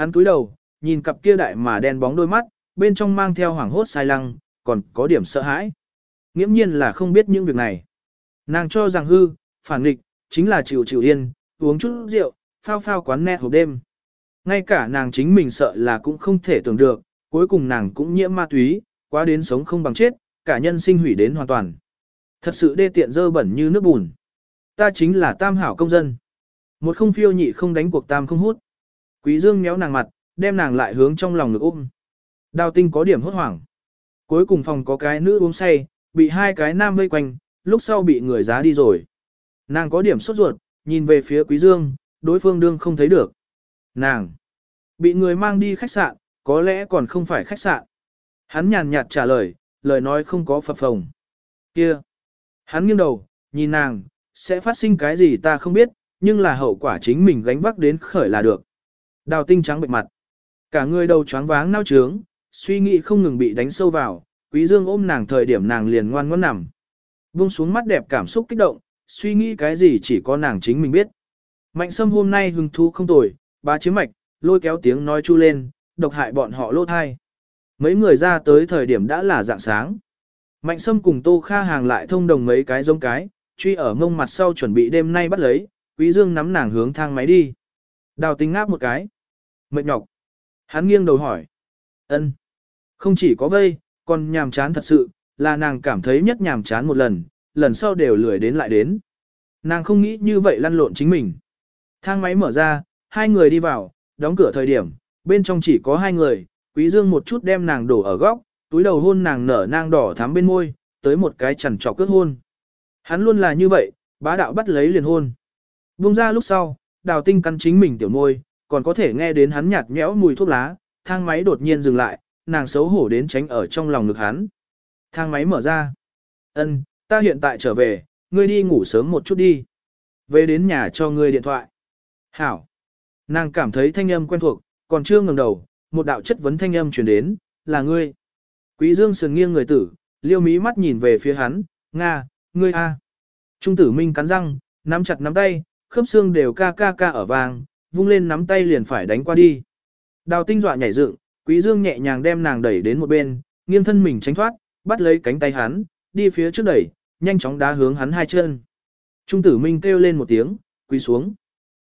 Hắn cúi đầu, nhìn cặp kia đại mà đen bóng đôi mắt, bên trong mang theo hoảng hốt sai lăng, còn có điểm sợ hãi. Nghiễm nhiên là không biết những việc này. Nàng cho rằng hư, phản nghịch, chính là chịu chịu yên, uống chút rượu, phao phao quán nét hộp đêm. Ngay cả nàng chính mình sợ là cũng không thể tưởng được, cuối cùng nàng cũng nhiễm ma túy, quá đến sống không bằng chết, cả nhân sinh hủy đến hoàn toàn. Thật sự đê tiện dơ bẩn như nước bùn. Ta chính là tam hảo công dân. Một không phiêu nhị không đánh cuộc tam không hút. Quý dương méo nàng mặt, đem nàng lại hướng trong lòng ngực ôm. Đào tinh có điểm hốt hoảng. Cuối cùng phòng có cái nữ uống say, bị hai cái nam vây quanh, lúc sau bị người giá đi rồi. Nàng có điểm sốt ruột, nhìn về phía quý dương, đối phương đương không thấy được. Nàng bị người mang đi khách sạn, có lẽ còn không phải khách sạn. Hắn nhàn nhạt trả lời, lời nói không có phập phồng. Kia! Hắn nghiêng đầu, nhìn nàng, sẽ phát sinh cái gì ta không biết, nhưng là hậu quả chính mình gánh vác đến khởi là được. Đào tinh trắng bệnh mặt. Cả người đầu choáng váng nao trướng, suy nghĩ không ngừng bị đánh sâu vào, quý dương ôm nàng thời điểm nàng liền ngoan ngoãn nằm. Buông xuống mắt đẹp cảm xúc kích động, suy nghĩ cái gì chỉ có nàng chính mình biết. Mạnh sâm hôm nay hứng thú không tồi, bá chiếm mạch, lôi kéo tiếng nói chu lên, độc hại bọn họ lô thai. Mấy người ra tới thời điểm đã là dạng sáng. Mạnh sâm cùng tô kha hàng lại thông đồng mấy cái giống cái, truy ở ngông mặt sau chuẩn bị đêm nay bắt lấy, quý dương nắm nàng hướng thang máy đi. Đào tinh ngáp một cái. Mệt nhọc. Hắn nghiêng đầu hỏi. ân Không chỉ có vây, còn nhàm chán thật sự, là nàng cảm thấy nhất nhàm chán một lần, lần sau đều lười đến lại đến. Nàng không nghĩ như vậy lăn lộn chính mình. Thang máy mở ra, hai người đi vào, đóng cửa thời điểm, bên trong chỉ có hai người, quý dương một chút đem nàng đổ ở góc, túi đầu hôn nàng nở nang đỏ thắm bên môi, tới một cái chằn trọc cướp hôn. Hắn luôn là như vậy, bá đạo bắt lấy liền hôn. Buông ra lúc sau, đào tinh cắn chính mình tiểu môi, còn có thể nghe đến hắn nhạt nhẽo mùi thuốc lá, thang máy đột nhiên dừng lại, nàng xấu hổ đến tránh ở trong lòng ngực hắn. Thang máy mở ra. Ân, ta hiện tại trở về, ngươi đi ngủ sớm một chút đi. Về đến nhà cho ngươi điện thoại. Hảo. Nàng cảm thấy thanh âm quen thuộc, còn chưa ngẩng đầu, một đạo chất vấn thanh âm truyền đến, là ngươi. Quý Dương sườn nghiêng người tử, liêu mí mắt nhìn về phía hắn, Nga, ngươi a. Trung tử Minh cắn răng, nắm chặt nắm tay, khớp xương đều ca ca ca ở vàng, vung lên nắm tay liền phải đánh qua đi. Đào tinh dọa nhảy dựng, Quý Dương nhẹ nhàng đem nàng đẩy đến một bên, nghiêng thân mình tránh thoát, bắt lấy cánh tay hắn, đi phía trước đẩy, nhanh chóng đá hướng hắn hai chân. Trung tử Minh kêu lên một tiếng, quỳ xuống.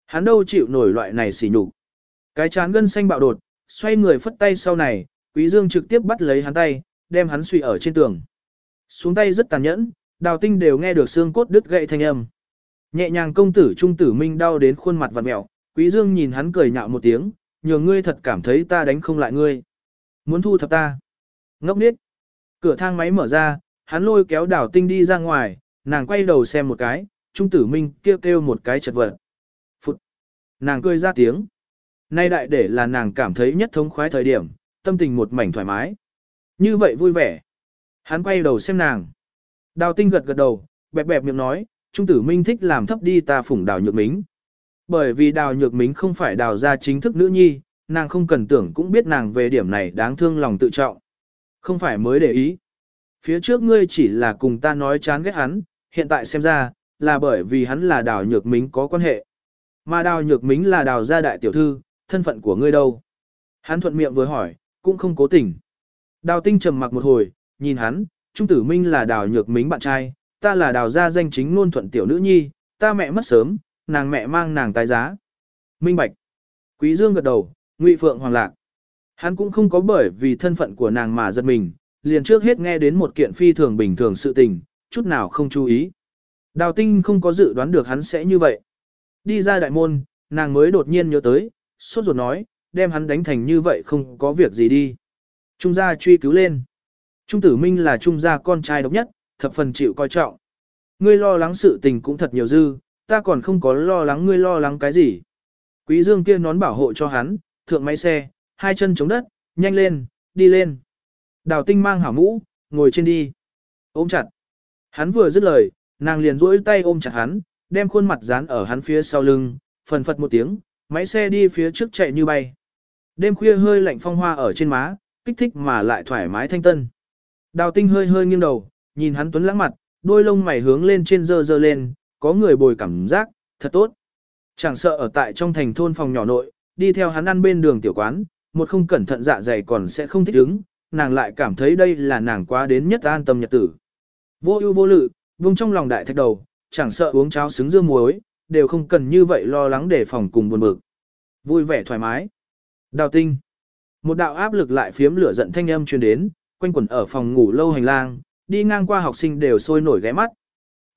Hắn đâu chịu nổi loại này xỉ nhục. Cái chán gân xanh bạo đột, xoay người phất tay sau này, Quý Dương trực tiếp bắt lấy hắn tay, đem hắn suy ở trên tường. Xuống tay rất tàn nhẫn, đào tinh đều nghe được xương cốt đứt gãy thanh âm. Nhẹ nhàng công tử trung tử minh đau đến khuôn mặt vặn mẹo, Quý Dương nhìn hắn cười nhạo một tiếng, nhường ngươi thật cảm thấy ta đánh không lại ngươi. Muốn thu thập ta. Ngốc nít. Cửa thang máy mở ra, hắn lôi kéo đào tinh đi ra ngoài, nàng quay đầu xem một cái, trung tử minh kêu kêu một cái chật vật. Phụt. Nàng cười ra tiếng. Nay đại để là nàng cảm thấy nhất thống khoái thời điểm, tâm tình một mảnh thoải mái. Như vậy vui vẻ. Hắn quay đầu xem nàng. Đào tinh gật gật đầu, bẹp bẹp miệng nói, Trung tử Minh thích làm thấp đi ta phủng đào nhược mính. Bởi vì đào nhược mính không phải đào ra chính thức nữ nhi, nàng không cần tưởng cũng biết nàng về điểm này đáng thương lòng tự trọng. Không phải mới để ý. Phía trước ngươi chỉ là cùng ta nói chán ghét hắn, hiện tại xem ra, là bởi vì hắn là đào nhược mính có quan hệ. Mà đào nhược mính là đào gia đại tiểu thư, thân phận của ngươi đâu? Hắn thuận miệng vừa hỏi, cũng không cố tình. Đào tinh trầm mặc một hồi, nhìn hắn, Trung tử Minh là đào nhược mính bạn trai, ta là đào gia danh chính luôn thuận tiểu nữ nhi, ta mẹ mất sớm, nàng mẹ mang nàng tái giá. Minh bạch. Quý Dương gật đầu, Ngụy Phượng hoàng lạc. Hắn cũng không có bởi vì thân phận của nàng mà giật mình, liền trước hết nghe đến một kiện phi thường bình thường sự tình, chút nào không chú ý. Đào tinh không có dự đoán được hắn sẽ như vậy. Đi ra đại môn, nàng mới đột nhiên nhớ tới, sốt ruột nói, đem hắn đánh thành như vậy không có việc gì đi. Trung gia truy cứu lên. Trung tử minh là trung gia con trai độc nhất, thập phần chịu coi trọng. Ngươi lo lắng sự tình cũng thật nhiều dư, ta còn không có lo lắng ngươi lo lắng cái gì. Quý dương kia nón bảo hộ cho hắn, thượng máy xe, hai chân chống đất, nhanh lên, đi lên. Đào tinh mang hảo mũ, ngồi trên đi. Ôm chặt. Hắn vừa dứt lời, nàng liền duỗi tay ôm chặt hắn, đem khuôn mặt dán ở hắn phía sau lưng, phần phật một tiếng, máy xe đi phía trước chạy như bay. Đêm khuya hơi lạnh phong hoa ở trên má, kích thích mà lại thoải mái thanh tân. Đào tinh hơi hơi nghiêng đầu, nhìn hắn tuấn lãng mặt, đôi lông mày hướng lên trên dơ dơ lên, có người bồi cảm giác, thật tốt. Chẳng sợ ở tại trong thành thôn phòng nhỏ nội, đi theo hắn ăn bên đường tiểu quán, một không cẩn thận dạ dày còn sẽ không thích ứng, nàng lại cảm thấy đây là nàng quá đến nhất an tâm nhật tử. Vô ưu vô lự, vung trong lòng đại thạch đầu, chẳng sợ uống cháo xứng dưa muối, đều không cần như vậy lo lắng để phòng cùng buồn bực. Vui vẻ thoải mái. Đào tinh. Một đạo áp lực lại phiếm lửa giận thanh âm truyền đến, quanh quẩn ở phòng ngủ lâu hành lang, đi ngang qua học sinh đều sôi nổi ghé mắt.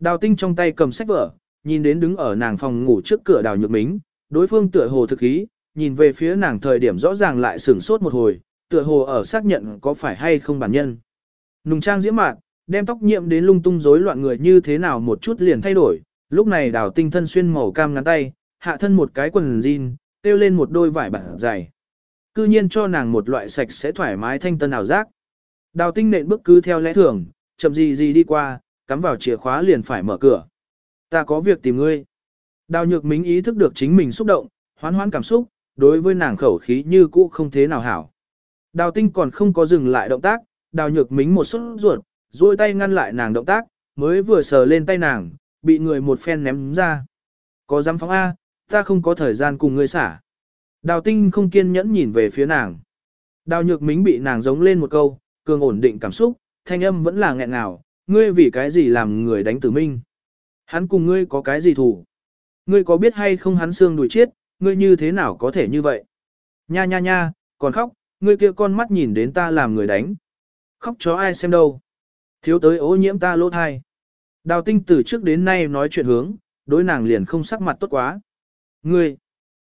Đào tinh trong tay cầm sách vở, nhìn đến đứng ở nàng phòng ngủ trước cửa đào nhược mính, đối phương tựa hồ thực ý, nhìn về phía nàng thời điểm rõ ràng lại sửng sốt một hồi, tựa hồ ở xác nhận có phải hay không bản nhân. Nùng trang diễm mạn, đem tóc nhiệm đến lung tung rối loạn người như thế nào một chút liền thay đổi, lúc này đào tinh thân xuyên màu cam ngắn tay, hạ thân một cái quần jean, tiêu lên một đôi vải bản dày. Cư nhiên cho nàng một loại sạch sẽ thoải mái thanh tân ảo giác. Đào tinh nện bước cứ theo lẽ thường, chậm gì gì đi qua, cắm vào chìa khóa liền phải mở cửa. Ta có việc tìm ngươi. Đào nhược mính ý thức được chính mình xúc động, hoán hoán cảm xúc, đối với nàng khẩu khí như cũ không thế nào hảo. Đào tinh còn không có dừng lại động tác, đào nhược mính một suất ruột, duỗi tay ngăn lại nàng động tác, mới vừa sờ lên tay nàng, bị người một phen ném ra. Có dám phóng A, ta không có thời gian cùng ngươi xả. Đào tinh không kiên nhẫn nhìn về phía nàng. Đào nhược mính bị nàng giống lên một câu, cường ổn định cảm xúc, thanh âm vẫn là nghẹn ngào, ngươi vì cái gì làm người đánh tử minh. Hắn cùng ngươi có cái gì thủ? Ngươi có biết hay không hắn xương đùi chết, ngươi như thế nào có thể như vậy? Nha nha nha, còn khóc, ngươi kia con mắt nhìn đến ta làm người đánh. Khóc cho ai xem đâu. Thiếu tới ô nhiễm ta lỗ thai. Đào tinh từ trước đến nay nói chuyện hướng, đối nàng liền không sắc mặt tốt quá. Ngươi,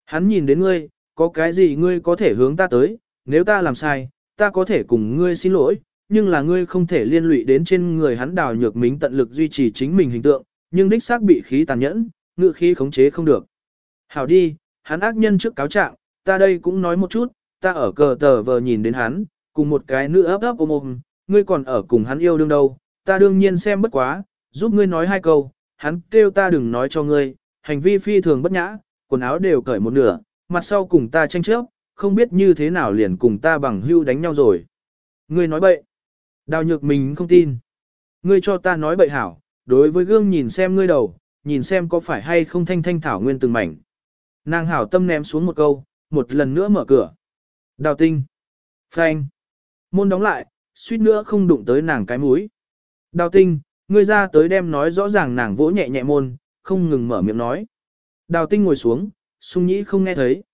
hắn nhìn đến ngươi, có cái gì ngươi có thể hướng ta tới, nếu ta làm sai, ta có thể cùng ngươi xin lỗi, nhưng là ngươi không thể liên lụy đến trên người hắn đào nhược mính tận lực duy trì chính mình hình tượng, nhưng đích xác bị khí tàn nhẫn, ngự khí khống chế không được. Hảo đi, hắn ác nhân trước cáo trạng, ta đây cũng nói một chút, ta ở cờ tờ vờ nhìn đến hắn, cùng một cái nữ ấp ấp ôm ôm, ngươi còn ở cùng hắn yêu đương đâu, ta đương nhiên xem bất quá, giúp ngươi nói hai câu, hắn kêu ta đừng nói cho ngươi, hành vi phi thường bất nhã, quần áo đều cởi một nửa, mặt sau cùng ta tranh chấp, không biết như thế nào liền cùng ta bằng hưu đánh nhau rồi. Ngươi nói bậy. Đào nhược mình không tin. Ngươi cho ta nói bậy hảo, đối với gương nhìn xem ngươi đầu, nhìn xem có phải hay không thanh thanh thảo nguyên từng mảnh. Nàng hảo tâm ném xuống một câu, một lần nữa mở cửa. Đào tinh. Phanh. Môn đóng lại, suýt nữa không đụng tới nàng cái mũi. Đào tinh, ngươi ra tới đem nói rõ ràng nàng vỗ nhẹ nhẹ môn, không ngừng mở miệng nói. Đào tinh ngồi xuống, sung nhĩ không nghe thấy.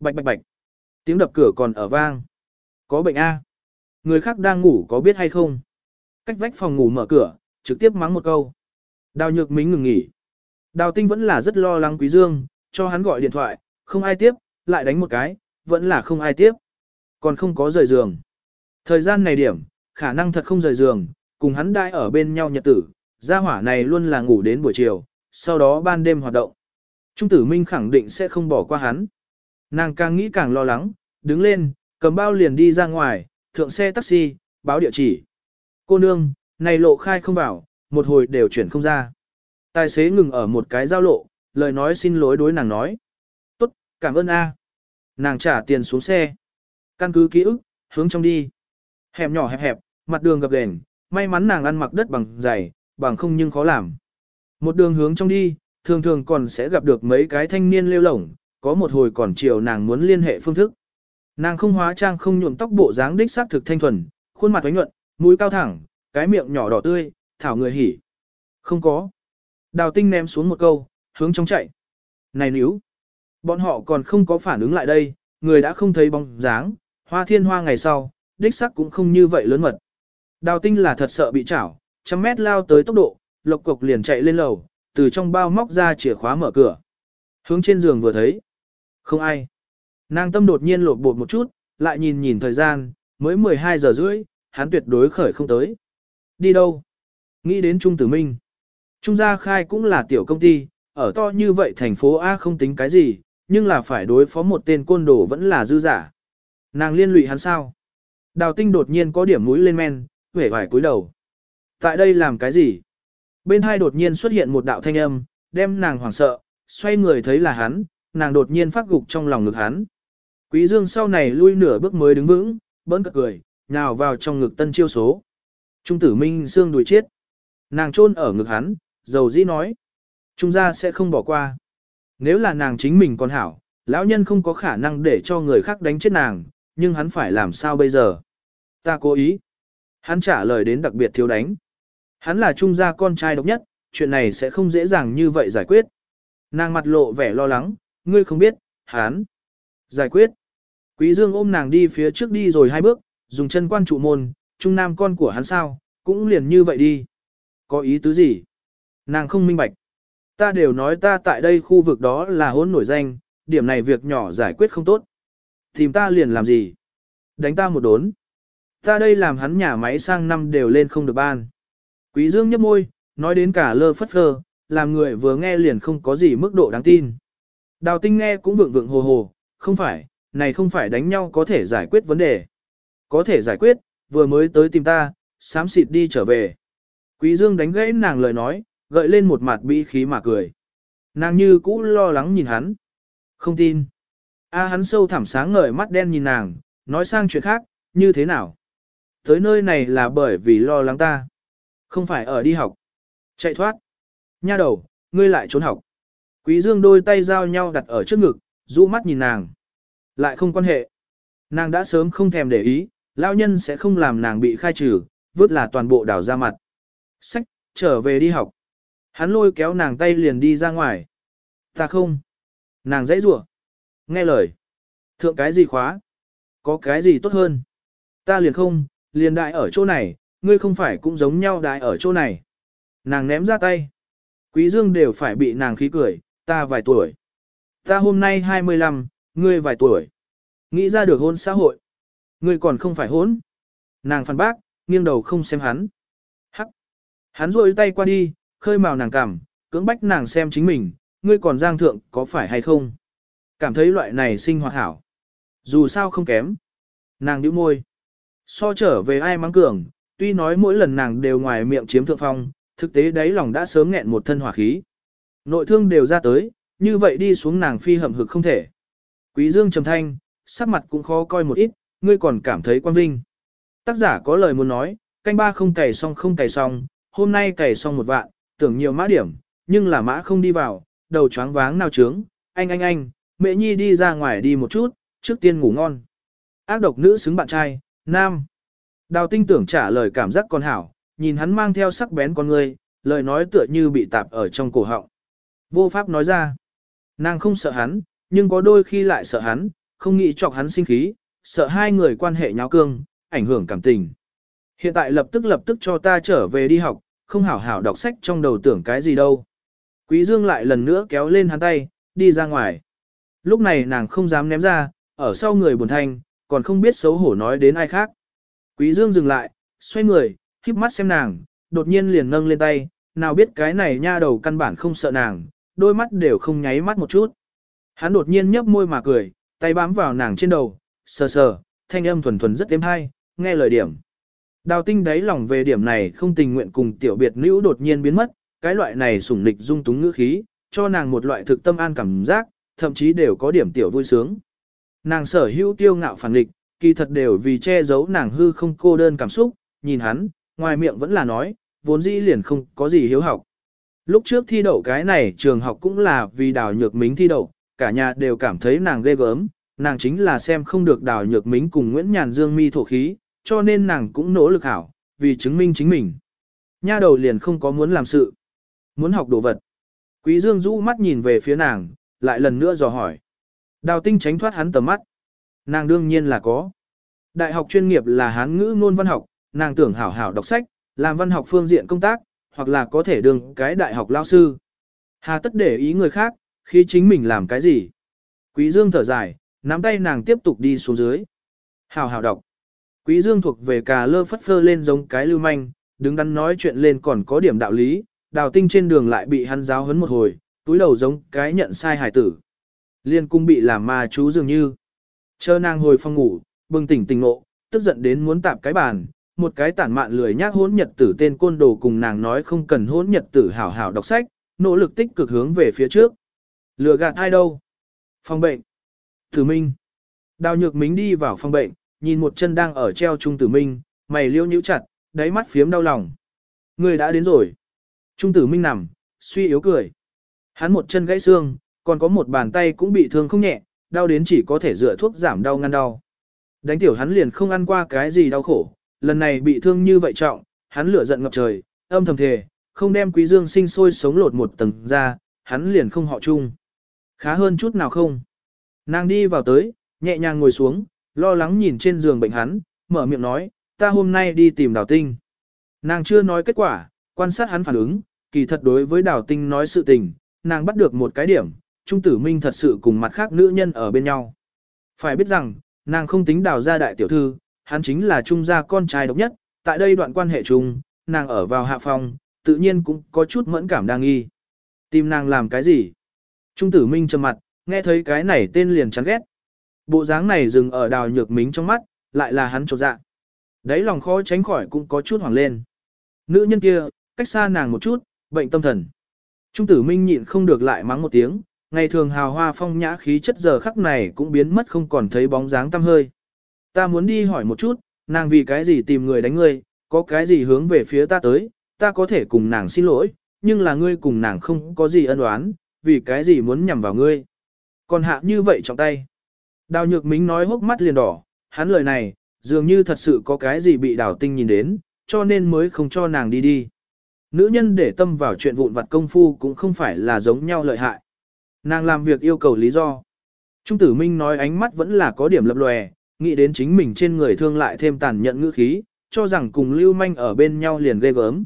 Bạch bạch bạch. Tiếng đập cửa còn ở vang. Có bệnh A. Người khác đang ngủ có biết hay không? Cách vách phòng ngủ mở cửa, trực tiếp mắng một câu. Đào nhược mính ngừng nghỉ. Đào tinh vẫn là rất lo lắng quý dương, cho hắn gọi điện thoại, không ai tiếp, lại đánh một cái, vẫn là không ai tiếp. Còn không có rời giường. Thời gian này điểm, khả năng thật không rời giường, cùng hắn đại ở bên nhau nhật tử, gia hỏa này luôn là ngủ đến buổi chiều, sau đó ban đêm hoạt động. Trung tử Minh khẳng định sẽ không bỏ qua hắn. Nàng càng nghĩ càng lo lắng, đứng lên, cầm bao liền đi ra ngoài, thượng xe taxi, báo địa chỉ. Cô nương, này lộ khai không vào, một hồi đều chuyển không ra. Tài xế ngừng ở một cái giao lộ, lời nói xin lỗi đối nàng nói. Tốt, cảm ơn A. Nàng trả tiền xuống xe. Căn cứ ký ức, hướng trong đi. Hẻm nhỏ hẹp hẹp, mặt đường gập ghềnh, may mắn nàng ăn mặc đất bằng dày, bằng không nhưng khó làm. Một đường hướng trong đi, thường thường còn sẽ gặp được mấy cái thanh niên lêu lổng, có một hồi còn chiều nàng muốn liên hệ phương thức. Nàng không hóa trang không nhuộm tóc bộ dáng đích xác thực thanh thuần, khuôn mặt oánh nhuận, mũi cao thẳng, cái miệng nhỏ đỏ tươi, thảo người hỉ. Không có. Đào tinh ném xuống một câu, hướng trong chạy. Này níu. Bọn họ còn không có phản ứng lại đây, người đã không thấy bóng dáng, hoa thiên hoa ngày sau, đích sắc cũng không như vậy lớn mật. Đào tinh là thật sợ bị chảo, trăm mét lao tới tốc độ, lộc cục liền chạy lên lầu, từ trong bao móc ra chìa khóa mở cửa. Hướng trên giường vừa thấy. Không ai. Nàng tâm đột nhiên lột bột một chút, lại nhìn nhìn thời gian, mới 12 giờ rưỡi, hắn tuyệt đối khởi không tới. Đi đâu? Nghĩ đến Trung Tử Minh. Trung gia khai cũng là tiểu công ty, ở to như vậy thành phố A không tính cái gì, nhưng là phải đối phó một tên côn đồ vẫn là dư giả. Nàng liên lụy hắn sao? Đào tinh đột nhiên có điểm mũi lên men, vẻ vải cúi đầu. Tại đây làm cái gì? Bên hai đột nhiên xuất hiện một đạo thanh âm, đem nàng hoảng sợ, xoay người thấy là hắn, nàng đột nhiên phát gục trong lòng ngực hắn. Quý dương sau này lui nửa bước mới đứng vững, bỗng cợt cười, nhào vào trong ngực tân chiêu số. Trung tử minh xương đùi chết. Nàng chôn ở ngực hắn, dầu dĩ nói. Trung gia sẽ không bỏ qua. Nếu là nàng chính mình còn hảo, lão nhân không có khả năng để cho người khác đánh chết nàng, nhưng hắn phải làm sao bây giờ? Ta cố ý. Hắn trả lời đến đặc biệt thiếu đánh. Hắn là trung gia con trai độc nhất, chuyện này sẽ không dễ dàng như vậy giải quyết. Nàng mặt lộ vẻ lo lắng, ngươi không biết, hắn. Giải quyết. Quý Dương ôm nàng đi phía trước đi rồi hai bước, dùng chân quan trụ môn, trung nam con của hắn sao, cũng liền như vậy đi. Có ý tứ gì? Nàng không minh bạch. Ta đều nói ta tại đây khu vực đó là hỗn nổi danh, điểm này việc nhỏ giải quyết không tốt. Tìm ta liền làm gì? Đánh ta một đốn. Ta đây làm hắn nhà máy sang năm đều lên không được ban. Quý Dương nhếch môi, nói đến cả lơ phất phơ, làm người vừa nghe liền không có gì mức độ đáng tin. Đào tinh nghe cũng vượng vượng hồ hồ, không phải, này không phải đánh nhau có thể giải quyết vấn đề. Có thể giải quyết, vừa mới tới tìm ta, sám xịt đi trở về. Quý Dương đánh gãy nàng lời nói, gợi lên một mặt bi khí mà cười. Nàng như cũ lo lắng nhìn hắn. Không tin. A hắn sâu thẳm sáng ngời mắt đen nhìn nàng, nói sang chuyện khác, như thế nào? Tới nơi này là bởi vì lo lắng ta. Không phải ở đi học. Chạy thoát. Nha đầu, ngươi lại trốn học. Quý dương đôi tay giao nhau đặt ở trước ngực, rũ mắt nhìn nàng. Lại không quan hệ. Nàng đã sớm không thèm để ý, lao nhân sẽ không làm nàng bị khai trừ, vứt là toàn bộ đảo ra mặt. Sách, trở về đi học. Hắn lôi kéo nàng tay liền đi ra ngoài. Ta không. Nàng dãy rủa Nghe lời. Thượng cái gì khóa? Có cái gì tốt hơn? Ta liền không, liền đại ở chỗ này, ngươi không phải cũng giống nhau đại ở chỗ này. Nàng ném ra tay. Quý dương đều phải bị nàng khí cười, ta vài tuổi. Ta hôm nay 25, ngươi vài tuổi. Nghĩ ra được hôn xã hội. Ngươi còn không phải hôn. Nàng phản bác, nghiêng đầu không xem hắn. Hắc. Hắn rôi tay qua đi, khơi màu nàng cảm, cưỡng bách nàng xem chính mình, ngươi còn giang thượng có phải hay không. Cảm thấy loại này sinh hoạt hảo. Dù sao không kém. Nàng nhíu môi. So trở về ai mắng cường, tuy nói mỗi lần nàng đều ngoài miệng chiếm thượng phong, thực tế đáy lòng đã sớm nghẹn một thân hỏa khí. Nội thương đều ra tới, như vậy đi xuống nàng phi hầm hực không thể. Quý dương trầm thanh, sắc mặt cũng khó coi một ít, ngươi còn cảm thấy quan vinh. Tác giả có lời muốn nói, canh ba không cày xong không cày xong, hôm nay cày xong một vạn, tưởng nhiều mã điểm, nhưng là mã không đi vào, đầu choáng váng nào trướng, anh anh anh, mẹ nhi đi ra ngoài đi một chút, trước tiên ngủ ngon. Ác độc nữ xứng bạn trai, nam. Đào tinh tưởng trả lời cảm giác con hảo, nhìn hắn mang theo sắc bén con người, lời nói tựa như bị tạp ở trong cổ họng. Vô pháp nói ra. Nàng không sợ hắn, nhưng có đôi khi lại sợ hắn, không nghĩ chọc hắn sinh khí, sợ hai người quan hệ nháo cương, ảnh hưởng cảm tình. Hiện tại lập tức lập tức cho ta trở về đi học, không hảo hảo đọc sách trong đầu tưởng cái gì đâu. Quý Dương lại lần nữa kéo lên hắn tay, đi ra ngoài. Lúc này nàng không dám ném ra, ở sau người buồn thanh, còn không biết xấu hổ nói đến ai khác. Quý Dương dừng lại, xoay người, híp mắt xem nàng, đột nhiên liền nâng lên tay, nào biết cái này nha đầu căn bản không sợ nàng, đôi mắt đều không nháy mắt một chút. Hắn đột nhiên nhấp môi mà cười, tay bám vào nàng trên đầu, sờ sờ, thanh âm thuần thuần rất êm hay, nghe lời điểm. Đào tinh đáy lòng về điểm này không tình nguyện cùng tiểu biệt nữ đột nhiên biến mất, cái loại này sủng nịch dung túng ngữ khí, cho nàng một loại thực tâm an cảm giác, thậm chí đều có điểm tiểu vui sướng. Nàng sở hữu tiêu ngạo phản nghịch, kỳ thật đều vì che giấu nàng hư không cô đơn cảm xúc, nhìn hắn, ngoài miệng vẫn là nói, vốn dĩ liền không có gì hiếu học. Lúc trước thi đậu cái này trường học cũng là vì đào nhược mính thi đậu, cả nhà đều cảm thấy nàng ghê gớm, nàng chính là xem không được đào nhược mính cùng Nguyễn Nhàn Dương mi thổ khí, cho nên nàng cũng nỗ lực hảo, vì chứng minh chính mình. Nha đầu liền không có muốn làm sự, muốn học đồ vật. Quý Dương rũ mắt nhìn về phía nàng, lại lần nữa dò hỏi. Đào tinh tránh thoát hắn tầm mắt. Nàng đương nhiên là có. Đại học chuyên nghiệp là hán ngữ ngôn văn học, nàng tưởng hảo hảo đọc sách, làm văn học phương diện công tác, hoặc là có thể đương cái đại học lao sư. Hà tất để ý người khác, khi chính mình làm cái gì. Quý Dương thở dài, nắm tay nàng tiếp tục đi xuống dưới. hào hào đọc. Quý Dương thuộc về cà lơ phất phơ lên giống cái lưu manh, đứng đắn nói chuyện lên còn có điểm đạo lý, đào tinh trên đường lại bị hắn giáo huấn một hồi, túi đầu giống cái nhận sai hài tử. Liên cung bị làm ma chú dường như. Chờ nàng hồi phòng ngủ, bừng tỉnh tỉnh ngộ, tức giận đến muốn tạp cái bàn, một cái tản mạn lười nhác hỗn nhật tử tên côn đồ cùng nàng nói không cần hỗn nhật tử hảo hảo đọc sách, nỗ lực tích cực hướng về phía trước. Lừa gạt ai đâu? Phòng bệnh. Tử Minh. Đào nhược mính đi vào phòng bệnh, nhìn một chân đang ở treo Trung Tử Minh, mày liêu nhíu chặt, đáy mắt phiếm đau lòng. Người đã đến rồi. Trung Tử Minh nằm, suy yếu cười. Hắn một chân gãy xương, còn có một bàn tay cũng bị thương không nhẹ, đau đến chỉ có thể dựa thuốc giảm đau ngăn đau. Đánh tiểu hắn liền không ăn qua cái gì đau khổ, lần này bị thương như vậy trọng, hắn lửa giận ngập trời, âm thầm thề, không đem quý dương sinh sôi sống lột một tầng ra, hắn liền không họ chung. Khá hơn chút nào không? Nàng đi vào tới, nhẹ nhàng ngồi xuống, lo lắng nhìn trên giường bệnh hắn, mở miệng nói, ta hôm nay đi tìm đào tinh. Nàng chưa nói kết quả, quan sát hắn phản ứng, kỳ thật đối với đào tinh nói sự tình, nàng bắt được một cái điểm, Trung Tử Minh thật sự cùng mặt khác nữ nhân ở bên nhau. Phải biết rằng, nàng không tính đào gia đại tiểu thư, hắn chính là trung gia con trai độc nhất, tại đây đoạn quan hệ chung, nàng ở vào hạ phòng, tự nhiên cũng có chút mẫn cảm đang nghi. Tìm nàng làm cái gì? Trung tử minh trầm mặt, nghe thấy cái này tên liền chán ghét. Bộ dáng này dừng ở đào nhược mính trong mắt, lại là hắn trột dạ. Đấy lòng khó tránh khỏi cũng có chút hoảng lên. Nữ nhân kia, cách xa nàng một chút, bệnh tâm thần. Trung tử minh nhịn không được lại mắng một tiếng, ngày thường hào hoa phong nhã khí chất giờ khắc này cũng biến mất không còn thấy bóng dáng tăm hơi. Ta muốn đi hỏi một chút, nàng vì cái gì tìm người đánh ngươi, có cái gì hướng về phía ta tới, ta có thể cùng nàng xin lỗi, nhưng là ngươi cùng nàng không có gì ân oán, vì cái gì muốn nhằm vào ngươi. Còn hạ như vậy trong tay. Đào nhược mính nói hốc mắt liền đỏ, hắn lời này, dường như thật sự có cái gì bị đào tinh nhìn đến, cho nên mới không cho nàng đi đi. Nữ nhân để tâm vào chuyện vụn vặt công phu cũng không phải là giống nhau lợi hại. Nàng làm việc yêu cầu lý do. Trung tử Minh nói ánh mắt vẫn là có điểm lập lòe, nghĩ đến chính mình trên người thương lại thêm tàn nhận ngữ khí, cho rằng cùng lưu manh ở bên nhau liền ghê gớm.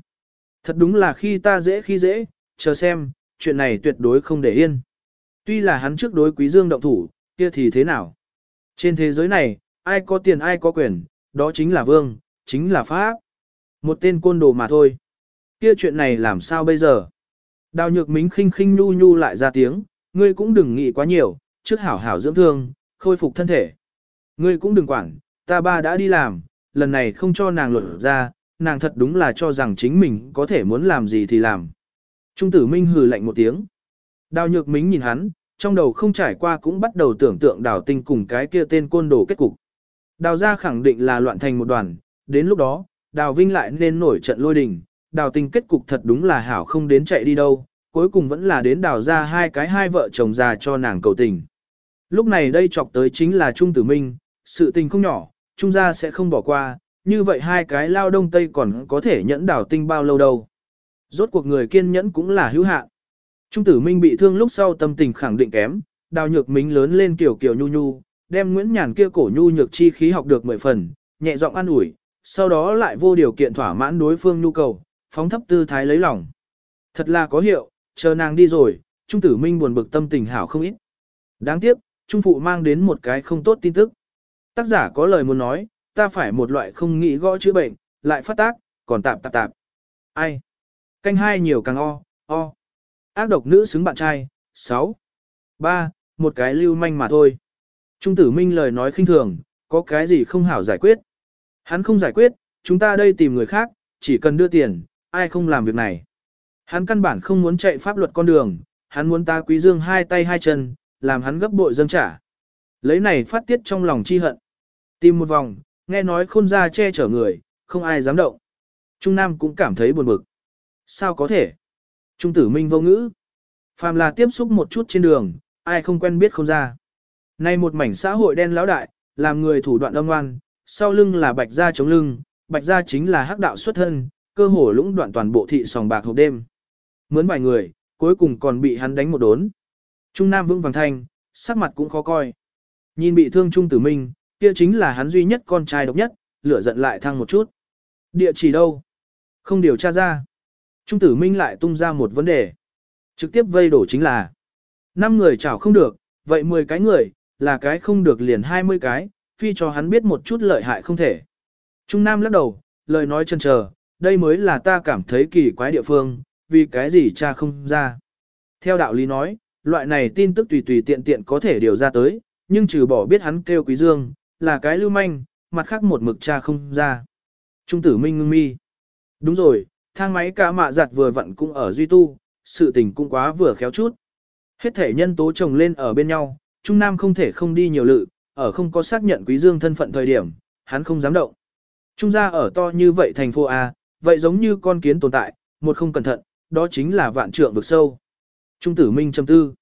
Thật đúng là khi ta dễ khi dễ, chờ xem, chuyện này tuyệt đối không để yên. Tuy là hắn trước đối quý dương động thủ, kia thì thế nào? Trên thế giới này, ai có tiền ai có quyền, đó chính là vương, chính là pháp. Một tên côn đồ mà thôi. Kia chuyện này làm sao bây giờ? Đào nhược mính khinh khinh nhu nhu lại ra tiếng, ngươi cũng đừng nghĩ quá nhiều, trước hảo hảo dưỡng thương, khôi phục thân thể. Ngươi cũng đừng quản, ta ba đã đi làm, lần này không cho nàng luận ra, nàng thật đúng là cho rằng chính mình có thể muốn làm gì thì làm. Trung tử Minh hừ lạnh một tiếng. Đào nhược mính nhìn hắn, trong đầu không trải qua cũng bắt đầu tưởng tượng đào tinh cùng cái kia tên côn đồ kết cục. Đào ra khẳng định là loạn thành một đoàn, đến lúc đó, đào vinh lại nên nổi trận lôi đình, đào tinh kết cục thật đúng là hảo không đến chạy đi đâu, cuối cùng vẫn là đến đào ra hai cái hai vợ chồng già cho nàng cầu tình. Lúc này đây chọc tới chính là Trung Tử Minh, sự tình không nhỏ, Trung gia sẽ không bỏ qua, như vậy hai cái lao đông tây còn có thể nhẫn đào tinh bao lâu đâu. Rốt cuộc người kiên nhẫn cũng là hữu hạn. Trung tử Minh bị thương lúc sau tâm tình khẳng định kém, đào nhược mính lớn lên kiểu kiểu nhu nhu, đem Nguyễn Nhàn kia cổ nhu nhược chi khí học được mười phần, nhẹ giọng an ủi, sau đó lại vô điều kiện thỏa mãn đối phương nhu cầu, phóng thấp tư thái lấy lòng. Thật là có hiệu, chờ nàng đi rồi, Trung tử Minh buồn bực tâm tình hảo không ít. Đáng tiếc, Trung phụ mang đến một cái không tốt tin tức. Tác giả có lời muốn nói, ta phải một loại không nghĩ gõ chữa bệnh, lại phát tác, còn tạp tạp tạp. Ai? Canh hai nhiều càng o, o. Ác độc nữ xứng bạn trai, 6. 3. Một cái lưu manh mà thôi. Trung tử minh lời nói khinh thường, có cái gì không hảo giải quyết. Hắn không giải quyết, chúng ta đây tìm người khác, chỉ cần đưa tiền, ai không làm việc này. Hắn căn bản không muốn chạy pháp luật con đường, hắn muốn ta quý dương hai tay hai chân, làm hắn gấp bội dâng trả. Lấy này phát tiết trong lòng chi hận. Tìm một vòng, nghe nói khôn ra che chở người, không ai dám động. Trung Nam cũng cảm thấy buồn bực. Sao có thể? Trung tử minh vô ngữ. Phàm là tiếp xúc một chút trên đường, ai không quen biết không ra. Nay một mảnh xã hội đen lão đại, làm người thủ đoạn âm ngoan, sau lưng là bạch gia chống lưng, bạch gia chính là hắc đạo xuất thân, cơ hồ lũng đoạn toàn bộ thị sòng bạc hộp đêm. Mướn vài người, cuối cùng còn bị hắn đánh một đốn. Trung Nam vững vàng thanh, sắc mặt cũng khó coi. Nhìn bị thương Trung Tử Minh, kia chính là hắn duy nhất con trai độc nhất, lửa giận lại thăng một chút. Địa chỉ đâu? Không điều tra ra. Trung tử Minh lại tung ra một vấn đề. Trực tiếp vây đổ chính là năm người chảo không được, vậy 10 cái người, là cái không được liền 20 cái, phi cho hắn biết một chút lợi hại không thể. Trung Nam lắc đầu, lời nói chân chờ, đây mới là ta cảm thấy kỳ quái địa phương, vì cái gì cha không ra. Theo đạo lý nói, loại này tin tức tùy tùy tiện tiện có thể điều ra tới, nhưng trừ bỏ biết hắn kêu quý dương, là cái lưu manh, mặt khác một mực cha không ra. Trung tử Minh ngưng mi. Đúng rồi, thang máy cả mạ giặt vừa vặn cũng ở duy tu, sự tình cũng quá vừa khéo chút. Hết thể nhân tố chồng lên ở bên nhau, Trung Nam không thể không đi nhiều lự, ở không có xác nhận quý dương thân phận thời điểm, hắn không dám động. Trung gia ở to như vậy thành phố A, vậy giống như con kiến tồn tại, một không cẩn thận, đó chính là vạn trượng vực sâu. Trung tử Minh châm tư.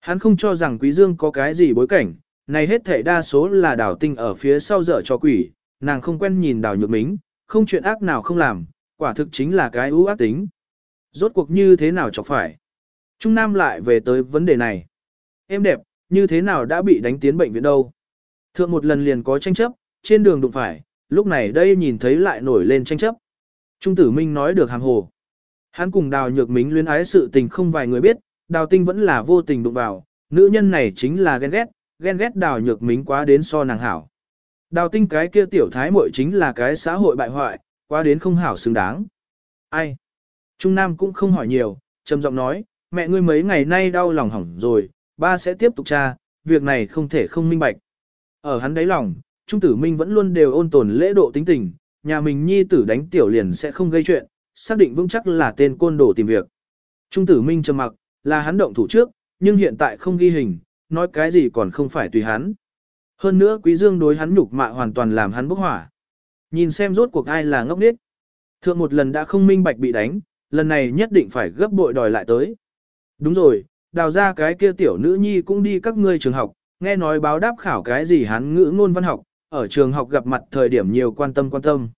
Hắn không cho rằng Quý Dương có cái gì bối cảnh, này hết thể đa số là đào tinh ở phía sau dở cho quỷ, nàng không quen nhìn đào nhược mính, không chuyện ác nào không làm, quả thực chính là cái ưu ác tính. Rốt cuộc như thế nào chọc phải? Trung Nam lại về tới vấn đề này. Em đẹp, như thế nào đã bị đánh tiến bệnh viện đâu? Thượng một lần liền có tranh chấp, trên đường đụng phải, lúc này đây nhìn thấy lại nổi lên tranh chấp. Trung tử Minh nói được hàng hồ. Hắn cùng đào nhược mính luyến ái sự tình không vài người biết, đào tinh vẫn là vô tình đụng vào, nữ nhân này chính là ghen ghét, ghen ghét đào nhược mính quá đến so nàng hảo. Đào tinh cái kia tiểu thái muội chính là cái xã hội bại hoại, quá đến không hảo xứng đáng. Ai? Trung Nam cũng không hỏi nhiều, trầm giọng nói, mẹ ngươi mấy ngày nay đau lòng hỏng rồi, ba sẽ tiếp tục tra, việc này không thể không minh bạch. Ở hắn đáy lòng, Trung tử Minh vẫn luôn đều ôn tồn lễ độ tính tình, nhà mình nhi tử đánh tiểu liền sẽ không gây chuyện, xác định vững chắc là tên côn đồ tìm việc. Trung tử Minh trầm mặc, là hắn động thủ trước, nhưng hiện tại không ghi hình, nói cái gì còn không phải tùy hắn. Hơn nữa Quý Dương đối hắn nhục mạ hoàn toàn làm hắn bốc hỏa. Nhìn xem rốt cuộc ai là ngốc nghếch. Thượng một lần đã không minh bạch bị đánh, lần này nhất định phải gấp bội đòi lại tới. Đúng rồi, đào ra cái kia tiểu nữ nhi cũng đi các ngươi trường học, nghe nói báo đáp khảo cái gì hắn ngữ ngôn văn học, ở trường học gặp mặt thời điểm nhiều quan tâm quan tâm.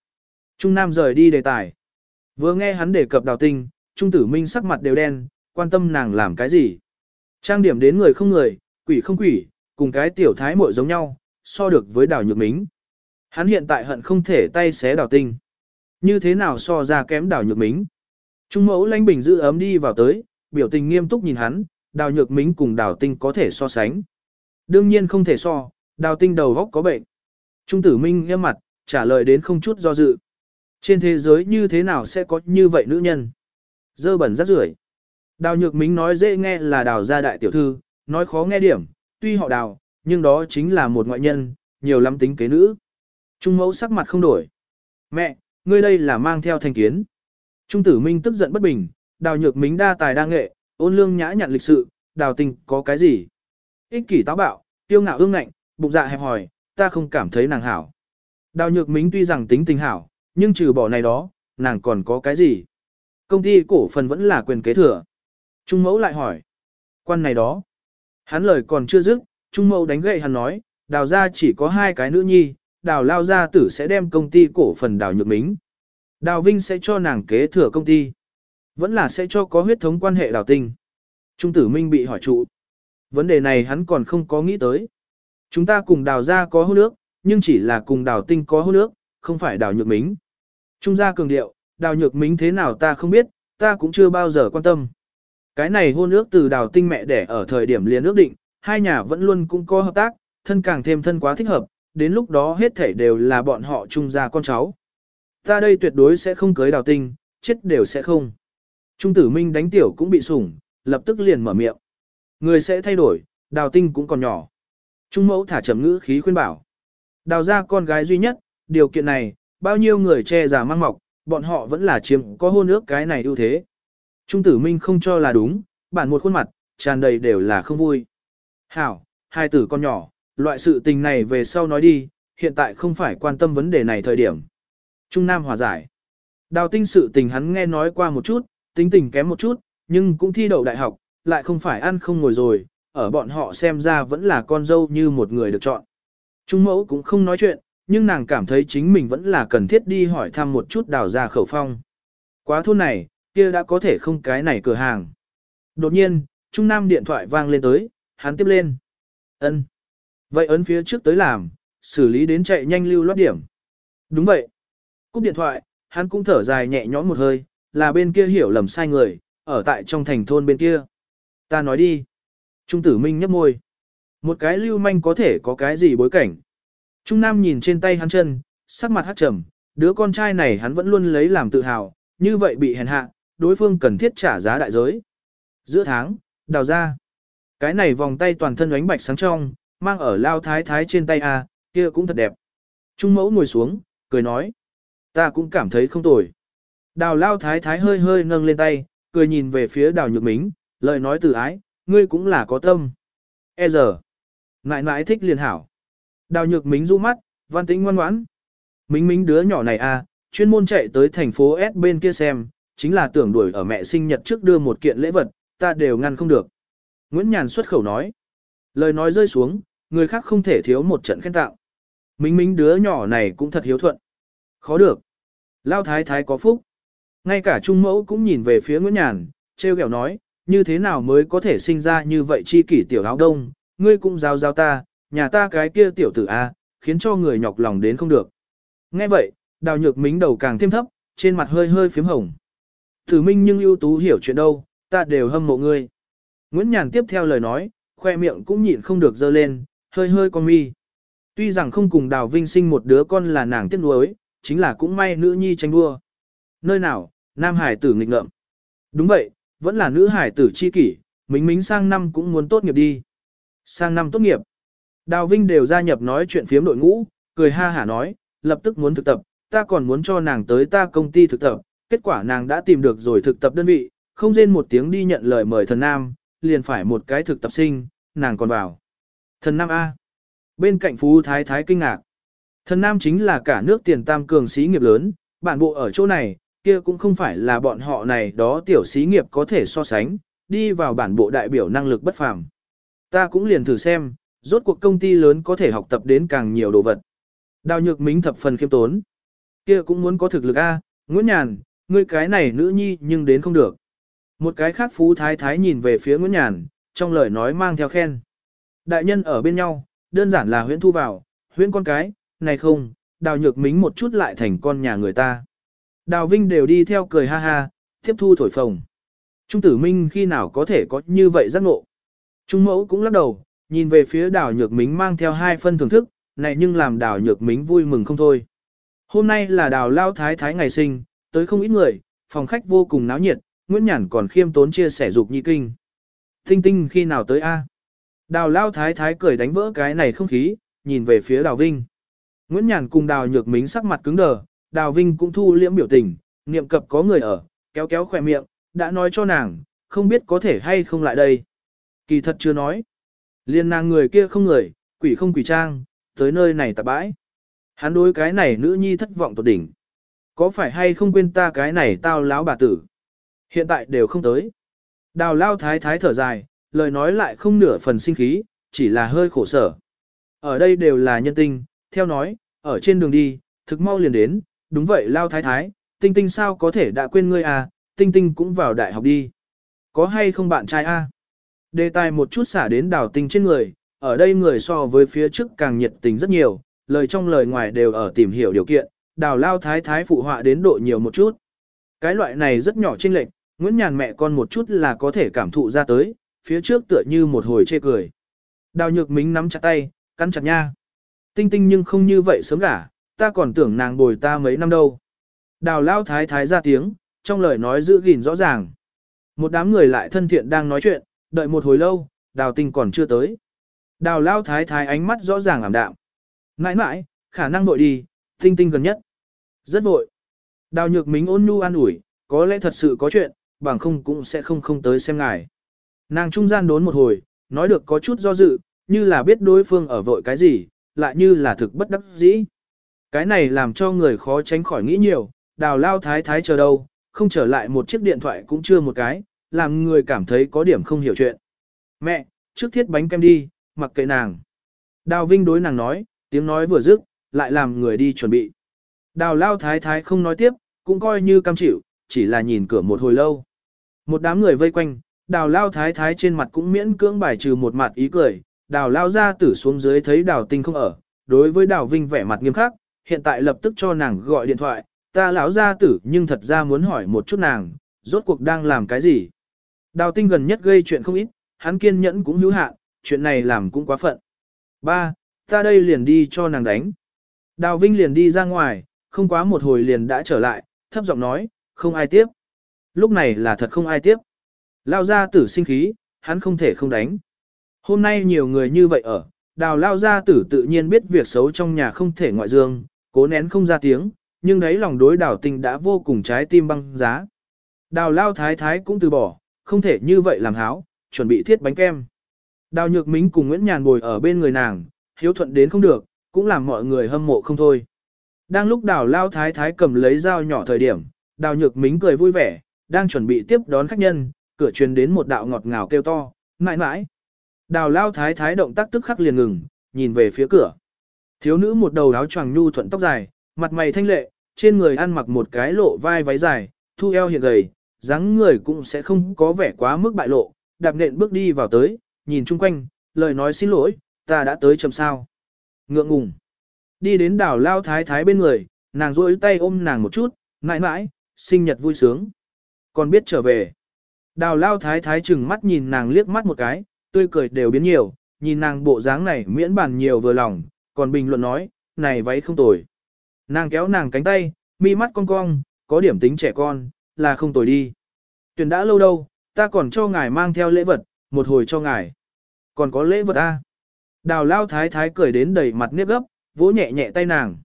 Trung Nam rời đi đề tài. Vừa nghe hắn đề cập đào tinh, Trung Tử Minh sắc mặt đều đen, quan tâm nàng làm cái gì. Trang điểm đến người không người, quỷ không quỷ, cùng cái tiểu thái muội giống nhau, so được với đào nhược mính. Hắn hiện tại hận không thể tay xé đào tinh. Như thế nào so ra kém đào nhược mính. Trung mẫu lãnh bình giữ ấm đi vào tới, biểu tình nghiêm túc nhìn hắn, đào nhược mính cùng đào tinh có thể so sánh. Đương nhiên không thể so, đào tinh đầu góc có bệnh. Trung tử minh nghiêm mặt, trả lời đến không chút do dự. Trên thế giới như thế nào sẽ có như vậy nữ nhân? Dơ bẩn rất rưởi. Đào nhược mính nói dễ nghe là đào gia đại tiểu thư, nói khó nghe điểm, tuy họ đào, nhưng đó chính là một ngoại nhân, nhiều lắm tính kế nữ. Trung mẫu sắc mặt không đổi. Mẹ, ngươi đây là mang theo thành kiến. Trung tử minh tức giận bất bình, đào nhược mính đa tài đa nghệ, ôn lương nhã nhặn lịch sự, đào tình có cái gì? Ích kỷ táo bạo, tiêu ngạo ương ngạnh, bụng dạ hẹp hòi, ta không cảm thấy nàng hảo. Đào nhược mính tuy rằng tính tình hảo, nhưng trừ bỏ này đó, nàng còn có cái gì? Công ty cổ phần vẫn là quyền kế thừa. Trung mẫu lại hỏi. Quan này đó. Hắn lời còn chưa dứt, Trung mẫu đánh gậy hắn nói, đào ra chỉ có hai cái nữ nhi, đào lao gia tử sẽ đem công ty cổ phần đào nhược mính. Đào Vinh sẽ cho nàng kế thừa công ty. Vẫn là sẽ cho có huyết thống quan hệ đào tinh. Trung tử Minh bị hỏi trụ. Vấn đề này hắn còn không có nghĩ tới. Chúng ta cùng đào ra có hôn nước, nhưng chỉ là cùng đào tinh có hôn nước, không phải đào nhược mính. Trung gia cường điệu, đào nhược mính thế nào ta không biết, ta cũng chưa bao giờ quan tâm. Cái này hôn ước từ đào tinh mẹ đẻ ở thời điểm liền ước định, hai nhà vẫn luôn cũng có hợp tác, thân càng thêm thân quá thích hợp, đến lúc đó hết thảy đều là bọn họ trung gia con cháu. Ta đây tuyệt đối sẽ không cưới đào tinh, chết đều sẽ không. Trung tử minh đánh tiểu cũng bị sủng, lập tức liền mở miệng. Người sẽ thay đổi, đào tinh cũng còn nhỏ. Trung mẫu thả trầm ngữ khí khuyên bảo. Đào ra con gái duy nhất, điều kiện này, bao nhiêu người che giả mang mọc, bọn họ vẫn là chiếm có hôn ước cái này ưu thế. Trung tử minh không cho là đúng, bản một khuôn mặt, tràn đầy đều là không vui. Hảo, hai tử con nhỏ, loại sự tình này về sau nói đi, hiện tại không phải quan tâm vấn đề này thời điểm. Trung Nam hòa giải. Đào tinh sự tình hắn nghe nói qua một chút, tính tình kém một chút, nhưng cũng thi đậu đại học, lại không phải ăn không ngồi rồi, ở bọn họ xem ra vẫn là con dâu như một người được chọn. Trung mẫu cũng không nói chuyện, nhưng nàng cảm thấy chính mình vẫn là cần thiết đi hỏi thăm một chút đào ra khẩu phong. Quá thôn này, kia đã có thể không cái này cửa hàng. Đột nhiên, Trung Nam điện thoại vang lên tới, hắn tiếp lên. ân Vậy ấn phía trước tới làm, xử lý đến chạy nhanh lưu loát điểm. Đúng vậy. Cúp điện thoại, hắn cũng thở dài nhẹ nhõm một hơi, là bên kia hiểu lầm sai người, ở tại trong thành thôn bên kia. Ta nói đi. Trung tử minh nhấp môi. Một cái lưu manh có thể có cái gì bối cảnh. Trung Nam nhìn trên tay hắn chân, sắc mặt hát trầm, đứa con trai này hắn vẫn luôn lấy làm tự hào, như vậy bị hèn hạ, đối phương cần thiết trả giá đại giới. Giữa tháng, đào ra. Cái này vòng tay toàn thân ánh bạch sáng trong, mang ở lao thái thái trên tay A, kia cũng thật đẹp. Trung mẫu ngồi xuống, cười nói. Ta cũng cảm thấy không tồi. Đào lao thái thái hơi hơi nâng lên tay, cười nhìn về phía đào nhược mính, lời nói từ ái, ngươi cũng là có tâm. E giờ, ngại ngại thích liền hảo. Đào nhược mính du mắt, văn tĩnh ngoan ngoãn. Mính mính đứa nhỏ này à, chuyên môn chạy tới thành phố S bên kia xem, chính là tưởng đuổi ở mẹ sinh nhật trước đưa một kiện lễ vật, ta đều ngăn không được. Nguyễn Nhàn xuất khẩu nói. Lời nói rơi xuống, người khác không thể thiếu một trận khen tạo. Minh minh đứa nhỏ này cũng thật hiếu thuận. Khó được. Lao thái thái có phúc. Ngay cả Trung Mẫu cũng nhìn về phía Nguyễn Nhàn, treo kẹo nói, như thế nào mới có thể sinh ra như vậy chi kỷ tiểu áo đông, ngươi cũng giao giao ta, nhà ta cái kia tiểu tử A, khiến cho người nhọc lòng đến không được. Nghe vậy, đào nhược mính đầu càng thêm thấp, trên mặt hơi hơi phím hồng. Tử minh nhưng ưu tú hiểu chuyện đâu, ta đều hâm mộ ngươi. Nguyễn Nhàn tiếp theo lời nói, khoe miệng cũng nhịn không được dơ lên, hơi hơi con mi. Tuy rằng không cùng đào vinh sinh một đứa con là nàng tiếc nuối, chính là cũng may nữ nhi tranh đua. Nơi nào, nam hải tử nghịch ngợm. Đúng vậy, vẫn là nữ hải tử chi kỷ, mính mính sang năm cũng muốn tốt nghiệp đi. Sang năm tốt nghiệp, Đào Vinh đều gia nhập nói chuyện phiếm đội ngũ, cười ha hả nói, lập tức muốn thực tập, ta còn muốn cho nàng tới ta công ty thực tập, kết quả nàng đã tìm được rồi thực tập đơn vị, không rên một tiếng đi nhận lời mời thần nam, liền phải một cái thực tập sinh, nàng còn vào. Thần nam A. Bên cạnh Phú Thái Thái kinh ngạc. Thần nam chính là cả nước tiền tam cường sĩ nghiệp lớn, bản bộ ở chỗ này, kia cũng không phải là bọn họ này đó tiểu sĩ nghiệp có thể so sánh, đi vào bản bộ đại biểu năng lực bất phàm. Ta cũng liền thử xem, rốt cuộc công ty lớn có thể học tập đến càng nhiều đồ vật. Đào nhược mính thập phần khiêm tốn. kia cũng muốn có thực lực A, Nguyễn Nhàn, ngươi cái này nữ nhi nhưng đến không được. Một cái khác phú thái thái nhìn về phía Nguyễn Nhàn, trong lời nói mang theo khen. Đại nhân ở bên nhau, đơn giản là huyễn thu vào, huyễn con cái, này không, đào nhược mính một chút lại thành con nhà người ta. Đào Vinh đều đi theo cười ha ha, tiếp thu thổi phồng. Trung tử minh khi nào có thể có như vậy giác ngộ. Trung mẫu cũng lắc đầu, nhìn về phía đào nhược mính mang theo hai phân thưởng thức, này nhưng làm đào nhược mính vui mừng không thôi. Hôm nay là đào lao thái thái ngày sinh, tới không ít người, phòng khách vô cùng náo nhiệt, Nguyễn Nhản còn khiêm tốn chia sẻ dục nhi kinh. Tinh tinh khi nào tới a? Đào lao thái thái cười đánh vỡ cái này không khí, nhìn về phía đào vinh. Nguyễn Nhàn cùng đào nhược mính sắc mặt cứng đờ, đào vinh cũng thu liễm biểu tình, niệm cập có người ở, kéo kéo khỏe miệng, đã nói cho nàng, không biết có thể hay không lại đây. Kỳ thật chưa nói. Liên nàng người kia không người, quỷ không quỷ trang, tới nơi này tạp bãi. Hắn đối cái này nữ nhi thất vọng tột đỉnh. Có phải hay không quên ta cái này tao láo bà tử? Hiện tại đều không tới. Đào lao thái thái thở dài, lời nói lại không nửa phần sinh khí, chỉ là hơi khổ sở. Ở đây đều là nhân tinh, theo nói, ở trên đường đi, thực mau liền đến, đúng vậy lao thái thái, tinh tinh sao có thể đã quên ngươi à, tinh tinh cũng vào đại học đi. Có hay không bạn trai a? À? Đề tài một chút xả đến đào tinh trên người, ở đây người so với phía trước càng nhiệt tình rất nhiều, lời trong lời ngoài đều ở tìm hiểu điều kiện, đào lao thái thái phụ họa đến độ nhiều một chút. Cái loại này rất nhỏ chênh lệch, Nguyễn Nhàn mẹ con một chút là có thể cảm thụ ra tới, phía trước tựa như một hồi chê cười. Đào nhược mính nắm chặt tay, cắn chặt nha. Tinh tinh nhưng không như vậy sớm gả, ta còn tưởng nàng bồi ta mấy năm đâu. Đào lao thái thái ra tiếng, trong lời nói giữ gìn rõ ràng. Một đám người lại thân thiện đang nói chuyện, đợi một hồi lâu, đào tinh còn chưa tới. Đào lao thái thái ánh mắt rõ ràng ảm đạm. Mãi mãi, khả năng vội đi, tinh tinh gần nhất. Rất vội. Đào nhược mính ôn nhu an ủi, có lẽ thật sự có chuyện, bằng không cũng sẽ không không tới xem ngài. Nàng trung gian đốn một hồi, nói được có chút do dự, như là biết đối phương ở vội cái gì, lại như là thực bất đắc dĩ. Cái này làm cho người khó tránh khỏi nghĩ nhiều, đào lao thái thái chờ đâu, không trở lại một chiếc điện thoại cũng chưa một cái, làm người cảm thấy có điểm không hiểu chuyện. Mẹ, trước thiết bánh kem đi, mặc kệ nàng. Đào Vinh đối nàng nói, tiếng nói vừa dứt, lại làm người đi chuẩn bị. Đào lao thái thái không nói tiếp, cũng coi như cam chịu, chỉ là nhìn cửa một hồi lâu. Một đám người vây quanh, đào lao thái thái trên mặt cũng miễn cưỡng bài trừ một mặt ý cười, đào lao ra tử xuống dưới thấy đào tinh không ở, đối với đào vinh vẻ mặt nghiêm khắc, hiện tại lập tức cho nàng gọi điện thoại, ta lão gia tử nhưng thật ra muốn hỏi một chút nàng, rốt cuộc đang làm cái gì. Đào tinh gần nhất gây chuyện không ít, hắn kiên nhẫn cũng hữu hạn, chuyện này làm cũng quá phận. Ba, ta đây liền đi cho nàng đánh. Đào Vinh liền đi ra ngoài, không quá một hồi liền đã trở lại, thấp giọng nói, không ai tiếp. Lúc này là thật không ai tiếp. Lao gia tử sinh khí, hắn không thể không đánh. Hôm nay nhiều người như vậy ở, đào lao gia tử tự nhiên biết việc xấu trong nhà không thể ngoại dương, cố nén không ra tiếng, nhưng đấy lòng đối đào tình đã vô cùng trái tim băng giá. Đào lao thái thái cũng từ bỏ, không thể như vậy làm háo, chuẩn bị thiết bánh kem. Đào nhược mính cùng Nguyễn Nhàn bồi ở bên người nàng, hiếu thuận đến không được, cũng làm mọi người hâm mộ không thôi. Đang lúc đào lao thái thái cầm lấy dao nhỏ thời điểm, đào nhược mính cười vui vẻ, đang chuẩn bị tiếp đón khách nhân, cửa truyền đến một đạo ngọt ngào kêu to, mãi mãi. Đào lao thái thái động tác tức khắc liền ngừng, nhìn về phía cửa. Thiếu nữ một đầu áo choàng nhu thuận tóc dài, mặt mày thanh lệ, trên người ăn mặc một cái lộ vai váy dài, thu eo hiện gầy, dáng người cũng sẽ không có vẻ quá mức bại lộ, đạp nện bước đi vào tới, nhìn chung quanh, lời nói xin lỗi, ta đã tới chậm sao. Ngượng ngùng. Đi đến đảo lao thái thái bên người, nàng rôi tay ôm nàng một chút, mãi mãi, sinh nhật vui sướng. Còn biết trở về. Đào lao thái thái chừng mắt nhìn nàng liếc mắt một cái, tươi cười đều biến nhiều, nhìn nàng bộ dáng này miễn bàn nhiều vừa lòng, còn bình luận nói, này váy không tồi. Nàng kéo nàng cánh tay, mi mắt cong cong, có điểm tính trẻ con, là không tồi đi. Tuyển đã lâu đâu, ta còn cho ngài mang theo lễ vật, một hồi cho ngài. Còn có lễ vật a. Đào lao thái thái cười đến đầy mặt nếp gấp, vỗ nhẹ nhẹ tay nàng.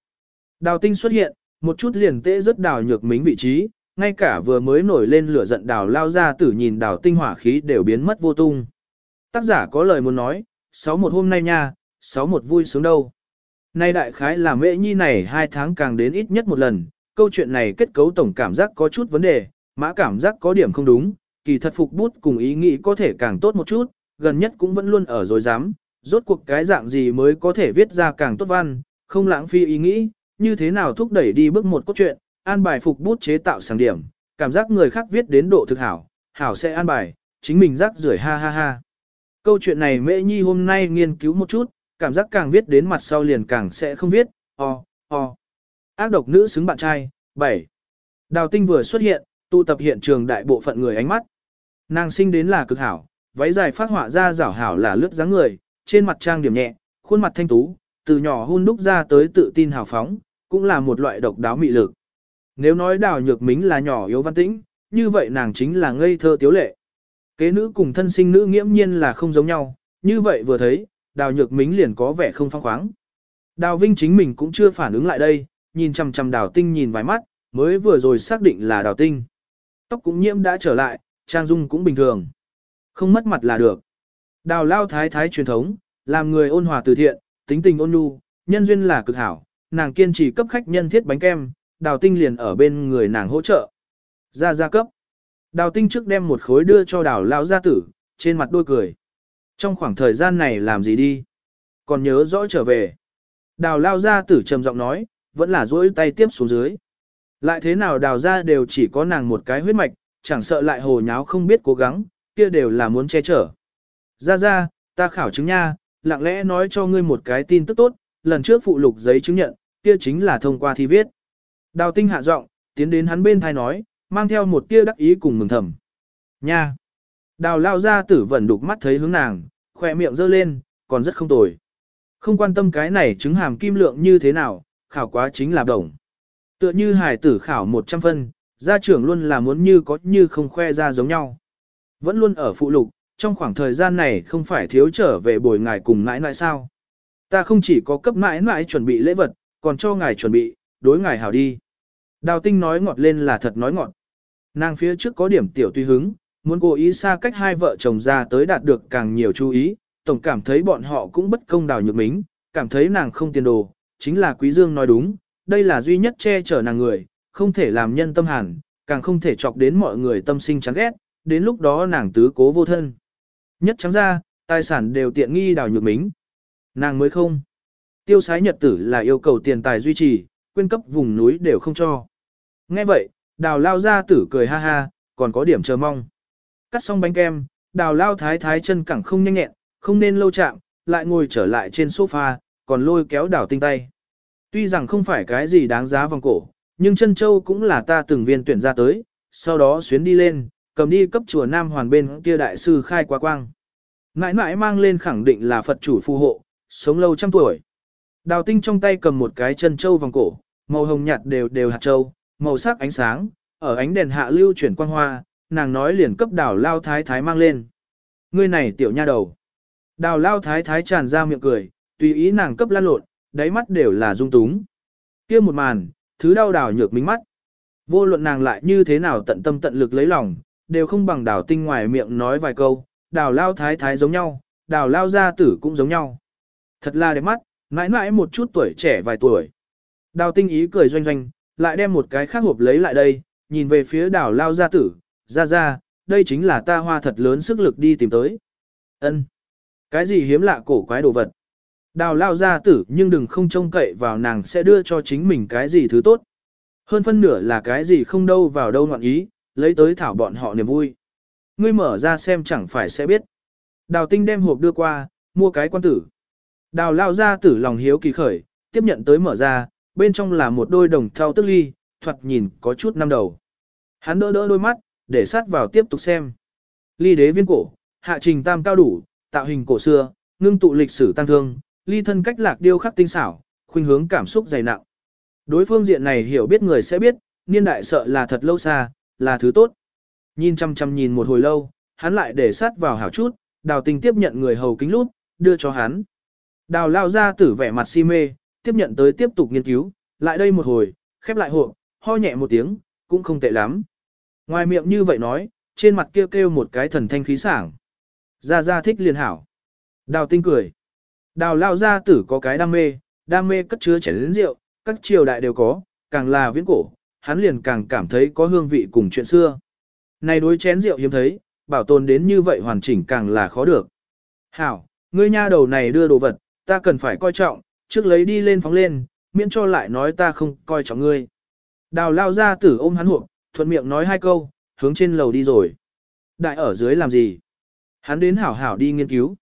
Đào tinh xuất hiện, một chút liền tễ rất đào nhược mính vị trí, ngay cả vừa mới nổi lên lửa giận đào lao ra tử nhìn đào tinh hỏa khí đều biến mất vô tung. Tác giả có lời muốn nói, sáu một hôm nay nha, sáu một vui sướng đâu. Nay đại khái là mẹ nhi này hai tháng càng đến ít nhất một lần, câu chuyện này kết cấu tổng cảm giác có chút vấn đề, mã cảm giác có điểm không đúng, kỳ thật phục bút cùng ý nghĩ có thể càng tốt một chút, gần nhất cũng vẫn luôn ở dối dám, rốt cuộc cái dạng gì mới có thể viết ra càng tốt văn, không lãng phí ý nghĩ, như thế nào thúc đẩy đi bước một cốt truyện, an bài phục bút chế tạo sáng điểm, cảm giác người khác viết đến độ thực hảo, hảo sẽ an bài, chính mình rắc rưởi ha ha ha. Câu chuyện này mẹ nhi hôm nay nghiên cứu một chút, cảm giác càng viết đến mặt sau liền càng sẽ không viết, o, o. Ác độc nữ xứng bạn trai, 7. Đào tinh vừa xuất hiện, tụ tập hiện trường đại bộ phận người ánh mắt. Nàng sinh đến là cực hảo, váy dài phát họa ra rảo hảo là lướt dáng người, trên mặt trang điểm nhẹ, khuôn mặt thanh tú, từ nhỏ hun đúc ra tới tự tin hào phóng, cũng là một loại độc đáo mị lực. Nếu nói đào nhược mính là nhỏ yếu văn tĩnh, như vậy nàng chính là ngây thơ tiếu lệ. Kế nữ cùng thân sinh nữ nghiễm nhiên là không giống nhau, như vậy vừa thấy, đào nhược mính liền có vẻ không phong khoáng. Đào Vinh chính mình cũng chưa phản ứng lại đây, nhìn chằm chằm đào tinh nhìn vài mắt, mới vừa rồi xác định là đào tinh. Tóc cũng nhiễm đã trở lại, trang dung cũng bình thường. Không mất mặt là được. Đào lao thái thái truyền thống, làm người ôn hòa từ thiện, tính tình ôn nhu, nhân duyên là cực hảo, nàng kiên trì cấp khách nhân thiết bánh kem, đào tinh liền ở bên người nàng hỗ trợ. Ra gia cấp. Đào tinh trước đem một khối đưa cho đào lao gia tử, trên mặt đôi cười. Trong khoảng thời gian này làm gì đi? Còn nhớ rõ trở về. Đào lao gia tử trầm giọng nói, vẫn là dỗi tay tiếp xuống dưới. Lại thế nào đào ra đều chỉ có nàng một cái huyết mạch, chẳng sợ lại hồ nháo không biết cố gắng, kia đều là muốn che chở. Ra ra, ta khảo chứng nha, lặng lẽ nói cho ngươi một cái tin tức tốt, lần trước phụ lục giấy chứng nhận, kia chính là thông qua thi viết. Đào tinh hạ giọng, tiến đến hắn bên thai nói, mang theo một tia đắc ý cùng mừng thầm. Nha! Đào lao ra tử vẩn đục mắt thấy hướng nàng, khỏe miệng giơ lên, còn rất không tồi. Không quan tâm cái này chứng hàm kim lượng như thế nào, khảo quá chính là đồng. Tựa như hải tử khảo 100 phân, gia trưởng luôn là muốn như có như không khoe ra giống nhau. Vẫn luôn ở phụ lục, trong khoảng thời gian này không phải thiếu trở về bồi ngài cùng mãi mãi sao. Ta không chỉ có cấp mãi mãi chuẩn bị lễ vật, còn cho ngài chuẩn bị, đối ngài hảo đi. Đào tinh nói ngọt lên là thật nói ngọt. Nàng phía trước có điểm tiểu tuy hứng, muốn cố ý xa cách hai vợ chồng ra tới đạt được càng nhiều chú ý, tổng cảm thấy bọn họ cũng bất công đào nhược mính, cảm thấy nàng không tiền đồ, chính là Quý Dương nói đúng, đây là duy nhất che chở nàng người, không thể làm nhân tâm hẳn, càng không thể chọc đến mọi người tâm sinh chán ghét, đến lúc đó nàng tứ cố vô thân. Nhất trắng ra, tài sản đều tiện nghi đào nhược mính. Nàng mới không. Tiêu sái nhật tử là yêu cầu tiền tài duy trì, quyên cấp vùng núi đều không cho. Nghe vậy, đào lao ra tử cười ha ha, còn có điểm chờ mong. Cắt xong bánh kem, đào lao thái thái chân cẳng không nhanh nhẹn, không nên lâu chạm, lại ngồi trở lại trên sofa, còn lôi kéo đào tinh tay. Tuy rằng không phải cái gì đáng giá vòng cổ, nhưng chân châu cũng là ta từng viên tuyển ra tới, sau đó xuyến đi lên, cầm đi cấp chùa Nam Hoàn bên kia đại sư khai quá quang. Mãi mãi mang lên khẳng định là Phật chủ phù hộ, sống lâu trăm tuổi. Đào tinh trong tay cầm một cái chân châu vòng cổ, màu hồng nhạt đều đều hạt châu, màu sắc ánh sáng, ở ánh đèn hạ lưu chuyển quang hoa, nàng nói liền cấp đào lao thái thái mang lên. Ngươi này tiểu nha đầu. Đào lao thái thái tràn ra miệng cười, tùy ý nàng cấp lan lộn, đáy mắt đều là dung túng. kia một màn, thứ đau đào nhược minh mắt. Vô luận nàng lại như thế nào tận tâm tận lực lấy lòng, đều không bằng đào tinh ngoài miệng nói vài câu, đào lao thái thái giống nhau, đào lao gia tử cũng giống nhau. Thật là đẹp mắt, mãi mãi một chút tuổi trẻ vài tuổi. Đào tinh ý cười doanh doanh, lại đem một cái khác hộp lấy lại đây, nhìn về phía đào lao gia tử, ra ra, đây chính là ta hoa thật lớn sức lực đi tìm tới. Ân, Cái gì hiếm lạ cổ quái đồ vật? Đào lao gia tử nhưng đừng không trông cậy vào nàng sẽ đưa cho chính mình cái gì thứ tốt. Hơn phân nửa là cái gì không đâu vào đâu ngoạn ý, lấy tới thảo bọn họ niềm vui. Ngươi mở ra xem chẳng phải sẽ biết. Đào tinh đem hộp đưa qua, mua cái quan tử. Đào lao gia tử lòng hiếu kỳ khởi, tiếp nhận tới mở ra, bên trong là một đôi đồng thau tức ly, thoạt nhìn có chút năm đầu. Hắn đỡ đỡ đôi mắt, để sát vào tiếp tục xem. Ly đế viên cổ, hạ trình tam cao đủ, tạo hình cổ xưa, ngưng tụ lịch sử tăng thương, ly thân cách lạc điêu khắc tinh xảo, khuynh hướng cảm xúc dày nặng. Đối phương diện này hiểu biết người sẽ biết, niên đại sợ là thật lâu xa, là thứ tốt. Nhìn chăm chăm nhìn một hồi lâu, hắn lại để sát vào hảo chút, đào tình tiếp nhận người hầu kính lút, đưa cho hắn. Đào lao ra tử vẻ mặt si mê, tiếp nhận tới tiếp tục nghiên cứu, lại đây một hồi, khép lại hộp, ho nhẹ một tiếng, cũng không tệ lắm. Ngoài miệng như vậy nói, trên mặt kêu kêu một cái thần thanh khí sảng. gia gia thích liền hảo. Đào tinh cười. Đào lao gia tử có cái đam mê, đam mê cất chứa chén lĩnh rượu, các triều đại đều có, càng là viễn cổ, hắn liền càng cảm thấy có hương vị cùng chuyện xưa. Này đối chén rượu hiếm thấy, bảo tồn đến như vậy hoàn chỉnh càng là khó được. Hảo, ngươi nha đầu này đưa đồ vật, ta cần phải coi trọng, trước lấy đi lên phóng lên, miễn cho lại nói ta không coi trọng ngươi. Đào lao gia tử ôm hắn hộp, thuận miệng nói hai câu, hướng trên lầu đi rồi. Đại ở dưới làm gì? Hắn đến hảo hảo đi nghiên cứu.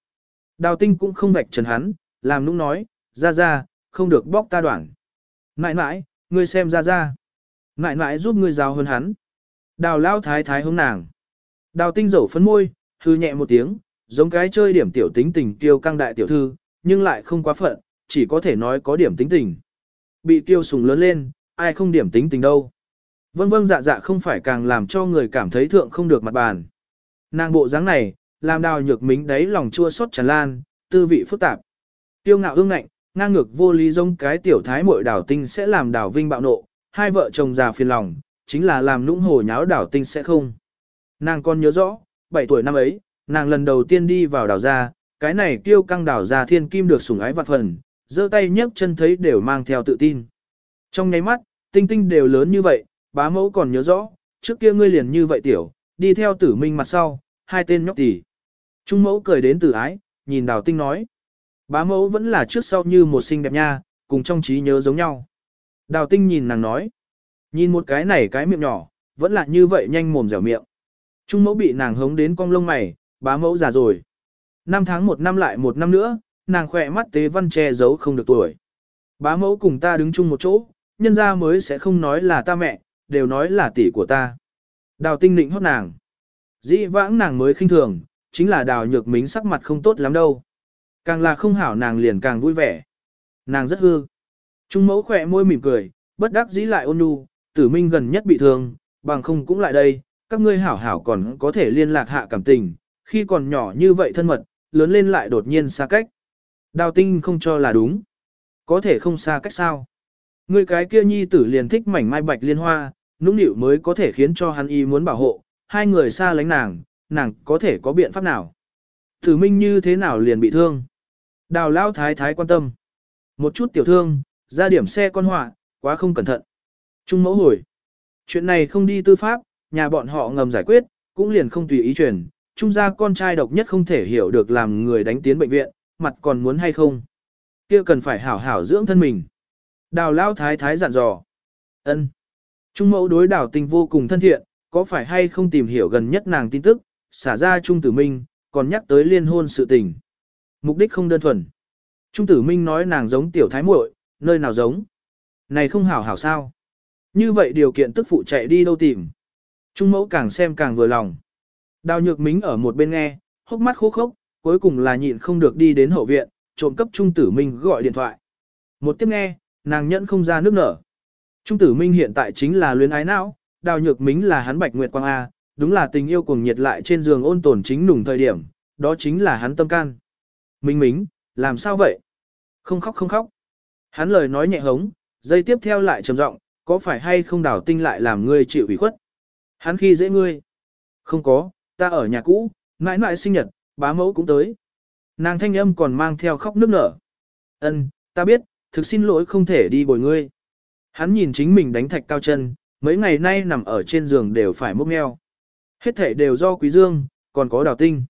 Đào tinh cũng không vạch trần hắn, làm nũng nói, ra ra, không được bóc ta đoạn. Nãi nãi, ngươi xem ra ra. Nãi nãi giúp ngươi giáo hơn hắn. Đào lao thái thái hướng nàng. Đào tinh dẩu phấn môi, hư nhẹ một tiếng, giống cái chơi điểm tiểu tính tình kiêu căng đại tiểu thư, nhưng lại không quá phận, chỉ có thể nói có điểm tính tình. Bị tiêu sùng lớn lên, ai không điểm tính tình đâu. Vâng vâng dạ dạ không phải càng làm cho người cảm thấy thượng không được mặt bàn. Nàng bộ dáng này, làm đào nhược mính đấy lòng chua xót tràn lan, tư vị phức tạp. Tiêu ngạo ương ngạnh, ngang ngược vô lý giống cái tiểu thái muội đào tinh sẽ làm đào vinh bạo nộ, hai vợ chồng già phiền lòng, chính là làm nũng hồ nháo đào tinh sẽ không. Nàng còn nhớ rõ, 7 tuổi năm ấy, nàng lần đầu tiên đi vào đào gia, cái này tiêu căng đào gia thiên kim được sủng ái vặt phần, giơ tay nhấc chân thấy đều mang theo tự tin. Trong nháy mắt, tinh tinh đều lớn như vậy, bá mẫu còn nhớ rõ, trước kia ngươi liền như vậy tiểu, đi theo tử minh mặt sau, hai tên nhóc tỷ. Trung mẫu cười đến tử ái, nhìn đào tinh nói. Bá mẫu vẫn là trước sau như một xinh đẹp nha, cùng trong trí nhớ giống nhau. Đào tinh nhìn nàng nói. Nhìn một cái này cái miệng nhỏ, vẫn là như vậy nhanh mồm dẻo miệng. Trung mẫu bị nàng hống đến cong lông mày, bá mẫu già rồi. Năm tháng một năm lại một năm nữa, nàng khỏe mắt tế văn che giấu không được tuổi. Bá mẫu cùng ta đứng chung một chỗ, nhân ra mới sẽ không nói là ta mẹ, đều nói là tỷ của ta. Đào tinh nịnh hót nàng. Dĩ vãng nàng mới khinh thường, chính là đào nhược mính sắc mặt không tốt lắm đâu. Càng là không hảo nàng liền càng vui vẻ. Nàng rất hư. Trung mẫu khỏe môi mỉm cười, bất đắc dĩ lại ôn nhu, tử minh gần nhất bị thương, bằng không cũng lại đây, các ngươi hảo hảo còn có thể liên lạc hạ cảm tình, khi còn nhỏ như vậy thân mật, lớn lên lại đột nhiên xa cách. Đào tinh không cho là đúng. Có thể không xa cách sao. Người cái kia nhi tử liền thích mảnh mai bạch liên hoa, nũng nịu mới có thể khiến cho hắn y muốn bảo hộ, hai người xa lánh nàng, nàng có thể có biện pháp nào. Tử minh như thế nào liền bị thương. Đào lao thái thái quan tâm. Một chút tiểu thương, ra điểm xe con họa, quá không cẩn thận. Trung mẫu hồi. Chuyện này không đi tư pháp, nhà bọn họ ngầm giải quyết, cũng liền không tùy ý truyền. Trung gia con trai độc nhất không thể hiểu được làm người đánh tiến bệnh viện, mặt còn muốn hay không. kia cần phải hảo hảo dưỡng thân mình. Đào lao thái thái dặn dò. ân Trung mẫu đối đào tình vô cùng thân thiện, có phải hay không tìm hiểu gần nhất nàng tin tức, xả ra Trung Tử Minh, còn nhắc tới liên hôn sự tình. Mục đích không đơn thuần. Trung Tử Minh nói nàng giống tiểu thái muội, nơi nào giống. Này không hảo hảo sao. Như vậy điều kiện tức phụ chạy đi đâu tìm. Trung mẫu càng xem càng vừa lòng. Đào nhược mính ở một bên nghe, hốc mắt khô khốc, cuối cùng là nhịn không được đi đến hậu viện, trộm cấp Trung Tử Minh gọi điện thoại. Một tiếp nghe, nàng nhẫn không ra nước nở. Trung Tử Minh hiện tại chính là luyến ái não, đào nhược mính là hắn bạch nguyệt quang A, đúng là tình yêu cuồng nhiệt lại trên giường ôn tồn chính nùng thời điểm, đó chính là hắn tâm can. Minh mính, làm sao vậy? Không khóc không khóc. Hắn lời nói nhẹ hống, dây tiếp theo lại trầm giọng, có phải hay không đào tinh lại làm ngươi chịu ủy khuất? Hắn khi dễ ngươi. Không có, ta ở nhà cũ, mãi mãi sinh nhật, bá mẫu cũng tới. Nàng thanh âm còn mang theo khóc nước nở. Ân, ta biết, thực xin lỗi không thể đi bồi ngươi. Hắn nhìn chính mình đánh thạch cao chân, mấy ngày nay nằm ở trên giường đều phải múc meo. Hết thể đều do quý dương, còn có đào tinh.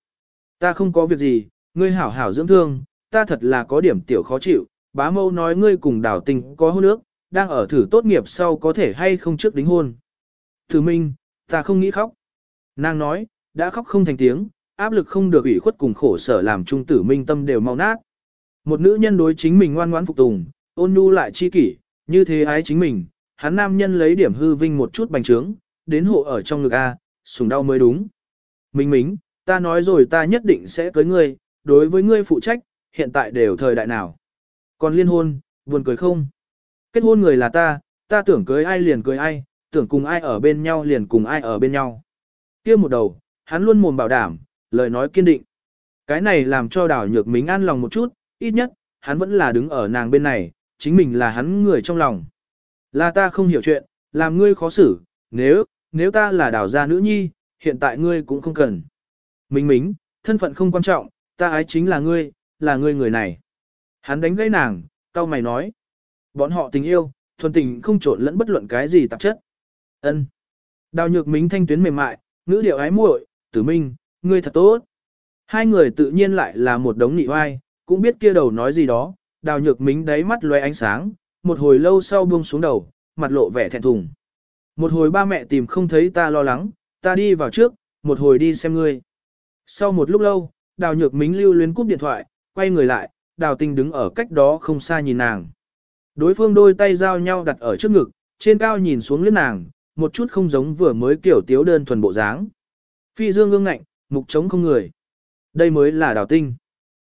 Ta không có việc gì, ngươi hảo hảo dưỡng thương, ta thật là có điểm tiểu khó chịu, bá mâu nói ngươi cùng đào tinh có hôn ước, đang ở thử tốt nghiệp sau có thể hay không trước đính hôn. Thử Minh, ta không nghĩ khóc. Nàng nói, đã khóc không thành tiếng, áp lực không được ủy khuất cùng khổ sở làm trung tử minh tâm đều mau nát. Một nữ nhân đối chính mình ngoan ngoãn phục tùng, ôn nhu lại chi kỷ, như thế ái chính mình, hắn nam nhân lấy điểm hư vinh một chút bành trướng, đến hộ ở trong ngực A, sùng đau mới đúng. Minh mính, ta nói rồi ta nhất định sẽ cưới ngươi, đối với ngươi phụ trách, hiện tại đều thời đại nào. Còn liên hôn, buồn cười không? Kết hôn người là ta, ta tưởng cưới ai liền cưới ai, tưởng cùng ai ở bên nhau liền cùng ai ở bên nhau. kia một đầu, hắn luôn mồm bảo đảm, lời nói kiên định. Cái này làm cho đảo nhược mính an lòng một chút, ít nhất, hắn vẫn là đứng ở nàng bên này, chính mình là hắn người trong lòng. Là ta không hiểu chuyện, làm ngươi khó xử, nếu, nếu ta là đảo gia nữ nhi, hiện tại ngươi cũng không cần. Minh mính, thân phận không quan trọng, ta ái chính là ngươi, là ngươi người này. Hắn đánh gãy nàng, cao mày nói. Bọn họ tình yêu, thuần tình không trộn lẫn bất luận cái gì tạp chất. Ân. Đào nhược mính thanh tuyến mềm mại, ngữ điệu ái muội, tử minh, ngươi thật tốt. Hai người tự nhiên lại là một đống nị oai, cũng biết kia đầu nói gì đó, đào nhược mính đáy mắt loe ánh sáng, một hồi lâu sau buông xuống đầu, mặt lộ vẻ thẹn thùng. Một hồi ba mẹ tìm không thấy ta lo lắng, ta đi vào trước, một hồi đi xem ngươi. Sau một lúc lâu, đào nhược mính lưu luyến cúp điện thoại, quay người lại, đào tinh đứng ở cách đó không xa nhìn nàng. Đối phương đôi tay giao nhau đặt ở trước ngực, trên cao nhìn xuống lướt nàng, một chút không giống vừa mới kiểu tiếu đơn thuần bộ dáng. Phi dương ương ngạnh, mục trống không người. Đây mới là đào tinh.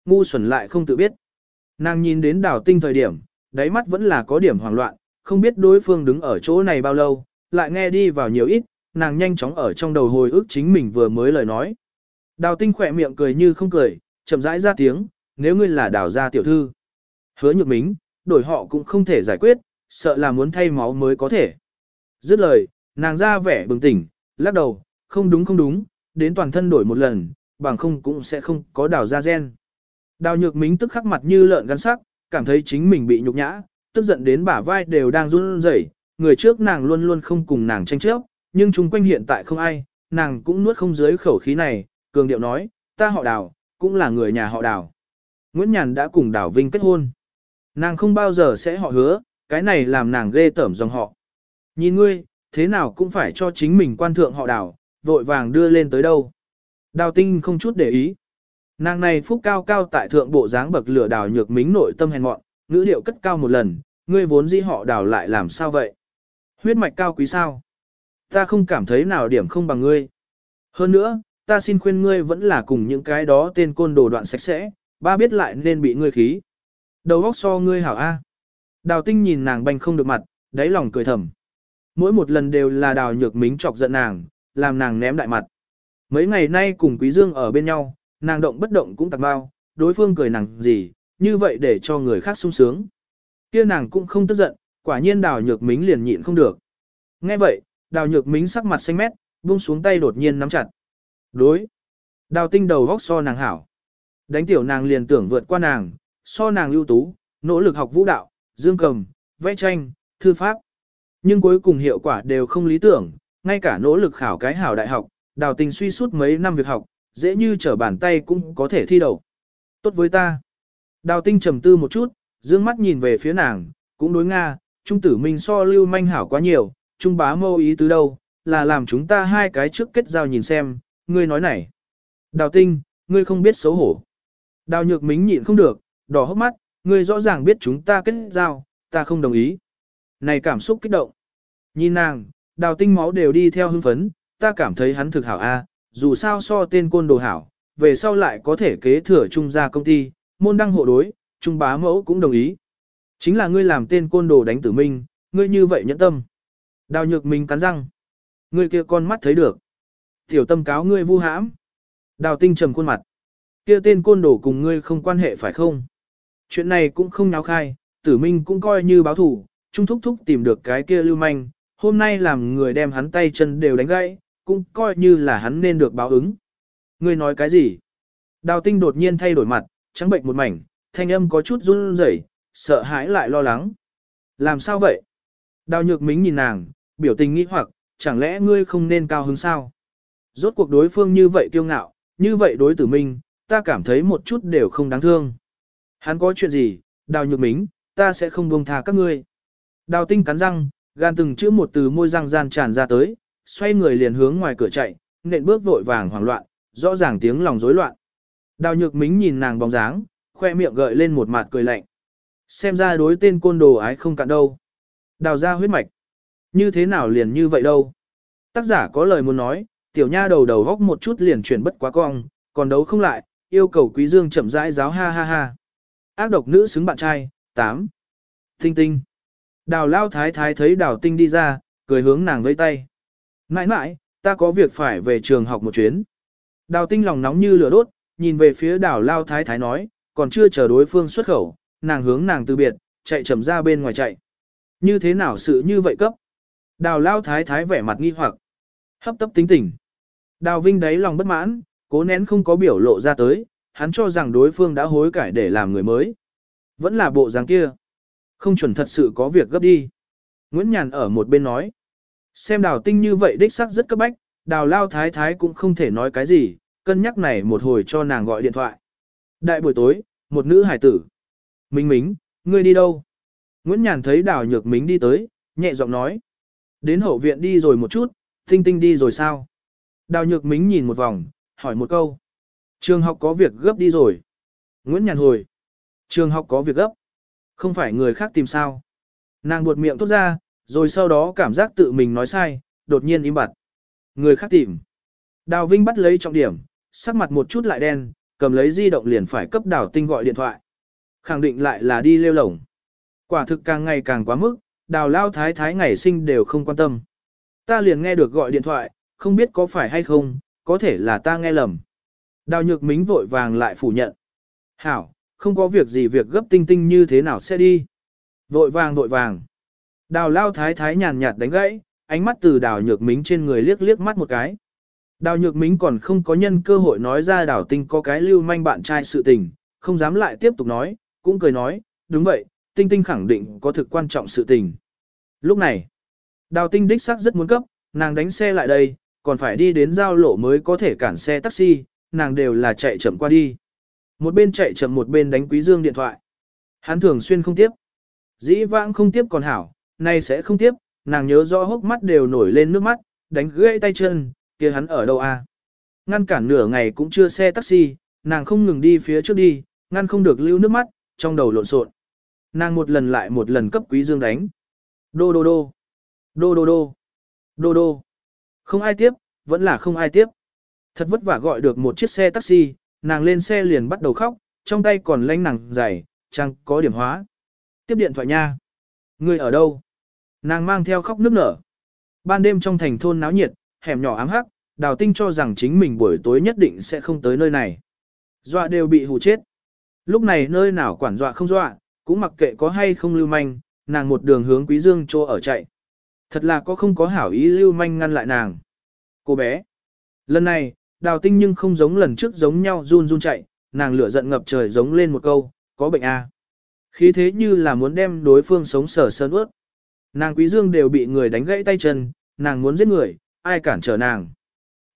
Ngu xuẩn lại không tự biết. Nàng nhìn đến đào tinh thời điểm, đáy mắt vẫn là có điểm hoảng loạn, không biết đối phương đứng ở chỗ này bao lâu, lại nghe đi vào nhiều ít, nàng nhanh chóng ở trong đầu hồi ức chính mình vừa mới lời nói. Đào tinh khỏe miệng cười như không cười, chậm rãi ra tiếng, nếu ngươi là đào gia tiểu thư. Hứa nhược mính, đổi họ cũng không thể giải quyết, sợ là muốn thay máu mới có thể. Dứt lời, nàng ra vẻ bừng tỉnh, lắc đầu, không đúng không đúng, đến toàn thân đổi một lần, bằng không cũng sẽ không có đào ra gen. Đào nhược mính tức khắc mặt như lợn gắn sắc, cảm thấy chính mình bị nhục nhã, tức giận đến bả vai đều đang run rẩy. người trước nàng luôn luôn không cùng nàng tranh chấp, nhưng chung quanh hiện tại không ai, nàng cũng nuốt không dưới khẩu khí này, cường điệu nói, ta họ đào, cũng là người nhà họ đào. Nguyễn Nhàn đã cùng đào Vinh kết hôn. Nàng không bao giờ sẽ họ hứa, cái này làm nàng ghê tởm dòng họ. Nhìn ngươi, thế nào cũng phải cho chính mình quan thượng họ đào, vội vàng đưa lên tới đâu. Đào tinh không chút để ý. Nàng này phúc cao cao tại thượng bộ dáng bậc lửa đào nhược mính nội tâm hèn mọn, ngữ điệu cất cao một lần, ngươi vốn dĩ họ đào lại làm sao vậy? Huyết mạch cao quý sao? Ta không cảm thấy nào điểm không bằng ngươi. Hơn nữa, ta xin khuyên ngươi vẫn là cùng những cái đó tên côn đồ đoạn sạch sẽ, ba biết lại nên bị ngươi khí. Đầu óc so ngươi hảo A. Đào tinh nhìn nàng banh không được mặt, đáy lòng cười thầm. Mỗi một lần đều là đào nhược mính chọc giận nàng, làm nàng ném đại mặt. Mấy ngày nay cùng Quý Dương ở bên nhau, nàng động bất động cũng tạc bao, đối phương cười nàng gì, như vậy để cho người khác sung sướng. Kia nàng cũng không tức giận, quả nhiên đào nhược mính liền nhịn không được. Nghe vậy, đào nhược mính sắc mặt xanh mét, buông xuống tay đột nhiên nắm chặt. Đối. Đào tinh đầu vóc so nàng hảo. Đánh tiểu nàng liền tưởng vượt qua nàng, so nàng ưu tú, nỗ lực học vũ đạo, dương cầm, vẽ tranh, thư pháp. Nhưng cuối cùng hiệu quả đều không lý tưởng, ngay cả nỗ lực khảo cái hảo đại học, đào tình suy suốt mấy năm việc học, dễ như trở bàn tay cũng có thể thi đầu. Tốt với ta. Đào tinh trầm tư một chút, dương mắt nhìn về phía nàng, cũng đối Nga, trung tử minh so lưu manh hảo quá nhiều, trung bá mâu ý tứ đâu, là làm chúng ta hai cái trước kết giao nhìn xem, ngươi nói này. Đào tinh, ngươi không biết xấu hổ. Đào nhược mính nhịn không được, đỏ hốc mắt, ngươi rõ ràng biết chúng ta kết giao, ta không đồng ý. Này cảm xúc kích động. Nhìn nàng, đào tinh máu đều đi theo hưng phấn, ta cảm thấy hắn thực hảo a, dù sao so tên côn đồ hảo, về sau lại có thể kế thừa trung gia công ty, môn đăng hộ đối, trung bá mẫu cũng đồng ý. Chính là ngươi làm tên côn đồ đánh tử minh, ngươi như vậy nhẫn tâm. Đào nhược mình cắn răng. Ngươi kia con mắt thấy được. Tiểu tâm cáo ngươi vu hãm. Đào tinh trầm khuôn mặt. Kia tên côn đồ cùng ngươi không quan hệ phải không? Chuyện này cũng không náo khai, tử minh cũng coi như báo thủ, trung thúc thúc tìm được cái kia lưu manh, hôm nay làm người đem hắn tay chân đều đánh gãy, cũng coi như là hắn nên được báo ứng. Ngươi nói cái gì? Đào tinh đột nhiên thay đổi mặt, trắng bệnh một mảnh, thanh âm có chút run rẩy, sợ hãi lại lo lắng. Làm sao vậy? Đào nhược mính nhìn nàng, biểu tình nghĩ hoặc, chẳng lẽ ngươi không nên cao hứng sao? Rốt cuộc đối phương như vậy kiêu ngạo, như vậy đối tử minh, ta cảm thấy một chút đều không đáng thương. Hắn có chuyện gì, đào nhược mính, ta sẽ không buông tha các ngươi. Đào tinh cắn răng, gan từng chữ một từ môi răng gian tràn ra tới, xoay người liền hướng ngoài cửa chạy, nện bước vội vàng hoảng loạn, rõ ràng tiếng lòng rối loạn. Đào nhược mính nhìn nàng bóng dáng, khoe miệng gợi lên một mặt cười lạnh. Xem ra đối tên côn đồ ái không cạn đâu. Đào ra huyết mạch. Như thế nào liền như vậy đâu. Tác giả có lời muốn nói, tiểu nha đầu đầu góc một chút liền chuyển bất quá cong, còn đấu không lại, yêu cầu quý dương chậm rãi giáo ha ha ha. Ác độc nữ xứng bạn trai, 8. Tinh tinh. Đào lao thái thái thấy đào tinh đi ra, cười hướng nàng vẫy tay. Mãi mãi, ta có việc phải về trường học một chuyến. Đào tinh lòng nóng như lửa đốt, nhìn về phía đào lao thái thái nói, còn chưa chờ đối phương xuất khẩu, nàng hướng nàng từ biệt, chạy chậm ra bên ngoài chạy. Như thế nào sự như vậy cấp? Đào lao thái thái vẻ mặt nghi hoặc, hấp tấp tính tình. Đào Vinh đáy lòng bất mãn, cố nén không có biểu lộ ra tới, hắn cho rằng đối phương đã hối cải để làm người mới. Vẫn là bộ dáng kia. Không chuẩn thật sự có việc gấp đi. Nguyễn Nhàn ở một bên nói. Xem đào tinh như vậy đích xác rất cấp bách, đào lao thái thái cũng không thể nói cái gì, cân nhắc này một hồi cho nàng gọi điện thoại. Đại buổi tối, một nữ hải tử. Minh Mính, ngươi đi đâu? Nguyễn Nhàn thấy đào nhược mính đi tới, nhẹ giọng nói. Đến hậu viện đi rồi một chút, tinh tinh đi rồi sao? Đào nhược mính nhìn một vòng, hỏi một câu. Trường học có việc gấp đi rồi. Nguyễn Nhàn hồi. Trường học có việc gấp. Không phải người khác tìm sao. Nàng buột miệng tốt ra, rồi sau đó cảm giác tự mình nói sai, đột nhiên im bặt. Người khác tìm. Đào Vinh bắt lấy trọng điểm, sắc mặt một chút lại đen, cầm lấy di động liền phải cấp đào tinh gọi điện thoại. Khẳng định lại là đi lêu lổng. Quả thực càng ngày càng quá mức, đào lao thái thái ngày sinh đều không quan tâm. Ta liền nghe được gọi điện thoại, không biết có phải hay không, có thể là ta nghe lầm. Đào nhược mính vội vàng lại phủ nhận. Hảo, không có việc gì việc gấp tinh tinh như thế nào sẽ đi. Vội vàng vội vàng. Đào lao thái thái nhàn nhạt đánh gãy, ánh mắt từ đào nhược mính trên người liếc liếc mắt một cái. Đào nhược mính còn không có nhân cơ hội nói ra đào tinh có cái lưu manh bạn trai sự tình, không dám lại tiếp tục nói, cũng cười nói, đúng vậy, tinh tinh khẳng định có thực quan trọng sự tình. Lúc này, đào tinh đích xác rất muốn cấp, nàng đánh xe lại đây, còn phải đi đến giao lộ mới có thể cản xe taxi, nàng đều là chạy chậm qua đi. Một bên chạy chậm một bên đánh Quý Dương điện thoại. Hắn thường xuyên không tiếp. Dĩ vãng không tiếp còn hảo, nay sẽ không tiếp, nàng nhớ rõ hốc mắt đều nổi lên nước mắt, đánh gãy tay chân, kia hắn ở đâu a? Ngăn cản nửa ngày cũng chưa xe taxi, nàng không ngừng đi phía trước đi, ngăn không được lưu nước mắt, trong đầu lộn xộn. Nàng một lần lại một lần cấp Quý Dương đánh. Đô đô đô. Đô đô đô. Đô đô. Không ai tiếp, vẫn là không ai tiếp. Thật vất vả gọi được một chiếc xe taxi, nàng lên xe liền bắt đầu khóc, trong tay còn lanh nàng dày, chẳng có điểm hóa. Tiếp điện thoại nha. Người ở đâu? Nàng mang theo khóc nước nở. Ban đêm trong thành thôn náo nhiệt, hẻm nhỏ ám hắc, đào tinh cho rằng chính mình buổi tối nhất định sẽ không tới nơi này. Dọa đều bị hù chết. Lúc này nơi nào quản dọa không dọa, cũng mặc kệ có hay không lưu manh, nàng một đường hướng quý dương chỗ ở chạy. Thật là có không có hảo ý lưu manh ngăn lại nàng. Cô bé. Lần này, đào tinh nhưng không giống lần trước giống nhau run run chạy, nàng lửa giận ngập trời giống lên một câu, có bệnh a. À? Khí thế như là muốn đem đối phương sống sở sơn ướt. Nàng quý dương đều bị người đánh gãy tay chân, nàng muốn giết người, ai cản trở nàng.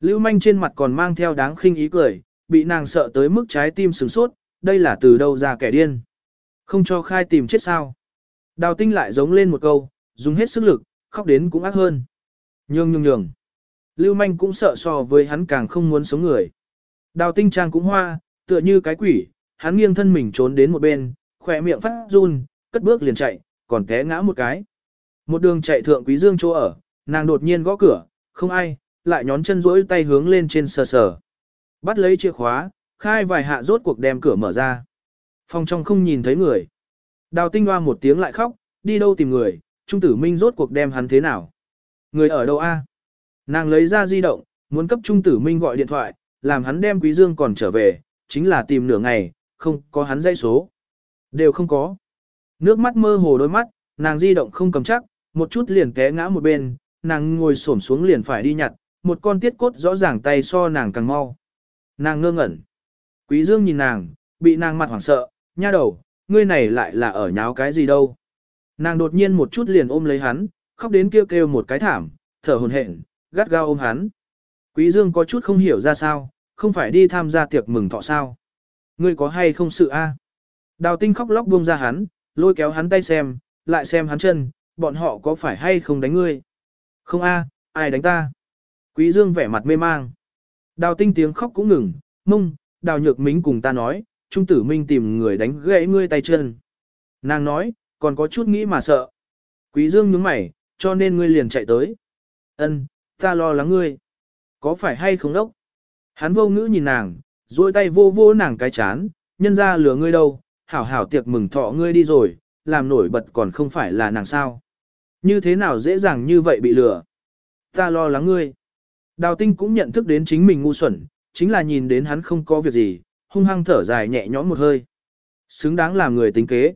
Lưu manh trên mặt còn mang theo đáng khinh ý cười, bị nàng sợ tới mức trái tim sừng sốt, đây là từ đâu ra kẻ điên. Không cho khai tìm chết sao. Đào tinh lại giống lên một câu, dùng hết sức lực, khóc đến cũng ác hơn. Nhường nhường nhường. Lưu manh cũng sợ so với hắn càng không muốn sống người. Đào tinh trang cũng hoa, tựa như cái quỷ, hắn nghiêng thân mình trốn đến một bên, khỏe miệng phát run, cất bước liền chạy, còn té ngã một cái. Một đường chạy thượng quý dương chỗ ở, nàng đột nhiên gõ cửa, không ai, lại nhón chân duỗi tay hướng lên trên sờ sờ. Bắt lấy chìa khóa, khai vài hạ rốt cuộc đem cửa mở ra. Phòng trong không nhìn thấy người. Đào tinh hoa một tiếng lại khóc, đi đâu tìm người, Trung tử Minh rốt cuộc đem hắn thế nào. Người ở đâu a? Nàng lấy ra di động, muốn cấp Trung tử Minh gọi điện thoại, làm hắn đem Quý Dương còn trở về, chính là tìm nửa ngày, không có hắn dây số. Đều không có. Nước mắt mơ hồ đôi mắt, nàng di động không cầm chắc, một chút liền té ngã một bên, nàng ngồi xổm xuống liền phải đi nhặt, một con tiết cốt rõ ràng tay so nàng càng mau. Nàng ngơ ngẩn. Quý Dương nhìn nàng, bị nàng mặt hoảng sợ, nha đầu, ngươi này lại là ở nháo cái gì đâu. Nàng đột nhiên một chút liền ôm lấy hắn, khóc đến kêu kêu một cái thảm, thở hồn hển, gắt gao ôm hắn. Quý Dương có chút không hiểu ra sao, không phải đi tham gia tiệc mừng thọ sao. Ngươi có hay không sự a? Đào tinh khóc lóc buông ra hắn, lôi kéo hắn tay xem, lại xem hắn chân, bọn họ có phải hay không đánh ngươi? Không a, ai đánh ta? Quý Dương vẻ mặt mê mang. Đào tinh tiếng khóc cũng ngừng, mông, đào nhược mính cùng ta nói, trung tử minh tìm người đánh gãy ngươi tay chân. Nàng nói, còn có chút nghĩ mà sợ. Quý Dương nhướng mày, cho nên ngươi liền chạy tới. Ân, ta lo lắng ngươi. Có phải hay không đốc? Hắn vô ngữ nhìn nàng, duỗi tay vô vô nàng cái chán, nhân ra lừa ngươi đâu, hảo hảo tiệc mừng thọ ngươi đi rồi, làm nổi bật còn không phải là nàng sao. Như thế nào dễ dàng như vậy bị lừa? Ta lo lắng ngươi. Đào tinh cũng nhận thức đến chính mình ngu xuẩn, chính là nhìn đến hắn không có việc gì, hung hăng thở dài nhẹ nhõm một hơi. Xứng đáng làm người tính kế.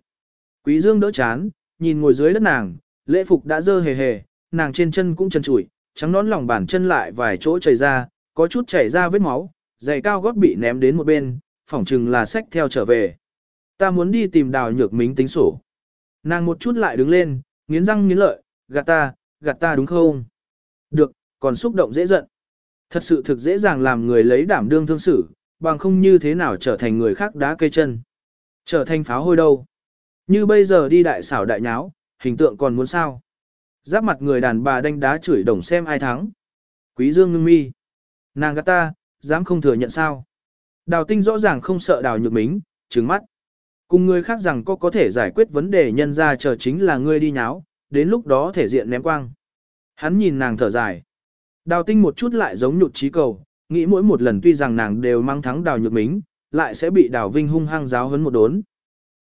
Quý dương đỡ chán, nhìn ngồi dưới đất nàng, lễ phục đã dơ hề hề, nàng trên chân cũng chân trụi, trắng nón lòng bàn chân lại vài chỗ chảy ra, có chút chảy ra vết máu, giày cao gót bị ném đến một bên, phỏng chừng là sách theo trở về. Ta muốn đi tìm đào nhược mính tính sổ. Nàng một chút lại đứng lên, nghiến răng nghiến lợi, gạt ta, gạt ta đúng không? Được, còn xúc động dễ giận. Thật sự thực dễ dàng làm người lấy đảm đương thương xử, bằng không như thế nào trở thành người khác đá cây chân. Trở thành pháo hôi đâu. Như bây giờ đi đại xảo đại nháo, hình tượng còn muốn sao. Giáp mặt người đàn bà đánh đá chửi đồng xem ai thắng. Quý dương ngưng mi. Nàng gắt ta, dám không thừa nhận sao. Đào tinh rõ ràng không sợ đào nhược mính, trứng mắt. Cùng người khác rằng có có thể giải quyết vấn đề nhân ra chờ chính là ngươi đi nháo, đến lúc đó thể diện ném quang. Hắn nhìn nàng thở dài. Đào tinh một chút lại giống nhụt trí cầu, nghĩ mỗi một lần tuy rằng nàng đều mang thắng đào nhược mính, lại sẽ bị đào vinh hung hăng giáo hấn một đốn.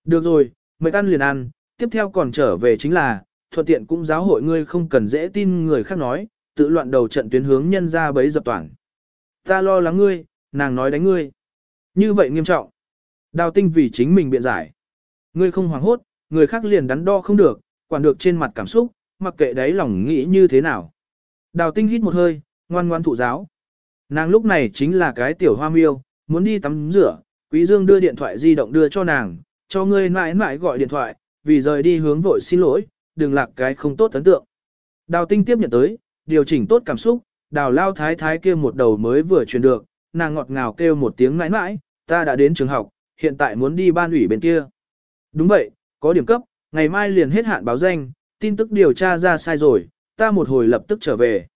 Được rồi, mệt ăn liền ăn, tiếp theo còn trở về chính là, thuận tiện cũng giáo hội ngươi không cần dễ tin người khác nói, tự loạn đầu trận tuyến hướng nhân ra bấy dập toàn. Ta lo lắng ngươi, nàng nói đánh ngươi. Như vậy nghiêm trọng. Đào tinh vì chính mình biện giải. Ngươi không hoảng hốt, người khác liền đắn đo không được, quản được trên mặt cảm xúc, mặc kệ đấy lòng nghĩ như thế nào. Đào tinh hít một hơi, ngoan ngoan thụ giáo. Nàng lúc này chính là cái tiểu hoa miêu, muốn đi tắm rửa, quý dương đưa điện thoại di động đưa cho nàng, cho ngươi mãi mãi gọi điện thoại, vì rời đi hướng vội xin lỗi, đừng lạc cái không tốt ấn tượng. Đào tinh tiếp nhận tới, điều chỉnh tốt cảm xúc, đào lao thái thái kia một đầu mới vừa truyền được, nàng ngọt ngào kêu một tiếng mãi mãi, ta đã đến trường học, hiện tại muốn đi ban ủy bên kia. Đúng vậy, có điểm cấp, ngày mai liền hết hạn báo danh, tin tức điều tra ra sai rồi, ta một hồi lập tức trở về.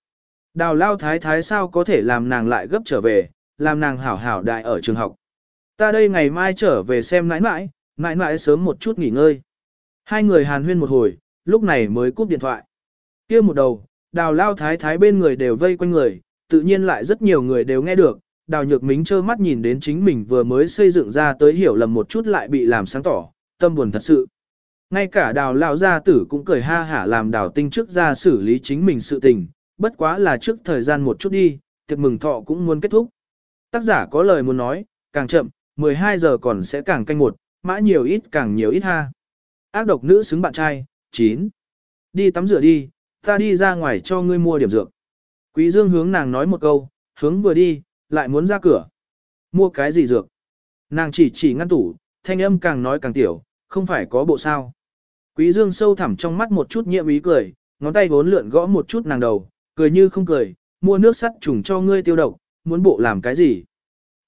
Đào lao thái thái sao có thể làm nàng lại gấp trở về, làm nàng hảo hảo đại ở trường học. Ta đây ngày mai trở về xem nãi nãi, nãi nãi sớm một chút nghỉ ngơi. Hai người hàn huyên một hồi, lúc này mới cúp điện thoại. kia một đầu, đào lao thái thái bên người đều vây quanh người, tự nhiên lại rất nhiều người đều nghe được, đào nhược mính trơ mắt nhìn đến chính mình vừa mới xây dựng ra tới hiểu lầm một chút lại bị làm sáng tỏ, tâm buồn thật sự. Ngay cả đào lao gia tử cũng cười ha hả làm đào tinh trước ra xử lý chính mình sự tình, bất quá là trước thời gian một chút đi, tiệc mừng thọ cũng muốn kết thúc. Tác giả có lời muốn nói, càng chậm, 12 giờ còn sẽ càng canh một, mã nhiều ít càng nhiều ít ha. Ác độc nữ xứng bạn trai, 9. Đi tắm rửa đi, ta đi ra ngoài cho ngươi mua điểm dược. Quý Dương hướng nàng nói một câu, hướng vừa đi, lại muốn ra cửa. Mua cái gì dược? Nàng chỉ chỉ ngăn tủ, thanh âm càng nói càng tiểu, không phải có bộ sao. Quý Dương sâu thẳm trong mắt một chút nhiệm ý cười, ngón tay vốn lượn gõ một chút nàng đầu, cười như không cười, mua nước sắt trùng cho ngươi tiêu độc, muốn bộ làm cái gì?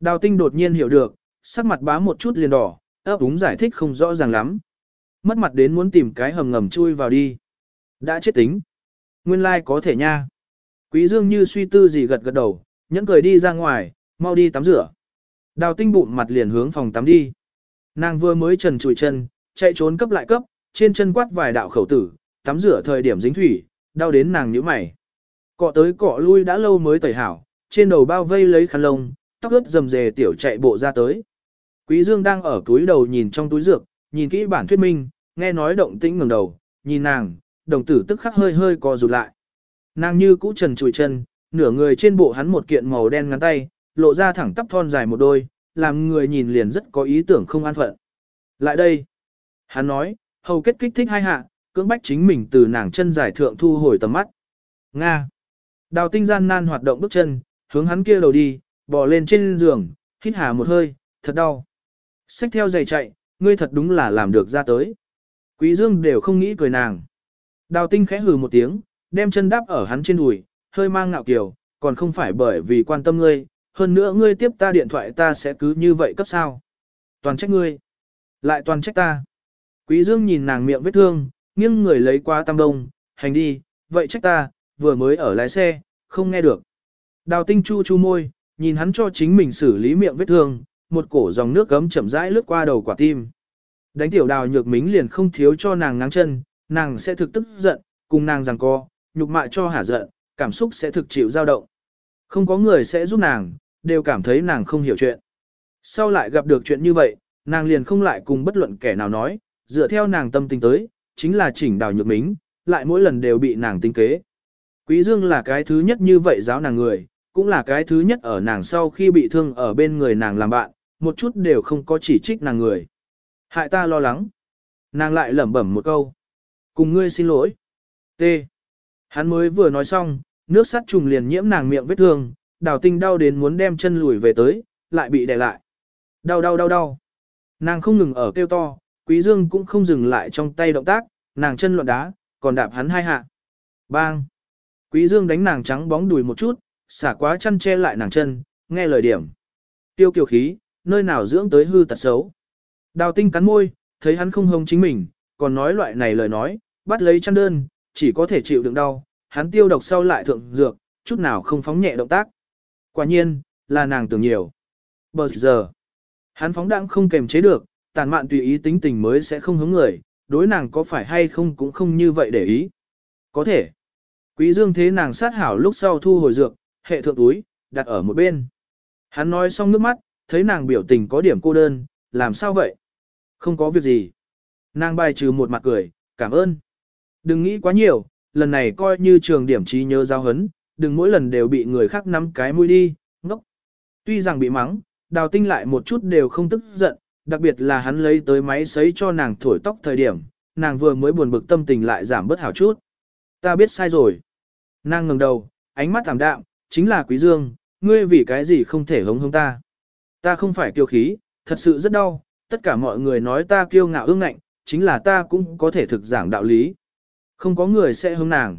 Đào tinh đột nhiên hiểu được, sắc mặt bá một chút liền đỏ, ấp úng giải thích không rõ ràng lắm. Mất mặt đến muốn tìm cái hầm ngầm chui vào đi. Đã chết tính. Nguyên lai like có thể nha. Quý dương như suy tư gì gật gật đầu, nhẫn cười đi ra ngoài, mau đi tắm rửa. Đào tinh bụng mặt liền hướng phòng tắm đi. Nàng vừa mới trần trụi chân, chạy trốn cấp lại cấp, trên chân quát vài đạo khẩu tử, tắm rửa thời điểm dính thủy, đau đến nàng nhíu mày. Cọ tới cọ lui đã lâu mới tẩy hảo, trên đầu bao vây lấy khăn lông, tóc ướt rầm rề tiểu chạy bộ ra tới. Quý Dương đang ở túi đầu nhìn trong túi dược, nhìn kỹ bản thuyết minh, nghe nói động tĩnh ngẩng đầu, nhìn nàng, đồng tử tức khắc hơi hơi co rụt lại. Nàng như cũ trần trụi chân, nửa người trên bộ hắn một kiện màu đen ngắn tay, lộ ra thẳng tắp thon dài một đôi, làm người nhìn liền rất có ý tưởng không an phận. Lại đây, hắn nói, hầu kết kích thích hai hạ, cưỡng bách chính mình từ nàng chân dài thượng thu hồi tầm mắt. Nga. Đào tinh gian nan hoạt động bước chân, hướng hắn kia đầu đi, bò lên trên giường, hít hà một hơi, thật đau. Xách theo giày chạy, ngươi thật đúng là làm được ra tới. Quý dương đều không nghĩ cười nàng. Đào tinh khẽ hừ một tiếng, đem chân đáp ở hắn trên đùi, hơi mang ngạo kiều, còn không phải bởi vì quan tâm ngươi, hơn nữa ngươi tiếp ta điện thoại ta sẽ cứ như vậy cấp sao. Toàn trách ngươi. Lại toàn trách ta. Quý Dương nhìn nàng miệng vết thương, nghiêng người lấy qua tam đông, hành đi, vậy trách ta, vừa mới ở lái xe, không nghe được. Đào tinh chu chu môi, nhìn hắn cho chính mình xử lý miệng vết thương, một cổ dòng nước gấm chậm rãi lướt qua đầu quả tim. Đánh tiểu đào nhược mính liền không thiếu cho nàng ngáng chân, nàng sẽ thực tức giận, cùng nàng rằng co, nhục mạ cho hả giận, cảm xúc sẽ thực chịu dao động. Không có người sẽ giúp nàng, đều cảm thấy nàng không hiểu chuyện. Sau lại gặp được chuyện như vậy, nàng liền không lại cùng bất luận kẻ nào nói, dựa theo nàng tâm tình tới, chính là chỉnh đào nhược mính, lại mỗi lần đều bị nàng tinh kế. Quý Dương là cái thứ nhất như vậy giáo nàng người, cũng là cái thứ nhất ở nàng sau khi bị thương ở bên người nàng làm bạn, một chút đều không có chỉ trích nàng người. Hại ta lo lắng. Nàng lại lẩm bẩm một câu. Cùng ngươi xin lỗi. T. Hắn mới vừa nói xong, nước sắt trùng liền nhiễm nàng miệng vết thương, đào tinh đau đến muốn đem chân lùi về tới, lại bị đè lại. Đau đau đau đau. Nàng không ngừng ở kêu to, quý dương cũng không dừng lại trong tay động tác, nàng chân loạn đá, còn đạp hắn hai hạ. Bang. Quý dương đánh nàng trắng bóng đùi một chút, xả quá chân che lại nàng chân, nghe lời điểm. Tiêu kiều khí, nơi nào dưỡng tới hư tật xấu. Đào tinh cắn môi, thấy hắn không hông chính mình, còn nói loại này lời nói, bắt lấy chăn đơn, chỉ có thể chịu đựng đau, hắn tiêu độc sau lại thượng dược, chút nào không phóng nhẹ động tác. Quả nhiên, là nàng tưởng nhiều. Bờ giờ, hắn phóng đãng không kềm chế được, tàn mạn tùy ý tính tình mới sẽ không hứng người, đối nàng có phải hay không cũng không như vậy để ý. Có thể. Quý dương thế nàng sát hảo lúc sau thu hồi dược, hệ thượng túi, đặt ở một bên. Hắn nói xong nước mắt, thấy nàng biểu tình có điểm cô đơn, làm sao vậy? Không có việc gì. Nàng bài trừ một mặt cười, cảm ơn. Đừng nghĩ quá nhiều, lần này coi như trường điểm trí nhớ giao hấn, đừng mỗi lần đều bị người khác nắm cái mũi đi, ngốc. Tuy rằng bị mắng, đào tinh lại một chút đều không tức giận, đặc biệt là hắn lấy tới máy sấy cho nàng thổi tóc thời điểm, nàng vừa mới buồn bực tâm tình lại giảm bớt hảo chút. Ta biết sai rồi. Nàng ngẩng đầu, ánh mắt thảm đạm, chính là quý dương, ngươi vì cái gì không thể hống hống ta. Ta không phải kiêu khí, thật sự rất đau, tất cả mọi người nói ta kiêu ngạo ương ngạnh, chính là ta cũng có thể thực giảng đạo lý. Không có người sẽ hướng nàng.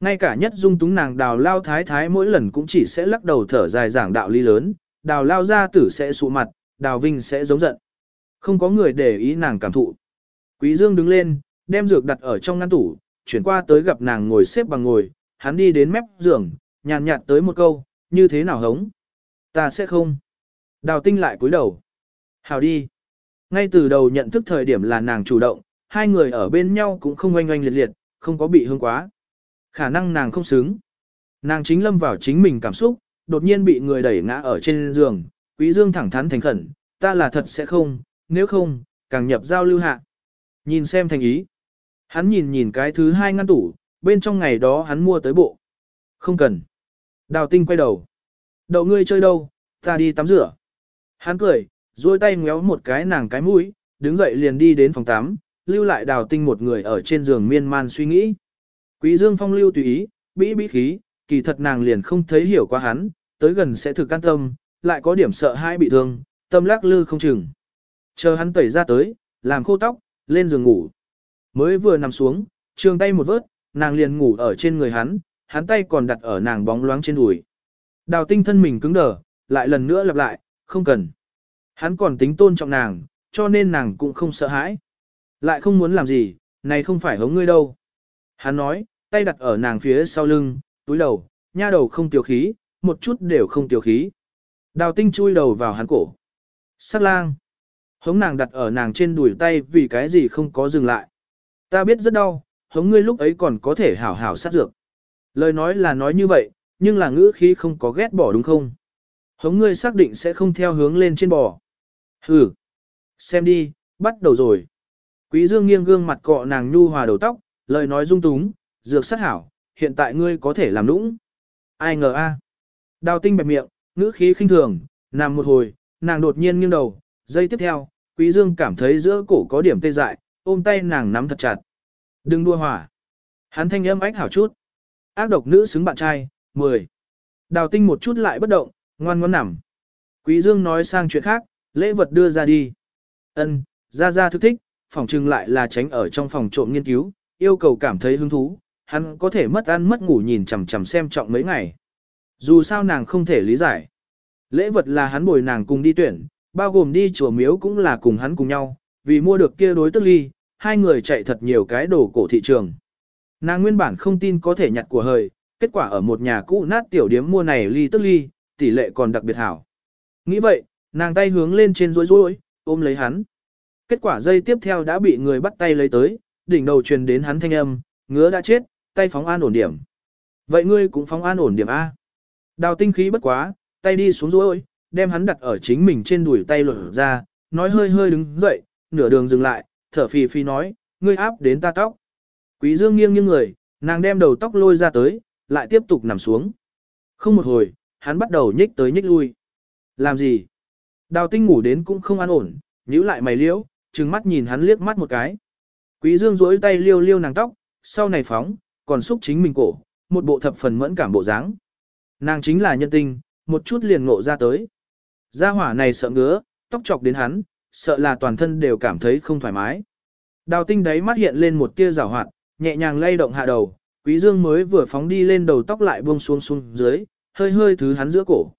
Ngay cả nhất dung túng nàng đào lao thái thái mỗi lần cũng chỉ sẽ lắc đầu thở dài giảng đạo lý lớn, đào lao gia tử sẽ sụ mặt, đào vinh sẽ giống giận. Không có người để ý nàng cảm thụ. Quý dương đứng lên, đem dược đặt ở trong ngăn tủ, chuyển qua tới gặp nàng ngồi xếp bằng ngồi, hắn đi đến mép giường, nhàn nhạt tới một câu, như thế nào hống? Ta sẽ không. Đào tinh lại cúi đầu. Hào đi. Ngay từ đầu nhận thức thời điểm là nàng chủ động, hai người ở bên nhau cũng không oanh oanh liệt liệt, không có bị hương quá. Khả năng nàng không xứng. Nàng chính lâm vào chính mình cảm xúc, đột nhiên bị người đẩy ngã ở trên giường, quý dương thẳng thắn thành khẩn, ta là thật sẽ không, nếu không, càng nhập giao lưu hạ. Nhìn xem thành ý. Hắn nhìn nhìn cái thứ hai ngăn tủ, bên trong ngày đó hắn mua tới bộ. Không cần. Đào tinh quay đầu. Đậu ngươi chơi đâu, ta đi tắm rửa. Hắn cười, duỗi tay ngéo một cái nàng cái mũi, đứng dậy liền đi đến phòng tắm, lưu lại đào tinh một người ở trên giường miên man suy nghĩ. Quý Dương Phong lưu tùy ý, bĩ bĩ khí, kỳ thật nàng liền không thấy hiểu qua hắn, tới gần sẽ thực can tâm, lại có điểm sợ hai bị thương, tâm lắc lư không chừng. Chờ hắn tẩy ra tới, làm khô tóc, lên giường ngủ. Mới vừa nằm xuống, trường tay một vớt, nàng liền ngủ ở trên người hắn, hắn tay còn đặt ở nàng bóng loáng trên đùi. Đào tinh thân mình cứng đờ, lại lần nữa lặp lại, không cần. Hắn còn tính tôn trọng nàng, cho nên nàng cũng không sợ hãi. Lại không muốn làm gì, này không phải hống ngươi đâu. Hắn nói, tay đặt ở nàng phía sau lưng, túi đầu, nha đầu không tiểu khí, một chút đều không tiểu khí. Đào tinh chui đầu vào hắn cổ. Sắc lang. Hống nàng đặt ở nàng trên đùi tay vì cái gì không có dừng lại. Ta biết rất đau, hống ngươi lúc ấy còn có thể hảo hảo sát dược. Lời nói là nói như vậy, nhưng là ngữ khí không có ghét bỏ đúng không? Hống ngươi xác định sẽ không theo hướng lên trên bò. Hừ. Xem đi, bắt đầu rồi. Quý dương nghiêng gương mặt cọ nàng nhu hòa đầu tóc, lời nói dung túng, dược sát hảo, hiện tại ngươi có thể làm nũng. Ai ngờ a? Đào tinh bẹp miệng, ngữ khí khinh thường, nằm một hồi, nàng đột nhiên nghiêng đầu, giây tiếp theo, quý dương cảm thấy giữa cổ có điểm tê dại, ôm tay nàng nắm thật chặt. Đừng đua hỏa. Hắn thanh âm ách hảo chút. Ác độc nữ xứng bạn trai, 10. Đào tinh một chút lại bất động, ngoan ngoãn nằm. Quý dương nói sang chuyện khác, lễ vật đưa ra đi. Ân, ra ra thức thích, phòng trừng lại là tránh ở trong phòng trộm nghiên cứu, yêu cầu cảm thấy hứng thú, hắn có thể mất ăn mất ngủ nhìn chằm chằm xem trọng mấy ngày. Dù sao nàng không thể lý giải. Lễ vật là hắn bồi nàng cùng đi tuyển, bao gồm đi chùa miếu cũng là cùng hắn cùng nhau, vì mua được kia đối tức ly, hai người chạy thật nhiều cái đồ cổ thị trường. Nàng nguyên bản không tin có thể nhặt của hời, kết quả ở một nhà cũ nát tiểu điếm mua này ly tức ly, tỷ lệ còn đặc biệt hảo. Nghĩ vậy, nàng tay hướng lên trên rối rối, ôm lấy hắn. Kết quả dây tiếp theo đã bị người bắt tay lấy tới, đỉnh đầu truyền đến hắn thanh âm, ngứa đã chết, tay phóng an ổn điểm. Vậy ngươi cũng phóng an ổn điểm A. Đào tinh khí bất quá, tay đi xuống rối, đem hắn đặt ở chính mình trên đùi tay lột ra, nói hơi hơi đứng dậy, nửa đường dừng lại, thở phì phì nói, ngươi áp đến ta tóc. Quý dương nghiêng nghiêng người, nàng đem đầu tóc lôi ra tới, lại tiếp tục nằm xuống. Không một hồi, hắn bắt đầu nhích tới nhích lui. Làm gì? Đào tinh ngủ đến cũng không an ổn, nhíu lại mày liễu, trừng mắt nhìn hắn liếc mắt một cái. Quý dương duỗi tay liêu liêu nàng tóc, sau này phóng, còn xúc chính mình cổ, một bộ thập phần mẫn cảm bộ dáng. Nàng chính là nhân tinh, một chút liền ngộ ra tới. Gia hỏa này sợ ngứa, tóc chọc đến hắn, sợ là toàn thân đều cảm thấy không thoải mái. Đào tinh đấy mắt hiện lên một tia rào hoạt, nhẹ nhàng lay động hạ đầu, quý dương mới vừa phóng đi lên đầu tóc lại buông xuống xuống dưới, hơi hơi thứ hắn giữa cổ.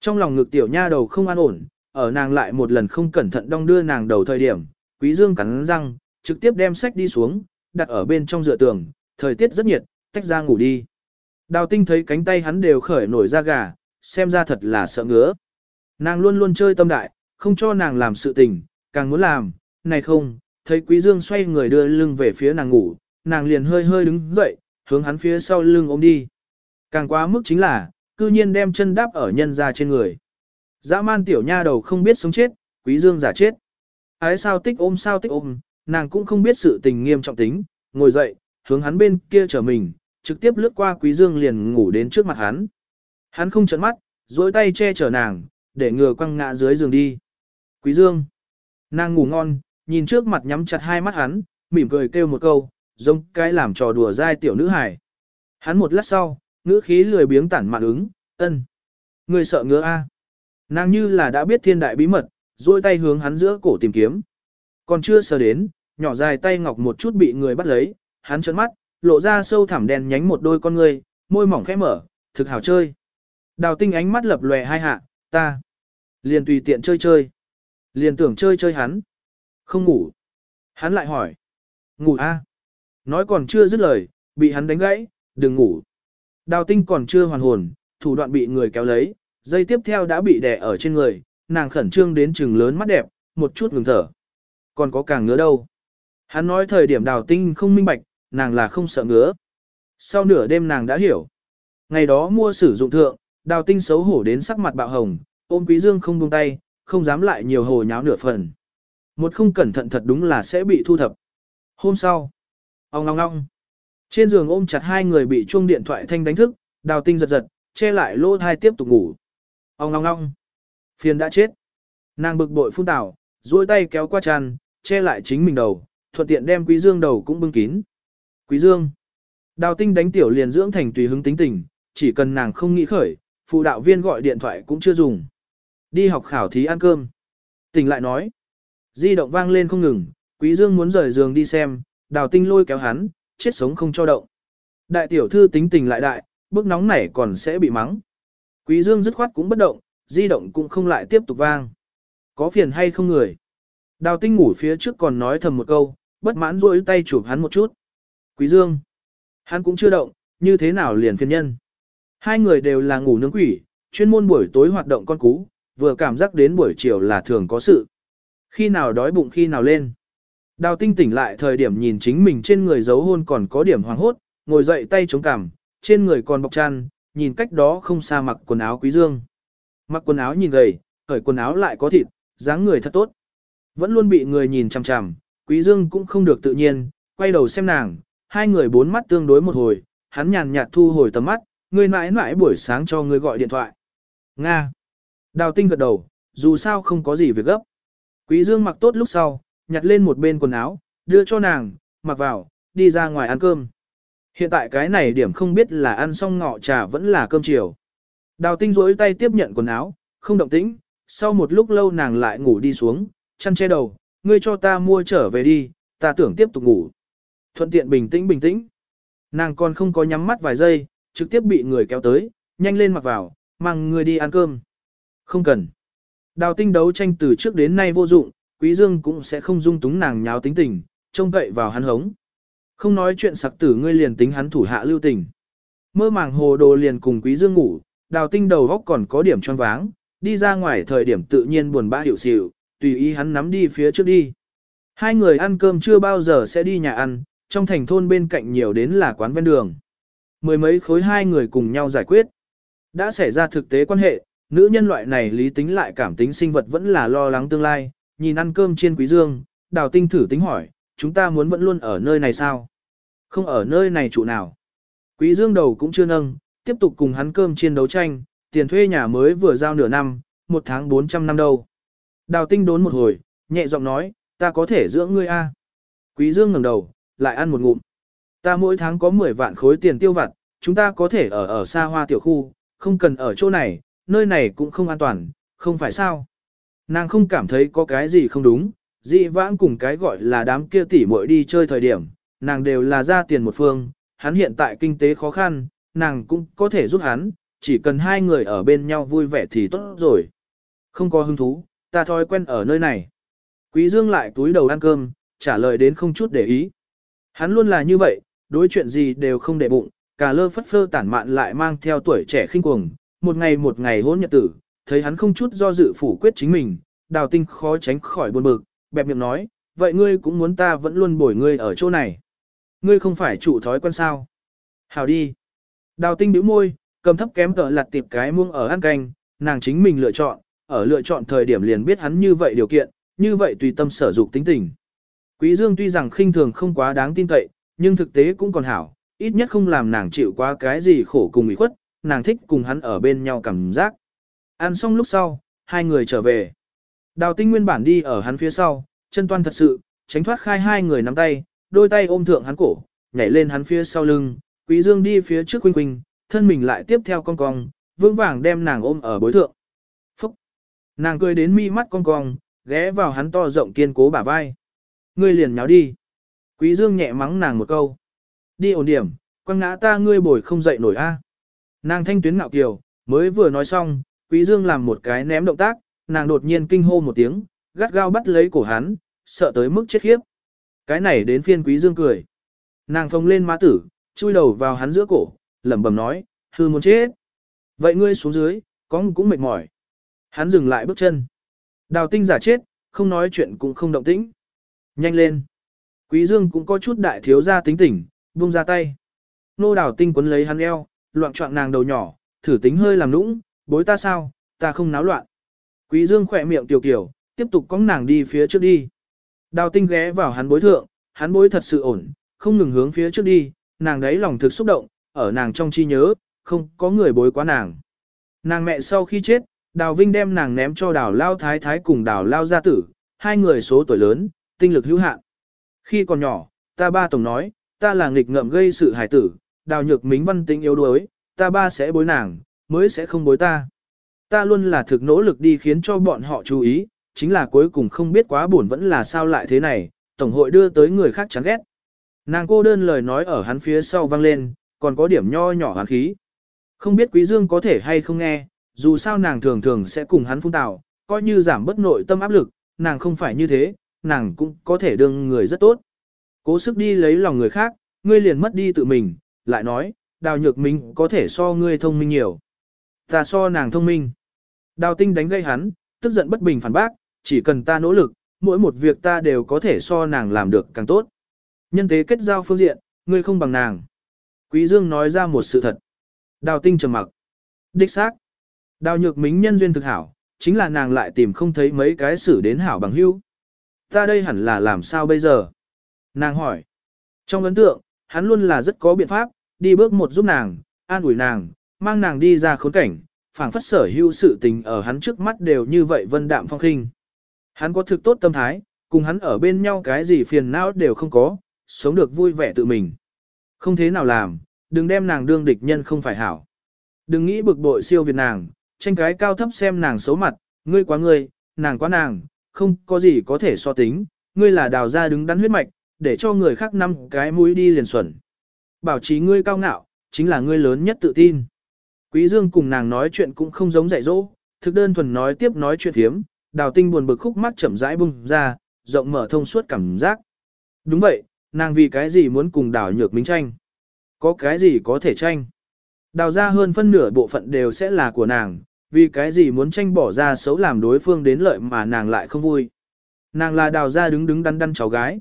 Trong lòng ngực tiểu nha đầu không an ổn, ở nàng lại một lần không cẩn thận đong đưa nàng đầu thời điểm, quý dương cắn răng, trực tiếp đem sách đi xuống, đặt ở bên trong dựa tường, thời tiết rất nhiệt, tách ra ngủ đi. Đào tinh thấy cánh tay hắn đều khởi nổi da gà, xem ra thật là sợ ngứa. Nàng luôn luôn chơi tâm đại, không cho nàng làm sự tình, càng muốn làm, này không, thấy quý dương xoay người đưa lưng về phía nàng ngủ, nàng liền hơi hơi đứng dậy, hướng hắn phía sau lưng ôm đi. Càng quá mức chính là, cư nhiên đem chân đáp ở nhân ra trên người. Dã man tiểu nha đầu không biết sống chết, quý dương giả chết. Ái sao tích ôm sao tích ôm, nàng cũng không biết sự tình nghiêm trọng tính, ngồi dậy, hướng hắn bên kia trở mình, trực tiếp lướt qua quý dương liền ngủ đến trước mặt hắn. Hắn không chấn mắt, duỗi tay che chở nàng, để ngừa quăng ngã dưới giường đi. Quý dương. Nàng ngủ ngon, nhìn trước mặt nhắm chặt hai mắt hắn, mỉm cười kêu một câu, giống cái làm trò đùa dai tiểu nữ hải. Hắn một lát sau, ngữ khí lười biếng tản mạn ứng, ân. Người sợ ngứa a? Nàng như là đã biết thiên đại bí mật, duỗi tay hướng hắn giữa cổ tìm kiếm. Còn chưa sờ đến, nhỏ dài tay ngọc một chút bị người bắt lấy, hắn trợn mắt, lộ ra sâu thẳm đen nhánh một đôi con người, môi mỏng khẽ mở, thực hảo chơi. Đào tinh ánh mắt lập lòe hai hạ, ta. Liền tùy tiện chơi chơi. Liền tưởng chơi chơi hắn. Không ngủ. Hắn lại hỏi. Ngủ a? Nói còn chưa dứt lời, bị hắn đánh gãy, đừng ngủ. Đào tinh còn chưa hoàn hồn, thủ đoạn bị người kéo lấy, dây tiếp theo đã bị đè ở trên người, nàng khẩn trương đến trừng lớn mắt đẹp, một chút ngừng thở. Còn có càng ngứa đâu. Hắn nói thời điểm đào tinh không minh bạch, nàng là không sợ ngứa. Sau nửa đêm nàng đã hiểu. Ngày đó mua sử dụng thượng, đào tinh xấu hổ đến sắc mặt bạo hồng, ôm quý dương không buông tay, không dám lại nhiều hồ nháo nửa phần. Một không cẩn thận thật đúng là sẽ bị thu thập. Hôm sau, ông ong ong. Trên giường ôm chặt hai người bị chuông điện thoại thanh đánh thức, đào tinh giật giật, che lại lỗ thai tiếp tục ngủ. Ông ngong ngong. Phiền đã chết. Nàng bực bội phun tảo, duỗi tay kéo qua tràn, che lại chính mình đầu, thuận tiện đem quý dương đầu cũng bưng kín. Quý dương. Đào tinh đánh tiểu liền dưỡng thành tùy hứng tính tình, chỉ cần nàng không nghĩ khởi, phụ đạo viên gọi điện thoại cũng chưa dùng. Đi học khảo thí ăn cơm. Tỉnh lại nói. Di động vang lên không ngừng, quý dương muốn rời giường đi xem, đào tinh lôi kéo hắn, chết sống không cho động. Đại tiểu thư tính tình lại đại, bước nóng nảy còn sẽ bị mắng. Quý dương dứt khoát cũng bất động, di động cũng không lại tiếp tục vang. Có phiền hay không người? Đào tinh ngủ phía trước còn nói thầm một câu, bất mãn rôi tay chụp hắn một chút. Quý dương. Hắn cũng chưa động, như thế nào liền phiền nhân. Hai người đều là ngủ nướng quỷ, chuyên môn buổi tối hoạt động con cú, vừa cảm giác đến buổi chiều là thường có sự. Khi nào đói bụng khi nào lên. Đào tinh tỉnh lại thời điểm nhìn chính mình trên người giấu hôn còn có điểm hoàng hốt, ngồi dậy tay chống cằm, trên người còn bọc chăn, nhìn cách đó không xa mặc quần áo quý dương. Mặc quần áo nhìn gầy, khởi quần áo lại có thịt, dáng người thật tốt. Vẫn luôn bị người nhìn chằm chằm, quý dương cũng không được tự nhiên, quay đầu xem nàng, hai người bốn mắt tương đối một hồi, hắn nhàn nhạt thu hồi tầm mắt, người mãi mãi buổi sáng cho người gọi điện thoại. Nga. Đào tinh gật đầu, dù sao không có gì việc gấp. Quý dương mặc tốt lúc sau, nhặt lên một bên quần áo, đưa cho nàng, mặc vào, đi ra ngoài ăn cơm. Hiện tại cái này điểm không biết là ăn xong ngọ trà vẫn là cơm chiều. Đào tinh rỗi tay tiếp nhận quần áo, không động tĩnh, sau một lúc lâu nàng lại ngủ đi xuống, chăn che đầu, ngươi cho ta mua trở về đi, ta tưởng tiếp tục ngủ. Thuận tiện bình tĩnh bình tĩnh. Nàng còn không có nhắm mắt vài giây, trực tiếp bị người kéo tới, nhanh lên mặc vào, mang người đi ăn cơm. Không cần. Đào tinh đấu tranh từ trước đến nay vô dụng, Quý Dương cũng sẽ không dung túng nàng nháo tính tình, trông cậy vào hắn hống. Không nói chuyện sặc tử ngươi liền tính hắn thủ hạ lưu tình. Mơ màng hồ đồ liền cùng Quý Dương ngủ, đào tinh đầu góc còn có điểm tròn váng, đi ra ngoài thời điểm tự nhiên buồn bã hiểu xịu, tùy ý hắn nắm đi phía trước đi. Hai người ăn cơm chưa bao giờ sẽ đi nhà ăn, trong thành thôn bên cạnh nhiều đến là quán ven đường. Mười mấy khối hai người cùng nhau giải quyết. Đã xảy ra thực tế quan hệ, nữ nhân loại này lý tính lại cảm tính sinh vật vẫn là lo lắng tương lai, nhìn ăn cơm trên quý dương, đào tinh thử tính hỏi, chúng ta muốn vẫn luôn ở nơi này sao? Không ở nơi này trụ nào. Quý dương đầu cũng chưa nâng, tiếp tục cùng hắn cơm chiên đấu tranh, tiền thuê nhà mới vừa giao nửa năm, một tháng 400 năm đâu. Đào tinh đốn một hồi, nhẹ giọng nói, ta có thể dưỡng ngươi a. Quý dương ngẩng đầu, lại ăn một ngụm. Ta mỗi tháng có 10 vạn khối tiền tiêu vặt, chúng ta có thể ở ở xa hoa tiểu khu, không cần ở chỗ này, nơi này cũng không an toàn, không phải sao. Nàng không cảm thấy có cái gì không đúng, dị vãng cùng cái gọi là đám kia tỉ muội đi chơi thời điểm, nàng đều là ra tiền một phương, hắn hiện tại kinh tế khó khăn, nàng cũng có thể giúp hắn, chỉ cần hai người ở bên nhau vui vẻ thì tốt rồi. Không có hứng thú, ta thói quen ở nơi này. Quý Dương lại túi đầu ăn cơm, trả lời đến không chút để ý. Hắn luôn là như vậy, đối chuyện gì đều không để bụng, cả lơ phất phơ tản mạn lại mang theo tuổi trẻ khinh cuồng, một ngày một ngày hôn nhật tử, thấy hắn không chút do dự phủ quyết chính mình, đào tinh khó tránh khỏi buồn bực, bẹp miệng nói, vậy ngươi cũng muốn ta vẫn luôn bồi ngươi ở chỗ này. Ngươi không phải chủ thói quen sao. Hào đi. Đào tinh bĩu môi, cầm thấp kém cỡ lặt tiệp cái muông ở ăn canh, nàng chính mình lựa chọn, ở lựa chọn thời điểm liền biết hắn như vậy điều kiện, như vậy tùy tâm sở dục tính tình. Quý Dương tuy rằng khinh thường không quá đáng tin cậy, nhưng thực tế cũng còn hảo, ít nhất không làm nàng chịu quá cái gì khổ cùng ủy khuất, nàng thích cùng hắn ở bên nhau cảm giác. Ăn xong lúc sau, hai người trở về. Đào tinh nguyên bản đi ở hắn phía sau, chân toan thật sự, tránh thoát khai hai người nắm tay, đôi tay ôm thượng hắn cổ, nhảy lên hắn phía sau lưng, quý dương đi phía trước quanh quanh, thân mình lại tiếp theo con cong, vững vàng đem nàng ôm ở bối thượng. Phúc! Nàng cười đến mi mắt con cong, ghé vào hắn to rộng kiên cố bả vai. Ngươi liền nháo đi. Quý dương nhẹ mắng nàng một câu. Đi ổn điểm, quăng ngã ta ngươi bồi không dậy nổi a. Nàng thanh tuyến ngạo kiều, mới vừa nói xong, quý dương làm một cái ném động tác, nàng đột nhiên kinh hô một tiếng, gắt gao bắt lấy cổ hắn, sợ tới mức chết khiếp. Cái này đến phiên quý dương cười. Nàng phồng lên má tử, chui đầu vào hắn giữa cổ, lẩm bẩm nói, hư muốn chết. Vậy ngươi xuống dưới, con cũng mệt mỏi. Hắn dừng lại bước chân. Đào tinh giả chết, không nói chuyện cũng không động tĩnh. Nhanh lên. Quý dương cũng có chút đại thiếu gia tính tỉnh, buông ra tay. Nô đào tinh quấn lấy hắn eo, loạn trọng nàng đầu nhỏ, thử tính hơi làm nũng, bối ta sao, ta không náo loạn. Quý dương khỏe miệng tiểu kiểu, tiếp tục cóng nàng đi phía trước đi. Đào tinh ghé vào hắn bối thượng, hắn bối thật sự ổn, không ngừng hướng phía trước đi, nàng đấy lòng thực xúc động, ở nàng trong chi nhớ, không có người bối quá nàng. Nàng mẹ sau khi chết, Đào Vinh đem nàng ném cho Đào Lao Thái Thái cùng Đào Lao Gia Tử, hai người số tuổi lớn, tinh lực hữu hạn. Khi còn nhỏ, ta ba tổng nói, ta là nghịch ngợm gây sự hài tử, Đào Nhược Mính văn tính yếu đuối, ta ba sẽ bối nàng, mới sẽ không bối ta. Ta luôn là thực nỗ lực đi khiến cho bọn họ chú ý, chính là cuối cùng không biết quá buồn vẫn là sao lại thế này, Tổng hội đưa tới người khác chán ghét. Nàng cô đơn lời nói ở hắn phía sau vang lên, còn có điểm nho nhỏ hắn khí. Không biết Quý Dương có thể hay không nghe, dù sao nàng thường thường sẽ cùng hắn phun tào, coi như giảm bất nội tâm áp lực, nàng không phải như thế, nàng cũng có thể đương người rất tốt. Cố sức đi lấy lòng người khác, ngươi liền mất đi tự mình, lại nói, đào nhược minh có thể so ngươi thông minh nhiều. Ta so nàng thông minh. Đào tinh đánh gây hắn, tức giận bất bình phản bác, chỉ cần ta nỗ lực, mỗi một việc ta đều có thể so nàng làm được càng tốt. Nhân tế kết giao phương diện, ngươi không bằng nàng. Quý Dương nói ra một sự thật. Đào tinh trầm mặc. Đích xác. Đào nhược mính nhân duyên thực hảo, chính là nàng lại tìm không thấy mấy cái xử đến hảo bằng hữu. Ta đây hẳn là làm sao bây giờ? Nàng hỏi. Trong ấn tượng, hắn luôn là rất có biện pháp, đi bước một giúp nàng, an ủi nàng, mang nàng đi ra khốn cảnh, phảng phất sở hữu sự tình ở hắn trước mắt đều như vậy vân đạm phong khinh. Hắn có thực tốt tâm thái, cùng hắn ở bên nhau cái gì phiền não đều không có, sống được vui vẻ tự mình. Không thế nào làm, đừng đem nàng đương địch nhân không phải hảo. Đừng nghĩ bực bội siêu việt nàng, tranh cái cao thấp xem nàng xấu mặt, ngươi quá ngươi, nàng quá nàng, không có gì có thể so tính, ngươi là đào ra đứng đắn huyết mạch, để cho người khác năm cái mũi đi liền xuẩn. Bảo trí ngươi cao ngạo, chính là ngươi lớn nhất tự tin. Quý Dương cùng nàng nói chuyện cũng không giống dạy dỗ, thực đơn thuần nói tiếp nói chuyện thiếm, đào tinh buồn bực khúc mắt chậm rãi bung ra, rộng mở thông suốt cảm giác. Đúng vậy, nàng vì cái gì muốn cùng đào nhược minh tranh? Có cái gì có thể tranh? Đào ra hơn phân nửa bộ phận đều sẽ là của nàng, vì cái gì muốn tranh bỏ ra xấu làm đối phương đến lợi mà nàng lại không vui. Nàng là đào ra đứng đứng đắn đắn cháu gái.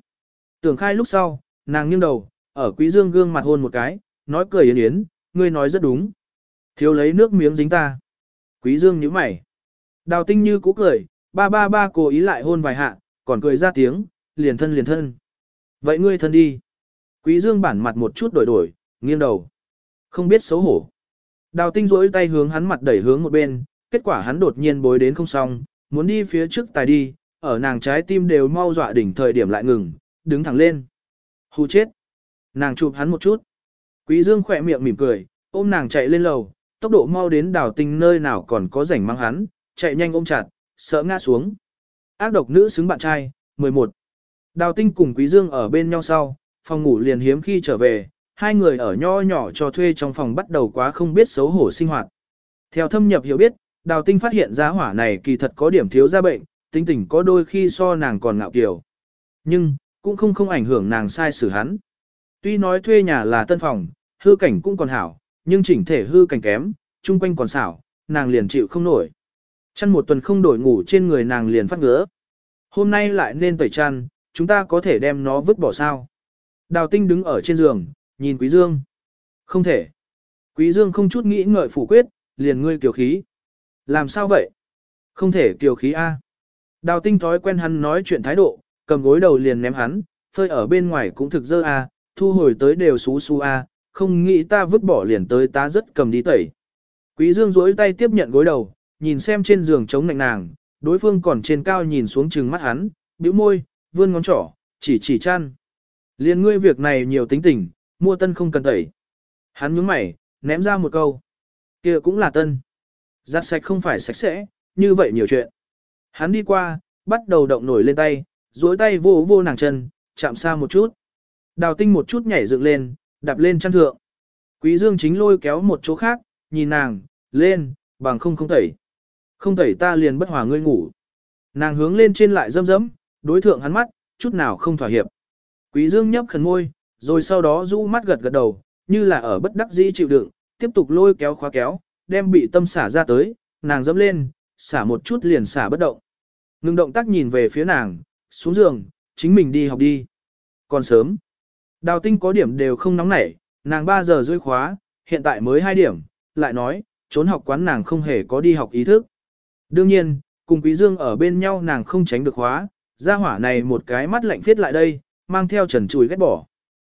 Tưởng khai lúc sau, nàng nghiêng đầu, ở quý dương gương mặt hôn một cái, nói cười yến yến, ngươi nói rất đúng. Thiếu lấy nước miếng dính ta. Quý dương nhíu mày. Đào tinh như cũ cười, ba ba ba cố ý lại hôn vài hạ, còn cười ra tiếng, liền thân liền thân. Vậy ngươi thân đi. Quý dương bản mặt một chút đổi đổi, nghiêng đầu. Không biết xấu hổ. Đào tinh rỗi tay hướng hắn mặt đẩy hướng một bên, kết quả hắn đột nhiên bối đến không xong, muốn đi phía trước tài đi, ở nàng trái tim đều mau dọa đỉnh thời điểm lại ngừng, đứng thẳng lên. Hù chết. Nàng chụp hắn một chút. Quý dương khỏe miệng mỉm cười, ôm nàng chạy lên lầu, tốc độ mau đến đào tinh nơi nào còn có rảnh mang hắn, chạy nhanh ôm chặt, sợ ngã xuống. Ác độc nữ xứng bạn trai, 11. Đào tinh cùng quý dương ở bên nhau sau, phòng ngủ liền hiếm khi trở về, hai người ở nho nhỏ cho thuê trong phòng bắt đầu quá không biết xấu hổ sinh hoạt. Theo thâm nhập hiểu biết, đào tinh phát hiện ra hỏa này kỳ thật có điểm thiếu ra bệnh, tính tình có đôi khi so nàng còn ngạo kiều. Nhưng, cũng không không ảnh hưởng nàng sai xử hắn. Tuy nói thuê nhà là tân phòng, hư cảnh cũng còn hảo, nhưng chỉnh thể hư cảnh kém, chung quanh còn xảo, nàng liền chịu không nổi. Chăn một tuần không đổi ngủ trên người nàng liền phát ngứa. Hôm nay lại nên tẩy chăn, chúng ta có thể đem nó vứt bỏ sao. Đào tinh đứng ở trên giường, nhìn Quý Dương. Không thể. Quý Dương không chút nghĩ ngợi phủ quyết, liền ngươi kiều khí. Làm sao vậy? Không thể kiều khí A. Đào tinh thói quen hắn nói chuyện thái độ, cầm gối đầu liền ném hắn, phơi ở bên ngoài cũng thực dơ A, thu hồi tới đều xú xú A, không nghĩ ta vứt bỏ liền tới ta rất cầm đi tẩy. Quý Dương duỗi tay tiếp nhận gối đầu, nhìn xem trên giường chống nạnh nàng, đối phương còn trên cao nhìn xuống trừng mắt hắn, bĩu môi, vươn ngón trỏ, chỉ chỉ chăn. Liên ngươi việc này nhiều tính tình, mua tân không cần tẩy. Hắn nhướng mày, ném ra một câu. kia cũng là tân. Giặt sạch không phải sạch sẽ, như vậy nhiều chuyện. Hắn đi qua, bắt đầu động nổi lên tay, duỗi tay vô vô nàng chân, chạm xa một chút. Đào tinh một chút nhảy dựng lên, đạp lên chăn thượng. Quý dương chính lôi kéo một chỗ khác, nhìn nàng, lên, bằng không không tẩy. Không tẩy ta liền bất hòa ngươi ngủ. Nàng hướng lên trên lại dâm dẫm, đối thượng hắn mắt, chút nào không thỏa hiệp. Quý dương nhấp khẩn môi, rồi sau đó rũ mắt gật gật đầu, như là ở bất đắc dĩ chịu đựng, tiếp tục lôi kéo khóa kéo, đem bị tâm xả ra tới, nàng dẫm lên, xả một chút liền xả bất động. Ngừng động tác nhìn về phía nàng, xuống giường, chính mình đi học đi. Còn sớm, đào tinh có điểm đều không nóng nảy, nàng 3 giờ rưỡi khóa, hiện tại mới 2 điểm, lại nói, trốn học quán nàng không hề có đi học ý thức. Đương nhiên, cùng Quý Dương ở bên nhau nàng không tránh được hóa gia hỏa này một cái mắt lạnh phiết lại đây, mang theo trần chùi ghét bỏ.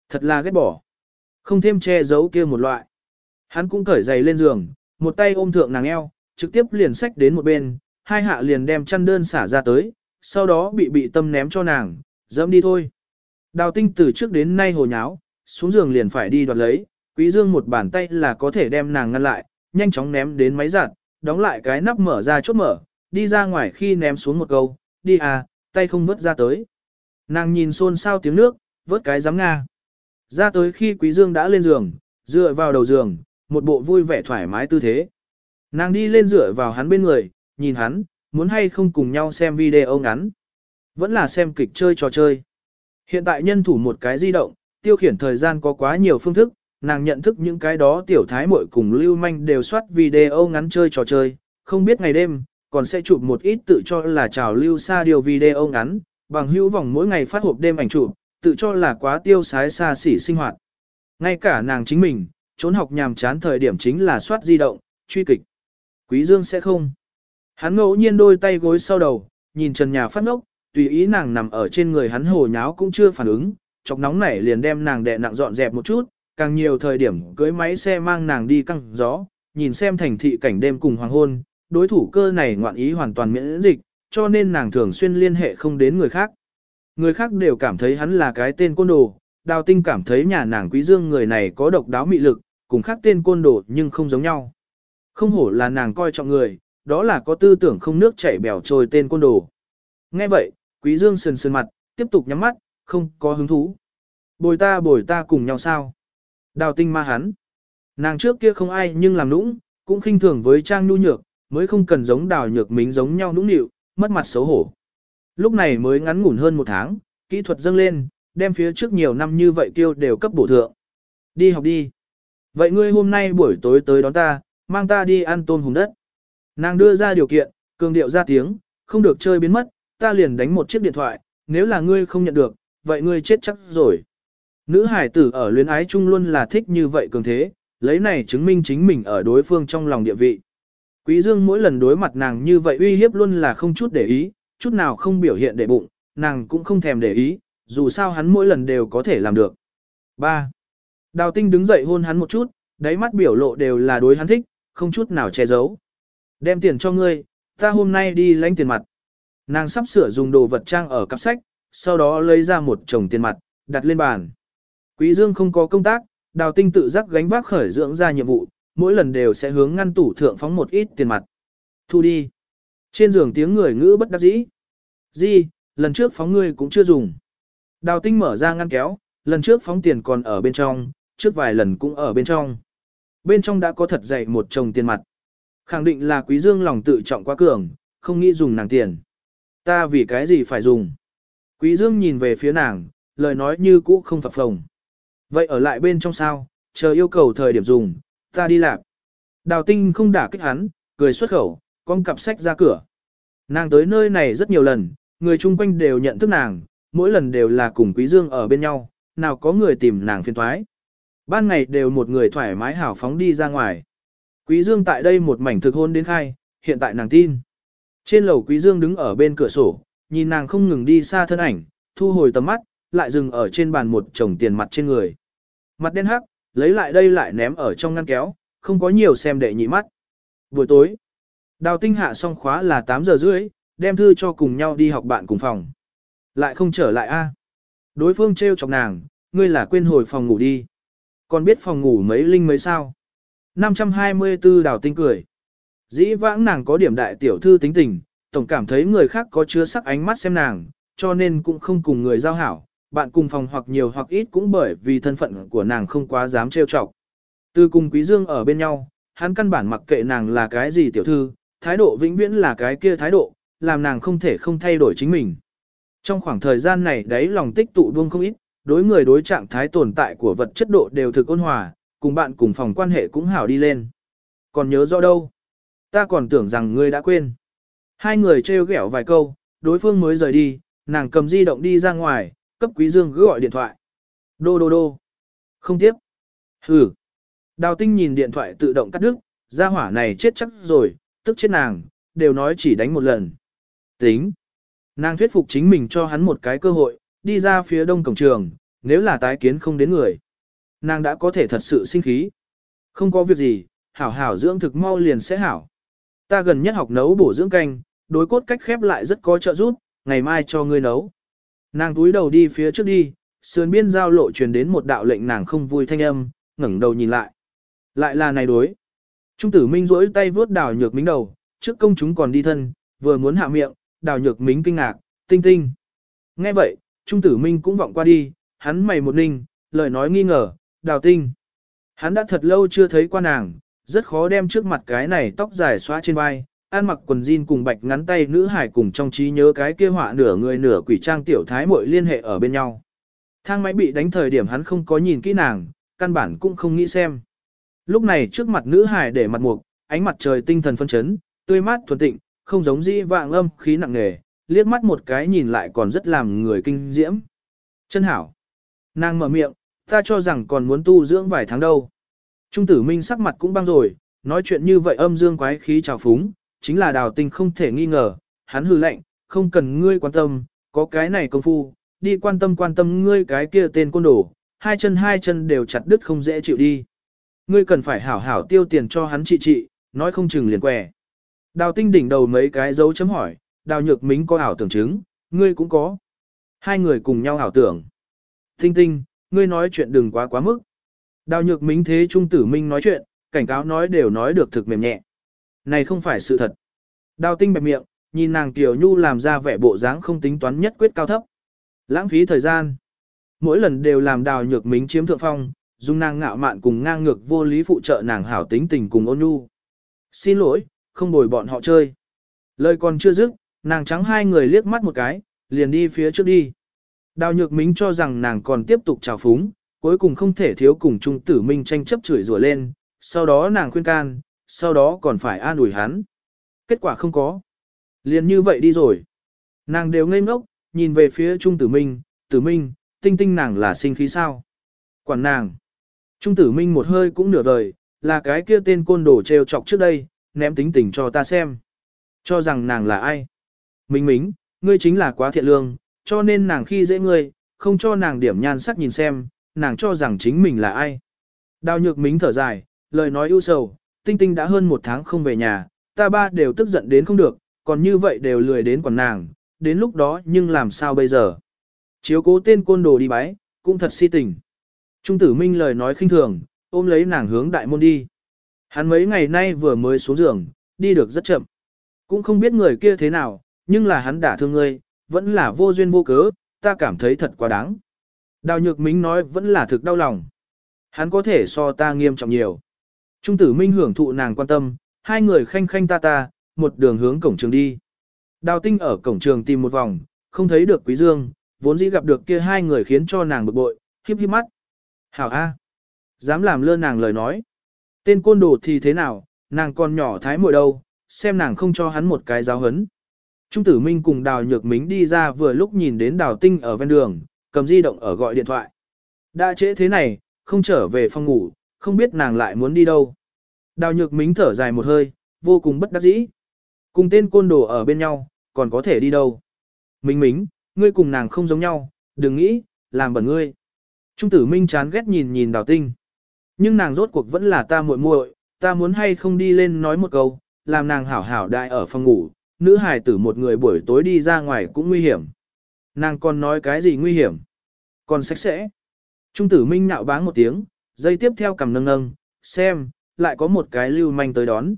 Thật là ghét bỏ. Không thêm che giấu kia một loại. Hắn cũng cởi giày lên giường, một tay ôm thượng nàng eo, trực tiếp liền xách đến một bên, hai hạ liền đem chăn đơn xả ra tới, sau đó bị bị tâm ném cho nàng, dẫm đi thôi. Đào tinh từ trước đến nay hồ nháo, xuống giường liền phải đi đoạt lấy, quý dương một bàn tay là có thể đem nàng ngăn lại, nhanh chóng ném đến máy giặt, đóng lại cái nắp mở ra chốt mở, đi ra ngoài khi ném xuống một câu, đi à, tay không vớt ra tới. Nàng nhìn xôn xao tiếng nước, vớt cái giám nga. Ra tới khi Quý Dương đã lên giường, dựa vào đầu giường, một bộ vui vẻ thoải mái tư thế. Nàng đi lên dựa vào hắn bên người, nhìn hắn, muốn hay không cùng nhau xem video ngắn. Vẫn là xem kịch chơi trò chơi. Hiện tại nhân thủ một cái di động, tiêu khiển thời gian có quá nhiều phương thức, nàng nhận thức những cái đó tiểu thái muội cùng lưu manh đều soát video ngắn chơi trò chơi, không biết ngày đêm, còn sẽ chụp một ít tự cho là trào lưu xa điều video ngắn, bằng hữu vòng mỗi ngày phát hộp đêm ảnh chụp, tự cho là quá tiêu sái xa xỉ sinh hoạt. Ngay cả nàng chính mình, trốn học nhàm chán thời điểm chính là soát di động, truy kịch. Quý Dương sẽ không. Hắn ngẫu nhiên đôi tay gối sau đầu, nhìn trần nhà phát ngốc, tùy ý nàng nằm ở trên người hắn hồ nháo cũng chưa phản ứng, chọc nóng nảy liền đem nàng đè nặng dọn dẹp một chút, càng nhiều thời điểm cưới máy xe mang nàng đi căng gió, nhìn xem thành thị cảnh đêm cùng hoàng hôn, đối thủ cơ này ngoạn ý hoàn toàn miễn dịch, cho nên nàng thường xuyên liên hệ không đến người khác. Người khác đều cảm thấy hắn là cái tên côn đồ, đào tinh cảm thấy nhà nàng quý dương người này có độc đáo mị lực, cùng khác tên côn đồ nhưng không giống nhau. Không hổ là nàng coi trọng người, đó là có tư tưởng không nước chảy bèo trôi tên côn đồ. Nghe vậy, quý dương sườn sườn mặt, tiếp tục nhắm mắt, không có hứng thú. Bồi ta bồi ta cùng nhau sao? Đào tinh ma hắn. Nàng trước kia không ai nhưng làm nũng, cũng khinh thường với trang nhu nhược, mới không cần giống đào nhược mính giống nhau nũng nịu, mất mặt xấu hổ. Lúc này mới ngắn ngủn hơn một tháng, kỹ thuật dâng lên, đem phía trước nhiều năm như vậy kêu đều cấp bổ thượng. Đi học đi. Vậy ngươi hôm nay buổi tối tới đón ta, mang ta đi ăn tôm hùm đất. Nàng đưa ra điều kiện, cường điệu ra tiếng, không được chơi biến mất, ta liền đánh một chiếc điện thoại, nếu là ngươi không nhận được, vậy ngươi chết chắc rồi. Nữ hải tử ở luyến ái chung luôn là thích như vậy cường thế, lấy này chứng minh chính mình ở đối phương trong lòng địa vị. Quý Dương mỗi lần đối mặt nàng như vậy uy hiếp luôn là không chút để ý, chút nào không biểu hiện để bụng, nàng cũng không thèm để ý, dù sao hắn mỗi lần đều có thể làm được. 3. Đào tinh đứng dậy hôn hắn một chút, đáy mắt biểu lộ đều là đối hắn thích, không chút nào che giấu. Đem tiền cho ngươi, ta hôm nay đi lãnh tiền mặt. Nàng sắp sửa dùng đồ vật trang ở cặp sách, sau đó lấy ra một chồng tiền mặt, đặt lên bàn. Quý Dương không có công tác, đào tinh tự giác gánh vác khởi dưỡng ra nhiệm vụ, mỗi lần đều sẽ hướng ngăn tủ thượng phóng một ít tiền mặt. Thu đi. Trên giường tiếng người ngữ bất đắc dĩ. Di, lần trước phóng ngươi cũng chưa dùng. Đào tinh mở ra ngăn kéo, lần trước phóng tiền còn ở bên trong, trước vài lần cũng ở bên trong. Bên trong đã có thật dày một chồng tiền mặt. Khẳng định là quý dương lòng tự trọng quá cường, không nghĩ dùng nàng tiền. Ta vì cái gì phải dùng? Quý dương nhìn về phía nàng, lời nói như cũ không phập phồng. Vậy ở lại bên trong sao, chờ yêu cầu thời điểm dùng, ta đi làm. Đào tinh không đả kích hắn, cười xuất khẩu, con cặp sách ra cửa. Nàng tới nơi này rất nhiều lần, người chung quanh đều nhận thức nàng, mỗi lần đều là cùng Quý Dương ở bên nhau, nào có người tìm nàng phiền toái. Ban ngày đều một người thoải mái hào phóng đi ra ngoài. Quý Dương tại đây một mảnh thực hôn đến khai, hiện tại nàng tin. Trên lầu Quý Dương đứng ở bên cửa sổ, nhìn nàng không ngừng đi xa thân ảnh, thu hồi tầm mắt, lại dừng ở trên bàn một chồng tiền mặt trên người. Mặt đen hắc, lấy lại đây lại ném ở trong ngăn kéo, không có nhiều xem đệ nhị mắt. Buổi tối, đào tinh hạ xong khóa là 8 giờ rưỡi, đem thư cho cùng nhau đi học bạn cùng phòng. Lại không trở lại a Đối phương trêu chọc nàng, ngươi là quên hồi phòng ngủ đi. Còn biết phòng ngủ mấy linh mấy sao? 524 đào tinh cười. Dĩ vãng nàng có điểm đại tiểu thư tính tình, tổng cảm thấy người khác có chứa sắc ánh mắt xem nàng, cho nên cũng không cùng người giao hảo, bạn cùng phòng hoặc nhiều hoặc ít cũng bởi vì thân phận của nàng không quá dám trêu chọc. Từ cùng Quý Dương ở bên nhau, hắn căn bản mặc kệ nàng là cái gì tiểu thư, thái độ vĩnh viễn là cái kia thái độ, làm nàng không thể không thay đổi chính mình. Trong khoảng thời gian này đấy lòng tích tụ buông không ít, đối người đối trạng thái tồn tại của vật chất độ đều thực ôn hòa, cùng bạn cùng phòng quan hệ cũng hảo đi lên. Còn nhớ rõ đâu? Ta còn tưởng rằng ngươi đã quên. Hai người trêu ghẹo vài câu, đối phương mới rời đi, nàng cầm di động đi ra ngoài, cấp Quý Dương cứ gọi điện thoại. Đô đô đô. Không tiếp. Hừ. Đào tinh nhìn điện thoại tự động cắt đứt, gia hỏa này chết chắc rồi, tức chết nàng, đều nói chỉ đánh một lần. Tính. Nàng thuyết phục chính mình cho hắn một cái cơ hội, đi ra phía đông cổng trường, nếu là tái kiến không đến người. Nàng đã có thể thật sự sinh khí. Không có việc gì, hảo hảo dưỡng thực mau liền sẽ hảo. Ta gần nhất học nấu bổ dưỡng canh, đối cốt cách khép lại rất có trợ giúp, ngày mai cho ngươi nấu. Nàng túi đầu đi phía trước đi, sườn biên giao lộ truyền đến một đạo lệnh nàng không vui thanh âm, ngẩng đầu nhìn lại. Lại là này đối. Trung tử Minh rỗi tay vướt đào nhược mính đầu, trước công chúng còn đi thân, vừa muốn hạ miệng, đào nhược mính kinh ngạc, tinh tinh. Nghe vậy, Trung tử Minh cũng vọng qua đi, hắn mày một ninh, lời nói nghi ngờ, đào tinh. Hắn đã thật lâu chưa thấy qua nàng, rất khó đem trước mặt cái này tóc dài xóa trên vai, ăn mặc quần jean cùng bạch ngắn tay nữ hải cùng trong trí nhớ cái kia họa nửa người nửa quỷ trang tiểu thái muội liên hệ ở bên nhau. Thang máy bị đánh thời điểm hắn không có nhìn kỹ nàng, căn bản cũng không nghĩ xem. Lúc này trước mặt nữ hải để mặt mục, ánh mặt trời tinh thần phân chấn, tươi mát thuần tịnh, không giống dĩ vạng âm khí nặng nề, liếc mắt một cái nhìn lại còn rất làm người kinh diễm. Chân hảo. Nàng mở miệng, ta cho rằng còn muốn tu dưỡng vài tháng đâu. Trung tử minh sắc mặt cũng băng rồi, nói chuyện như vậy âm dương quái khí trào phúng, chính là đào tinh không thể nghi ngờ, hắn hư lệnh, không cần ngươi quan tâm, có cái này công phu, đi quan tâm quan tâm ngươi cái kia tên côn đồ, hai chân hai chân đều chặt đứt không dễ chịu đi. Ngươi cần phải hảo hảo tiêu tiền cho hắn trị trị, nói không chừng liền quẻ. Đào tinh đỉnh đầu mấy cái dấu chấm hỏi, đào nhược mính có ảo tưởng chứng, ngươi cũng có. Hai người cùng nhau ảo tưởng. Tinh tinh, ngươi nói chuyện đừng quá quá mức. Đào nhược mính thế trung tử minh nói chuyện, cảnh cáo nói đều nói được thực mềm nhẹ. Này không phải sự thật. Đào tinh bẹp miệng, nhìn nàng tiểu nhu làm ra vẻ bộ dáng không tính toán nhất quyết cao thấp. Lãng phí thời gian. Mỗi lần đều làm đào nhược mính chiếm thượng phong, dùng nàng ngạo mạn cùng ngang ngược vô lý phụ trợ nàng hảo tính tình cùng ôn nhu. Xin lỗi, không bồi bọn họ chơi. Lời còn chưa dứt, nàng trắng hai người liếc mắt một cái, liền đi phía trước đi. Đào nhược mính cho rằng nàng còn tiếp tục trào phúng, cuối cùng không thể thiếu cùng Trung Tử Minh tranh chấp chửi rủa lên, sau đó nàng khuyên can, sau đó còn phải an ủi hắn. Kết quả không có. Liền như vậy đi rồi. Nàng đều ngây ngốc, nhìn về phía Trung Tử Minh, Tử Minh, tinh tinh nàng là sinh khí sao. Quản nàng. Trung Tử Minh một hơi cũng nửa vời, là cái kia tên côn đồ treo chọc trước đây, ném tính tình cho ta xem. Cho rằng nàng là ai? Minh Mính, ngươi chính là quá thiện lương, cho nên nàng khi dễ ngươi, không cho nàng điểm nhan sắc nhìn xem, nàng cho rằng chính mình là ai. Đào nhược mính thở dài, lời nói ưu sầu, tinh tinh đã hơn một tháng không về nhà, ta ba đều tức giận đến không được, còn như vậy đều lười đến quản nàng, đến lúc đó nhưng làm sao bây giờ. Chiếu cố tên côn đồ đi bái, cũng thật si tình. Trung tử minh lời nói khinh thường, ôm lấy nàng hướng đại môn đi. Hắn mấy ngày nay vừa mới xuống giường, đi được rất chậm. Cũng không biết người kia thế nào, nhưng là hắn đả thương ngươi, vẫn là vô duyên vô cớ, ta cảm thấy thật quá đáng. Đào nhược mính nói vẫn là thực đau lòng. Hắn có thể so ta nghiêm trọng nhiều. Trung tử minh hưởng thụ nàng quan tâm, hai người khanh khanh ta ta, một đường hướng cổng trường đi. Đào tinh ở cổng trường tìm một vòng, không thấy được quý dương, vốn dĩ gặp được kia hai người khiến cho nàng bực bội, khiếp khiếp mắt. Hảo A. Dám làm lơ nàng lời nói. Tên côn đồ thì thế nào, nàng còn nhỏ thái muội đâu, xem nàng không cho hắn một cái giáo hấn. Trung tử minh cùng đào nhược mính đi ra vừa lúc nhìn đến đào tinh ở ven đường, cầm di động ở gọi điện thoại. Đã trễ thế này, không trở về phòng ngủ, không biết nàng lại muốn đi đâu. Đào nhược mính thở dài một hơi, vô cùng bất đắc dĩ. Cùng tên côn đồ ở bên nhau, còn có thể đi đâu. Mính mính, ngươi cùng nàng không giống nhau, đừng nghĩ, làm bẩn ngươi. Trung tử minh chán ghét nhìn nhìn đào tinh. Nhưng nàng rốt cuộc vẫn là ta muội muội, ta muốn hay không đi lên nói một câu, làm nàng hảo hảo đại ở phòng ngủ, nữ hài tử một người buổi tối đi ra ngoài cũng nguy hiểm. Nàng còn nói cái gì nguy hiểm? Còn sạch sẽ. Trung tử minh nạo báng một tiếng, dây tiếp theo cầm nâng nâng, xem, lại có một cái lưu manh tới đón.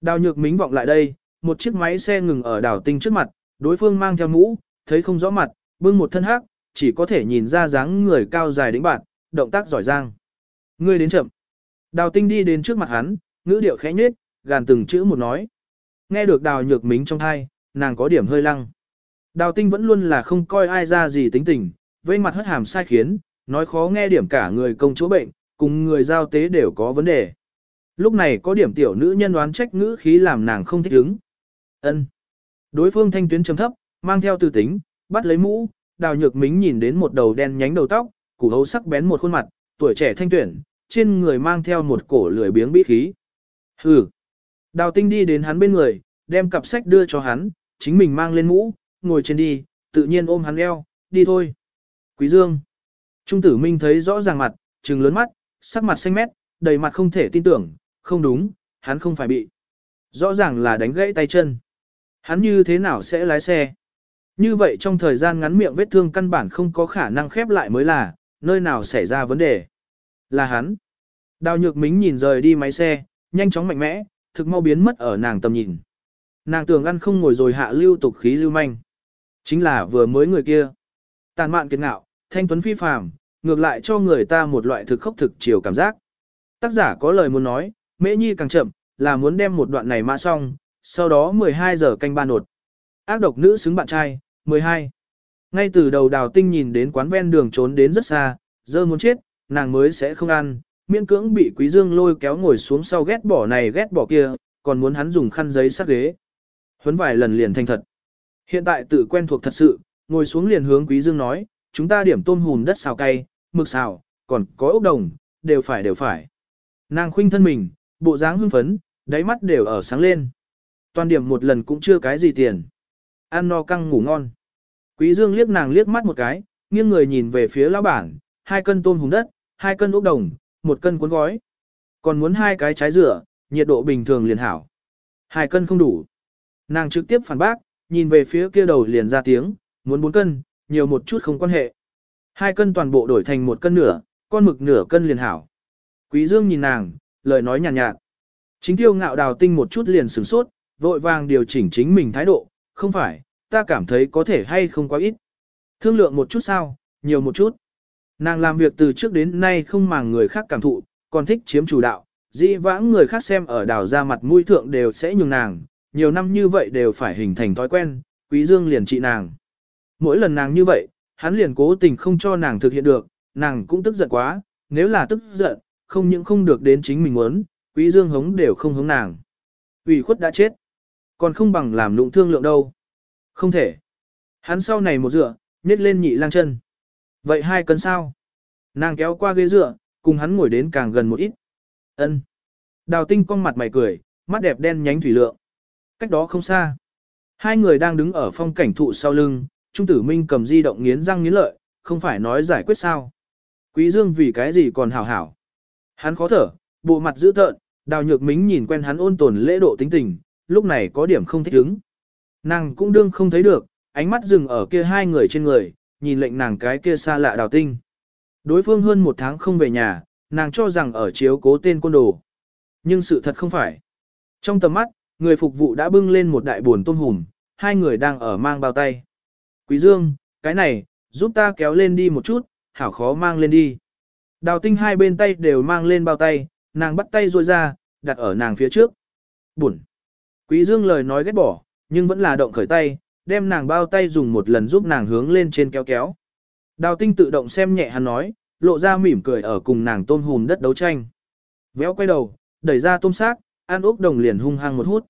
Đào nhược mính vọng lại đây, một chiếc máy xe ngừng ở đảo tinh trước mặt, đối phương mang theo mũ, thấy không rõ mặt, bưng một thân hắc, chỉ có thể nhìn ra dáng người cao dài đĩnh bạn, động tác giỏi giang. Ngươi đến chậm. Đào tinh đi đến trước mặt hắn, ngữ điệu khẽ nhết, gàn từng chữ một nói. Nghe được đào nhược mính trong thai, nàng có điểm hơi lăng. Đào tinh vẫn luôn là không coi ai ra gì tính tình, vây mặt hất hàm sai khiến, nói khó nghe điểm cả người công chúa bệnh, cùng người giao tế đều có vấn đề. Lúc này có điểm tiểu nữ nhân đoán trách ngữ khí làm nàng không thích ứng. ân Đối phương thanh tuyến trầm thấp, mang theo tư tính, bắt lấy mũ, đào nhược mính nhìn đến một đầu đen nhánh đầu tóc, củ hấu sắc bén một khuôn mặt, tuổi trẻ thanh tuyển, trên người mang theo một cổ lười biếng bí khí. Hừ. Đào tinh đi đến hắn bên người, đem cặp sách đưa cho hắn, chính mình mang lên mũ, ngồi trên đi, tự nhiên ôm hắn eo, đi thôi. Quý Dương. Trung tử Minh thấy rõ ràng mặt, trừng lớn mắt, sắc mặt xanh mét, đầy mặt không thể tin tưởng, không đúng, hắn không phải bị. Rõ ràng là đánh gãy tay chân. Hắn như thế nào sẽ lái xe? Như vậy trong thời gian ngắn miệng vết thương căn bản không có khả năng khép lại mới là, nơi nào xảy ra vấn đề. Là hắn. Đào nhược mính nhìn rời đi máy xe, nhanh chóng mạnh mẽ, thực mau biến mất ở nàng tầm nhìn. Nàng tưởng ăn không ngồi rồi hạ lưu tục khí lưu manh. Chính là vừa mới người kia. Tàn mạn kiệt ngạo, thanh tuấn phi phàm, ngược lại cho người ta một loại thực khốc thực chiều cảm giác. Tác giả có lời muốn nói, mễ nhi càng chậm, là muốn đem một đoạn này mã xong, sau đó 12 giờ canh ba nột. Ác độc nữ xứng bạn trai, 12. Ngay từ đầu đào tinh nhìn đến quán ven đường trốn đến rất xa, giờ muốn chết, nàng mới sẽ không ăn, miễn cưỡng bị quý dương lôi kéo ngồi xuống sau ghét bỏ này ghét bỏ kia, còn muốn hắn dùng khăn giấy sát ghế. Huấn vài lần liền thành thật. Hiện tại tự quen thuộc thật sự, ngồi xuống liền hướng quý dương nói, chúng ta điểm tôm hùn đất xào cay, mực xào, còn có ốc đồng, đều phải đều phải. Nàng khuynh thân mình, bộ dáng hưng phấn, đáy mắt đều ở sáng lên. Toàn điểm một lần cũng chưa cái gì tiền. Ăn no căng ngủ ngon. Quý Dương liếc nàng liếc mắt một cái, nghiêng người nhìn về phía lão bản, hai cân tôm hùm đất, hai cân ốc đồng, một cân cuốn gói. Còn muốn hai cái trái dừa, nhiệt độ bình thường liền hảo. Hai cân không đủ. Nàng trực tiếp phản bác, nhìn về phía kia đầu liền ra tiếng, muốn bốn cân, nhiều một chút không quan hệ. Hai cân toàn bộ đổi thành một cân nửa, con mực nửa cân liền hảo. Quý Dương nhìn nàng, lời nói nhàn nhạt, nhạt. Chính tiêu ngạo đào tinh một chút liền sửng sốt, vội vàng điều chỉnh chính mình thái độ, không phải, ta cảm thấy có thể hay không quá ít. Thương lượng một chút sao, nhiều một chút. Nàng làm việc từ trước đến nay không màng người khác cảm thụ, còn thích chiếm chủ đạo, Dĩ vãng người khác xem ở đào ra mặt mũi thượng đều sẽ nhường nàng, nhiều năm như vậy đều phải hình thành thói quen, quý dương liền trị nàng. Mỗi lần nàng như vậy, hắn liền cố tình không cho nàng thực hiện được, nàng cũng tức giận quá, nếu là tức giận, không những không được đến chính mình muốn, quý dương hống đều không hống nàng. ủy khuất đã chết, còn không bằng làm nụng thương lượng đâu. Không thể. Hắn sau này một dựa, nhét lên nhị lang chân. Vậy hai cân sao? Nàng kéo qua ghế dựa, cùng hắn ngồi đến càng gần một ít. Ân. Đào tinh cong mặt mày cười, mắt đẹp đen nhánh thủy lượng. Cách đó không xa. Hai người đang đứng ở phong cảnh thụ sau lưng, Trung tử Minh cầm di động nghiến răng nghiến lợi, không phải nói giải quyết sao. Quý Dương vì cái gì còn hảo hảo. Hắn khó thở, bộ mặt dữ tợn, đào nhược mính nhìn quen hắn ôn tồn lễ độ tính tình, lúc này có điểm không thích ứng. Nàng cũng đương không thấy được, ánh mắt dừng ở kia hai người trên người, nhìn lệnh nàng cái kia xa lạ đào tinh. Đối phương hơn một tháng không về nhà, nàng cho rằng ở chiếu cố tên quân đồ. Nhưng sự thật không phải. Trong tầm mắt, người phục vụ đã bưng lên một đại buồn tôm hùm, hai người đang ở mang bao tay. Quý Dương, cái này, giúp ta kéo lên đi một chút, hảo khó mang lên đi. Đào tinh hai bên tay đều mang lên bao tay, nàng bắt tay ruôi ra, đặt ở nàng phía trước. Bụn. Quý Dương lời nói ghét bỏ, nhưng vẫn là động khởi tay, đem nàng bao tay dùng một lần giúp nàng hướng lên trên kéo kéo. Đào tinh tự động xem nhẹ hắn nói, lộ ra mỉm cười ở cùng nàng tôm hùm đất đấu tranh. Véo quay đầu, đẩy ra tôm xác, an ốc đồng liền hung hăng một hút.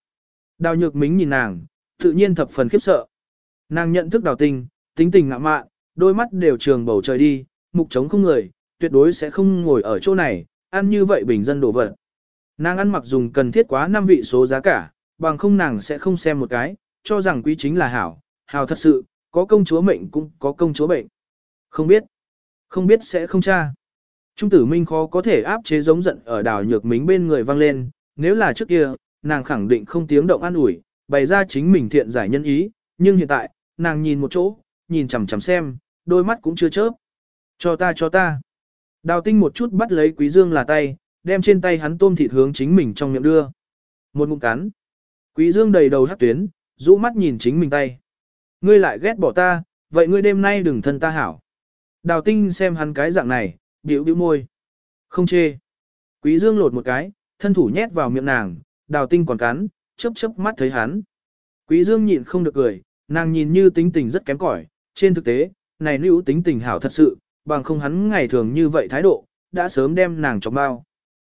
Đào nhược mính nhìn nàng, tự nhiên thập phần khiếp sợ. Nàng nhận thức đào tinh, tính tình ngạ mạn, đôi mắt đều trường bầu trời đi, mục trống không người, tuyệt đối sẽ không ngồi ở chỗ này, ăn như vậy bình dân đổ vật. Nàng ăn mặc dùng cần thiết quá năm vị số giá cả, bằng không nàng sẽ không xem một cái, cho rằng quý chính là hảo, hảo thật sự, có công chúa mệnh cũng có công chúa bệnh. Không biết, không biết sẽ không tra. Trung tử minh khó có thể áp chế giống giận ở đảo nhược mính bên người vang lên, nếu là trước kia, nàng khẳng định không tiếng động an ủi, bày ra chính mình thiện giải nhân ý, nhưng hiện tại, nàng nhìn một chỗ, nhìn chằm chằm xem, đôi mắt cũng chưa chớp. Cho ta cho ta. Đào tinh một chút bắt lấy quý dương là tay, đem trên tay hắn tôm thịt hướng chính mình trong miệng đưa. Một ngụm cắn. Quý dương đầy đầu hát tuyến, rũ mắt nhìn chính mình tay. Ngươi lại ghét bỏ ta, vậy ngươi đêm nay đừng thân ta hảo. Đào tinh xem hắn cái dạng này, biểu biểu môi. Không chê. Quý dương lột một cái, thân thủ nhét vào miệng nàng, đào tinh còn cắn, chớp chớp mắt thấy hắn. Quý dương nhịn không được cười, nàng nhìn như tính tình rất kém cỏi, trên thực tế, này nữ tính tình hảo thật sự, bằng không hắn ngày thường như vậy thái độ, đã sớm đem nàng chọc bao.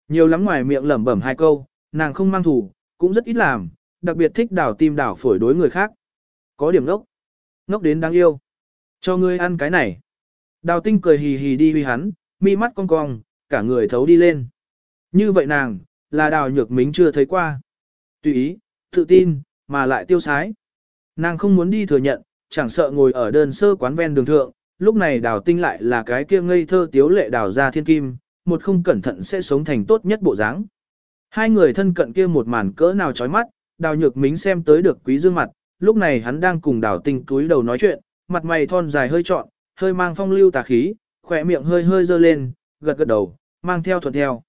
Nhiều lắm ngoài miệng lẩm bẩm hai câu, nàng không mang thủ, cũng rất ít làm, đặc biệt thích đảo tim đảo phổi đối người khác. Có điểm ngốc. Ngốc đến đáng yêu. Cho ngươi ăn cái này. Đào tinh cười hì hì đi huy hắn, mi mắt cong cong, cả người thấu đi lên. Như vậy nàng, là đào nhược mính chưa thấy qua. Tùy ý, tự tin, mà lại tiêu sái. Nàng không muốn đi thừa nhận, chẳng sợ ngồi ở đơn sơ quán ven đường thượng, lúc này đào tinh lại là cái kia ngây thơ tiếu lệ đào ra thiên kim, một không cẩn thận sẽ sống thành tốt nhất bộ dáng. Hai người thân cận kia một màn cỡ nào chói mắt, đào nhược mính xem tới được quý dương mặt, lúc này hắn đang cùng đào tinh túi đầu nói chuyện, mặt mày thon dài hơi trọn, hơi mang phong lưu tà khí, khỏe miệng hơi hơi dơ lên, gật gật đầu, mang theo thuận theo.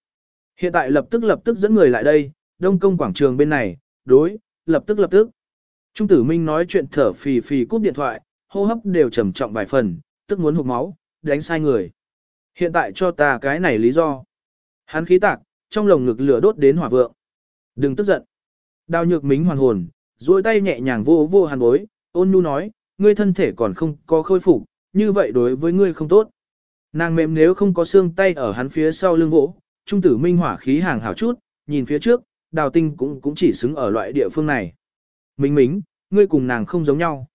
Hiện tại lập tức lập tức dẫn người lại đây, đông công quảng trường bên này, đối, lập tức lập tức. Trung tử Minh nói chuyện thở phì phì cúp điện thoại, hô hấp đều trầm trọng vài phần, tức muốn hụt máu, đánh sai người. Hiện tại cho ta cái này lý do. Hắn khí tạc, trong lồng ngực lửa đốt đến hỏa vượng. Đừng tức giận. Đào nhược mính hoàn hồn, duỗi tay nhẹ nhàng vô vô hàn bối, ôn nhu nói, ngươi thân thể còn không có khôi phục, như vậy đối với ngươi không tốt. Nàng mềm nếu không có xương tay ở hắn phía sau lưng vỗ, trung tử minh hỏa khí hàng hảo chút, nhìn phía trước, đào tinh cũng cũng chỉ xứng ở loại địa phương này. Mính mính, ngươi cùng nàng không giống nhau.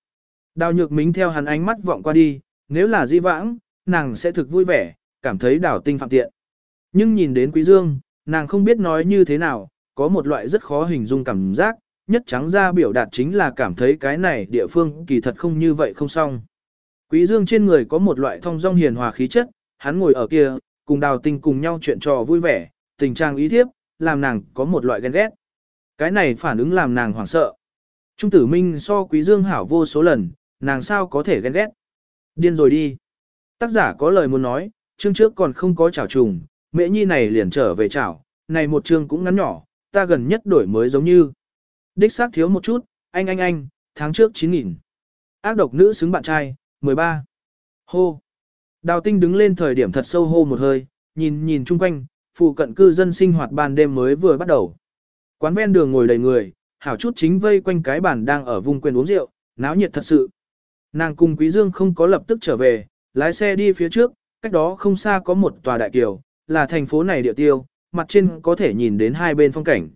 Đào nhược mính theo hắn ánh mắt vọng qua đi, nếu là di vãng, nàng sẽ thực vui vẻ, cảm thấy đào tinh phạm tiện. Nhưng nhìn đến quý dương, nàng không biết nói như thế nào, có một loại rất khó hình dung cảm giác, nhất trắng ra biểu đạt chính là cảm thấy cái này địa phương kỳ thật không như vậy không xong. Quý dương trên người có một loại thông dong hiền hòa khí chất, hắn ngồi ở kia, cùng đào tinh cùng nhau chuyện trò vui vẻ, tình trạng ý thiếp, làm nàng có một loại ghen ghét. Cái này phản ứng làm nàng hoảng sợ. Trung tử minh so quý dương hảo vô số lần, nàng sao có thể ghen ghét. Điên rồi đi. Tác giả có lời muốn nói, chương trước còn không có chảo trùng, mẹ nhi này liền trở về chảo, này một chương cũng ngắn nhỏ, ta gần nhất đổi mới giống như. Đích xác thiếu một chút, anh anh anh, tháng trước 9.000. Ác độc nữ xứng bạn trai, 13. Hô. Đào tinh đứng lên thời điểm thật sâu hô một hơi, nhìn nhìn chung quanh, phụ cận cư dân sinh hoạt ban đêm mới vừa bắt đầu. Quán ven đường ngồi đầy người, hảo chút chính vây quanh cái bàn đang ở vùng quyền uống rượu, náo nhiệt thật sự. Nàng cùng Quý Dương không có lập tức trở về, lái xe đi phía trước, cách đó không xa có một tòa đại kiều, là thành phố này địa tiêu, mặt trên có thể nhìn đến hai bên phong cảnh.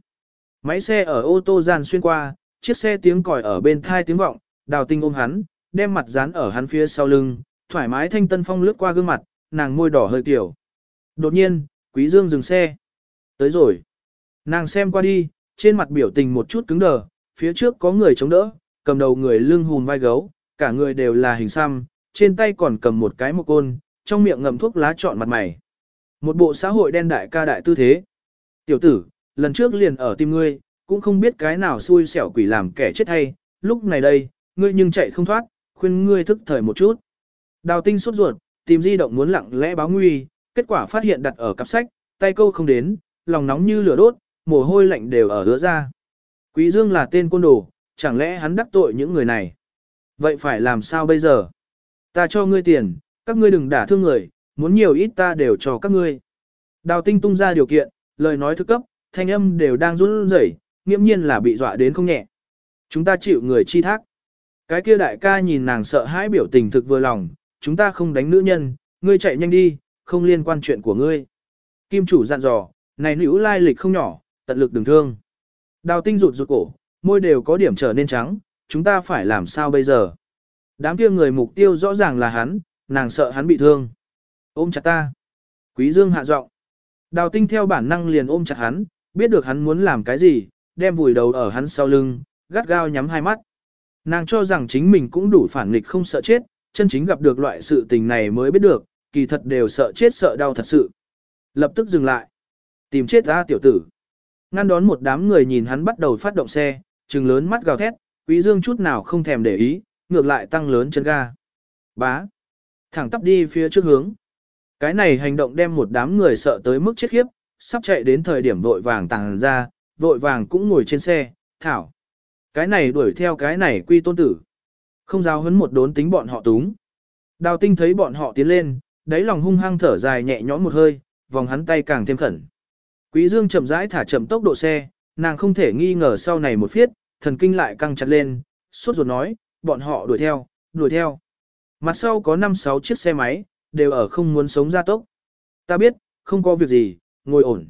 Máy xe ở ô tô gian xuyên qua, chiếc xe tiếng còi ở bên thai tiếng vọng, đào tinh ôm hắn, đem mặt dán ở hắn phía sau lưng, thoải mái thanh tân phong lướt qua gương mặt, nàng môi đỏ hơi tiểu. Đột nhiên, Quý Dương dừng xe. Tới rồi. Nàng xem qua đi, trên mặt biểu tình một chút cứng đờ, phía trước có người chống đỡ, cầm đầu người lưng hùn vai gấu, cả người đều là hình xăm, trên tay còn cầm một cái một côn, trong miệng ngậm thuốc lá trọn mặt mày. Một bộ xã hội đen đại ca đại tư thế. Tiểu tử, lần trước liền ở tim ngươi, cũng không biết cái nào xui xẻo quỷ làm kẻ chết hay, lúc này đây, ngươi nhưng chạy không thoát, khuyên ngươi thức thời một chút. Đào tinh sốt ruột, tìm di động muốn lặng lẽ báo nguy, kết quả phát hiện đặt ở cặp sách, tay câu không đến, lòng nóng như lửa đốt, mồ hôi lạnh đều ở hứa ra. Quý Dương là tên côn đồ, chẳng lẽ hắn đắc tội những người này? Vậy phải làm sao bây giờ? Ta cho ngươi tiền, các ngươi đừng đả thương người, muốn nhiều ít ta đều cho các ngươi. Đào tinh tung ra điều kiện, lời nói thức cấp, thanh âm đều đang run rẩy, nghiễm nhiên là bị dọa đến không nhẹ. Chúng ta chịu người chi thác. Cái kia đại ca nhìn nàng sợ hãi biểu tình thực vừa lòng, chúng ta không đánh nữ nhân, ngươi chạy nhanh đi, không liên quan chuyện của ngươi. Kim chủ dặn dò, này nữ lai lịch không nhỏ, tận lực đừng thương. Đào tinh rụt rụt cổ, môi đều có điểm trở nên trắng, chúng ta phải làm sao bây giờ? Đám kia người mục tiêu rõ ràng là hắn, nàng sợ hắn bị thương. Ôm chặt ta. Quý dương hạ giọng. Đào tinh theo bản năng liền ôm chặt hắn, biết được hắn muốn làm cái gì, đem vùi đầu ở hắn sau lưng, gắt gao nhắm hai mắt. Nàng cho rằng chính mình cũng đủ phản nghịch không sợ chết, chân chính gặp được loại sự tình này mới biết được, kỳ thật đều sợ chết sợ đau thật sự. Lập tức dừng lại. Tìm chết ra tiểu tử. Ngăn đón một đám người nhìn hắn bắt đầu phát động xe, trừng lớn mắt gào thét, quý dương chút nào không thèm để ý, ngược lại tăng lớn chân ga. Bá. Thẳng tắp đi phía trước hướng. Cái này hành động đem một đám người sợ tới mức chết khiếp, sắp chạy đến thời điểm vội vàng tàng ra, vội vàng cũng ngồi trên xe, thảo. Cái này đuổi theo cái này quy tôn tử. Không giáo hấn một đốn tính bọn họ túng. Đào tinh thấy bọn họ tiến lên, đáy lòng hung hăng thở dài nhẹ nhõm một hơi, vòng hắn tay càng thêm khẩn. Quý Dương chậm rãi thả chậm tốc độ xe, nàng không thể nghi ngờ sau này một phiết, thần kinh lại căng chặt lên, suốt ruột nói, bọn họ đuổi theo, đuổi theo. Mặt sau có 5-6 chiếc xe máy, đều ở không muốn sống ra tốc. Ta biết, không có việc gì, ngồi ổn.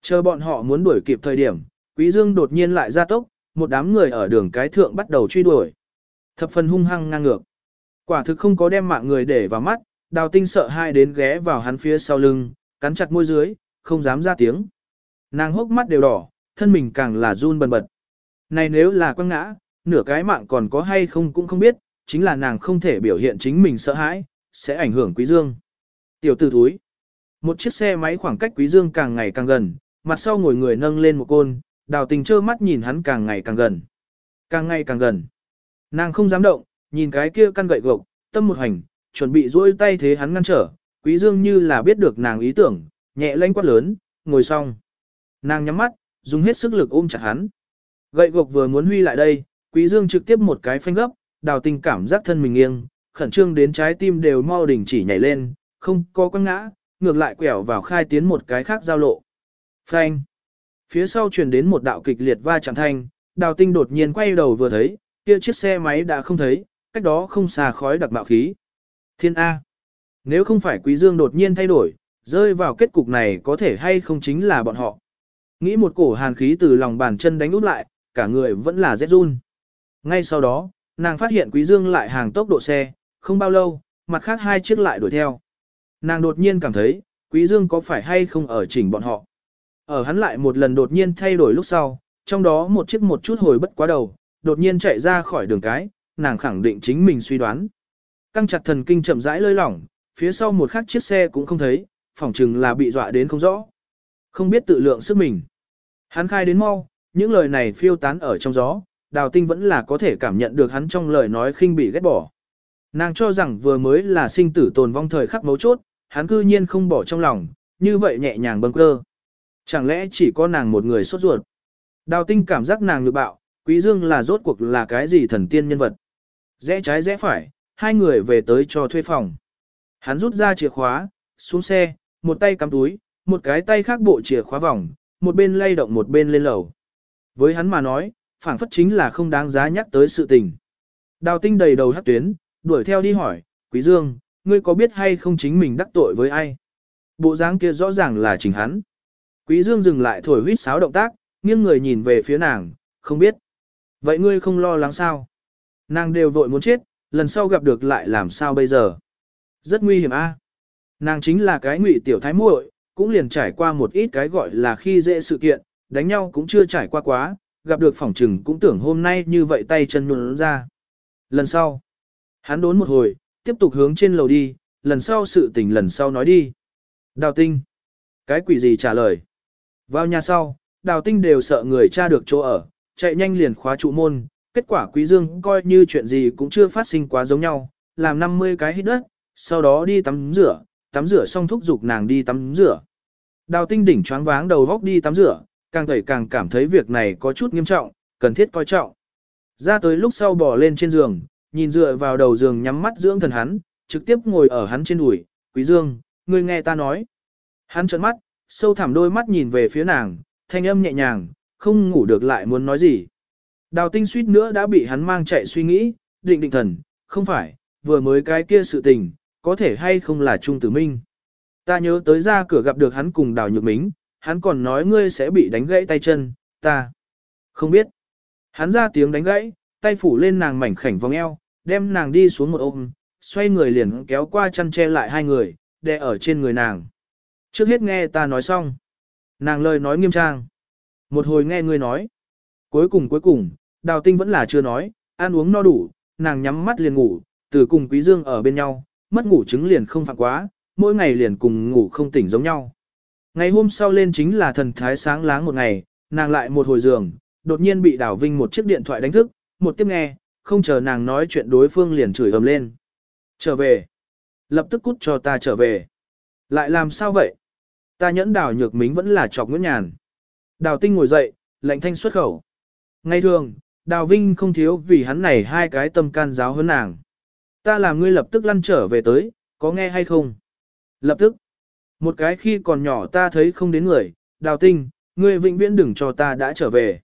Chờ bọn họ muốn đuổi kịp thời điểm, Quý Dương đột nhiên lại ra tốc, một đám người ở đường cái thượng bắt đầu truy đuổi. Thập phần hung hăng ngang ngược. Quả thực không có đem mạng người để vào mắt, đào tinh sợ hai đến ghé vào hắn phía sau lưng, cắn chặt môi dưới, không dám ra tiếng. Nàng hốc mắt đều đỏ, thân mình càng là run bần bật. Này nếu là quăng ngã, nửa cái mạng còn có hay không cũng không biết, chính là nàng không thể biểu hiện chính mình sợ hãi, sẽ ảnh hưởng quý dương. Tiểu tử thúi. Một chiếc xe máy khoảng cách quý dương càng ngày càng gần, mặt sau ngồi người nâng lên một côn, đào tình trơ mắt nhìn hắn càng ngày càng gần. Càng ngày càng gần. Nàng không dám động, nhìn cái kia căn gậy gộc, tâm một hành, chuẩn bị duỗi tay thế hắn ngăn trở, quý dương như là biết được nàng ý tưởng, nhẹ lanh quát lớn, ngồi xong. Nàng nhắm mắt, dùng hết sức lực ôm chặt hắn. Gậy gộc vừa muốn huy lại đây, quý dương trực tiếp một cái phanh gấp, đào tình cảm giác thân mình nghiêng, khẩn trương đến trái tim đều mau đỉnh chỉ nhảy lên, không có quăng ngã, ngược lại quẹo vào khai tiến một cái khác giao lộ. Phanh. Phía sau truyền đến một đạo kịch liệt va chạm thanh, đào tinh đột nhiên quay đầu vừa thấy, kia chiếc xe máy đã không thấy, cách đó không xa khói đặc bạo khí. Thiên A. Nếu không phải quý dương đột nhiên thay đổi, rơi vào kết cục này có thể hay không chính là bọn họ. Nghĩ một cổ hàn khí từ lòng bàn chân đánh út lại, cả người vẫn là rét run. Ngay sau đó, nàng phát hiện quý dương lại hàng tốc độ xe, không bao lâu, mặt khác hai chiếc lại đuổi theo. Nàng đột nhiên cảm thấy, quý dương có phải hay không ở chỉnh bọn họ. Ở hắn lại một lần đột nhiên thay đổi lúc sau, trong đó một chiếc một chút hồi bất quá đầu, đột nhiên chạy ra khỏi đường cái, nàng khẳng định chính mình suy đoán. Căng chặt thần kinh chậm rãi lơi lỏng, phía sau một khác chiếc xe cũng không thấy, phỏng chừng là bị dọa đến không rõ. Không biết tự lượng sức mình. Hắn khai đến mau, những lời này phiêu tán ở trong gió, đào tinh vẫn là có thể cảm nhận được hắn trong lời nói khinh bị ghét bỏ. Nàng cho rằng vừa mới là sinh tử tồn vong thời khắc mấu chốt, hắn cư nhiên không bỏ trong lòng, như vậy nhẹ nhàng bâng cơ. Chẳng lẽ chỉ có nàng một người sốt ruột? Đào tinh cảm giác nàng nhược bạo, quý dương là rốt cuộc là cái gì thần tiên nhân vật. Rẽ trái rẽ phải, hai người về tới cho thuê phòng. Hắn rút ra chìa khóa, xuống xe, một tay cắm túi, một cái tay khác bộ chìa khóa vòng, một bên lay động một bên lên lầu. Với hắn mà nói, phản phất chính là không đáng giá nhắc tới sự tình. Đào tinh đầy đầu hát tuyến, đuổi theo đi hỏi, Quý Dương, ngươi có biết hay không chính mình đắc tội với ai? Bộ dáng kia rõ ràng là chính hắn. Quý Dương dừng lại thổi huýt sáo động tác, nghiêng người nhìn về phía nàng, không biết. Vậy ngươi không lo lắng sao? Nàng đều vội muốn chết, lần sau gặp được lại làm sao bây giờ? Rất nguy hiểm a. Nàng chính là cái ngụy tiểu thái muội, cũng liền trải qua một ít cái gọi là khi dễ sự kiện, đánh nhau cũng chưa trải qua quá, gặp được phỏng trừng cũng tưởng hôm nay như vậy tay chân nhuận ra. Lần sau, hắn đốn một hồi, tiếp tục hướng trên lầu đi, lần sau sự tình lần sau nói đi. Đào tinh. Cái quỷ gì trả lời. Vào nhà sau, đào tinh đều sợ người cha được chỗ ở, chạy nhanh liền khóa trụ môn, kết quả quý dương coi như chuyện gì cũng chưa phát sinh quá giống nhau, làm 50 cái hít đất, sau đó đi tắm rửa, tắm rửa xong thúc giục nàng đi tắm rửa. Đào tinh đỉnh choáng váng đầu góc đi tắm rửa, càng tẩy càng cảm thấy việc này có chút nghiêm trọng, cần thiết coi trọng. Ra tới lúc sau bỏ lên trên giường, nhìn dựa vào đầu giường nhắm mắt dưỡng thần hắn, trực tiếp ngồi ở hắn trên đùi, quý dương, ngươi nghe ta nói. Hắn trợn mắt, sâu thẳm đôi mắt nhìn về phía nàng, thanh âm nhẹ nhàng, không ngủ được lại muốn nói gì. Đào tinh suýt nữa đã bị hắn mang chạy suy nghĩ, định định thần, không phải, vừa mới cái kia sự tình, có thể hay không là Trung Tử Minh. Ta nhớ tới ra cửa gặp được hắn cùng đào nhược mính, hắn còn nói ngươi sẽ bị đánh gãy tay chân, ta không biết. Hắn ra tiếng đánh gãy, tay phủ lên nàng mảnh khảnh vòng eo, đem nàng đi xuống một ôm, xoay người liền kéo qua chăn che lại hai người, đè ở trên người nàng. Trước hết nghe ta nói xong. Nàng lời nói nghiêm trang. Một hồi nghe ngươi nói. Cuối cùng cuối cùng, đào tinh vẫn là chưa nói, ăn uống no đủ, nàng nhắm mắt liền ngủ, từ cùng quý dương ở bên nhau, mất ngủ chứng liền không phạm quá, mỗi ngày liền cùng ngủ không tỉnh giống nhau. Ngày hôm sau lên chính là thần thái sáng láng một ngày, nàng lại một hồi giường, đột nhiên bị đào vinh một chiếc điện thoại đánh thức, một tiếp nghe, không chờ nàng nói chuyện đối phương liền chửi ầm lên. Trở về. Lập tức cút cho ta trở về. Lại làm sao vậy? Ta nhẫn đào nhược mính vẫn là chọc nguyễn nhàn. Đào tinh ngồi dậy, lạnh thanh xuất khẩu. Ngày thường, đào vinh không thiếu vì hắn này hai cái tâm can giáo hơn nàng. Ta làm ngươi lập tức lăn trở về tới, có nghe hay không? Lập tức. Một cái khi còn nhỏ ta thấy không đến người, đào tinh, ngươi vĩnh viễn đừng cho ta đã trở về.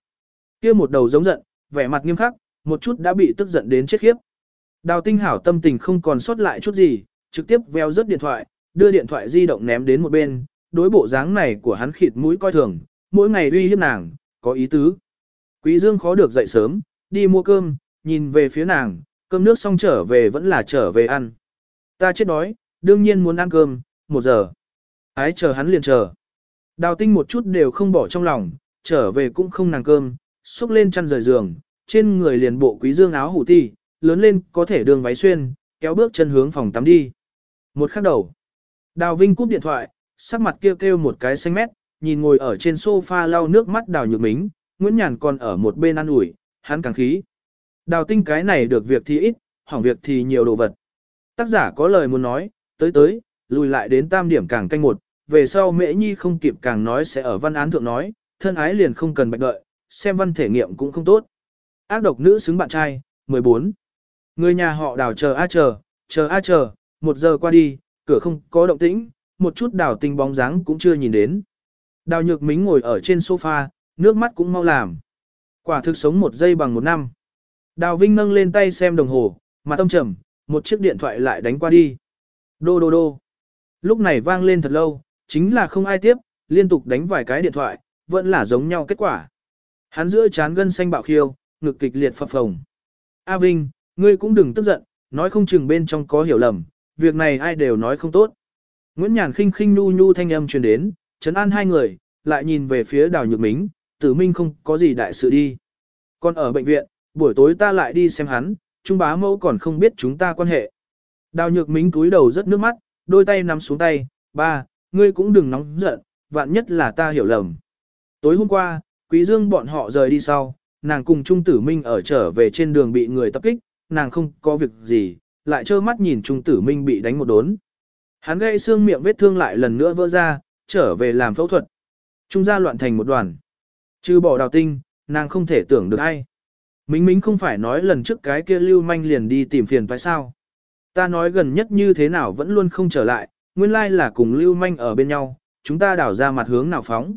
kia một đầu giống giận, vẻ mặt nghiêm khắc, một chút đã bị tức giận đến chết khiếp. Đào tinh hảo tâm tình không còn sót lại chút gì, trực tiếp veo rớt điện thoại, đưa điện thoại di động ném đến một bên, đối bộ dáng này của hắn khịt mũi coi thường, mỗi ngày uy hiếp nàng, có ý tứ. Quý Dương khó được dậy sớm, đi mua cơm, nhìn về phía nàng, cơm nước xong trở về vẫn là trở về ăn. Ta chết đói, đương nhiên muốn ăn cơm, một giờ. Ái chờ hắn liền chờ. Đào tinh một chút đều không bỏ trong lòng, trở về cũng không nàng cơm, xúc lên chăn rời giường, trên người liền bộ quý dương áo hủ ti, lớn lên có thể đường váy xuyên, kéo bước chân hướng phòng tắm đi. Một khắc đầu. Đào Vinh cúp điện thoại, sắc mặt kêu kêu một cái xanh mét, nhìn ngồi ở trên sofa lau nước mắt đào nhược mính, Nguyễn Nhàn còn ở một bên ăn ủi, hắn càng khí. Đào tinh cái này được việc thì ít, hỏng việc thì nhiều đồ vật. Tác giả có lời muốn nói, tới tới, lùi lại đến tam điểm càng canh một, về sau mễ nhi không kịp càng nói sẽ ở văn án thượng nói, thân ái liền không cần bạch đợi, xem văn thể nghiệm cũng không tốt. Ác độc nữ xứng bạn trai, 14. Người nhà họ đào chờ a chờ, chờ a chờ, một giờ qua đi, cửa không có động tĩnh, một chút đào tinh bóng dáng cũng chưa nhìn đến. Đào nhược mính ngồi ở trên sofa, nước mắt cũng mau làm. Quả thực sống một giây bằng một năm. Đào Vinh nâng lên tay xem đồng hồ, mà tâm trầm, một chiếc điện thoại lại đánh qua đi. Đô đô đô. Lúc này vang lên thật lâu, chính là không ai tiếp, liên tục đánh vài cái điện thoại, vẫn là giống nhau kết quả. Hắn giữa chán gân xanh bạo khiêu, ngực kịch liệt phập phồng. A Vinh, ngươi cũng đừng tức giận, nói không chừng bên trong có hiểu lầm, việc này ai đều nói không tốt. Nguyễn Nhàn khinh khinh nu nu thanh âm truyền đến, chấn an hai người, lại nhìn về phía đào nhược mính, tử minh không có gì đại sự đi. Còn ở bệnh viện, buổi tối ta lại đi xem hắn, trung bá mẫu còn không biết chúng ta quan hệ. Đào nhược mính túi đầu rất nước mắt, đôi tay nắm xuống tay, ba, ngươi cũng đừng nóng giận, vạn nhất là ta hiểu lầm. Tối hôm qua, quý dương bọn họ rời đi sau, nàng cùng Trung Tử Minh ở trở về trên đường bị người tập kích, nàng không có việc gì, lại trơ mắt nhìn Trung Tử Minh bị đánh một đốn. Hắn gãy xương miệng vết thương lại lần nữa vỡ ra, trở về làm phẫu thuật. Trung gia loạn thành một đoàn. Trừ bỏ đào tinh, nàng không thể tưởng được ai. Minh Minh không phải nói lần trước cái kia lưu manh liền đi tìm phiền phải sao. Ta nói gần nhất như thế nào vẫn luôn không trở lại, nguyên lai là cùng lưu manh ở bên nhau, chúng ta đảo ra mặt hướng nào phóng.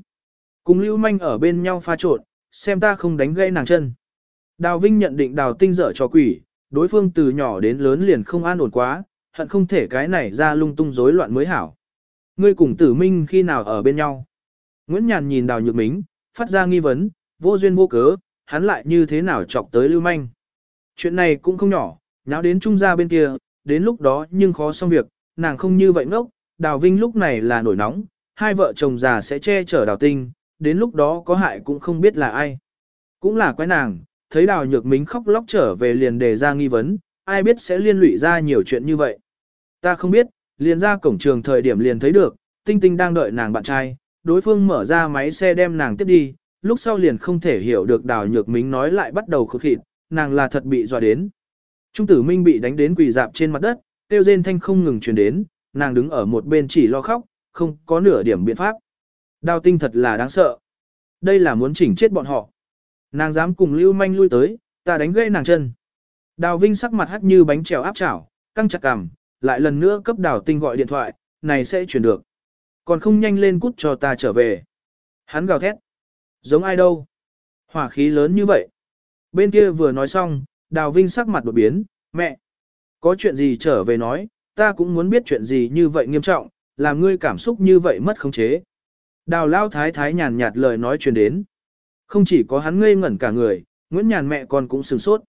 Cùng lưu manh ở bên nhau pha trộn, xem ta không đánh gãy nàng chân. Đào Vinh nhận định đào tinh dở cho quỷ, đối phương từ nhỏ đến lớn liền không an ổn quá, hận không thể cái này ra lung tung rối loạn mới hảo. Ngươi cùng tử minh khi nào ở bên nhau? Nguyễn Nhàn nhìn đào nhược mính, phát ra nghi vấn, vô duyên vô cớ, hắn lại như thế nào chọc tới lưu manh. Chuyện này cũng không nhỏ, nháo đến trung gia bên kia, đến lúc đó nhưng khó xong việc, nàng không như vậy ngốc, đào vinh lúc này là nổi nóng, hai vợ chồng già sẽ che chở đào tinh, đến lúc đó có hại cũng không biết là ai. Cũng là quái nàng, thấy đào nhược mính khóc lóc trở về liền đề ra nghi vấn, ai biết sẽ liên lụy ra nhiều chuyện như vậy. Ta không biết, liền ra cổng trường thời điểm liền thấy được, tinh tinh đang đợi nàng bạn trai, đối phương mở ra máy xe đem nàng tiếp đi, lúc sau liền không thể hiểu được đào nhược mính nói lại bắt đầu khụt thịt, nàng là thật bị dọa đến. Trung tử minh bị đánh đến quỳ dạp trên mặt đất, tiêu rên thanh không ngừng truyền đến, nàng đứng ở một bên chỉ lo khóc, không có nửa điểm biện pháp. Đào tinh thật là đáng sợ. Đây là muốn chỉnh chết bọn họ. Nàng dám cùng lưu manh lui tới, ta đánh gãy nàng chân. Đào Vinh sắc mặt hắt như bánh trèo áp chảo, căng chặt cằm, lại lần nữa cấp đào tinh gọi điện thoại, này sẽ chuyển được. Còn không nhanh lên cút cho ta trở về. Hắn gào thét. Giống ai đâu? Hỏa khí lớn như vậy. Bên kia vừa nói xong, Đào Vinh sắc mặt đột biến, mẹ. Có chuyện gì trở về nói, ta cũng muốn biết chuyện gì như vậy nghiêm trọng, làm ngươi cảm xúc như vậy mất khống chế. Đào Lao Thái Thái nhàn nhạt lời nói truyền đến. Không chỉ có hắn ngây ngẩn cả người, Nguyễn Nhàn mẹ con cũng sửng sốt.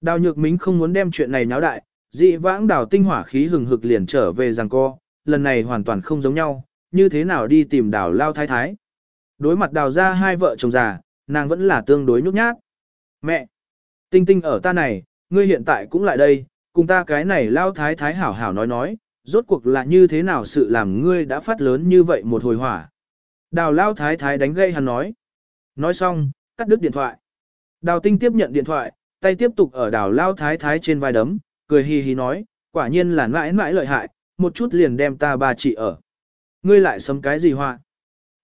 Đào Nhược Mính không muốn đem chuyện này náo đại, dị vãng đào tinh hỏa khí hừng hực liền trở về rằng co, lần này hoàn toàn không giống nhau, như thế nào đi tìm đào Lao Thái Thái. Đối mặt đào ra hai vợ chồng già, nàng vẫn là tương đối nhút nhát. Mẹ! Tinh tinh ở ta này, ngươi hiện tại cũng lại đây, cùng ta cái này Lao Thái Thái hảo hảo nói nói, rốt cuộc là như thế nào sự làm ngươi đã phát lớn như vậy một hồi hỏa. Đào Lao Thái Thái đánh gây hắn nói. Nói xong, cắt đứt điện thoại. Đào Tinh tiếp nhận điện thoại, tay tiếp tục ở đào Lao Thái Thái trên vai đấm, cười hì hì nói, quả nhiên là mãi mãi lợi hại, một chút liền đem ta bà chị ở. Ngươi lại sấm cái gì hoa?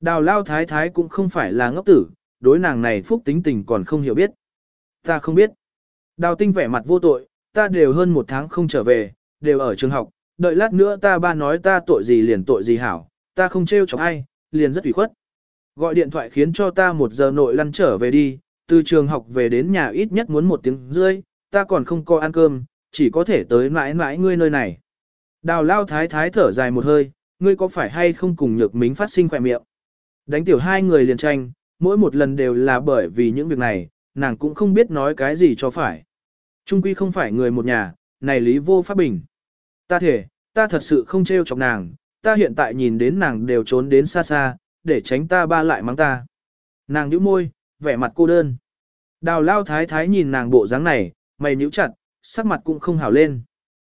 Đào Lao Thái Thái cũng không phải là ngốc tử, đối nàng này phúc tính tình còn không hiểu biết. Ta không biết. Đào Tinh vẻ mặt vô tội, ta đều hơn một tháng không trở về, đều ở trường học, đợi lát nữa ta ba nói ta tội gì liền tội gì hảo, ta không trêu chọc ai, liền rất ủy khuất. Gọi điện thoại khiến cho ta một giờ nội lăn trở về đi, từ trường học về đến nhà ít nhất muốn một tiếng rưỡi, ta còn không có ăn cơm, chỉ có thể tới mãi mãi ngươi nơi này. Đào lao thái thái thở dài một hơi, ngươi có phải hay không cùng nhược mính phát sinh khỏe miệng. Đánh tiểu hai người liền tranh, mỗi một lần đều là bởi vì những việc này, nàng cũng không biết nói cái gì cho phải. Trung quy không phải người một nhà, này lý vô pháp bình. Ta thể, ta thật sự không trêu chọc nàng, ta hiện tại nhìn đến nàng đều trốn đến xa xa, để tránh ta ba lại mắng ta. Nàng nhíu môi, vẻ mặt cô đơn. Đào lao thái thái nhìn nàng bộ dáng này, mày nhíu chặt, sắc mặt cũng không hảo lên.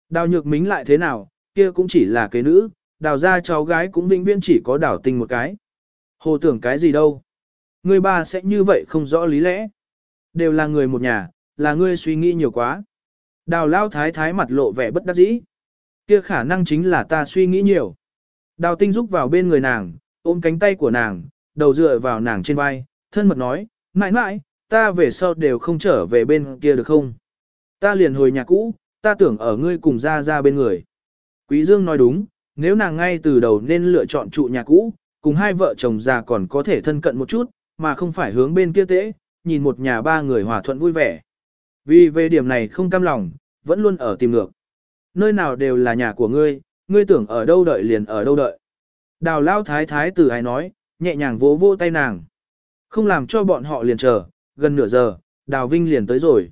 Đào nhược mính lại thế nào, kia cũng chỉ là cái nữ, đào ra cháu gái cũng vĩnh viễn chỉ có đào tình một cái. Hồ tưởng cái gì đâu. ngươi ba sẽ như vậy không rõ lý lẽ. Đều là người một nhà, là ngươi suy nghĩ nhiều quá. Đào lao thái thái mặt lộ vẻ bất đắc dĩ. Kia khả năng chính là ta suy nghĩ nhiều. Đào tinh rúc vào bên người nàng, ôm cánh tay của nàng, đầu dựa vào nàng trên vai, thân mật nói, mãi mãi, ta về sau đều không trở về bên kia được không? Ta liền hồi nhà cũ, ta tưởng ở ngươi cùng ra ra bên người. Quý Dương nói đúng, nếu nàng ngay từ đầu nên lựa chọn trụ nhà cũ, cùng hai vợ chồng già còn có thể thân cận một chút, mà không phải hướng bên kia tễ, nhìn một nhà ba người hòa thuận vui vẻ. Vì về điểm này không cam lòng, vẫn luôn ở tìm ngược. Nơi nào đều là nhà của ngươi, ngươi tưởng ở đâu đợi liền ở đâu đợi. Đào lao thái thái từ ai nói, nhẹ nhàng vỗ vỗ tay nàng. Không làm cho bọn họ liền chờ, gần nửa giờ, đào vinh liền tới rồi.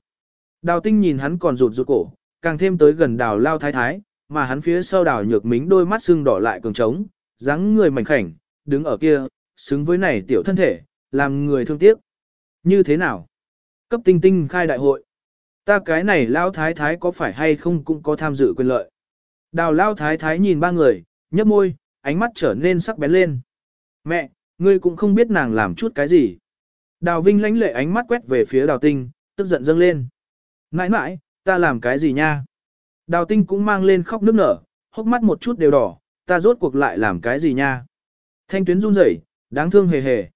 Đào tinh nhìn hắn còn rụt rụt cổ, càng thêm tới gần đào lao thái thái, mà hắn phía sau đào nhược mính đôi mắt sưng đỏ lại cường trống, dáng người mảnh khảnh, đứng ở kia, xứng với này tiểu thân thể, làm người thương tiếc. Như thế nào? Cấp tinh tinh khai đại hội. Ta cái này lao thái thái có phải hay không cũng có tham dự quyền lợi. Đào lao thái thái nhìn ba người, nhấp môi, ánh mắt trở nên sắc bén lên. Mẹ, ngươi cũng không biết nàng làm chút cái gì. Đào Vinh lãnh lệ ánh mắt quét về phía đào tinh, tức giận dâng lên. Nãi nãi, ta làm cái gì nha? Đào tinh cũng mang lên khóc nước nở, hốc mắt một chút đều đỏ, ta rốt cuộc lại làm cái gì nha? Thanh tuyến run rẩy, đáng thương hề hề.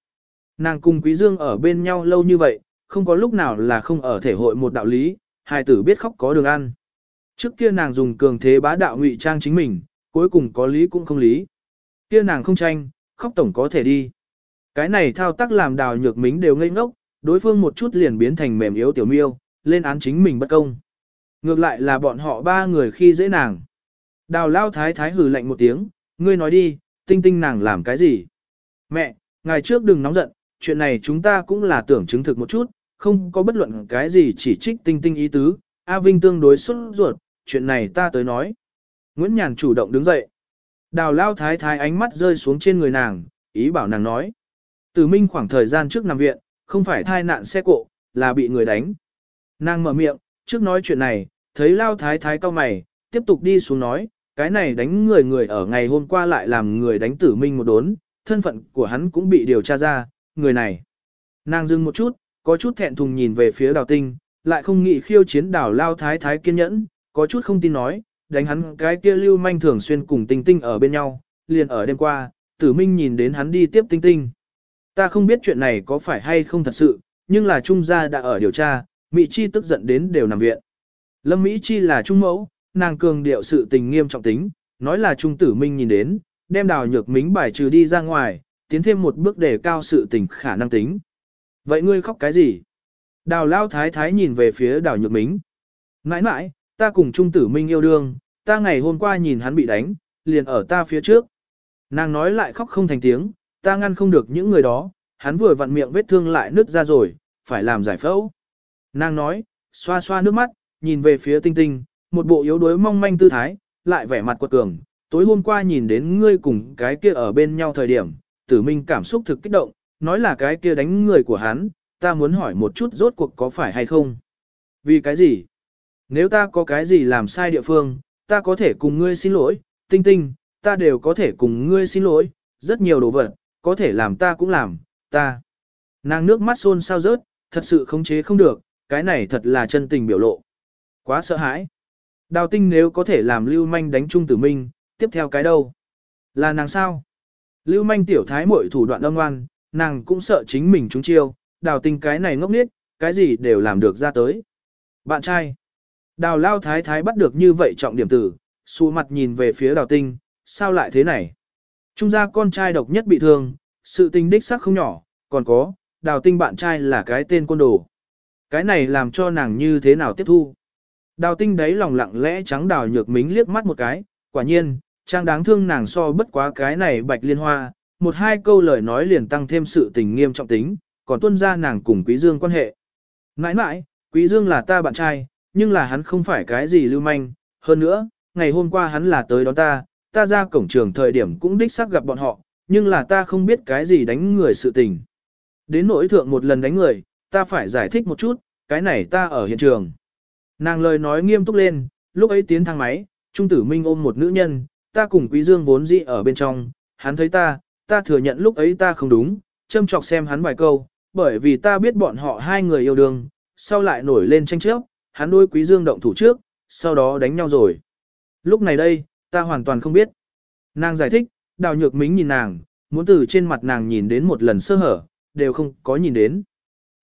Nàng cùng Quý Dương ở bên nhau lâu như vậy, không có lúc nào là không ở thể hội một đạo lý, hai tử biết khóc có đường ăn. Trước kia nàng dùng cường thế bá đạo ngụy trang chính mình, cuối cùng có lý cũng không lý. Kia nàng không tranh, khóc tổng có thể đi. Cái này thao tác làm đào nhược mính đều ngây ngốc, đối phương một chút liền biến thành mềm yếu tiểu miêu, lên án chính mình bất công. Ngược lại là bọn họ ba người khi dễ nàng. Đào lao thái thái hừ lạnh một tiếng, ngươi nói đi, tinh tinh nàng làm cái gì? Mẹ, ngày trước đừng nóng giận, chuyện này chúng ta cũng là tưởng chứng thực một chút, không có bất luận cái gì chỉ trích tinh tinh ý tứ, A Vinh tương đối xuất ruột, chuyện này ta tới nói. Nguyễn Nhàn chủ động đứng dậy. Đào lao thái thái ánh mắt rơi xuống trên người nàng, ý bảo nàng nói. Từ Minh khoảng thời gian trước nằm viện, không phải thai nạn xe cộ, là bị người đánh. Nàng mở miệng, trước nói chuyện này, thấy lao thái thái cao mày, tiếp tục đi xuống nói, cái này đánh người người ở ngày hôm qua lại làm người đánh tử Minh một đốn, thân phận của hắn cũng bị điều tra ra, người này. Nàng dừng một chút, có chút thẹn thùng nhìn về phía đào tinh, lại không nghĩ khiêu chiến đào lao thái thái kiên nhẫn, có chút không tin nói, đánh hắn cái kia lưu manh thường xuyên cùng tinh tinh ở bên nhau, liền ở đêm qua, tử minh nhìn đến hắn đi tiếp tinh tinh. Ta không biết chuyện này có phải hay không thật sự, nhưng là Trung gia đã ở điều tra, Mỹ Chi tức giận đến đều nằm viện. Lâm Mỹ Chi là Trung mẫu, nàng cường điệu sự tình nghiêm trọng tính, nói là Trung tử minh nhìn đến, đem đào nhược mính bài trừ đi ra ngoài, tiến thêm một bước để cao sự tình khả năng tính. Vậy ngươi khóc cái gì? Đào lao thái thái nhìn về phía đào nhược mính. Mãi mãi, ta cùng Trung tử minh yêu đương, ta ngày hôm qua nhìn hắn bị đánh, liền ở ta phía trước. Nàng nói lại khóc không thành tiếng, ta ngăn không được những người đó, hắn vừa vặn miệng vết thương lại nứt ra rồi, phải làm giải phẫu. Nàng nói, xoa xoa nước mắt, nhìn về phía tinh tinh, một bộ yếu đuối mong manh tư thái, lại vẻ mặt quật cường. Tối hôm qua nhìn đến ngươi cùng cái kia ở bên nhau thời điểm, tử minh cảm xúc thực kích động, nói là cái kia đánh người của hắn, ta muốn hỏi một chút rốt cuộc có phải hay không. Vì cái gì? Nếu ta có cái gì làm sai địa phương, ta có thể cùng ngươi xin lỗi, tinh tinh, ta đều có thể cùng ngươi xin lỗi, rất nhiều đồ vật, có thể làm ta cũng làm, ta. Nàng nước mắt xôn sao rớt, thật sự khống chế không được, cái này thật là chân tình biểu lộ. Quá sợ hãi. Đào tinh nếu có thể làm lưu manh đánh trung tử minh, tiếp theo cái đâu? Là nàng sao? Lưu manh tiểu thái mội thủ đoạn âm ngoan, nàng cũng sợ chính mình trúng chiêu, đào tinh cái này ngốc nghếch, cái gì đều làm được ra tới. Bạn trai. Đào lao thái thái bắt được như vậy trọng điểm tử, xù mặt nhìn về phía đào tinh, sao lại thế này? Trung gia con trai độc nhất bị thương, sự tình đích sắc không nhỏ, còn có, đào tinh bạn trai là cái tên quân đồ. Cái này làm cho nàng như thế nào tiếp thu? Đào tinh đấy lòng lặng lẽ trắng đào nhược mính liếc mắt một cái, quả nhiên, trang đáng thương nàng so bất quá cái này bạch liên hoa, một hai câu lời nói liền tăng thêm sự tình nghiêm trọng tính, còn tuân ra nàng cùng Quý Dương quan hệ. Nãi nãi, Quý Dương là ta bạn trai, nhưng là hắn không phải cái gì lưu manh, hơn nữa, ngày hôm qua hắn là tới đón ta, ta ra cổng trường thời điểm cũng đích xác gặp bọn họ, nhưng là ta không biết cái gì đánh người sự tình. Đến nỗi thượng một lần đánh người, ta phải giải thích một chút, cái này ta ở hiện trường. Nàng lời nói nghiêm túc lên, lúc ấy tiến thang máy, Trung tử Minh ôm một nữ nhân, ta cùng Quý Dương vốn dĩ ở bên trong, hắn thấy ta, ta thừa nhận lúc ấy ta không đúng, châm chọc xem hắn vài câu, bởi vì ta biết bọn họ hai người yêu đương, sau lại nổi lên tranh chấp, hắn đôi Quý Dương động thủ trước, sau đó đánh nhau rồi. Lúc này đây, ta hoàn toàn không biết. Nàng giải thích, đào nhược mính nhìn nàng, muốn từ trên mặt nàng nhìn đến một lần sơ hở, đều không có nhìn đến.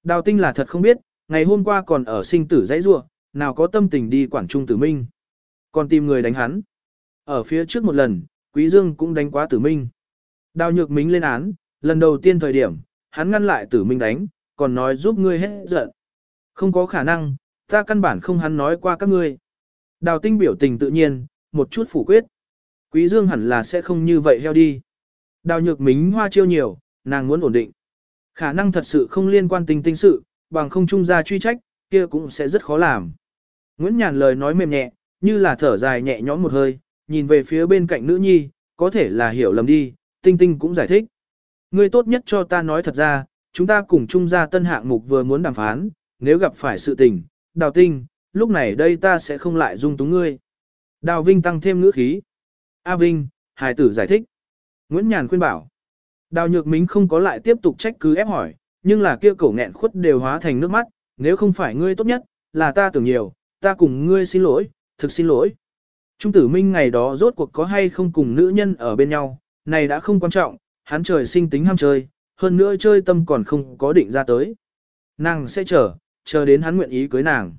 Đào tinh là thật không biết, ngày hôm qua còn ở sinh tử dãy rua, nào có tâm tình đi quản trung tử minh. Còn tìm người đánh hắn. Ở phía trước một lần, Quý Dương cũng đánh quá tử minh. Đào nhược mính lên án, lần đầu tiên thời điểm, hắn ngăn lại tử minh đánh, còn nói giúp ngươi hết giận. Không có khả năng, ta căn bản không hắn nói qua các ngươi. Đào tinh biểu tình tự nhiên, một chút phủ quyết. Quý Dương hẳn là sẽ không như vậy heo đi. Đào nhược mính hoa chiêu nhiều, nàng muốn ổn định. Khả năng thật sự không liên quan tình tinh sự, bằng không trung gia truy trách, kia cũng sẽ rất khó làm. Nguyễn Nhàn lời nói mềm nhẹ, như là thở dài nhẹ nhõm một hơi, nhìn về phía bên cạnh nữ nhi, có thể là hiểu lầm đi, tinh tinh cũng giải thích. Ngươi tốt nhất cho ta nói thật ra, chúng ta cùng Chung gia tân hạng mục vừa muốn đàm phán, nếu gặp phải sự tình, đào tinh, lúc này đây ta sẽ không lại dung túng ngươi. Đào Vinh tăng thêm ngữ khí. A Vinh, hài tử giải thích. Nguyễn Nhàn khuyên bảo. Đào Nhược Mính không có lại tiếp tục trách cứ ép hỏi, nhưng là kia cổ nghẹn khuất đều hóa thành nước mắt, nếu không phải ngươi tốt nhất, là ta tưởng nhiều, ta cùng ngươi xin lỗi, thực xin lỗi. Trung tử minh ngày đó rốt cuộc có hay không cùng nữ nhân ở bên nhau, này đã không quan trọng, hắn trời sinh tính ham chơi, hơn nữa chơi tâm còn không có định ra tới. Nàng sẽ chờ, chờ đến hắn nguyện ý cưới nàng.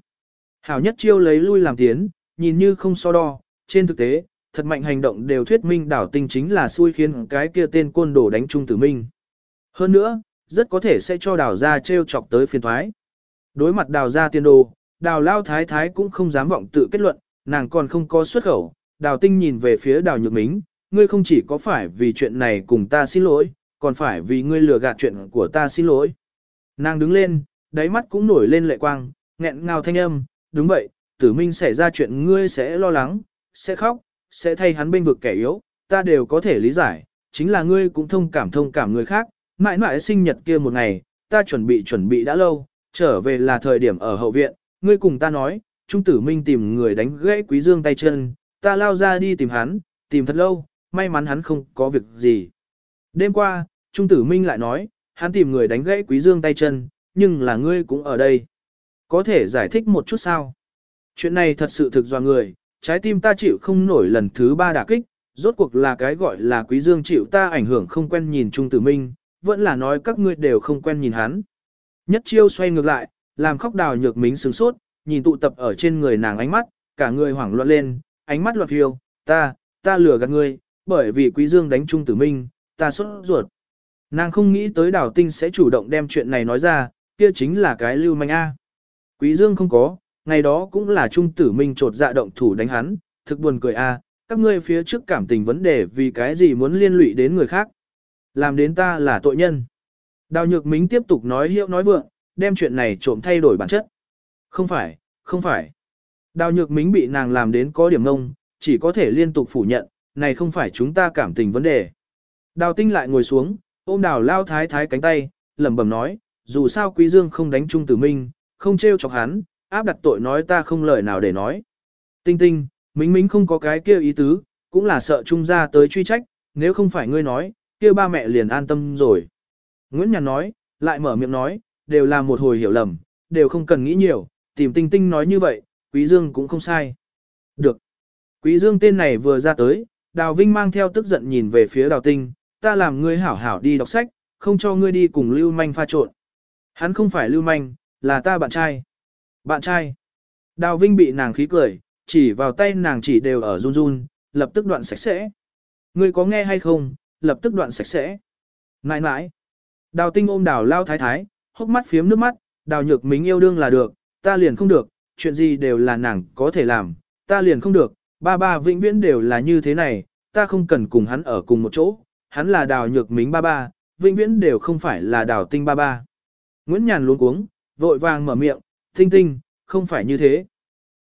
Hảo nhất chiêu lấy lui làm tiến, nhìn như không so đo, trên thực tế, thật mạnh hành động đều thuyết minh đảo tình chính là xui khiến cái kia tên côn đồ đánh Trung Tử Minh. Hơn nữa, rất có thể sẽ cho đào ra treo chọc tới phiền thoái. Đối mặt đào ra tiên đồ, đào lao thái thái cũng không dám vọng tự kết luận, nàng còn không có xuất khẩu, đào tinh nhìn về phía đào nhược mính, ngươi không chỉ có phải vì chuyện này cùng ta xin lỗi, còn phải vì ngươi lừa gạt chuyện của ta xin lỗi. Nàng đứng lên, đáy mắt cũng nổi lên lệ quang, nghẹn ngào thanh âm, đúng vậy, tử minh xảy ra chuyện ngươi sẽ lo lắng, sẽ khóc, sẽ thay hắn bên vực kẻ yếu, ta đều có thể lý giải, chính là ngươi cũng thông cảm thông cảm người khác, mãi mãi sinh nhật kia một ngày, ta chuẩn bị chuẩn bị đã lâu, trở về là thời điểm ở hậu viện, ngươi cùng ta nói, Trung tử minh tìm người đánh gãy quý dương tay chân, ta lao ra đi tìm hắn, tìm thật lâu, may mắn hắn không có việc gì. Đêm qua, Trung tử minh lại nói, hắn tìm người đánh gãy quý dương tay chân, nhưng là ngươi cũng ở đây. Có thể giải thích một chút sao? Chuyện này thật sự thực do người, trái tim ta chịu không nổi lần thứ ba đả kích, rốt cuộc là cái gọi là quý dương chịu ta ảnh hưởng không quen nhìn Trung Tử Minh, vẫn là nói các ngươi đều không quen nhìn hắn. Nhất chiêu xoay ngược lại, làm khóc đào nhược mính sướng sốt, nhìn tụ tập ở trên người nàng ánh mắt, cả người hoảng loạn lên, ánh mắt loạn phiêu, ta, ta lừa gạt ngươi, bởi vì quý dương đánh Trung Tử Minh, ta sốt ruột. Nàng không nghĩ tới đào tinh sẽ chủ động đem chuyện này nói ra, kia chính là cái lưu manh A. Quý dương không có, ngày đó cũng là trung tử minh trột dạ động thủ đánh hắn, thực buồn cười a, các ngươi phía trước cảm tình vấn đề vì cái gì muốn liên lụy đến người khác. Làm đến ta là tội nhân. Đào nhược mính tiếp tục nói hiệu nói vượng, đem chuyện này trộm thay đổi bản chất. Không phải, không phải. Đào nhược mính bị nàng làm đến có điểm ngông, chỉ có thể liên tục phủ nhận, này không phải chúng ta cảm tình vấn đề. Đào tinh lại ngồi xuống, ôm đào lao thái thái cánh tay, lẩm bẩm nói, dù sao quý dương không đánh trung tử minh, không treo chọc hắn, áp đặt tội nói ta không lời nào để nói. Tinh tinh, mính mính không có cái kia ý tứ, cũng là sợ trung gia tới truy trách, nếu không phải ngươi nói, kia ba mẹ liền an tâm rồi. Nguyễn Nhàn nói, lại mở miệng nói, đều là một hồi hiểu lầm, đều không cần nghĩ nhiều, tìm tinh tinh nói như vậy, quý dương cũng không sai. Được. Quý dương tên này vừa ra tới, Đào Vinh mang theo tức giận nhìn về phía Đào Tinh, ta làm ngươi hảo hảo đi đọc sách, không cho ngươi đi cùng Lưu Manh pha trộn. Hắn không phải Lưu Manh, là ta bạn trai. Bạn trai. Đào Vinh bị nàng khí cười, chỉ vào tay nàng chỉ đều ở run run, lập tức đoạn sạch sẽ. Ngươi có nghe hay không, lập tức đoạn sạch sẽ. Nãi nãi. Đào tinh ôm đào lao thái thái, hốc mắt phiếm nước mắt, đào nhược mính yêu đương là được, ta liền không được, chuyện gì đều là nàng có thể làm, ta liền không được, ba ba vĩnh viễn đều là như thế này, ta không cần cùng hắn ở cùng một chỗ, hắn là đào nhược mính ba ba, vĩnh viễn đều không phải là đào tinh ba ba. Nguyễn Nhàn luống cuống, vội vàng mở miệng, tinh tinh, không phải như thế.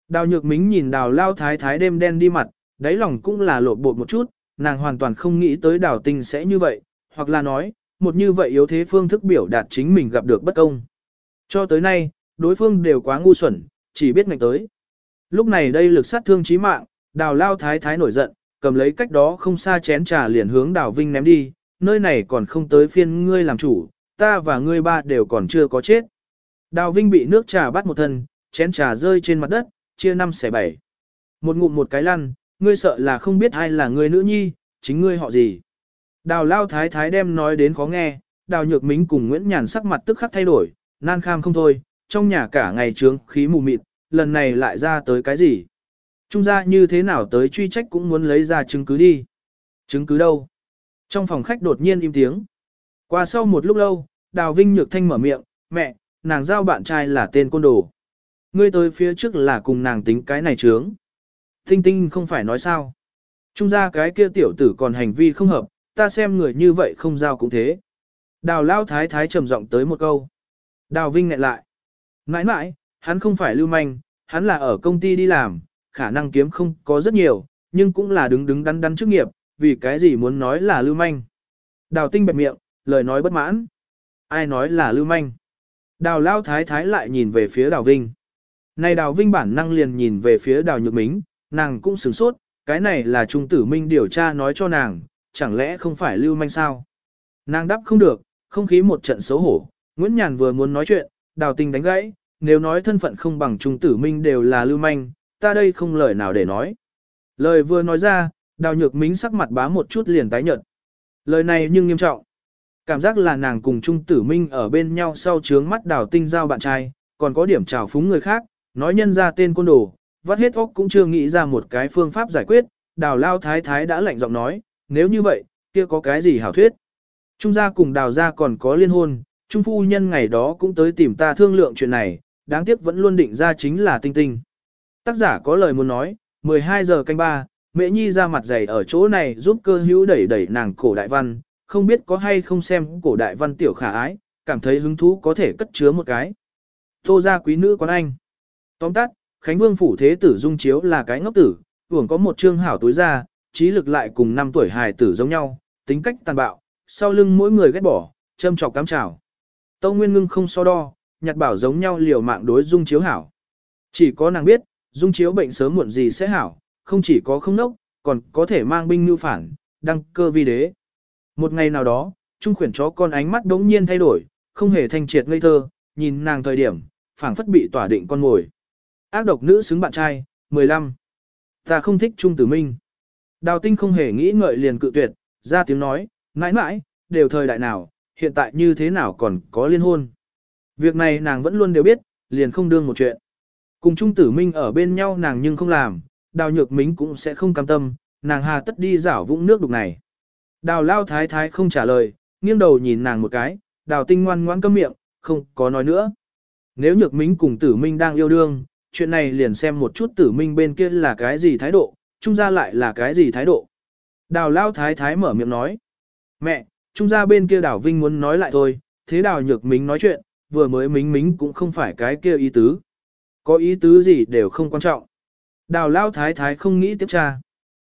Đào nhược mính nhìn đào lao thái thái đêm đen đi mặt, đáy lòng cũng là lộ bột một chút, nàng hoàn toàn không nghĩ tới đào tinh sẽ như vậy, hoặc là nói, một như vậy yếu thế phương thức biểu đạt chính mình gặp được bất công. Cho tới nay, đối phương đều quá ngu xuẩn, chỉ biết ngạch tới. Lúc này đây lực sát thương chí mạng, đào lao thái thái nổi giận, cầm lấy cách đó không xa chén trà liền hướng đào vinh ném đi, nơi này còn không tới phiên ngươi làm chủ, ta và ngươi ba đều còn chưa có chết. Đào Vinh bị nước trà bắt một thân, chén trà rơi trên mặt đất, chia năm xẻ bảy. Một ngụm một cái lăn, ngươi sợ là không biết ai là ngươi nữ nhi, chính ngươi họ gì. Đào lao thái thái đem nói đến khó nghe, đào nhược mính cùng Nguyễn Nhàn sắc mặt tức khắc thay đổi, nan kham không thôi, trong nhà cả ngày trướng khí mù mịt, lần này lại ra tới cái gì. Trung gia như thế nào tới truy trách cũng muốn lấy ra chứng cứ đi. Chứng cứ đâu? Trong phòng khách đột nhiên im tiếng. Qua sau một lúc lâu, Đào Vinh Nhược Thanh mở miệng, mẹ, nàng giao bạn trai là tên côn đồ. Ngươi tới phía trước là cùng nàng tính cái này trướng. Tinh tinh không phải nói sao. Trung Gia cái kia tiểu tử còn hành vi không hợp, ta xem người như vậy không giao cũng thế. Đào lao thái thái trầm giọng tới một câu. Đào Vinh ngại lại. Nãi nãi, hắn không phải lưu manh, hắn là ở công ty đi làm, khả năng kiếm không có rất nhiều, nhưng cũng là đứng đứng đắn đắn chức nghiệp, vì cái gì muốn nói là lưu manh. Đào tinh bẹp miệng, lời nói bất mãn. Ai nói là lưu manh? Đào lao thái thái lại nhìn về phía đào vinh. Này đào vinh bản năng liền nhìn về phía đào nhược mính, nàng cũng sửng sốt, cái này là trung tử minh điều tra nói cho nàng, chẳng lẽ không phải lưu manh sao? Nàng đáp không được, không khí một trận xấu hổ, Nguyễn Nhàn vừa muốn nói chuyện, đào tình đánh gãy, nếu nói thân phận không bằng trung tử minh đều là lưu manh, ta đây không lời nào để nói. Lời vừa nói ra, đào nhược mính sắc mặt bá một chút liền tái nhợt. Lời này nhưng nghiêm trọng. Cảm giác là nàng cùng Trung Tử Minh ở bên nhau sau trướng mắt đào tinh giao bạn trai, còn có điểm trào phúng người khác, nói nhân ra tên côn đồ, vắt hết óc cũng chưa nghĩ ra một cái phương pháp giải quyết, đào lao thái thái đã lạnh giọng nói, nếu như vậy, kia có cái gì hảo thuyết. Trung gia cùng đào gia còn có liên hôn, Trung phu nhân ngày đó cũng tới tìm ta thương lượng chuyện này, đáng tiếc vẫn luôn định ra chính là tinh tinh. Tác giả có lời muốn nói, 12 giờ canh ba, Mẹ Nhi ra mặt dày ở chỗ này giúp cơ hữu đẩy đẩy nàng cổ đại văn, không biết có hay không xem cổ đại văn tiểu khả ái, cảm thấy hứng thú có thể cất chứa một cái. Tô ra quý nữ quán anh. Tóm tắt, Khánh Vương phủ thế tử dung chiếu là cái ngốc tử, hưởng có một trương hảo túi ra, trí lực lại cùng năm tuổi hài tử giống nhau, tính cách tàn bạo, sau lưng mỗi người ghét bỏ, châm trọc cám trào. Tâu Nguyên Ngưng không so đo, nhặt bảo giống nhau liều mạng đối dung chiếu hảo. Chỉ có nàng biết, dung chiếu bệnh sớm muộn gì sẽ hảo, không chỉ có không nốc, còn có thể mang binh mưu phản, đăng cơ vi đế. Một ngày nào đó, trung khuyển chó con ánh mắt đống nhiên thay đổi, không hề thanh triệt ngây thơ, nhìn nàng thời điểm, phảng phất bị tỏa định con ngồi. Ác độc nữ xứng bạn trai, 15. Ta không thích Trung Tử Minh. Đào tinh không hề nghĩ ngợi liền cự tuyệt, ra tiếng nói, mãi mãi, đều thời đại nào, hiện tại như thế nào còn có liên hôn. Việc này nàng vẫn luôn đều biết, liền không đương một chuyện. Cùng Trung Tử Minh ở bên nhau nàng nhưng không làm, đào nhược mính cũng sẽ không cam tâm, nàng hà tất đi rảo vũng nước đục này. Đào lao thái thái không trả lời, nghiêng đầu nhìn nàng một cái, đào tinh ngoan ngoãn câm miệng, không có nói nữa. Nếu nhược mính cùng tử minh đang yêu đương, chuyện này liền xem một chút tử minh bên kia là cái gì thái độ, trung gia lại là cái gì thái độ. Đào lao thái thái mở miệng nói. Mẹ, trung gia bên kia đào vinh muốn nói lại thôi, thế đào nhược mính nói chuyện, vừa mới mính mính cũng không phải cái kia ý tứ. Có ý tứ gì đều không quan trọng. Đào lao thái thái không nghĩ tiếp tra.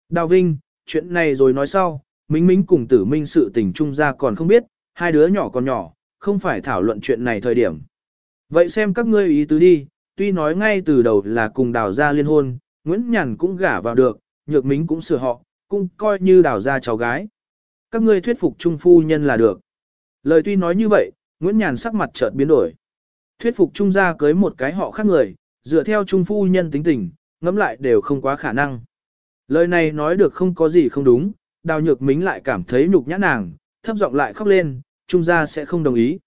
Đào Vinh, chuyện này rồi nói sau, Mính Mính cùng tử minh sự tình trung gia còn không biết, hai đứa nhỏ còn nhỏ, không phải thảo luận chuyện này thời điểm. Vậy xem các ngươi ý tứ đi, tuy nói ngay từ đầu là cùng đào gia liên hôn, Nguyễn Nhàn cũng gả vào được, Nhược Mính cũng sửa họ, cũng coi như đào ra cháu gái. Các ngươi thuyết phục trung phu nhân là được. Lời tuy nói như vậy, Nguyễn Nhàn sắc mặt chợt biến đổi. Thuyết phục trung gia cưới một cái họ khác người, dựa theo trung phu nhân tính tình, ngẫm lại đều không quá khả năng. Lời này nói được không có gì không đúng, đào nhược mính lại cảm thấy nhục nhã nàng, thấp giọng lại khóc lên, trung gia sẽ không đồng ý.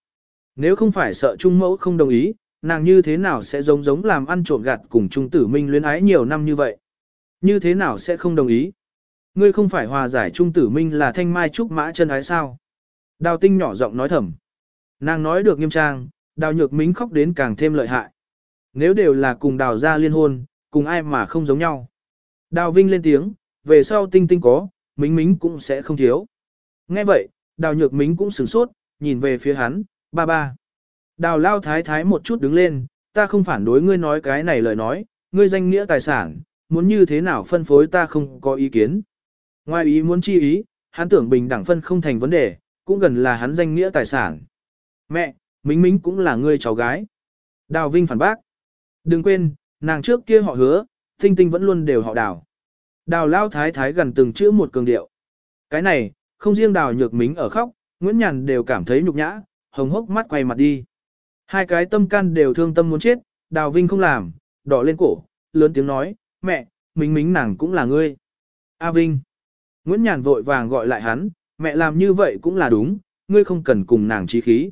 Nếu không phải sợ trung mẫu không đồng ý, nàng như thế nào sẽ giống giống làm ăn trộn gạt cùng trung tử minh luyến ái nhiều năm như vậy? Như thế nào sẽ không đồng ý? Ngươi không phải hòa giải trung tử minh là thanh mai trúc mã chân ái sao? Đào tinh nhỏ giọng nói thầm. Nàng nói được nghiêm trang, đào nhược mính khóc đến càng thêm lợi hại. Nếu đều là cùng đào gia liên hôn, cùng ai mà không giống nhau. Đào Vinh lên tiếng, về sau tinh tinh có, mính mính cũng sẽ không thiếu. Nghe vậy, đào nhược mính cũng sửng sốt, nhìn về phía hắn, ba ba. Đào lao thái thái một chút đứng lên, ta không phản đối ngươi nói cái này lời nói, ngươi danh nghĩa tài sản, muốn như thế nào phân phối ta không có ý kiến. Ngoài ý muốn chi ý, hắn tưởng bình đẳng phân không thành vấn đề, cũng gần là hắn danh nghĩa tài sản. Mẹ, mính mính cũng là ngươi cháu gái. Đào Vinh phản bác. Đừng quên, nàng trước kia họ hứa, tinh tinh vẫn luôn đều họ đào. Đào lao thái thái gần từng chữ một cường điệu. Cái này, không riêng đào nhược mính ở khóc, Nguyễn Nhàn đều cảm thấy nhục nhã, hồng hốc mắt quay mặt đi. Hai cái tâm can đều thương tâm muốn chết, đào vinh không làm, đỏ lên cổ, lớn tiếng nói, mẹ, mính mính nàng cũng là ngươi. A Vinh. Nguyễn Nhàn vội vàng gọi lại hắn, mẹ làm như vậy cũng là đúng, ngươi không cần cùng nàng trí khí.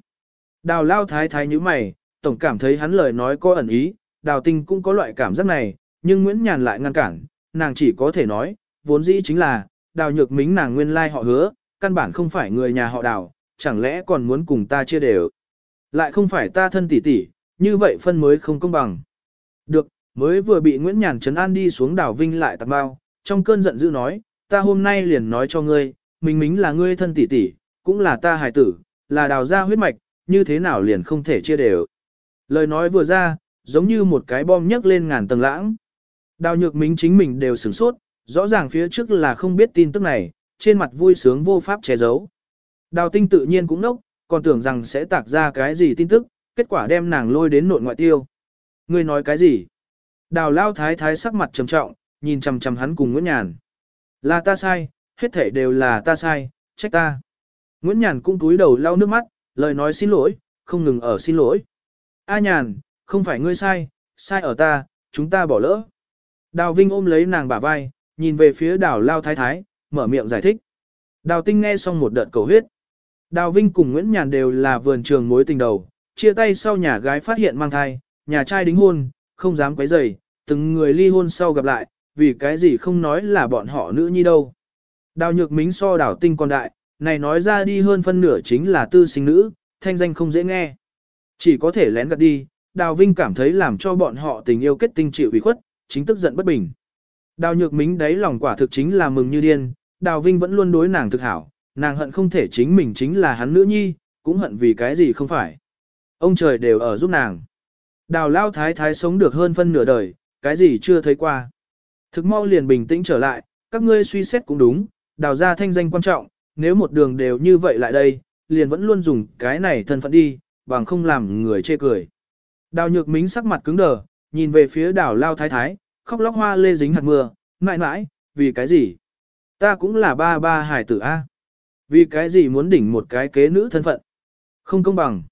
Đào lao thái thái như mày, tổng cảm thấy hắn lời nói có ẩn ý, đào tinh cũng có loại cảm giác này, nhưng Nguyễn Nhàn lại ngăn cản, nàng chỉ có thể nói, vốn dĩ chính là, đào nhược mính nàng nguyên lai họ hứa, căn bản không phải người nhà họ đào, chẳng lẽ còn muốn cùng ta chia đều. Lại không phải ta thân tỷ tỷ, như vậy phân mới không công bằng. Được, mới vừa bị Nguyễn Nhàn trấn an đi xuống đào vinh lại tạc bao, trong cơn giận dữ nói, ta hôm nay liền nói cho ngươi, mình mính là ngươi thân tỷ tỷ, cũng là ta hài tử, là đào ra huyết mạch, như thế nào liền không thể chia đều. Lời nói vừa ra, giống như một cái bom nhấc lên ngàn tầng lãng. Đào nhược mính chính mình đều sửng sốt, rõ ràng phía trước là không biết tin tức này, trên mặt vui sướng vô pháp che giấu. Đào tinh tự nhiên cũng nốc, còn tưởng rằng sẽ tạc ra cái gì tin tức, kết quả đem nàng lôi đến nội ngoại tiêu. Ngươi nói cái gì? Đào lao thái thái sắc mặt trầm trọng, nhìn chằm chằm hắn cùng Nguyễn Nhàn. Là ta sai, hết thể đều là ta sai, trách ta. Nguyễn Nhàn cũng túi đầu lau nước mắt, lời nói xin lỗi, không ngừng ở xin lỗi. A Nhàn, không phải ngươi sai, sai ở ta, chúng ta bỏ lỡ. Đào Vinh ôm lấy nàng bả vai, nhìn về phía đào lao thái thái, mở miệng giải thích. Đào Tinh nghe xong một đợt cầu huyết. Đào Vinh cùng Nguyễn Nhàn đều là vườn trường mối tình đầu, chia tay sau nhà gái phát hiện mang thai, nhà trai đính hôn, không dám quấy rầy, từng người ly hôn sau gặp lại, vì cái gì không nói là bọn họ nữ nhi đâu. Đào nhược mính so đảo tinh còn đại, này nói ra đi hơn phân nửa chính là tư sinh nữ, thanh danh không dễ nghe. Chỉ có thể lén gạt đi, đào vinh cảm thấy làm cho bọn họ tình yêu kết tinh chịu ủy khuất, chính tức giận bất bình. Đào nhược mính đấy lòng quả thực chính là mừng như điên, đào vinh vẫn luôn đối nàng thực hảo, nàng hận không thể chính mình chính là hắn nữ nhi, cũng hận vì cái gì không phải. Ông trời đều ở giúp nàng. Đào lao thái thái sống được hơn phân nửa đời, cái gì chưa thấy qua. Thực mau liền bình tĩnh trở lại, các ngươi suy xét cũng đúng, đào ra thanh danh quan trọng, nếu một đường đều như vậy lại đây, liền vẫn luôn dùng cái này thân phận đi, bằng không làm người chê cười. Đào nhược mính sắc mặt cứng đờ, nhìn về phía đào lao thái thái, khóc lóc hoa lê dính hạt mưa, mãi mãi, vì cái gì? Ta cũng là ba ba hải tử A. Vì cái gì muốn đỉnh một cái kế nữ thân phận? Không công bằng.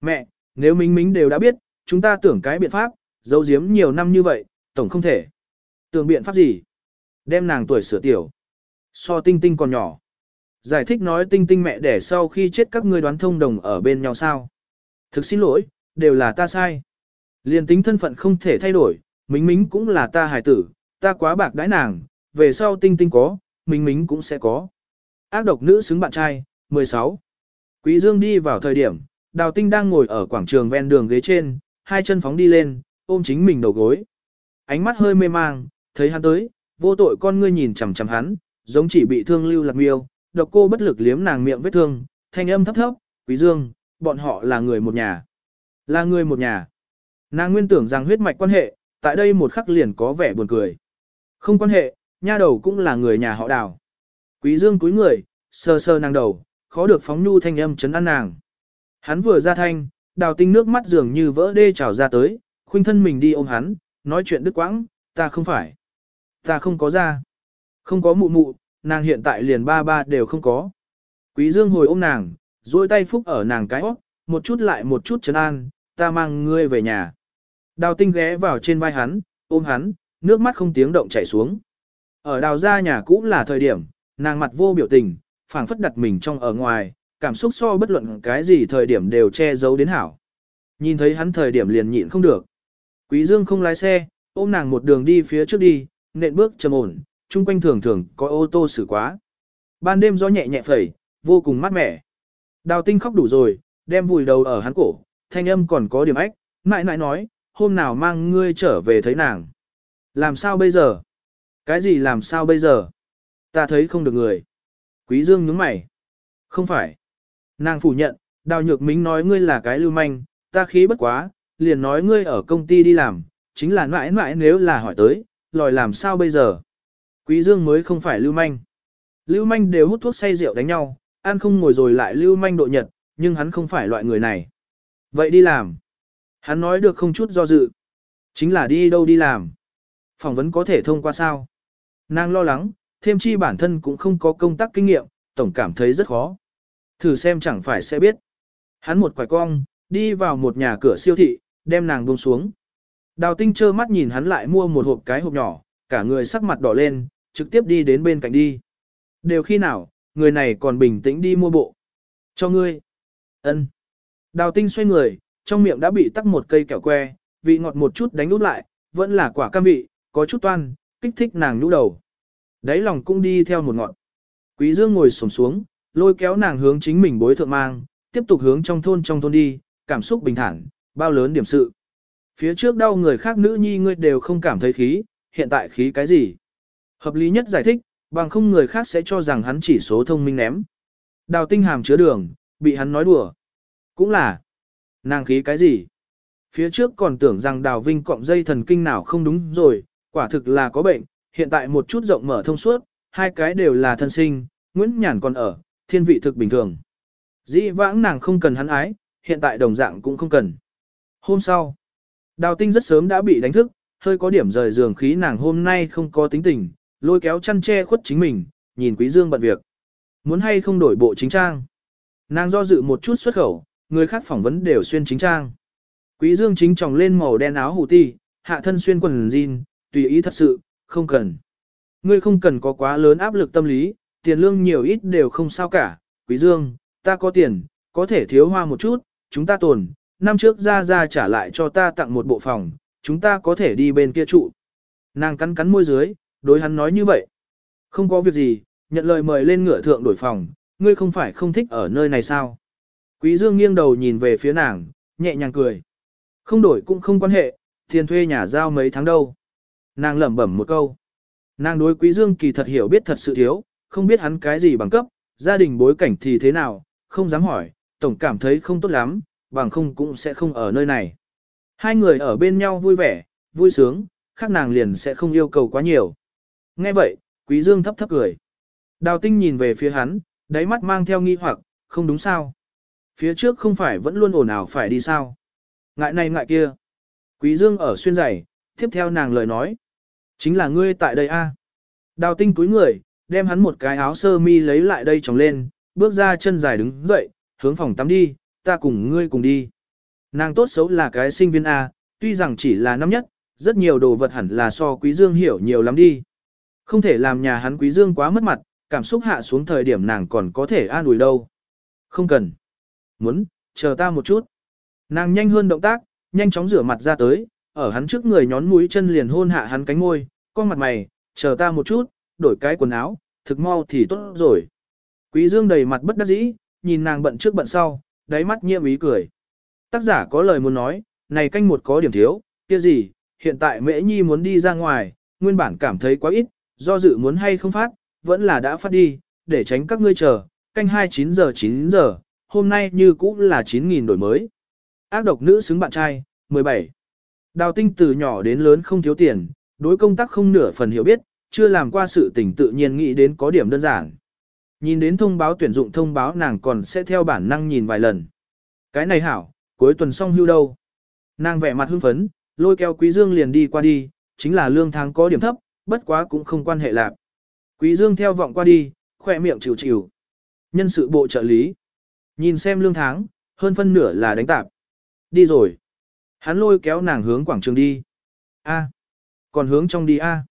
Mẹ, nếu minh minh đều đã biết, chúng ta tưởng cái biện pháp, giấu giếm nhiều năm như vậy, tổng không thể. Tưởng biện pháp gì? Đem nàng tuổi sửa tiểu. So tinh tinh còn nhỏ. Giải thích nói tinh tinh mẹ đẻ sau khi chết các ngươi đoán thông đồng ở bên nhau sao. Thực xin lỗi, đều là ta sai. Liên tính thân phận không thể thay đổi, minh minh cũng là ta hài tử, ta quá bạc đãi nàng, về sau tinh tinh có, minh minh cũng sẽ có. Ác độc nữ xứng bạn trai, 16. Quý Dương đi vào thời điểm, Đào Tinh đang ngồi ở quảng trường ven đường ghế trên, hai chân phóng đi lên, ôm chính mình đầu gối. Ánh mắt hơi mê mang, thấy hắn tới, vô tội con ngươi nhìn chằm chằm hắn, giống chỉ bị thương lưu lạc miêu, độc cô bất lực liếm nàng miệng vết thương, thanh âm thấp thấp, Quý Dương, bọn họ là người một nhà. Là người một nhà. Nàng nguyên tưởng rằng huyết mạch quan hệ, tại đây một khắc liền có vẻ buồn cười. Không quan hệ, nha đầu cũng là người nhà họ đào. Quý dương cúi người, sơ sơ nàng đầu, khó được phóng nhu thanh âm chấn an nàng. Hắn vừa ra thanh, đào tinh nước mắt dường như vỡ đê trào ra tới, khuynh thân mình đi ôm hắn, nói chuyện đứt quãng, ta không phải. Ta không có ra. Không có mụ mụ, nàng hiện tại liền ba ba đều không có. Quý dương hồi ôm nàng, duỗi tay phúc ở nàng cái óc, một chút lại một chút chấn an, ta mang ngươi về nhà. Đào tinh ghé vào trên vai hắn, ôm hắn, nước mắt không tiếng động chảy xuống. Ở đào gia nhà cũ là thời điểm, nàng mặt vô biểu tình, phảng phất đặt mình trong ở ngoài, cảm xúc so bất luận cái gì thời điểm đều che giấu đến hảo. Nhìn thấy hắn thời điểm liền nhịn không được. Quý Dương không lái xe, ôm nàng một đường đi phía trước đi, nện bước trầm ổn, chung quanh thường thường có ô tô xử quá. Ban đêm gió nhẹ nhẹ phẩy, vô cùng mát mẻ. Đào tinh khóc đủ rồi, đem vùi đầu ở hắn cổ, thanh âm còn có điểm ách, mãi mãi nói, hôm nào mang ngươi trở về thấy nàng. Làm sao bây giờ? Cái gì làm sao bây giờ? Ta thấy không được người. Quý Dương nhướng mày. Không phải. Nàng phủ nhận, đào nhược mính nói ngươi là cái lưu manh, ta khí bất quá, liền nói ngươi ở công ty đi làm, chính là mãi mãi nếu là hỏi tới, lòi làm sao bây giờ? Quý Dương mới không phải lưu manh. Lưu manh đều hút thuốc say rượu đánh nhau, ăn không ngồi rồi lại lưu manh độ nhật, nhưng hắn không phải loại người này. Vậy đi làm. Hắn nói được không chút do dự. Chính là đi đâu đi làm. Phỏng vấn có thể thông qua sao. Nàng lo lắng, thêm chi bản thân cũng không có công tác kinh nghiệm, tổng cảm thấy rất khó. Thử xem chẳng phải sẽ biết. Hắn một quải cong, đi vào một nhà cửa siêu thị, đem nàng buông xuống. Đào tinh trơ mắt nhìn hắn lại mua một hộp cái hộp nhỏ, cả người sắc mặt đỏ lên, trực tiếp đi đến bên cạnh đi. Đều khi nào, người này còn bình tĩnh đi mua bộ. Cho ngươi. ân Đào tinh xoay người, trong miệng đã bị tắc một cây kẹo que, vị ngọt một chút đánh út lại, vẫn là quả cam vị, có chút toan, kích thích nàng nhũ đầu. Đấy lòng cũng đi theo một ngọn. Quý Dương ngồi xổm xuống, lôi kéo nàng hướng chính mình bối thượng mang, tiếp tục hướng trong thôn trong thôn đi, cảm xúc bình thản, bao lớn điểm sự. Phía trước đau người khác nữ nhi ngươi đều không cảm thấy khí, hiện tại khí cái gì? Hợp lý nhất giải thích, bằng không người khác sẽ cho rằng hắn chỉ số thông minh ném. Đào tinh hàm chứa đường, bị hắn nói đùa. Cũng là, nàng khí cái gì? Phía trước còn tưởng rằng đào vinh cọng dây thần kinh nào không đúng rồi, quả thực là có bệnh, hiện tại một chút rộng mở thông suốt, hai cái đều là thân sinh, Nguyễn Nhàn còn ở, thiên vị thực bình thường. Dĩ vãng nàng không cần hắn ái, hiện tại đồng dạng cũng không cần. Hôm sau, đào tinh rất sớm đã bị đánh thức, hơi có điểm rời giường khí nàng hôm nay không có tính tình, lôi kéo chăn che khuất chính mình, nhìn Quý Dương bận việc. Muốn hay không đổi bộ chính trang. Nàng do dự một chút xuất khẩu, người khác phỏng vấn đều xuyên chính trang. Quý Dương chính tròng lên màu đen áo hủ ti, hạ thân xuyên quần jean, tùy ý thật sự, không cần. Ngươi không cần có quá lớn áp lực tâm lý, tiền lương nhiều ít đều không sao cả. Quý Dương, ta có tiền, có thể thiếu hoa một chút, chúng ta tồn, năm trước ra ra trả lại cho ta tặng một bộ phòng, chúng ta có thể đi bên kia trụ. Nàng cắn cắn môi dưới, đối hắn nói như vậy. Không có việc gì, nhận lời mời lên ngựa thượng đổi phòng, ngươi không phải không thích ở nơi này sao? Quý Dương nghiêng đầu nhìn về phía nàng, nhẹ nhàng cười. Không đổi cũng không quan hệ, tiền thuê nhà giao mấy tháng đâu. Nàng lẩm bẩm một câu. Nàng đối Quý Dương kỳ thật hiểu biết thật sự thiếu, không biết hắn cái gì bằng cấp, gia đình bối cảnh thì thế nào, không dám hỏi, tổng cảm thấy không tốt lắm, bằng không cũng sẽ không ở nơi này. Hai người ở bên nhau vui vẻ, vui sướng, khác nàng liền sẽ không yêu cầu quá nhiều. Nghe vậy, Quý Dương thấp thấp cười. Đào tinh nhìn về phía hắn, đáy mắt mang theo nghi hoặc, không đúng sao. Phía trước không phải vẫn luôn ồn ào phải đi sao. Ngại này ngại kia. Quý Dương ở xuyên giày, tiếp theo nàng lời nói. Chính là ngươi tại đây a. Đào tinh cúi người, đem hắn một cái áo sơ mi lấy lại đây tròng lên, bước ra chân dài đứng dậy, hướng phòng tắm đi, ta cùng ngươi cùng đi. Nàng tốt xấu là cái sinh viên A, tuy rằng chỉ là năm nhất, rất nhiều đồ vật hẳn là so quý dương hiểu nhiều lắm đi. Không thể làm nhà hắn quý dương quá mất mặt, cảm xúc hạ xuống thời điểm nàng còn có thể an ủi đâu. Không cần. Muốn, chờ ta một chút. Nàng nhanh hơn động tác, nhanh chóng rửa mặt ra tới, ở hắn trước người nhón mũi chân liền hôn hạ hắn cánh môi, con mặt mày, chờ ta một chút, đổi cái quần áo, thực mau thì tốt rồi. Quý dương đầy mặt bất đắc dĩ, nhìn nàng bận trước bận sau, đáy mắt nhiễm ý cười. Tác giả có lời muốn nói, này canh một có điểm thiếu, kia gì, hiện tại mễ nhi muốn đi ra ngoài, nguyên bản cảm thấy quá ít, do dự muốn hay không phát, vẫn là đã phát đi, để tránh các ngươi chờ, canh 29 giờ 9 giờ, hôm nay như cũ là 9.000 đổi mới. Ác độc nữ xứng bạn trai, 17. Đào tinh từ nhỏ đến lớn không thiếu tiền, đối công tác không nửa phần hiểu biết, chưa làm qua sự tình tự nhiên nghĩ đến có điểm đơn giản. Nhìn đến thông báo tuyển dụng thông báo nàng còn sẽ theo bản năng nhìn vài lần. Cái này hảo, cuối tuần xong hưu đâu. Nàng vẻ mặt hưng phấn, lôi kéo Quý Dương liền đi qua đi, chính là lương tháng có điểm thấp, bất quá cũng không quan hệ lạc. Quý Dương theo vọng qua đi, khỏe miệng chịu chịu. Nhân sự bộ trợ lý. Nhìn xem lương tháng, hơn phân nửa là đánh tạp. Đi rồi. Hắn lôi kéo nàng hướng quảng trường đi. A. Còn hướng trong đi A.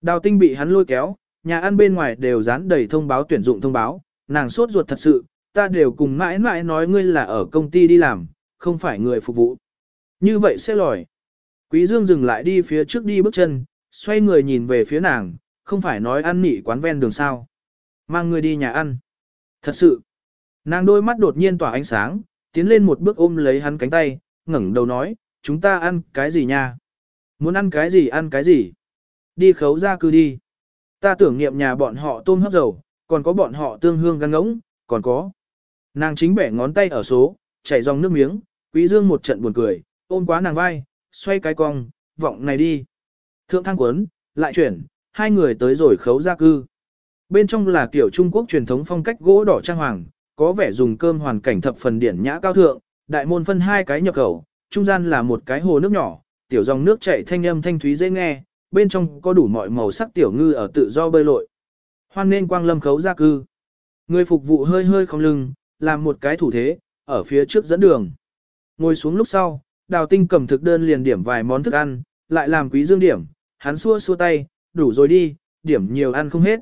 Đào tinh bị hắn lôi kéo, nhà ăn bên ngoài đều dán đầy thông báo tuyển dụng thông báo, nàng sốt ruột thật sự, ta đều cùng mãi mãi nói ngươi là ở công ty đi làm, không phải người phục vụ. Như vậy sẽ lòi. Quý Dương dừng lại đi phía trước đi bước chân, xoay người nhìn về phía nàng, không phải nói ăn nỉ quán ven đường sao. Mang người đi nhà ăn. Thật sự. Nàng đôi mắt đột nhiên tỏa ánh sáng, tiến lên một bước ôm lấy hắn cánh tay, ngẩng đầu nói, chúng ta ăn cái gì nha? Muốn ăn cái gì ăn cái gì? Đi khấu ra cư đi. Ta tưởng niệm nhà bọn họ tôm hấp dầu, còn có bọn họ tương hương gan ngỗng, còn có. Nàng chính bẻ ngón tay ở số, chảy dòng nước miếng, quý dương một trận buồn cười, ôm quá nàng vai, xoay cái cong, vọng này đi. Thượng thang quấn, lại chuyển, hai người tới rồi khấu gia cư. Bên trong là kiểu Trung Quốc truyền thống phong cách gỗ đỏ trang hoàng, có vẻ dùng cơm hoàn cảnh thập phần điển nhã cao thượng, đại môn phân hai cái nhập khẩu, trung gian là một cái hồ nước nhỏ, tiểu dòng nước chảy thanh âm thanh thúy dễ nghe, bên trong có đủ mọi màu sắc tiểu ngư ở tự do bơi lội. Hoan nên quang lâm khấu gia cư. Người phục vụ hơi hơi không lưng, làm một cái thủ thế, ở phía trước dẫn đường. Ngồi xuống lúc sau, đào tinh cầm thực đơn liền điểm vài món thức ăn, lại làm quý dương điểm, hắn xua xua tay, đủ rồi đi, điểm nhiều ăn không hết.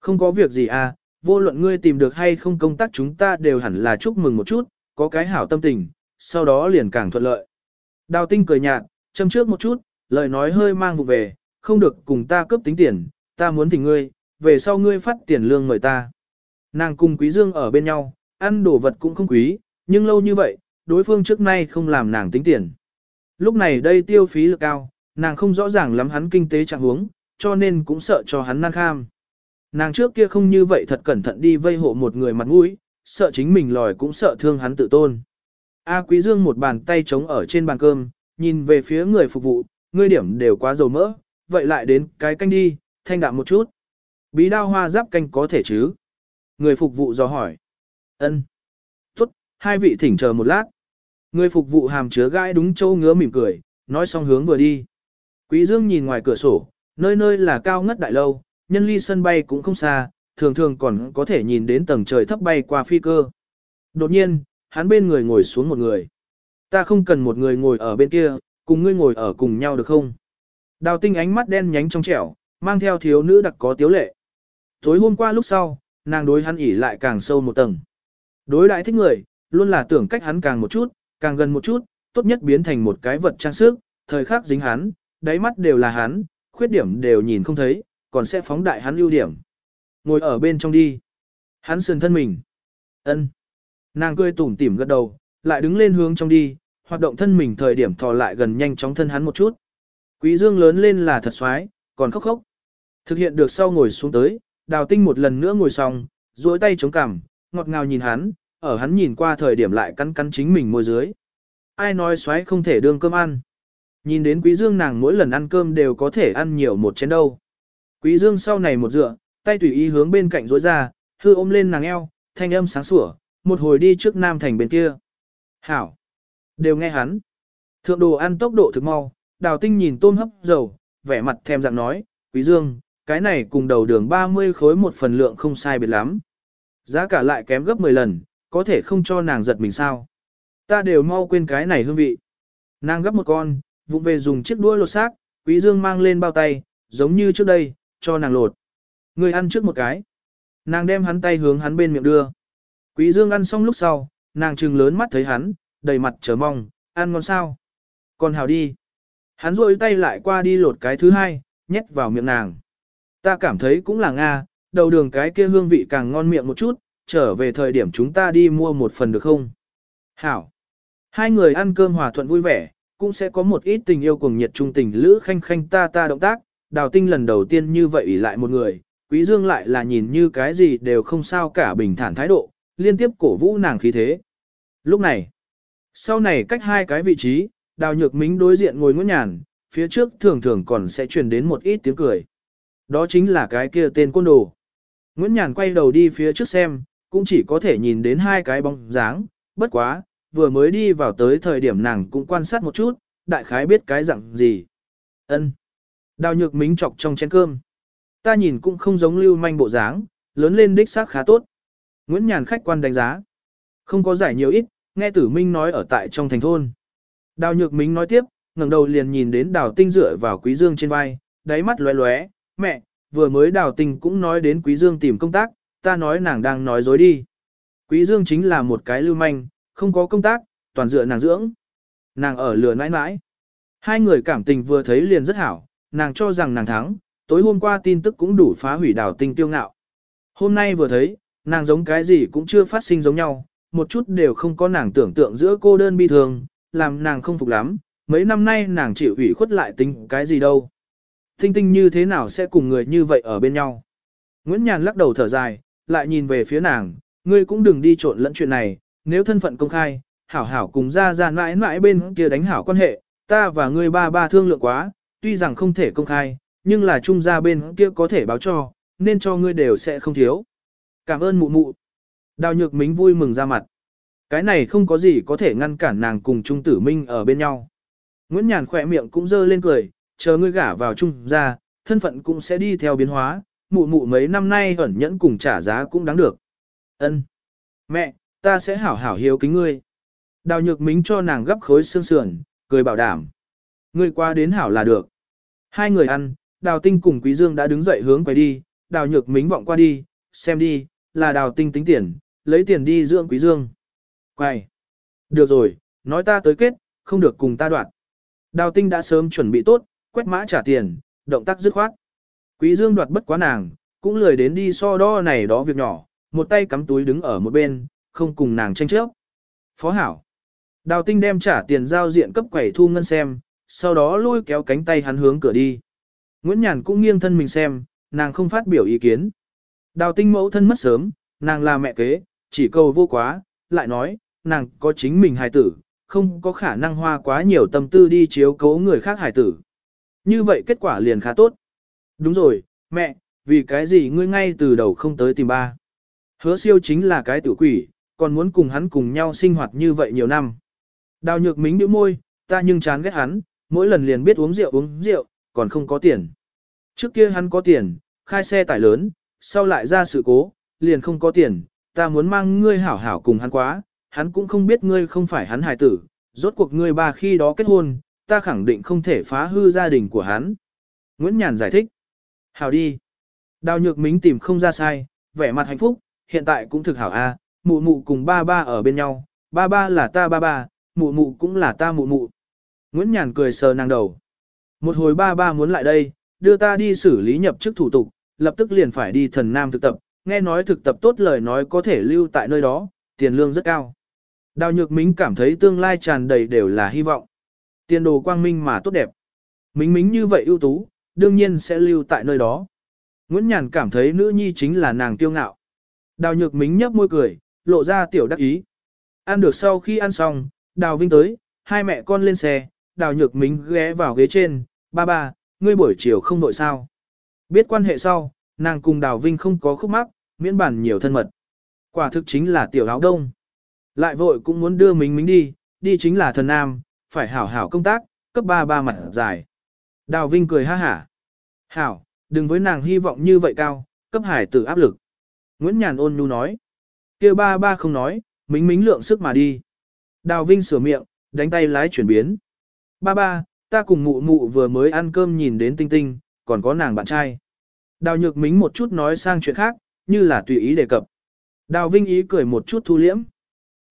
Không có việc gì à, vô luận ngươi tìm được hay không công tác chúng ta đều hẳn là chúc mừng một chút, có cái hảo tâm tình, sau đó liền càng thuận lợi. Đào tinh cười nhạt, châm trước một chút, lời nói hơi mang vụ về, không được cùng ta cướp tính tiền, ta muốn thỉnh ngươi, về sau ngươi phát tiền lương mời ta. Nàng cùng quý dương ở bên nhau, ăn đồ vật cũng không quý, nhưng lâu như vậy, đối phương trước nay không làm nàng tính tiền. Lúc này đây tiêu phí lực cao, nàng không rõ ràng lắm hắn kinh tế trạng huống, cho nên cũng sợ cho hắn năng kham. Nàng trước kia không như vậy thật cẩn thận đi vây hộ một người mặt mũi, sợ chính mình lòi cũng sợ thương hắn tự tôn. A Quý Dương một bàn tay chống ở trên bàn cơm, nhìn về phía người phục vụ, ngươi điểm đều quá dầu mỡ, vậy lại đến cái canh đi, thanh đạm một chút. Bí đao hoa giáp canh có thể chứ? Người phục vụ dò hỏi. Ân. Tốt, hai vị thỉnh chờ một lát. Người phục vụ hàm chứa gãi đúng châu ngứa mỉm cười, nói xong hướng vừa đi. Quý Dương nhìn ngoài cửa sổ, nơi nơi là cao ngất đại lâu, nhân ly sân bay cũng không xa, thường thường còn có thể nhìn đến tầng trời thấp bay qua phi cơ. Đột nhiên, hắn bên người ngồi xuống một người. Ta không cần một người ngồi ở bên kia, cùng ngươi ngồi ở cùng nhau được không? Đào tinh ánh mắt đen nhánh trong trẻo, mang theo thiếu nữ đặc có tiếu lệ. Tối hôm qua lúc sau, nàng đối hắn ỉ lại càng sâu một tầng. Đối đại thích người, luôn là tưởng cách hắn càng một chút, càng gần một chút, tốt nhất biến thành một cái vật trang sức, thời khắc dính hắn, đáy mắt đều là hắn, khuyết điểm đều nhìn không thấy, còn sẽ phóng đại hắn ưu điểm. Ngồi ở bên trong đi. Hắn sườn thân mình. ân Nàng cười tủm tỉm gật đầu, lại đứng lên hướng trong đi, hoạt động thân mình thời điểm thò lại gần nhanh chóng thân hắn một chút. Quý dương lớn lên là thật xoái, còn khóc khóc. Thực hiện được sau ngồi xuống tới, đào tinh một lần nữa ngồi xong, duỗi tay chống cằm, ngọt ngào nhìn hắn, ở hắn nhìn qua thời điểm lại cắn cắn chính mình môi dưới. Ai nói xoái không thể đương cơm ăn. Nhìn đến quý dương nàng mỗi lần ăn cơm đều có thể ăn nhiều một chén đâu. Quý dương sau này một dựa, tay tùy ý hướng bên cạnh duỗi ra, hư ôm lên nàng eo, thanh âm sáng sủa, một hồi đi trước Nam Thành bên kia. Hảo! Đều nghe hắn. Thượng đồ ăn tốc độ thực mau, đào tinh nhìn tôm hấp dầu, vẻ mặt thèm dạng nói, quý dương, cái này cùng đầu đường 30 khối một phần lượng không sai biệt lắm. Giá cả lại kém gấp 10 lần, có thể không cho nàng giật mình sao. Ta đều mau quên cái này hương vị. Nàng gấp một con, vụng về dùng chiếc đũa lột xác, quý dương mang lên bao tay, giống như trước đây, cho nàng lột. Người ăn trước một cái. Nàng đem hắn tay hướng hắn bên miệng đưa. Quý dương ăn xong lúc sau, nàng trừng lớn mắt thấy hắn, đầy mặt chờ mong, ăn ngon sao. Còn hào đi. Hắn rôi tay lại qua đi lột cái thứ hai, nhét vào miệng nàng. Ta cảm thấy cũng là Nga, đầu đường cái kia hương vị càng ngon miệng một chút, trở về thời điểm chúng ta đi mua một phần được không? Hảo. Hai người ăn cơm hòa thuận vui vẻ, cũng sẽ có một ít tình yêu cùng nhiệt trung tình lữ khanh khanh ta ta động tác, đào tinh lần đầu tiên như vậy ủy lại một người, quý dương lại là nhìn như cái gì đều không sao cả bình thản thái độ, liên tiếp cổ vũ nàng khí thế. Lúc này, sau này cách hai cái vị trí, đào nhược mính đối diện ngồi ngũ nhàn, phía trước thường thường còn sẽ truyền đến một ít tiếng cười. Đó chính là cái kia tên côn đồ. Nguyễn Nhàn quay đầu đi phía trước xem, cũng chỉ có thể nhìn đến hai cái bóng dáng, bất quá, vừa mới đi vào tới thời điểm nàng cũng quan sát một chút, đại khái biết cái dạng gì. ân Đào nhược mính chọc trong chén cơm. Ta nhìn cũng không giống lưu manh bộ dáng, lớn lên đích xác khá tốt. Nguyễn Nhàn khách quan đánh giá. Không có giải nhiều ít, nghe tử minh nói ở tại trong thành thôn. Đào nhược Minh nói tiếp, ngẩng đầu liền nhìn đến đào tinh dựa vào quý dương trên vai, đáy mắt lóe lóe, mẹ, vừa mới đào tinh cũng nói đến quý dương tìm công tác, ta nói nàng đang nói dối đi. Quý dương chính là một cái lưu manh, không có công tác, toàn dựa nàng dưỡng. Nàng ở lừa nãi nãi. Hai người cảm tình vừa thấy liền rất hảo, nàng cho rằng nàng thắng, tối hôm qua tin tức cũng đủ phá hủy đào tinh tiêu ngạo. Hôm nay vừa thấy, nàng giống cái gì cũng chưa phát sinh giống nhau, một chút đều không có nàng tưởng tượng giữa cô đơn bi thường, làm nàng không phục lắm, mấy năm nay nàng chịu ủy khuất lại tính cái gì đâu. Tinh tinh như thế nào sẽ cùng người như vậy ở bên nhau. Nguyễn Nhàn lắc đầu thở dài, lại nhìn về phía nàng, ngươi cũng đừng đi trộn lẫn chuyện này, nếu thân phận công khai, hảo hảo cùng ra ra mãi mãi bên kia đánh hảo quan hệ, ta và ngươi ba ba thương lượng quá, tuy rằng không thể công khai, nhưng là trung gia bên kia có thể báo cho, nên cho ngươi đều sẽ không thiếu. Cảm ơn mụ mụ. Đào nhược mính vui mừng ra mặt. Cái này không có gì có thể ngăn cản nàng cùng Trung Tử Minh ở bên nhau. Nguyễn Nhàn khỏe miệng cũng dơ lên cười, chờ ngươi gả vào Trung gia, thân phận cũng sẽ đi theo biến hóa, mụ mụ mấy năm nay ẩn nhẫn cùng trả giá cũng đáng được. Ân, Mẹ, ta sẽ hảo hảo hiếu kính ngươi. Đào nhược mính cho nàng gấp khối xương sườn, cười bảo đảm. Ngươi qua đến hảo là được. Hai người ăn, đào tinh cùng quý dương đã đứng dậy hướng quay đi, đào nhược mính vọng qua đi, xem đi, là đào tinh tính tiền, lấy tiền đi dưỡng quý dương. Quay. Được rồi, nói ta tới kết, không được cùng ta đoạn. Đào tinh đã sớm chuẩn bị tốt, quét mã trả tiền, động tác dứt khoát. Quý dương đoạt bất quá nàng, cũng lười đến đi so đo này đó việc nhỏ, một tay cắm túi đứng ở một bên, không cùng nàng tranh chấp. Phó hảo. Đào tinh đem trả tiền giao diện cấp quẩy thu ngân xem, sau đó lôi kéo cánh tay hắn hướng cửa đi. Nguyễn Nhàn cũng nghiêng thân mình xem, nàng không phát biểu ý kiến. Đào tinh mẫu thân mất sớm, nàng là mẹ kế, chỉ cầu vô quá, lại nói, nàng có chính mình hài tử, không có khả năng hoa quá nhiều tâm tư đi chiếu cố người khác hài tử. Như vậy kết quả liền khá tốt. Đúng rồi, mẹ, vì cái gì ngươi ngay từ đầu không tới tìm ba. Hứa siêu chính là cái tử quỷ, còn muốn cùng hắn cùng nhau sinh hoạt như vậy nhiều năm. Đào nhược mính nhíu môi, ta nhưng chán ghét hắn, mỗi lần liền biết uống rượu uống rượu, còn không có tiền. Trước kia hắn có tiền, khai xe tải lớn, sau lại ra sự cố, liền không có tiền, ta muốn mang ngươi hảo hảo cùng hắn quá, hắn cũng không biết ngươi không phải hắn hài tử, rốt cuộc ngươi ba khi đó kết hôn, ta khẳng định không thể phá hư gia đình của hắn. Nguyễn Nhàn giải thích. Hảo đi. Đào nhược mính tìm không ra sai, vẻ mặt hạnh phúc, hiện tại cũng thực hảo a, mụ mụ cùng ba ba ở bên nhau, ba ba là ta ba ba, mụ mụ cũng là ta mụ mụ. Nguyễn Nhàn cười sờ nàng đầu. Một hồi ba ba muốn lại đây, đưa ta đi xử lý nhập chức thủ tục, lập tức liền phải đi thần nam thực tập, nghe nói thực tập tốt lời nói có thể lưu tại nơi đó, tiền lương rất cao. Đào Nhược Mính cảm thấy tương lai tràn đầy đều là hy vọng. Tiền đồ quang minh mà tốt đẹp. Mính mính như vậy ưu tú, đương nhiên sẽ lưu tại nơi đó. Nguyễn Nhàn cảm thấy nữ nhi chính là nàng tiêu ngạo. Đào Nhược Mính nhấp môi cười, lộ ra tiểu đắc ý. Ăn được sau khi ăn xong, Đào Vinh tới, hai mẹ con lên xe, Đào Nhược Mính ghé vào ghế trên, ba ba, ngươi buổi chiều không nội sao. Biết quan hệ sau, nàng cùng Đào Vinh không có khúc mắc, miễn bản nhiều thân mật. Quả thực chính là tiểu áo đông. Lại vội cũng muốn đưa mình mình đi, đi chính là thần nam, phải hảo hảo công tác, cấp ba ba mặt dài. Đào Vinh cười ha hả. Hảo, đừng với nàng hy vọng như vậy cao, cấp hải tử áp lực. Nguyễn Nhàn ôn nhu nói. kia ba ba không nói, mính mính lượng sức mà đi. Đào Vinh sửa miệng, đánh tay lái chuyển biến. Ba ba, ta cùng mụ mụ vừa mới ăn cơm nhìn đến tinh tinh, còn có nàng bạn trai. Đào nhược mính một chút nói sang chuyện khác, như là tùy ý đề cập. Đào Vinh ý cười một chút thu liễm.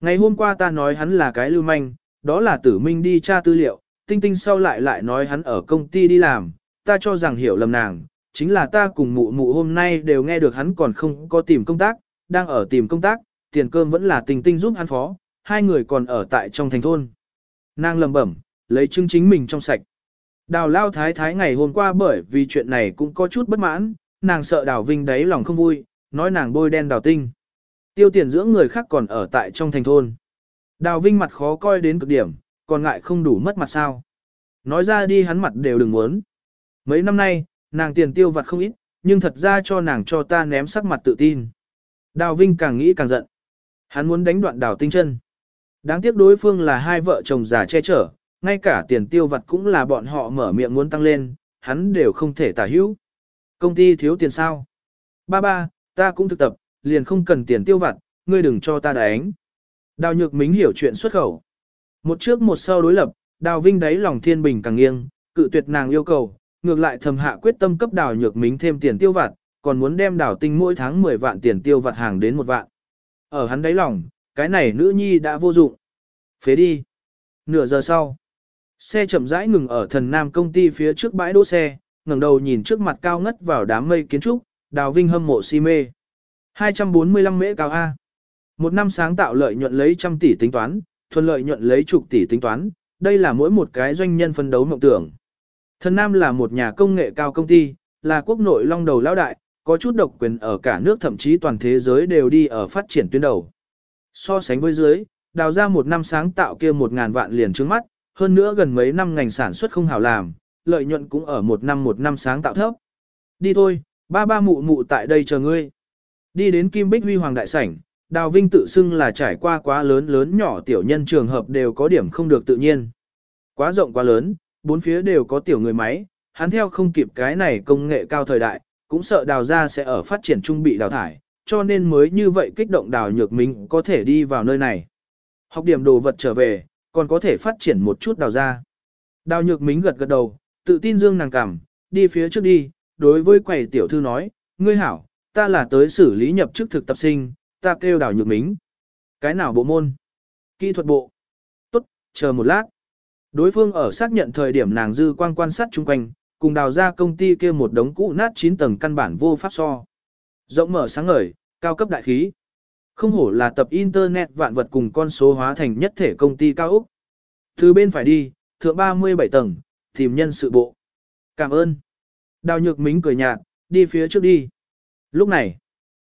Ngày hôm qua ta nói hắn là cái lưu manh, đó là tử minh đi tra tư liệu, tinh tinh sau lại lại nói hắn ở công ty đi làm, ta cho rằng hiểu lầm nàng, chính là ta cùng mụ mụ hôm nay đều nghe được hắn còn không có tìm công tác, đang ở tìm công tác, tiền cơm vẫn là tình tinh giúp hắn phó, hai người còn ở tại trong thành thôn. Nàng lầm bẩm, lấy chứng chính mình trong sạch. Đào lao thái thái ngày hôm qua bởi vì chuyện này cũng có chút bất mãn, nàng sợ đào vinh đáy lòng không vui, nói nàng bôi đen đào tinh. Tiêu tiền dưỡng người khác còn ở tại trong thành thôn. Đào vinh mặt khó coi đến cực điểm, còn ngại không đủ mất mặt sao. Nói ra đi hắn mặt đều đừng muốn. Mấy năm nay, nàng tiền tiêu vặt không ít, nhưng thật ra cho nàng cho ta ném sắc mặt tự tin. Đào Vinh càng nghĩ càng giận. Hắn muốn đánh đoạn đào tinh chân. Đáng tiếc đối phương là hai vợ chồng già che chở, ngay cả tiền tiêu vặt cũng là bọn họ mở miệng muốn tăng lên, hắn đều không thể tả hữu. Công ty thiếu tiền sao? Ba ba, ta cũng thực tập, liền không cần tiền tiêu vặt, ngươi đừng cho ta đánh. Đào nhược mính hiểu chuyện xuất khẩu. Một trước một sau đối lập, đào vinh đáy lòng thiên bình càng nghiêng, cự tuyệt nàng yêu cầu, ngược lại thầm hạ quyết tâm cấp đào nhược mính thêm tiền tiêu vặt, còn muốn đem đào tinh mỗi tháng 10 vạn tiền tiêu vặt hàng đến một vạn. Ở hắn đáy lòng, cái này nữ nhi đã vô dụng. Phế đi. Nửa giờ sau, xe chậm rãi ngừng ở thần nam công ty phía trước bãi đỗ xe, ngẩng đầu nhìn trước mặt cao ngất vào đám mây kiến trúc, đào vinh hâm mộ si mê. 245 mễ cao A. Một năm sáng tạo lợi nhuận lấy trăm tỷ tính toán, thuần lợi nhuận lấy chục tỷ tính toán, đây là mỗi một cái doanh nhân phân đấu mộng tưởng. Thần Nam là một nhà công nghệ cao công ty, là quốc nội long đầu lão đại, có chút độc quyền ở cả nước thậm chí toàn thế giới đều đi ở phát triển tuyến đầu. So sánh với dưới, đào ra một năm sáng tạo kia một ngàn vạn liền trước mắt, hơn nữa gần mấy năm ngành sản xuất không hảo làm, lợi nhuận cũng ở một năm một năm sáng tạo thấp. Đi thôi, ba ba mụ mụ tại đây chờ ngươi. Đi đến Kim Bích Huy Hoàng Đại Sảnh, Đào Vinh tự xưng là trải qua quá lớn lớn nhỏ tiểu nhân trường hợp đều có điểm không được tự nhiên. Quá rộng quá lớn, bốn phía đều có tiểu người máy, hắn theo không kịp cái này công nghệ cao thời đại, cũng sợ đào ra sẽ ở phát triển trung bị đào thải, cho nên mới như vậy kích động đào nhược mình có thể đi vào nơi này. Học điểm đồ vật trở về, còn có thể phát triển một chút đào ra. Đào nhược mính gật gật đầu, tự tin dương nàng cảm, đi phía trước đi, đối với quầy tiểu thư nói, ngươi hảo, ta là tới xử lý nhập chức thực tập sinh, ta kêu đào nhược mính. Cái nào bộ môn? Kỹ thuật bộ. Tốt, chờ một lát. Đối phương ở xác nhận thời điểm nàng dư quan quan sát chung quanh, cùng đào ra công ty kia một đống cũ nát 9 tầng căn bản vô pháp so. Rộng mở sáng ngời, cao cấp đại khí. Không hổ là tập internet vạn vật cùng con số hóa thành nhất thể công ty cao Úc. Từ bên phải đi, thượng 37 tầng, tìm nhân sự bộ. Cảm ơn. Đào nhược mính cười nhạt, đi phía trước đi. Lúc này,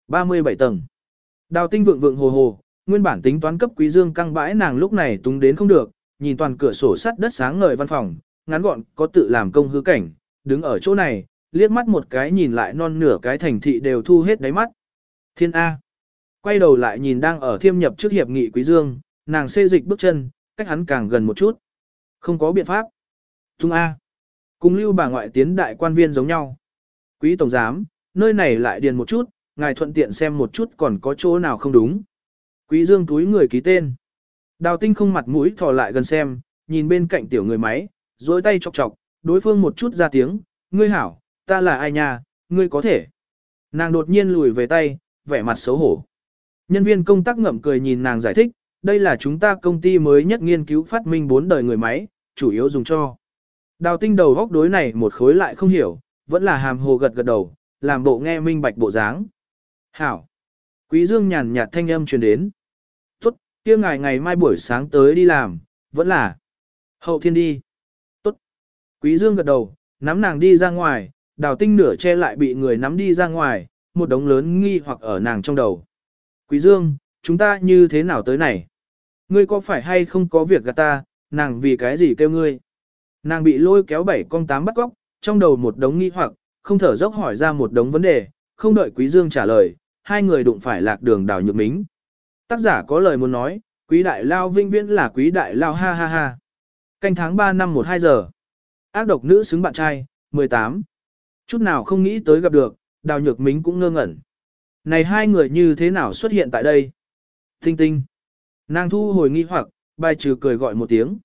37 tầng. Đào tinh vượng vượng hồ hồ, nguyên bản tính toán cấp quý dương căng bãi nàng lúc này túng đến không được, nhìn toàn cửa sổ sắt đất sáng ngời văn phòng, ngắn gọn có tự làm công hư cảnh, đứng ở chỗ này, liếc mắt một cái nhìn lại non nửa cái thành thị đều thu hết đáy mắt. Thiên A. Quay đầu lại nhìn đang ở thiêm nhập trước hiệp nghị quý dương, nàng xê dịch bước chân, cách hắn càng gần một chút. Không có biện pháp. Tung A. Cùng lưu bà ngoại tiến đại quan viên giống nhau. Quý tổng giám, nơi này lại điền một chút, ngài thuận tiện xem một chút còn có chỗ nào không đúng. Quý dương túi người ký tên. Đào tinh không mặt mũi thò lại gần xem, nhìn bên cạnh tiểu người máy, dối tay chọc chọc, đối phương một chút ra tiếng, ngươi hảo, ta là ai nha, ngươi có thể. Nàng đột nhiên lùi về tay, vẻ mặt xấu hổ. Nhân viên công tác ngậm cười nhìn nàng giải thích, đây là chúng ta công ty mới nhất nghiên cứu phát minh bốn đời người máy, chủ yếu dùng cho. Đào tinh đầu góc đối này một khối lại không hiểu, vẫn là hàm hồ gật gật đầu, làm bộ nghe minh bạch bộ dáng. Hảo. Quý Dương nhàn nhạt thanh âm truyền đến. Tốt, kia ngài ngày mai buổi sáng tới đi làm, vẫn là. Hậu thiên đi. Tốt. Quý Dương gật đầu, nắm nàng đi ra ngoài, đào tinh nửa che lại bị người nắm đi ra ngoài, một đống lớn nghi hoặc ở nàng trong đầu. Quý Dương, chúng ta như thế nào tới này? Ngươi có phải hay không có việc gạt ta, nàng vì cái gì kêu ngươi? Nàng bị lôi kéo bảy con tám bắt góc, trong đầu một đống nghi hoặc, không thở dốc hỏi ra một đống vấn đề, không đợi Quý Dương trả lời, hai người đụng phải lạc đường đào nhược mính. Tác giả có lời muốn nói, quý đại lao vinh viễn là quý đại lao ha ha ha. Canh tháng 3 năm 12 giờ. Ác độc nữ xứng bạn trai, 18. Chút nào không nghĩ tới gặp được, đào nhược mính cũng ngơ ngẩn. Này hai người như thế nào xuất hiện tại đây? Tinh tinh. Nàng thu hồi nghi hoặc, bài trừ cười gọi một tiếng.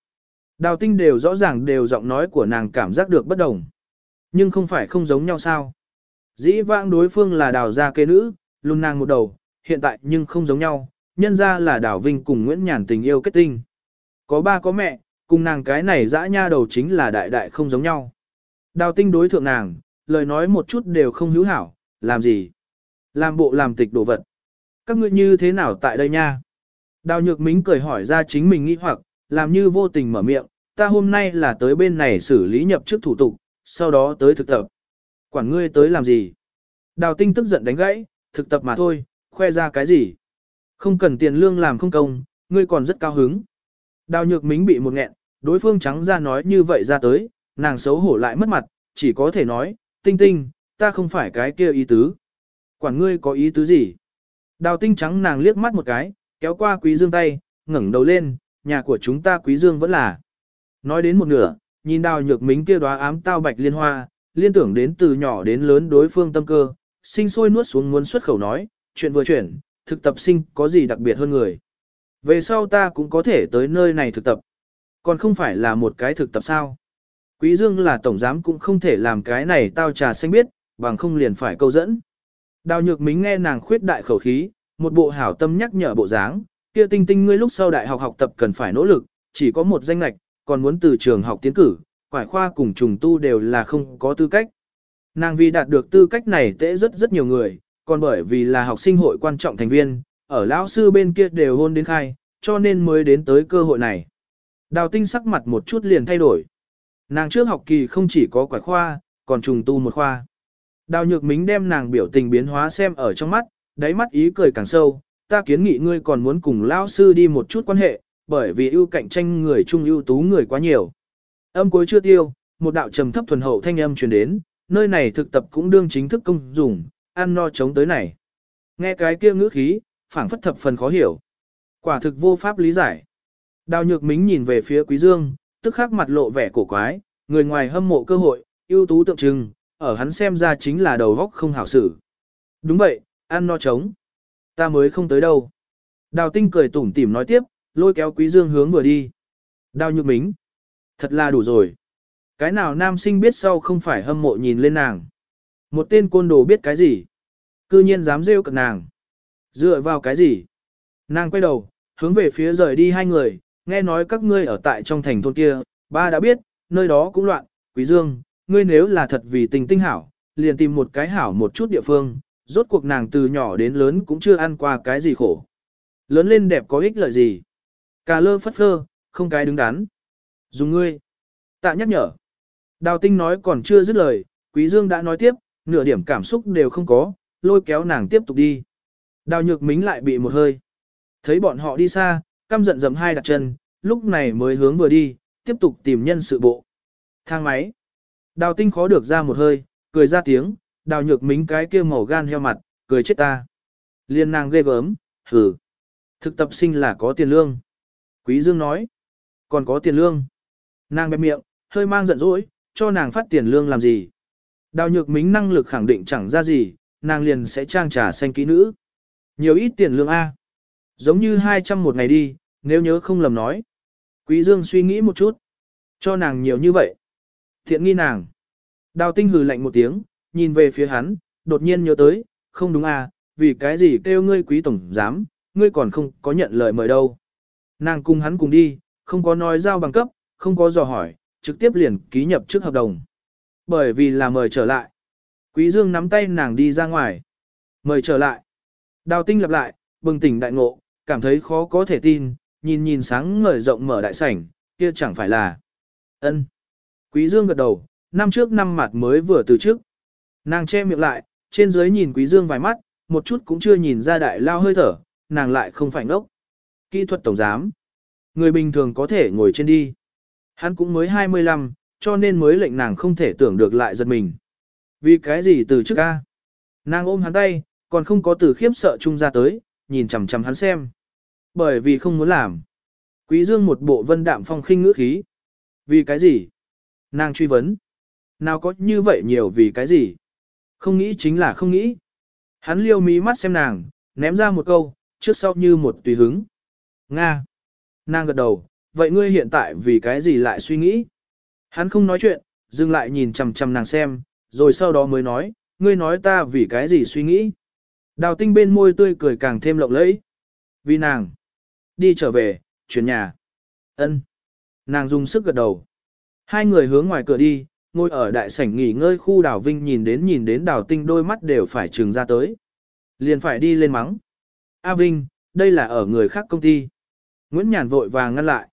Đào tinh đều rõ ràng đều giọng nói của nàng cảm giác được bất đồng. Nhưng không phải không giống nhau sao. Dĩ vãng đối phương là đào gia kế nữ, luôn nàng một đầu, hiện tại nhưng không giống nhau, nhân ra là đào vinh cùng Nguyễn Nhàn tình yêu kết tinh. Có ba có mẹ, cùng nàng cái này dã nha đầu chính là đại đại không giống nhau. Đào tinh đối thượng nàng, lời nói một chút đều không hữu hảo, làm gì? Làm bộ làm tịch đồ vật. Các ngươi như thế nào tại đây nha? Đào nhược mính cười hỏi ra chính mình nghĩ hoặc, làm như vô tình mở miệng, ta hôm nay là tới bên này xử lý nhập chức thủ tục, sau đó tới thực tập. Quản ngươi tới làm gì? Đào tinh tức giận đánh gãy, thực tập mà thôi, khoe ra cái gì? Không cần tiền lương làm không công, ngươi còn rất cao hứng. Đào nhược mính bị một nghẹn, đối phương trắng ra nói như vậy ra tới, nàng xấu hổ lại mất mặt, chỉ có thể nói, tinh tinh, ta không phải cái kia ý tứ. Quản ngươi có ý tứ gì? Đào tinh trắng nàng liếc mắt một cái, kéo qua quý dương tay, ngẩng đầu lên, nhà của chúng ta quý dương vẫn là. Nói đến một nửa, nhìn đào nhược mính kia đóa ám tao bạch liên hoa, liên tưởng đến từ nhỏ đến lớn đối phương tâm cơ, sinh sôi nuốt xuống muốn xuất khẩu nói, chuyện vừa chuyển, thực tập sinh có gì đặc biệt hơn người. Về sau ta cũng có thể tới nơi này thực tập. Còn không phải là một cái thực tập sao. Quý Dương là tổng giám cũng không thể làm cái này tao trà xanh biết, bằng không liền phải câu dẫn. Đào nhược mính nghe nàng khuyết đại khẩu khí, một bộ hảo tâm nhắc nhở bộ dáng, kia tinh tinh ngươi lúc sau đại học học tập cần phải nỗ lực, chỉ có một danh lạch, còn muốn từ trường học tiến cử, quải khoa cùng trùng tu đều là không có tư cách. Nàng vì đạt được tư cách này tễ rất rất nhiều người, còn bởi vì là học sinh hội quan trọng thành viên, ở lão sư bên kia đều hôn đến khai, cho nên mới đến tới cơ hội này. Đào tinh sắc mặt một chút liền thay đổi. Nàng trước học kỳ không chỉ có quải khoa, còn trùng tu một khoa. Đào nhược mính đem nàng biểu tình biến hóa xem ở trong mắt, đáy mắt ý cười càng sâu, ta kiến nghị ngươi còn muốn cùng lão sư đi một chút quan hệ, bởi vì ưu cạnh tranh người trung ưu tú người quá nhiều. Âm cuối chưa tiêu, một đạo trầm thấp thuần hậu thanh âm truyền đến, nơi này thực tập cũng đương chính thức công dùng, ăn no chống tới này. Nghe cái kia ngữ khí, phảng phất thập phần khó hiểu. Quả thực vô pháp lý giải. Đào nhược mính nhìn về phía quý dương, tức khắc mặt lộ vẻ cổ quái, người ngoài hâm mộ cơ hội, ưu tú tượng trưng, ở hắn xem ra chính là đầu góc không hảo xử. Đúng vậy, ăn no trống. Ta mới không tới đâu. Đào tinh cười tủm tỉm nói tiếp, lôi kéo quý dương hướng vừa đi. Đao nhược mính. Thật là đủ rồi. Cái nào nam sinh biết sau không phải hâm mộ nhìn lên nàng. Một tên côn đồ biết cái gì. Cư nhiên dám rêu cận nàng. Dựa vào cái gì? Nàng quay đầu, hướng về phía rời đi hai người, nghe nói các ngươi ở tại trong thành thôn kia, ba đã biết, nơi đó cũng loạn, quý dương, ngươi nếu là thật vì tình tinh hảo, liền tìm một cái hảo một chút địa phương, rốt cuộc nàng từ nhỏ đến lớn cũng chưa ăn qua cái gì khổ. Lớn lên đẹp có ích lợi gì? Cà lơ phất phơ, không cái đứng đắn. Dùng ngươi. Tạ nhắc nhở. Đào tinh nói còn chưa dứt lời, quý dương đã nói tiếp, nửa điểm cảm xúc đều không có, lôi kéo nàng tiếp tục đi. Đào nhược mính lại bị một hơi. Thấy bọn họ đi xa, căm giận dầm hai đặt chân, lúc này mới hướng vừa đi, tiếp tục tìm nhân sự bộ. Thang máy. Đào tinh khó được ra một hơi, cười ra tiếng, đào nhược mính cái kia màu gan heo mặt, cười chết ta. Liên nàng ghê gớm, hử. Thực tập sinh là có tiền lương. Quý Dương nói. Còn có tiền lương. Nàng bẹp miệng, hơi mang giận dỗi, cho nàng phát tiền lương làm gì. Đào nhược mính năng lực khẳng định chẳng ra gì, nàng liền sẽ trang trà xanh kỹ nữ. Nhiều ít tiền lương A. Giống như 200 một ngày đi, nếu nhớ không lầm nói. Quý Dương suy nghĩ một chút. Cho nàng nhiều như vậy. Thiện nghi nàng. Đào tinh hừ lạnh một tiếng, nhìn về phía hắn, đột nhiên nhớ tới, không đúng à, vì cái gì kêu ngươi quý tổng giám, ngươi còn không có nhận lời mời đâu. Nàng cùng hắn cùng đi, không có nói giao bằng cấp, không có dò hỏi, trực tiếp liền ký nhập trước hợp đồng. Bởi vì là mời trở lại. Quý Dương nắm tay nàng đi ra ngoài. Mời trở lại. Đào tinh lặp lại, bừng tỉnh đại ngộ, cảm thấy khó có thể tin, nhìn nhìn sáng ngời rộng mở đại sảnh, kia chẳng phải là. ân. Quý Dương gật đầu, năm trước năm mặt mới vừa từ trước. Nàng che miệng lại, trên dưới nhìn Quý Dương vài mắt, một chút cũng chưa nhìn ra đại lao hơi thở, nàng lại không phải ngốc. Kỹ thuật tổng giám. Người bình thường có thể ngồi trên đi. Hắn cũng mới 25, cho nên mới lệnh nàng không thể tưởng được lại giật mình. Vì cái gì từ trước ca? Nàng ôm hắn tay, còn không có từ khiếp sợ chung ra tới, nhìn chằm chằm hắn xem. Bởi vì không muốn làm. Quý Dương một bộ vân đạm phong khinh ngữ khí. Vì cái gì? Nàng truy vấn. Nào có như vậy nhiều vì cái gì? Không nghĩ chính là không nghĩ. Hắn liêu mí mắt xem nàng, ném ra một câu, trước sau như một tùy hứng. Nga. Nàng gật đầu, vậy ngươi hiện tại vì cái gì lại suy nghĩ? Hắn không nói chuyện, dừng lại nhìn chằm chằm nàng xem, rồi sau đó mới nói, ngươi nói ta vì cái gì suy nghĩ? Đào tinh bên môi tươi cười càng thêm lộng lẫy. Vì nàng. Đi trở về, chuyển nhà. ân Nàng dùng sức gật đầu. Hai người hướng ngoài cửa đi, ngồi ở đại sảnh nghỉ ngơi khu đào vinh nhìn đến nhìn đến đào tinh đôi mắt đều phải trừng ra tới. Liền phải đi lên mắng. A Vinh, đây là ở người khác công ty. Nguyễn Nhàn vội vàng ngăn lại.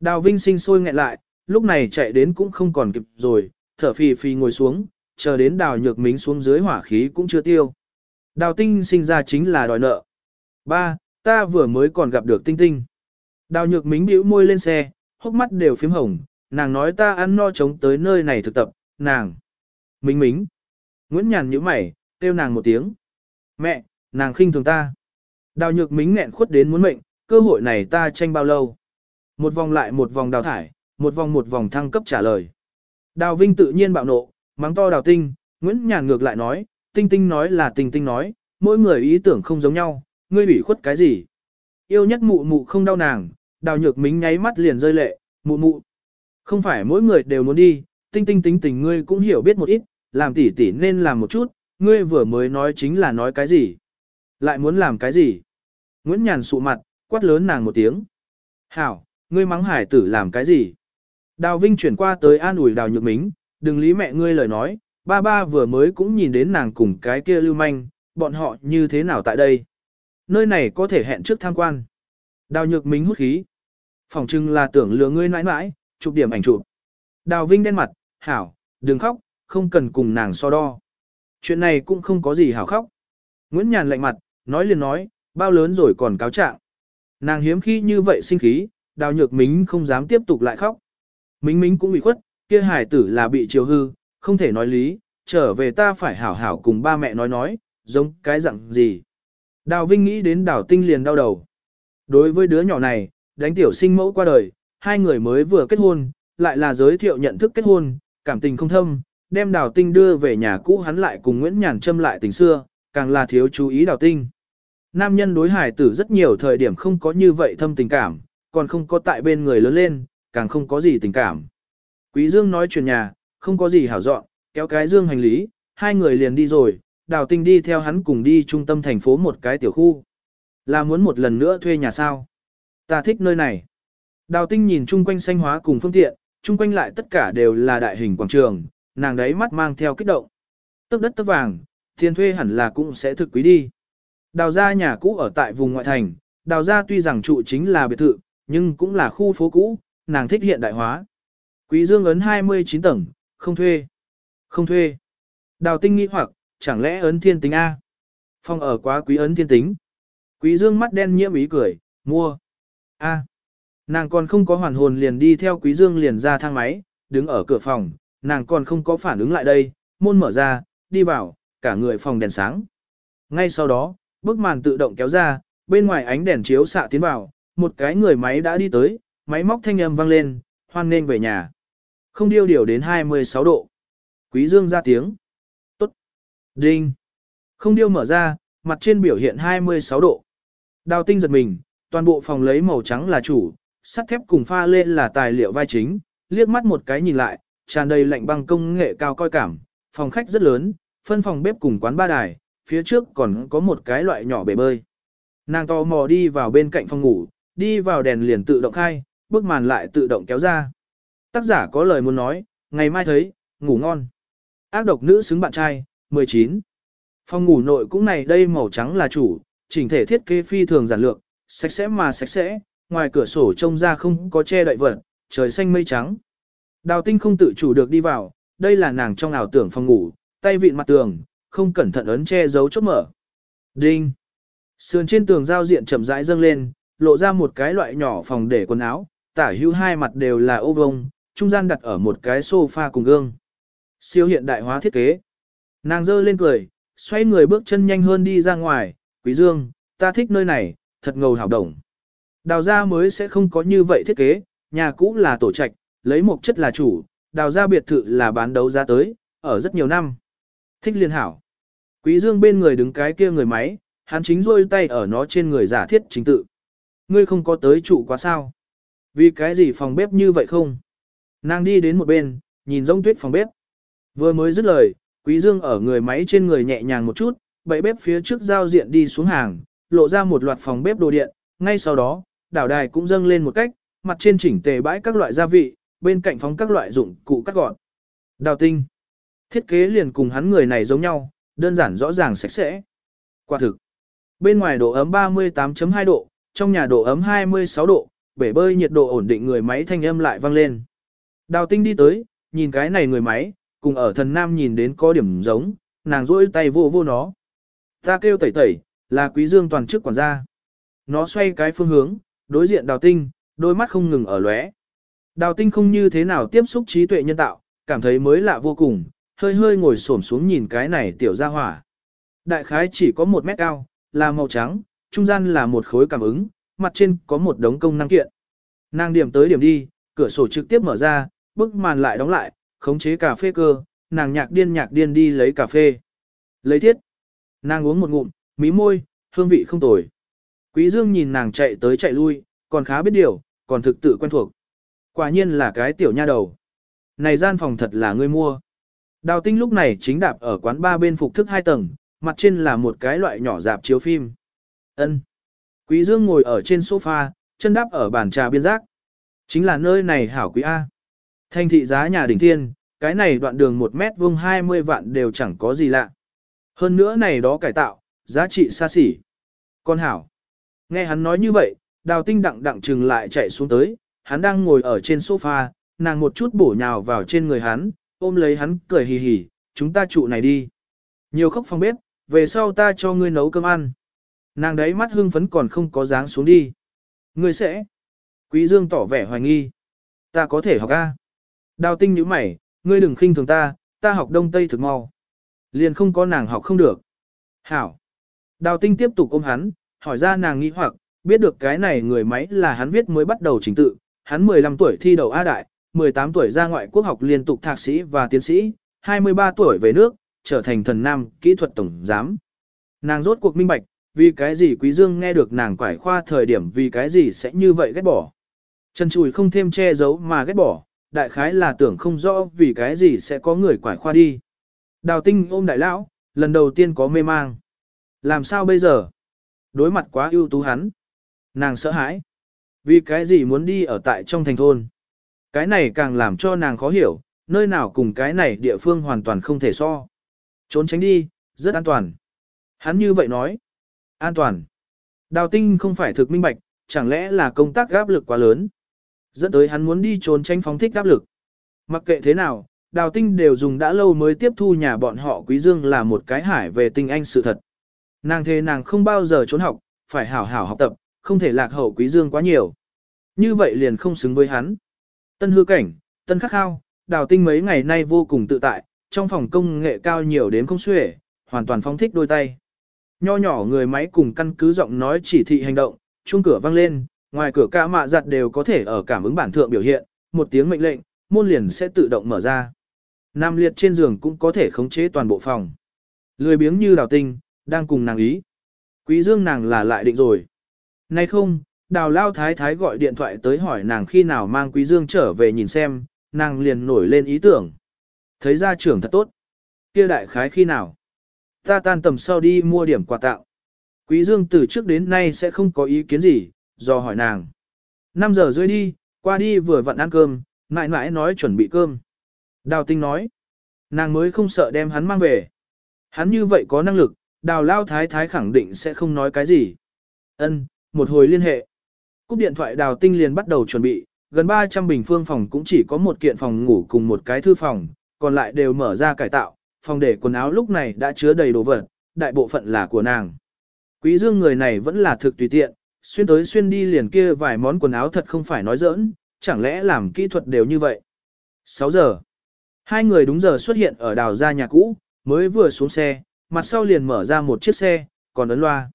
Đào Vinh sinh sôi nghẹn lại, lúc này chạy đến cũng không còn kịp rồi, thở phì phì ngồi xuống, chờ đến đào nhược mính xuống dưới hỏa khí cũng chưa tiêu. Đào tinh sinh ra chính là đòi nợ. Ba, ta vừa mới còn gặp được tinh tinh. Đào nhược mính bĩu môi lên xe, hốc mắt đều phím hồng, nàng nói ta ăn no chống tới nơi này thực tập, nàng. Mính mính. Nguyễn Nhàn nhíu mày, kêu nàng một tiếng. Mẹ, nàng khinh thường ta. Đào nhược mính nghẹn khuất đến muốn mệnh, cơ hội này ta tranh bao lâu. Một vòng lại một vòng đào thải, một vòng một vòng thăng cấp trả lời. Đào Vinh tự nhiên bạo nộ, mắng to đào tinh, Nguyễn Nhàn ngược lại nói, tinh tinh nói là tinh tinh nói, mỗi người ý tưởng không giống nhau, ngươi ủy khuất cái gì. Yêu nhất mụ mụ không đau nàng, đào nhược mính nháy mắt liền rơi lệ, mụ mụ. Không phải mỗi người đều muốn đi, tinh tinh tính tình ngươi cũng hiểu biết một ít, làm tỉ tỉ nên làm một chút, ngươi vừa mới nói chính là nói cái gì. Lại muốn làm cái gì? Nguyễn Nhàn sụ mặt, quát lớn nàng một tiếng. Hảo, ngươi mắng hải tử làm cái gì? Đào Vinh chuyển qua tới an ủi đào nhược mính, đừng lý mẹ ngươi lời nói, ba ba vừa mới cũng nhìn đến nàng cùng cái kia lưu manh, bọn họ như thế nào tại đây? Nơi này có thể hẹn trước tham quan. Đào nhược mính hút khí. Phòng trưng là tưởng lừa ngươi mãi mãi, chụp điểm ảnh chụp. Đào Vinh đen mặt, hảo, đừng khóc, không cần cùng nàng so đo. Chuyện này cũng không có gì hảo khóc. Nguyễn Nhàn lạnh mặt, nói liền nói, bao lớn rồi còn cáo trạng. Nàng hiếm khi như vậy sinh khí, đào nhược mính không dám tiếp tục lại khóc. Mính mính cũng bị khuất, kia hải tử là bị chiều hư, không thể nói lý, trở về ta phải hảo hảo cùng ba mẹ nói nói, giống cái dạng gì. Đào Vinh nghĩ đến đào tinh liền đau đầu. Đối với đứa nhỏ này, đánh tiểu sinh mẫu qua đời, hai người mới vừa kết hôn, lại là giới thiệu nhận thức kết hôn, cảm tình không thâm, đem đào tinh đưa về nhà cũ hắn lại cùng Nguyễn Nhàn châm lại tình xưa, càng là thiếu chú ý đào tinh. Nam nhân đối hải tử rất nhiều thời điểm không có như vậy thâm tình cảm, còn không có tại bên người lớn lên, càng không có gì tình cảm. Quý Dương nói chuyện nhà, không có gì hảo dọn, kéo cái Dương hành lý, hai người liền đi rồi, đào tinh đi theo hắn cùng đi trung tâm thành phố một cái tiểu khu. Là muốn một lần nữa thuê nhà sao? Ta thích nơi này. Đào tinh nhìn chung quanh xanh hóa cùng phương tiện, chung quanh lại tất cả đều là đại hình quảng trường, nàng đấy mắt mang theo kích động. Tức đất tức vàng, tiền thuê hẳn là cũng sẽ thực quý đi. Đào ra nhà cũ ở tại vùng ngoại thành, đào ra tuy rằng trụ chính là biệt thự, nhưng cũng là khu phố cũ, nàng thích hiện đại hóa. Quý dương ấn 29 tầng, không thuê. Không thuê. Đào tinh nghĩ hoặc, chẳng lẽ ấn thiên tính A? Phòng ở quá quý ấn thiên tính. Quý dương mắt đen nhiễm ý cười, mua. A. Nàng còn không có hoàn hồn liền đi theo quý dương liền ra thang máy, đứng ở cửa phòng, nàng còn không có phản ứng lại đây, môn mở ra, đi vào, cả người phòng đèn sáng. Ngay sau đó, bức màn tự động kéo ra, bên ngoài ánh đèn chiếu xạ tiến vào, một cái người máy đã đi tới, máy móc thanh âm vang lên, hoan nên về nhà. Không điêu điều đến 26 độ. Quý dương ra tiếng. Tốt. Đinh. Không điêu mở ra, mặt trên biểu hiện 26 độ. Đào tinh giật mình, toàn bộ phòng lấy màu trắng là chủ, sắt thép cùng pha lên là tài liệu vai chính, liếc mắt một cái nhìn lại, tràn đầy lạnh băng công nghệ cao coi cảm, phòng khách rất lớn, phân phòng bếp cùng quán ba đài, phía trước còn có một cái loại nhỏ bể bơi. Nàng to mò đi vào bên cạnh phòng ngủ, đi vào đèn liền tự động khai, bức màn lại tự động kéo ra. Tác giả có lời muốn nói, ngày mai thấy, ngủ ngon. Ác độc nữ xứng bạn trai, 19. Phòng ngủ nội cũng này đây màu trắng là chủ, chỉnh thể thiết kế phi thường giản lược, sạch sẽ mà sạch sẽ, ngoài cửa sổ trông ra không có che đậy vật, trời xanh mây trắng. Đào tinh không tự chủ được đi vào, đây là nàng trong ảo tưởng phòng ngủ, tay vịn mặt tường, không cẩn thận ấn che giấu chốt mở. Đinh! Sườn trên tường giao diện chậm rãi dâng lên, lộ ra một cái loại nhỏ phòng để quần áo, tả hữu hai mặt đều là ô vông, trung gian đặt ở một cái sofa cùng gương. Siêu hiện đại hóa thiết kế. Nàng dơ lên cười, xoay người bước chân nhanh hơn đi ra ngoài, quý dương, ta thích nơi này, thật ngầu hảo đồng. Đào gia mới sẽ không có như vậy thiết kế, nhà cũ là tổ trạch, lấy một chất là chủ, đào gia biệt thự là bán đấu giá tới, ở rất nhiều năm. Thích liên hảo. Quý dương bên người đứng cái kia người máy, hắn chính rôi tay ở nó trên người giả thiết chính tự. Ngươi không có tới trụ quá sao? Vì cái gì phòng bếp như vậy không? Nàng đi đến một bên, nhìn rông tuyết phòng bếp. Vừa mới dứt lời, Quý Dương ở người máy trên người nhẹ nhàng một chút, bậy bếp phía trước giao diện đi xuống hàng, lộ ra một loạt phòng bếp đồ điện, ngay sau đó, đảo đài cũng dâng lên một cách, mặt trên chỉnh tề bãi các loại gia vị, bên cạnh phóng các loại dụng cụ cắt gọn. Đào tinh. Thiết kế liền cùng hắn người này giống nhau, đơn giản rõ ràng sạch sẽ. Quả thực. Bên ngoài độ ấm 38.2 độ, trong nhà độ ấm 26 độ, bể bơi nhiệt độ ổn định người máy thanh âm lại vang lên. Đào tinh đi tới, nhìn cái này người máy, cùng ở thần nam nhìn đến có điểm giống, nàng rỗi tay vô vô nó. Ta kêu tẩy tẩy, là quý dương toàn chức quản gia. Nó xoay cái phương hướng, đối diện đào tinh, đôi mắt không ngừng ở lóe. Đào tinh không như thế nào tiếp xúc trí tuệ nhân tạo, cảm thấy mới lạ vô cùng, hơi hơi ngồi xổm xuống nhìn cái này tiểu gia hỏa. Đại khái chỉ có một mét cao, là màu trắng, trung gian là một khối cảm ứng, mặt trên có một đống công năng kiện. Nàng điểm tới điểm đi, cửa sổ trực tiếp mở ra, bức màn lại đóng lại, khống chế cà phê cơ, nàng nhạc điên nhạc điên đi lấy cà phê. Lấy thiết. Nàng uống một ngụm, mí môi, hương vị không tồi. Quý Dương nhìn nàng chạy tới chạy lui, còn khá biết điều, còn thực tự quen thuộc. Quả nhiên là cái tiểu nha đầu. Này gian phòng thật là ngươi mua. Đào tinh lúc này chính đạp ở quán ba bên phục thức hai tầng, mặt trên là một cái loại nhỏ dạp chiếu phim. Ân. Quý Dương ngồi ở trên sofa, chân đáp ở bàn trà biên giác. Chính là nơi này hảo quý A. Thanh thị giá nhà đỉnh thiên, cái này đoạn đường 1 mét vuông 20 vạn đều chẳng có gì lạ. Hơn nữa này đó cải tạo, giá trị xa xỉ. Con hảo. Nghe hắn nói như vậy, đào tinh đặng đặng trừng lại chạy xuống tới, hắn đang ngồi ở trên sofa, nàng một chút bổ nhào vào trên người hắn, ôm lấy hắn, cười hì hì, chúng ta trụ này đi. Nhiều khóc phòng bếp, về sau ta cho ngươi nấu cơm ăn. Nàng đấy mắt hưng phấn còn không có dáng xuống đi. Ngươi sẽ. Quý Dương tỏ vẻ hoài nghi. Ta có thể học A. Đào tinh nhíu mày, ngươi đừng khinh thường ta, ta học đông tây thực mau. Liền không có nàng học không được. Hảo. Đào tinh tiếp tục ôm hắn, hỏi ra nàng nghĩ hoặc, biết được cái này người máy là hắn viết mới bắt đầu trình tự. Hắn 15 tuổi thi đầu A Đại, 18 tuổi ra ngoại quốc học liên tục thạc sĩ và tiến sĩ, 23 tuổi về nước, trở thành thần nam kỹ thuật tổng giám. Nàng rốt cuộc minh bạch, vì cái gì Quý Dương nghe được nàng quải khoa thời điểm vì cái gì sẽ như vậy ghét bỏ. Trần Chùi không thêm che giấu mà ghét bỏ, đại khái là tưởng không rõ vì cái gì sẽ có người quải khoa đi. Đào tinh ôm đại lão, lần đầu tiên có mê mang. Làm sao bây giờ? Đối mặt quá ưu tú hắn. Nàng sợ hãi. Vì cái gì muốn đi ở tại trong thành thôn? Cái này càng làm cho nàng khó hiểu, nơi nào cùng cái này địa phương hoàn toàn không thể so. Trốn tránh đi, rất an toàn. Hắn như vậy nói. An toàn. Đào tinh không phải thực minh bạch, chẳng lẽ là công tác gáp lực quá lớn. Dẫn tới hắn muốn đi trốn tránh phóng thích áp lực. Mặc kệ thế nào, đào tinh đều dùng đã lâu mới tiếp thu nhà bọn họ quý dương là một cái hải về tình anh sự thật. Nàng thề nàng không bao giờ trốn học, phải hảo hảo học tập, không thể lạc hậu quý dương quá nhiều. Như vậy liền không xứng với hắn. Tân hư cảnh, tân khắc khao, đào tinh mấy ngày nay vô cùng tự tại, trong phòng công nghệ cao nhiều đến không xuể, hoàn toàn phóng thích đôi tay. Nho nhỏ người máy cùng căn cứ giọng nói chỉ thị hành động, chuông cửa vang lên, ngoài cửa cả mạ giặt đều có thể ở cảm ứng bản thượng biểu hiện, một tiếng mệnh lệnh, môn liền sẽ tự động mở ra. Nam liệt trên giường cũng có thể khống chế toàn bộ phòng. Lười biếng như đào tinh, đang cùng nàng ý. Quý dương nàng là lại định rồi. Nay không, đào lao thái thái gọi điện thoại tới hỏi nàng khi nào mang quý dương trở về nhìn xem, nàng liền nổi lên ý tưởng. Thấy ra trưởng thật tốt. Kia đại khái khi nào? Ta tan tầm sau đi mua điểm quà tặng. Quý dương từ trước đến nay sẽ không có ý kiến gì, do hỏi nàng. 5 giờ rưỡi đi, qua đi vừa vặn ăn cơm, mãi mãi nói chuẩn bị cơm. Đào tinh nói, nàng mới không sợ đem hắn mang về. Hắn như vậy có năng lực, đào lao thái thái khẳng định sẽ không nói cái gì. Ân, một hồi liên hệ. Cúp điện thoại đào tinh liền bắt đầu chuẩn bị, gần 300 bình phương phòng cũng chỉ có một kiện phòng ngủ cùng một cái thư phòng, còn lại đều mở ra cải tạo, phòng để quần áo lúc này đã chứa đầy đồ vật, đại bộ phận là của nàng. Quý dương người này vẫn là thực tùy tiện, xuyên tới xuyên đi liền kia vài món quần áo thật không phải nói giỡn, chẳng lẽ làm kỹ thuật đều như vậy. 6 giờ. Hai người đúng giờ xuất hiện ở đào gia nhà cũ, mới vừa xuống xe, mặt sau liền mở ra một chiếc xe, còn ấn loa.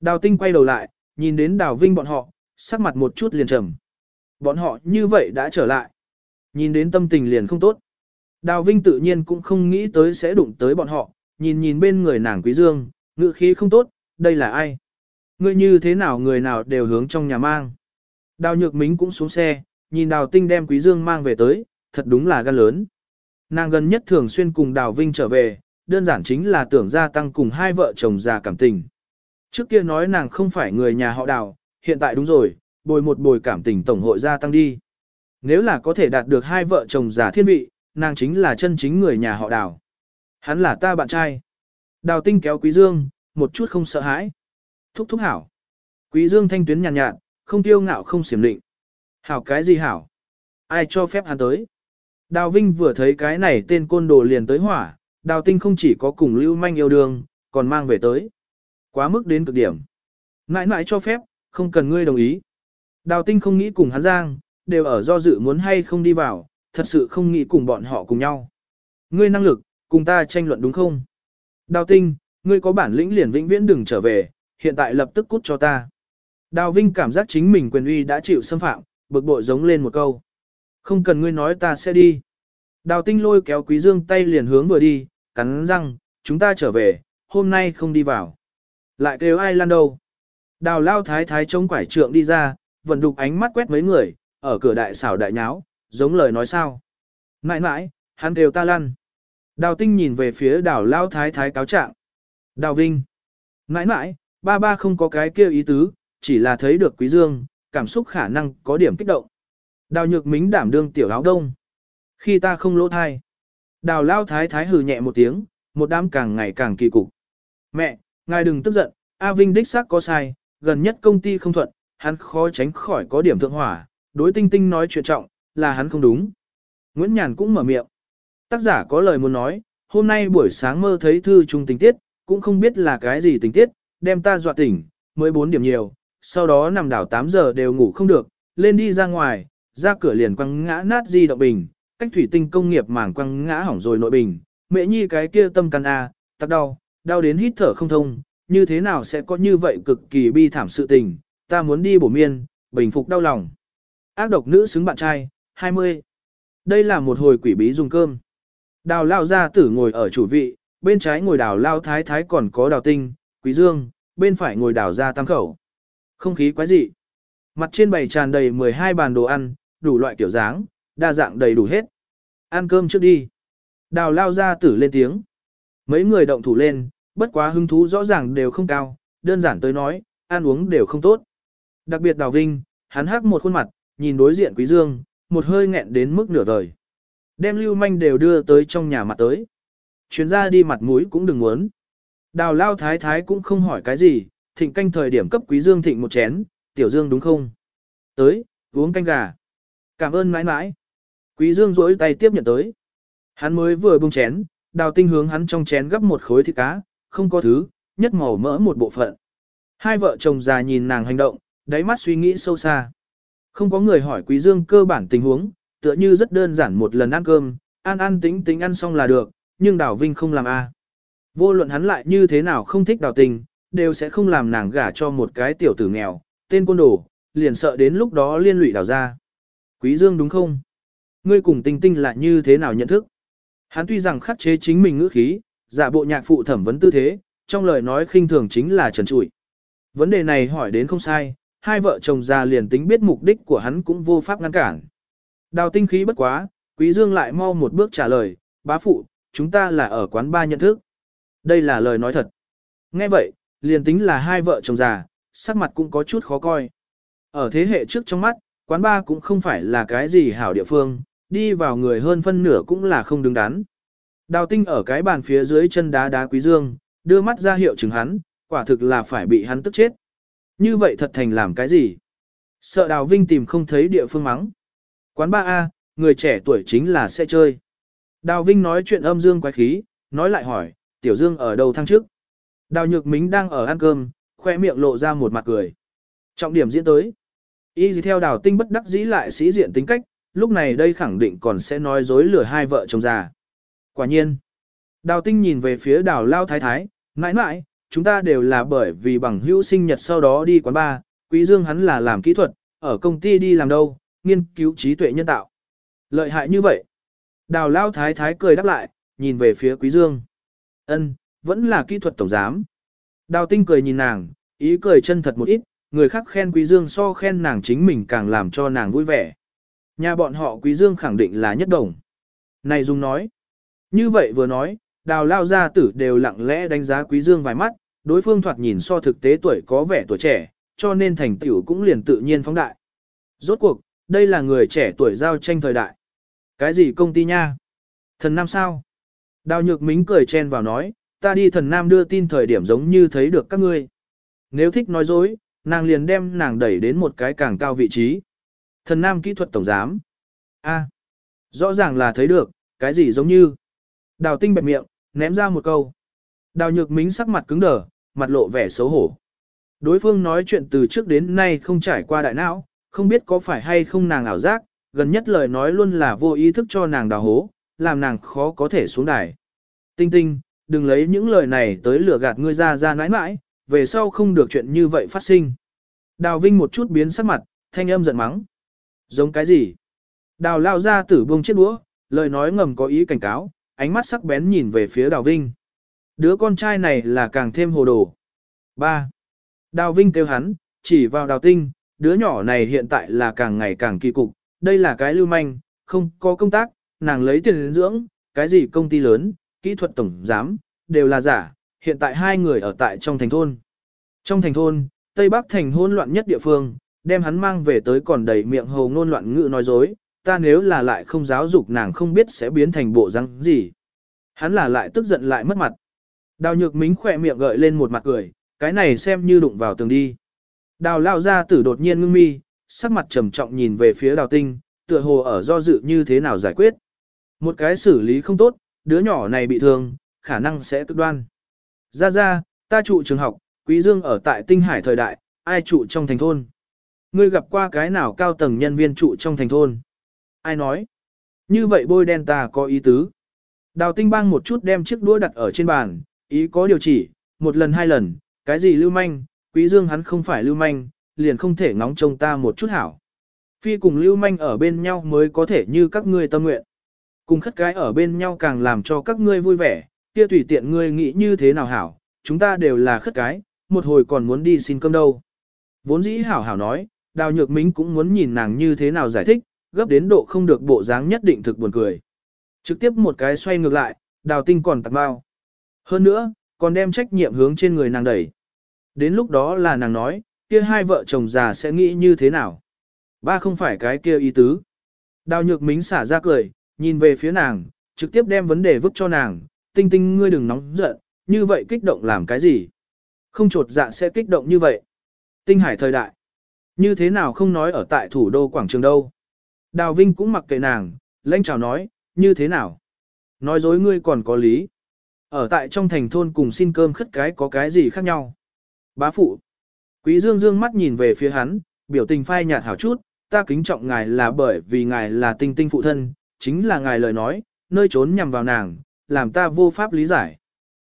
Đào tinh quay đầu lại, nhìn đến đào vinh bọn họ, sắc mặt một chút liền trầm. Bọn họ như vậy đã trở lại. Nhìn đến tâm tình liền không tốt. Đào vinh tự nhiên cũng không nghĩ tới sẽ đụng tới bọn họ, nhìn nhìn bên người nàng quý dương, ngữ khí không tốt, đây là ai? Ngươi như thế nào người nào đều hướng trong nhà mang. Đào nhược mính cũng xuống xe, nhìn đào tinh đem quý dương mang về tới, thật đúng là gan lớn. Nàng gần nhất thường xuyên cùng đào vinh trở về, đơn giản chính là tưởng gia tăng cùng hai vợ chồng già cảm tình. Trước kia nói nàng không phải người nhà họ đào, hiện tại đúng rồi, bồi một bồi cảm tình tổng hội gia tăng đi. Nếu là có thể đạt được hai vợ chồng giả thiên vị, nàng chính là chân chính người nhà họ đào. Hắn là ta bạn trai. Đào tinh kéo quý dương, một chút không sợ hãi. Thúc thúc hảo. Quý dương thanh tuyến nhàn nhạt, nhạt, không tiêu ngạo không xiểm định. Hảo cái gì hảo? Ai cho phép hắn tới? Đào Vinh vừa thấy cái này tên côn đồ liền tới hỏa, đào tinh không chỉ có cùng lưu manh yêu đương, còn mang về tới. Quá mức đến cực điểm. Nãi nãi cho phép, không cần ngươi đồng ý. Đào tinh không nghĩ cùng hắn giang, đều ở do dự muốn hay không đi vào, thật sự không nghĩ cùng bọn họ cùng nhau. Ngươi năng lực, cùng ta tranh luận đúng không? Đào tinh, ngươi có bản lĩnh liền vĩnh viễn đừng trở về, hiện tại lập tức cút cho ta. Đào Vinh cảm giác chính mình quyền uy đã chịu xâm phạm, bực bội giống lên một câu. Không cần ngươi nói ta sẽ đi. Đào tinh lôi kéo quý dương tay liền hướng vừa đi, cắn răng, chúng ta trở về, hôm nay không đi vào. Lại kêu ai lan đâu. Đào lao thái thái chống quải trượng đi ra, vận đục ánh mắt quét mấy người, ở cửa đại xảo đại nháo, giống lời nói sao. Mãi mãi, hắn đều ta lăn. Đào tinh nhìn về phía đào lao thái thái cáo trạng. Đào Vinh. Mãi mãi, ba ba không có cái kia ý tứ, chỉ là thấy được quý dương, cảm xúc khả năng có điểm kích động. Đào nhược mính đảm đương tiểu áo đông. Khi ta không lỗ thai. Đào lao thái thái hừ nhẹ một tiếng, một đám càng ngày càng kỳ cục. Mẹ, ngài đừng tức giận, A Vinh đích xác có sai, gần nhất công ty không thuận, hắn khó tránh khỏi có điểm thượng hỏa, đối tinh tinh nói chuyện trọng, là hắn không đúng. Nguyễn Nhàn cũng mở miệng. Tác giả có lời muốn nói, hôm nay buổi sáng mơ thấy thư trung tình tiết, cũng không biết là cái gì tình tiết, đem ta dọa tỉnh, mới 4 điểm nhiều, sau đó nằm đảo 8 giờ đều ngủ không được, lên đi ra ngoài, ra cửa liền quăng ngã nát di động bình, cách thủy tinh công nghiệp mảng quăng ngã hỏng rồi nội bình, mẹ nhi cái kia tâm căn A, tắc đau, đau đến hít thở không thông, như thế nào sẽ có như vậy cực kỳ bi thảm sự tình, ta muốn đi bổ miên, bình phục đau lòng. Ác độc nữ xứng bạn trai, 20. Đây là một hồi quỷ bí dùng cơm. Đào lao gia tử ngồi ở chủ vị, bên trái ngồi đào lao thái thái còn có đào tinh, quý dương, bên phải ngồi đào Gia tam khẩu. Không khí quái dị. Mặt trên bày tràn đầy 12 bàn đồ ăn, đủ loại kiểu dáng, đa dạng đầy đủ hết. Ăn cơm trước đi. Đào lao gia tử lên tiếng. Mấy người động thủ lên, bất quá hứng thú rõ ràng đều không cao, đơn giản tới nói, ăn uống đều không tốt. Đặc biệt đào vinh, hắn hắc một khuôn mặt, nhìn đối diện quý dương, một hơi nghẹn đến mức nửa vời. Đem lưu manh đều đưa tới trong nhà mặt tới. Chuyến ra đi mặt mũi cũng đừng muốn. Đào lao thái thái cũng không hỏi cái gì, thịnh canh thời điểm cấp quý dương thịnh một chén, tiểu dương đúng không? Tới, uống canh gà. Cảm ơn mãi mãi. Quý dương rỗi tay tiếp nhận tới. Hắn mới vừa bung chén, đào tinh hướng hắn trong chén gấp một khối thịt cá, không có thứ, nhất màu mỡ một bộ phận. Hai vợ chồng già nhìn nàng hành động, đáy mắt suy nghĩ sâu xa. Không có người hỏi quý dương cơ bản tình huống, tựa như rất đơn giản một lần ăn cơm, ăn ăn tính tính ăn xong là được, nhưng đào vinh không làm a. Vô luận hắn lại như thế nào không thích đào tình, đều sẽ không làm nàng gả cho một cái tiểu tử nghèo, tên côn đồ, liền sợ đến lúc đó liên lụy đào ra. Quý Dương đúng không? Ngươi cùng tình tinh là như thế nào nhận thức? Hắn tuy rằng khắc chế chính mình ngữ khí, giả bộ nhạc phụ thẩm vấn tư thế, trong lời nói khinh thường chính là trần trụi. Vấn đề này hỏi đến không sai, hai vợ chồng già liền tính biết mục đích của hắn cũng vô pháp ngăn cản. Đào tinh khí bất quá, Quý Dương lại mau một bước trả lời, bá phụ, chúng ta là ở quán ba nhận thức. Đây là lời nói thật. Nghe vậy, liền tính là hai vợ chồng già, sắc mặt cũng có chút khó coi. Ở thế hệ trước trong mắt, quán ba cũng không phải là cái gì hảo địa phương, đi vào người hơn phân nửa cũng là không đứng đắn. Đào tinh ở cái bàn phía dưới chân đá đá quý dương, đưa mắt ra hiệu chừng hắn, quả thực là phải bị hắn tức chết. Như vậy thật thành làm cái gì? Sợ đào vinh tìm không thấy địa phương mắng. Quán ba a người trẻ tuổi chính là sẽ chơi. Đào vinh nói chuyện âm dương quái khí, nói lại hỏi, tiểu dương ở đâu thăng trước? Đào nhược mính đang ở ăn cơm, khoe miệng lộ ra một mặt cười. Trọng điểm diễn tới. Y gì theo đào tinh bất đắc dĩ lại sĩ diện tính cách, lúc này đây khẳng định còn sẽ nói dối lừa hai vợ chồng già. Quả nhiên. Đào tinh nhìn về phía đào lao thái thái, mãi mãi, chúng ta đều là bởi vì bằng hữu sinh nhật sau đó đi quán bar, quý dương hắn là làm kỹ thuật, ở công ty đi làm đâu, nghiên cứu trí tuệ nhân tạo. Lợi hại như vậy. Đào lao thái thái cười đáp lại, nhìn về phía quý dương. Ân, vẫn là kỹ thuật tổng giám. Đào tinh cười nhìn nàng, ý cười chân thật một ít, người khác khen quý dương so khen nàng chính mình càng làm cho nàng vui vẻ. Nhà bọn họ quý dương khẳng định là nhất đồng. Này Dung nói. Như vậy vừa nói, đào lao gia tử đều lặng lẽ đánh giá quý dương vài mắt, đối phương thoạt nhìn so thực tế tuổi có vẻ tuổi trẻ, cho nên thành tiểu cũng liền tự nhiên phóng đại. Rốt cuộc, đây là người trẻ tuổi giao tranh thời đại. Cái gì công ty nha? Thần Nam sao? Đào nhược mính cười chen vào nói, ta đi thần Nam đưa tin thời điểm giống như thấy được các ngươi. Nếu thích nói dối, nàng liền đem nàng đẩy đến một cái càng cao vị trí. Thần Nam kỹ thuật tổng giám. A, rõ ràng là thấy được, cái gì giống như. Đào tinh bẹp miệng, ném ra một câu. Đào nhược mính sắc mặt cứng đờ, mặt lộ vẻ xấu hổ. Đối phương nói chuyện từ trước đến nay không trải qua đại não, không biết có phải hay không nàng ảo giác, gần nhất lời nói luôn là vô ý thức cho nàng đào hố, làm nàng khó có thể xuống đài. Tinh tinh, đừng lấy những lời này tới lừa gạt ngươi ra ra nãi nãi, về sau không được chuyện như vậy phát sinh. Đào Vinh một chút biến sắc mặt, thanh âm giận mắng. Giống cái gì? Đào lao ra tử buông chiếc đũa, lời nói ngầm có ý cảnh cáo, ánh mắt sắc bén nhìn về phía Đào Vinh. Đứa con trai này là càng thêm hồ đồ. 3. Đào Vinh kêu hắn, chỉ vào đào tinh, đứa nhỏ này hiện tại là càng ngày càng kỳ cục, đây là cái lưu manh, không có công tác, nàng lấy tiền đến dưỡng, cái gì công ty lớn, kỹ thuật tổng giám, đều là giả, hiện tại hai người ở tại trong thành thôn. Trong thành thôn, Tây Bắc thành hôn loạn nhất địa phương, đem hắn mang về tới còn đầy miệng hồ ngôn loạn ngữ nói dối, ta nếu là lại không giáo dục nàng không biết sẽ biến thành bộ răng gì. Hắn là lại tức giận lại mất mặt. Đào nhược mính khỏe miệng gợi lên một mặt cười, cái này xem như đụng vào tường đi. Đào lao ra tử đột nhiên ngưng mi, sắc mặt trầm trọng nhìn về phía đào tinh, tựa hồ ở do dự như thế nào giải quyết. Một cái xử lý không tốt, đứa nhỏ này bị thương, khả năng sẽ cực đoan. Ra ra, ta trụ trường học, quý dương ở tại tinh hải thời đại, ai trụ trong thành thôn. Ngươi gặp qua cái nào cao tầng nhân viên trụ trong thành thôn? Ai nói? Như vậy bôi đen ta có ý tứ. Đào tinh bang một chút đem chiếc đũa đặt ở trên bàn, ý có điều chỉ, một lần hai lần, cái gì lưu manh, quý dương hắn không phải lưu manh, liền không thể ngóng trông ta một chút hảo. Phi cùng lưu manh ở bên nhau mới có thể như các ngươi tâm nguyện. Cùng khất cái ở bên nhau càng làm cho các ngươi vui vẻ, kia tùy tiện ngươi nghĩ như thế nào hảo, chúng ta đều là khất cái, một hồi còn muốn đi xin cơm đâu. Vốn dĩ hảo hảo nói, đào nhược mính cũng muốn nhìn nàng như thế nào giải thích, gấp đến độ không được bộ dáng nhất định thực buồn cười. Trực tiếp một cái xoay ngược lại, đào tinh còn tạc bao. Hơn nữa, còn đem trách nhiệm hướng trên người nàng đẩy. Đến lúc đó là nàng nói, kia hai vợ chồng già sẽ nghĩ như thế nào. Ba không phải cái kia ý tứ. Đào nhược mính xả ra cười, nhìn về phía nàng, trực tiếp đem vấn đề vứt cho nàng, tinh tinh ngươi đừng nóng giận, như vậy kích động làm cái gì. Không trột dạ sẽ kích động như vậy. Tinh hải thời đại. Như thế nào không nói ở tại thủ đô quảng trường đâu. Đào Vinh cũng mặc kệ nàng, lãnh chào nói, như thế nào? Nói dối ngươi còn có lý. Ở tại trong thành thôn cùng xin cơm khất cái có cái gì khác nhau? Bá phụ. Quý Dương dương mắt nhìn về phía hắn, biểu tình phai nhạt hảo chút, ta kính trọng ngài là bởi vì ngài là tinh tinh phụ thân, chính là ngài lời nói, nơi trốn nhằm vào nàng, làm ta vô pháp lý giải.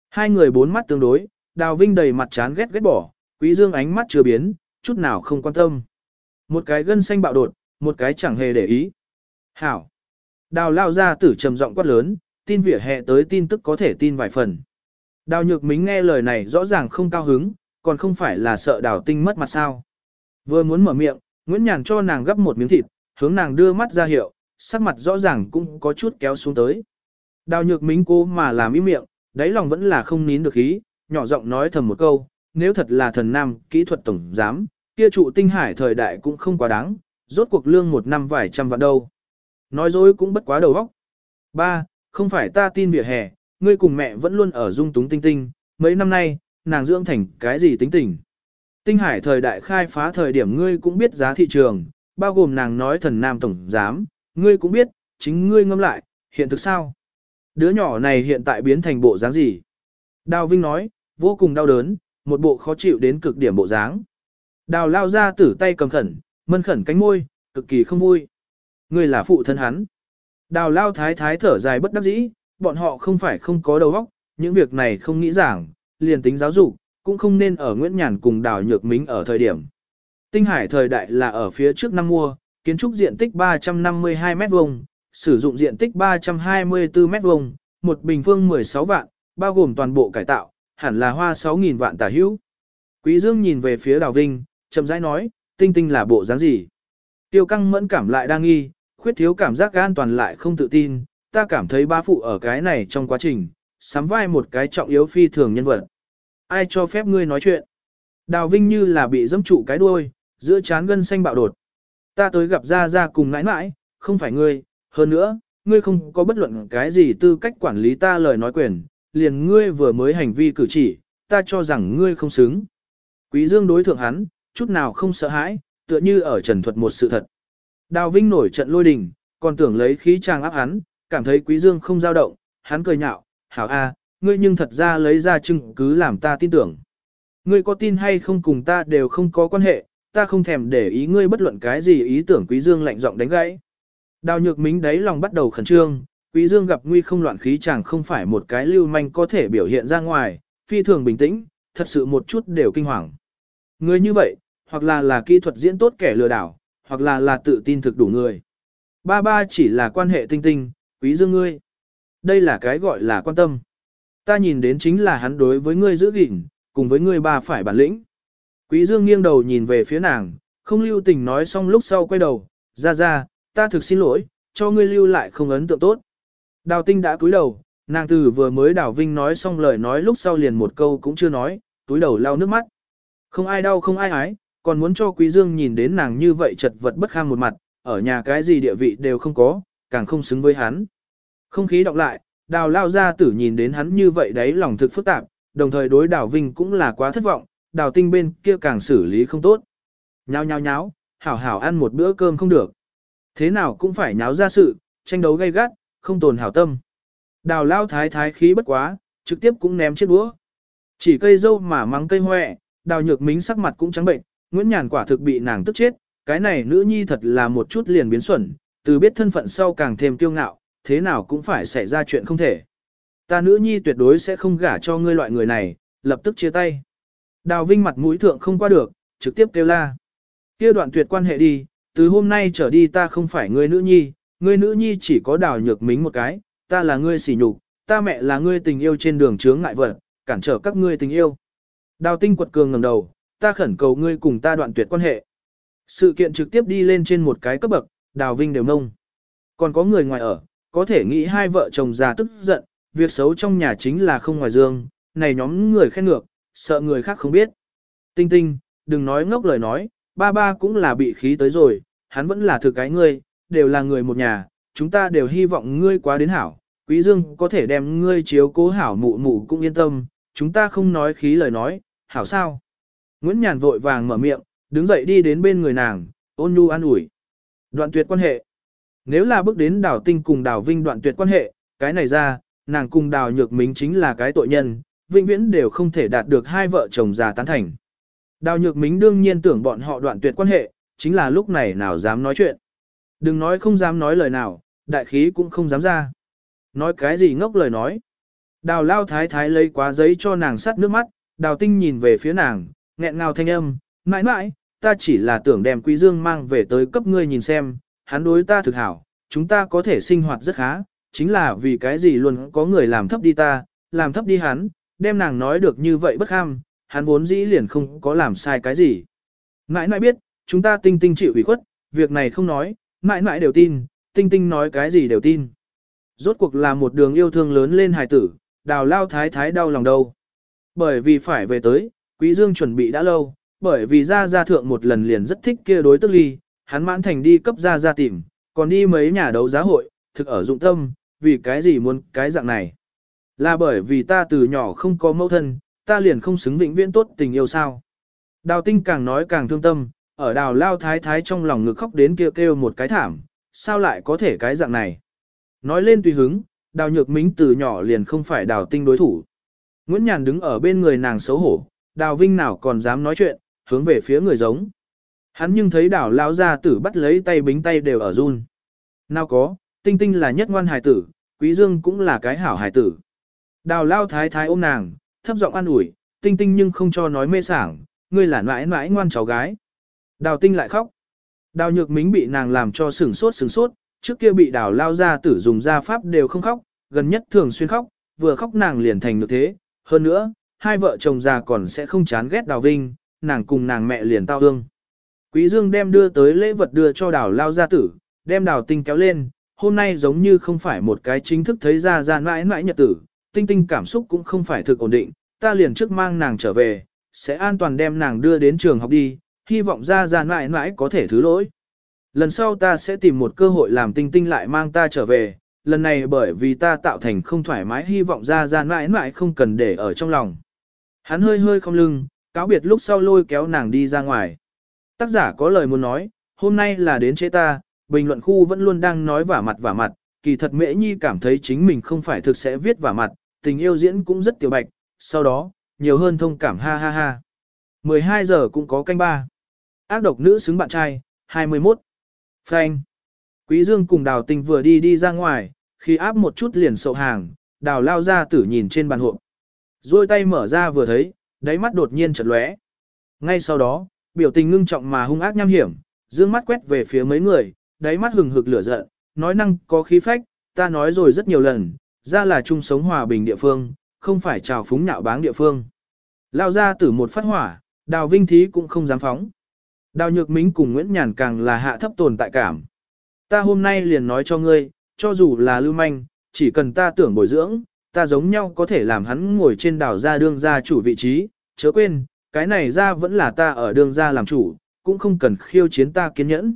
Hai người bốn mắt tương đối, Đào Vinh đầy mặt chán ghét ghét bỏ, Quý Dương ánh mắt chưa biến, chút nào không quan tâm. Một cái gân xanh bạo đột, một cái chẳng hề để ý. Hảo. Đào lao ra tử trầm giọng quát lớn, tin vỉa hè tới tin tức có thể tin vài phần. Đào nhược mính nghe lời này rõ ràng không cao hứng, còn không phải là sợ đào tinh mất mặt sao. Vừa muốn mở miệng, Nguyễn Nhàn cho nàng gấp một miếng thịt, hướng nàng đưa mắt ra hiệu, sắc mặt rõ ràng cũng có chút kéo xuống tới. Đào nhược mính cố mà làm im miệng, đáy lòng vẫn là không nín được khí, nhỏ giọng nói thầm một câu, nếu thật là thần nam kỹ thuật tổng giám, kia trụ tinh hải thời đại cũng không quá đáng, rốt cuộc lương một năm vài trăm vạn đâu. Nói dối cũng bất quá đầu óc. Ba, không phải ta tin vỉa hè, ngươi cùng mẹ vẫn luôn ở dung túng tinh tinh, mấy năm nay, nàng dưỡng thành cái gì tính tình. Tinh hải thời đại khai phá thời điểm ngươi cũng biết giá thị trường, bao gồm nàng nói thần nam tổng giám, ngươi cũng biết, chính ngươi ngâm lại, hiện thực sao? Đứa nhỏ này hiện tại biến thành bộ dáng gì? Đào Vinh nói, vô cùng đau đớn, một bộ khó chịu đến cực điểm bộ dáng. Đào lao ra tử tay cầm khẩn, mân khẩn cánh môi, cực kỳ không vui. người là phụ thân hắn. Đào lao thái thái thở dài bất đắc dĩ, bọn họ không phải không có đầu óc, những việc này không nghĩ giảng, liền tính giáo dục, cũng không nên ở Nguyễn Nhàn cùng đào nhược mính ở thời điểm. Tinh hải thời đại là ở phía trước năm mua, kiến trúc diện tích 352 mét vuông, sử dụng diện tích 324 mét vuông, một bình phương 16 vạn, bao gồm toàn bộ cải tạo, hẳn là hoa 6.000 vạn tả hữu. Quý Dương nhìn về phía Đào Vinh, chậm rãi nói, tinh tinh là bộ dáng gì? Tiêu căng mẫn cảm lại đang nghi, khuyết thiếu cảm giác an toàn lại không tự tin, ta cảm thấy ba phụ ở cái này trong quá trình, sắm vai một cái trọng yếu phi thường nhân vật. Ai cho phép ngươi nói chuyện? Đào Vinh như là bị dẫm trụ cái đuôi, giữa chán gân xanh bạo đột. Ta tới gặp Gia Gia cùng nãi nãi, không phải ngươi, hơn nữa, ngươi không có bất luận cái gì tư cách quản lý ta lời nói quyền, liền ngươi vừa mới hành vi cử chỉ, ta cho rằng ngươi không xứng. Quý Dương đối thượng hắn, chút nào không sợ hãi, tựa như ở trần thuật một sự thật. Đào Vinh nổi trận lôi đình, còn tưởng lấy khí trang áp hắn, cảm thấy Quý Dương không dao động, hắn cười nhạo, hảo a, ngươi nhưng thật ra lấy ra chứng cứ làm ta tin tưởng. Ngươi có tin hay không cùng ta đều không có quan hệ, ta không thèm để ý ngươi bất luận cái gì ý tưởng Quý Dương lạnh giọng đánh gãy. Đào nhược mính đấy lòng bắt đầu khẩn trương, Quý Dương gặp nguy không loạn khí chàng không phải một cái lưu manh có thể biểu hiện ra ngoài, phi thường bình tĩnh, thật sự một chút đều kinh hoàng. Người như vậy, hoặc là là kỹ thuật diễn tốt kẻ lừa đảo, hoặc là là tự tin thực đủ người. Ba ba chỉ là quan hệ tinh tinh, quý dương ngươi. Đây là cái gọi là quan tâm. Ta nhìn đến chính là hắn đối với ngươi giữ gìn, cùng với ngươi ba phải bản lĩnh. Quý dương nghiêng đầu nhìn về phía nàng, không lưu tình nói xong lúc sau quay đầu, ra ra, ta thực xin lỗi, cho ngươi lưu lại không ấn tượng tốt. Đào tinh đã cúi đầu, nàng từ vừa mới đào vinh nói xong lời nói lúc sau liền một câu cũng chưa nói, túi đầu lau nước mắt. Không ai đau không ai ái, còn muốn cho Quý Dương nhìn đến nàng như vậy chật vật bất kham một mặt, ở nhà cái gì địa vị đều không có, càng không xứng với hắn. Không khí đọc lại, đào lao gia tử nhìn đến hắn như vậy đấy lòng thực phức tạp, đồng thời đối đào vinh cũng là quá thất vọng, đào tinh bên kia càng xử lý không tốt. Nhao nhao nháo, hảo hảo ăn một bữa cơm không được. Thế nào cũng phải nháo ra sự, tranh đấu gay gắt, không tồn hảo tâm. Đào lao thái thái khí bất quá, trực tiếp cũng ném chiếc đũa. Chỉ cây dâu mà mắng cây hoẹ, đào nhược mính sắc mặt cũng trắng bệnh, Nguyễn Nhàn quả thực bị nàng tức chết, cái này nữ nhi thật là một chút liền biến xuẩn, từ biết thân phận sau càng thêm kiêu ngạo, thế nào cũng phải xảy ra chuyện không thể. Ta nữ nhi tuyệt đối sẽ không gả cho ngươi loại người này, lập tức chia tay. Đào Vinh mặt mũi thượng không qua được, trực tiếp kêu la. Kia đoạn tuyệt quan hệ đi, từ hôm nay trở đi ta không phải ngươi nữ nhi, ngươi nữ nhi chỉ có đào nhược mính một cái, ta là ngươi sỉ nhục, ta mẹ là ngươi tình yêu trên đường chướng ngại vật, cản trở các ngươi tình yêu. Đào tinh quật cường ngẩng đầu, ta khẩn cầu ngươi cùng ta đoạn tuyệt quan hệ. Sự kiện trực tiếp đi lên trên một cái cấp bậc, đào vinh đều nông. Còn có người ngoài ở, có thể nghĩ hai vợ chồng già tức giận, việc xấu trong nhà chính là không ngoài dương, này nhóm người khen ngược, sợ người khác không biết. Tinh tinh, đừng nói ngốc lời nói, ba ba cũng là bị khí tới rồi, hắn vẫn là thực cái ngươi, đều là người một nhà, chúng ta đều hy vọng ngươi quá đến hảo, quý dương có thể đem ngươi chiếu cố hảo mụ mụ cũng yên tâm, chúng ta không nói khí lời nói, hảo sao. Nguyễn Nhàn vội vàng mở miệng, đứng dậy đi đến bên người nàng, ôn nhu an ủi. Đoạn tuyệt quan hệ. Nếu là bước đến đảo tinh cùng đảo vinh đoạn tuyệt quan hệ, cái này ra, nàng cùng đào nhược mính chính là cái tội nhân, vĩnh viễn đều không thể đạt được hai vợ chồng già tán thành. Đào nhược mính đương nhiên tưởng bọn họ đoạn tuyệt quan hệ, chính là lúc này nào dám nói chuyện. Đừng nói không dám nói lời nào, đại khí cũng không dám ra. Nói cái gì ngốc lời nói. Đào lao thái thái lấy quá giấy cho nàng sắt nước mắt, đào tinh nhìn về phía nàng, nghẹn ngào thanh âm, mãi mãi, ta chỉ là tưởng đem quý dương mang về tới cấp ngươi nhìn xem, hắn đối ta thực hảo, chúng ta có thể sinh hoạt rất khá, chính là vì cái gì luôn có người làm thấp đi ta, làm thấp đi hắn, đem nàng nói được như vậy bất ham, hắn vốn dĩ liền không có làm sai cái gì. Mãi mãi biết, chúng ta tinh tinh chịu ủy khuất, việc này không nói, mãi mãi đều tin, tinh tinh nói cái gì đều tin. Rốt cuộc là một đường yêu thương lớn lên hài tử, đào lao thái thái đau lòng đâu. Bởi vì phải về tới, Quý Dương chuẩn bị đã lâu, bởi vì Gia Gia thượng một lần liền rất thích kia đối tức ly, hắn mãn thành đi cấp Gia Gia tìm, còn đi mấy nhà đấu giá hội, thực ở dụng tâm, vì cái gì muốn cái dạng này. Là bởi vì ta từ nhỏ không có mẫu thân, ta liền không xứng vĩnh viễn tốt tình yêu sao. Đào tinh càng nói càng thương tâm, ở đào lao thái thái trong lòng ngực khóc đến kêu kêu một cái thảm, sao lại có thể cái dạng này. Nói lên tùy hứng, đào nhược mính từ nhỏ liền không phải đào tinh đối thủ. Nguyễn Nhàn đứng ở bên người nàng xấu hổ, đào vinh nào còn dám nói chuyện, hướng về phía người giống. Hắn nhưng thấy đào lao ra tử bắt lấy tay bính tay đều ở run. Nào có, tinh tinh là nhất ngoan hài tử, quý dương cũng là cái hảo hài tử. Đào lao thái thái ôm nàng, thấp giọng an ủi, tinh tinh nhưng không cho nói mê sảng, ngươi là mãi mãi ngoan cháu gái. Đào tinh lại khóc. Đào nhược mính bị nàng làm cho sừng sốt sừng sốt, trước kia bị đào lao ra tử dùng gia pháp đều không khóc, gần nhất thường xuyên khóc, vừa khóc nàng liền thành như thế. Hơn nữa, hai vợ chồng già còn sẽ không chán ghét đào vinh, nàng cùng nàng mẹ liền tao hương. Quý Dương đem đưa tới lễ vật đưa cho đào lao gia tử, đem đào tinh kéo lên, hôm nay giống như không phải một cái chính thức thấy ra ra mãi mãi nhật tử, tinh tinh cảm xúc cũng không phải thực ổn định, ta liền trước mang nàng trở về, sẽ an toàn đem nàng đưa đến trường học đi, hy vọng ra ra mãi mãi có thể thứ lỗi. Lần sau ta sẽ tìm một cơ hội làm tinh tinh lại mang ta trở về, lần này bởi vì ta tạo thành không thoải mái hy vọng ra ra mãi mãi không cần để ở trong lòng. Hắn hơi hơi không lưng, cáo biệt lúc sau lôi kéo nàng đi ra ngoài. Tác giả có lời muốn nói, hôm nay là đến chế ta, bình luận khu vẫn luôn đang nói vả mặt vả mặt, kỳ thật mễ nhi cảm thấy chính mình không phải thực sẽ viết vả mặt, tình yêu diễn cũng rất tiểu bạch, sau đó, nhiều hơn thông cảm ha ha ha. 12 giờ cũng có canh ba. Ác độc nữ xứng bạn trai, 21. Frank. Quý Dương cùng đào Tinh vừa đi đi ra ngoài, khi áp một chút liền sậu hàng, đào lao ra tử nhìn trên bàn hộp. Rồi tay mở ra vừa thấy, đáy mắt đột nhiên chợt lóe. Ngay sau đó, biểu tình ngưng trọng mà hung ác nham hiểm, dương mắt quét về phía mấy người, đáy mắt hừng hực lửa giận, nói năng có khí phách, ta nói rồi rất nhiều lần, ra là chung sống hòa bình địa phương, không phải trào phúng nhạo báng địa phương. Lao ra tử một phát hỏa, đào vinh thí cũng không dám phóng. Đào nhược mính cùng Nguyễn Nhàn càng là hạ thấp tồn tại cảm. Ta hôm nay liền nói cho ngươi, cho dù là lưu manh, chỉ cần ta tưởng bồi dưỡng, ta giống nhau có thể làm hắn ngồi trên đảo ra đương gia chủ vị trí, chớ quên, cái này ra vẫn là ta ở đương gia làm chủ, cũng không cần khiêu chiến ta kiên nhẫn.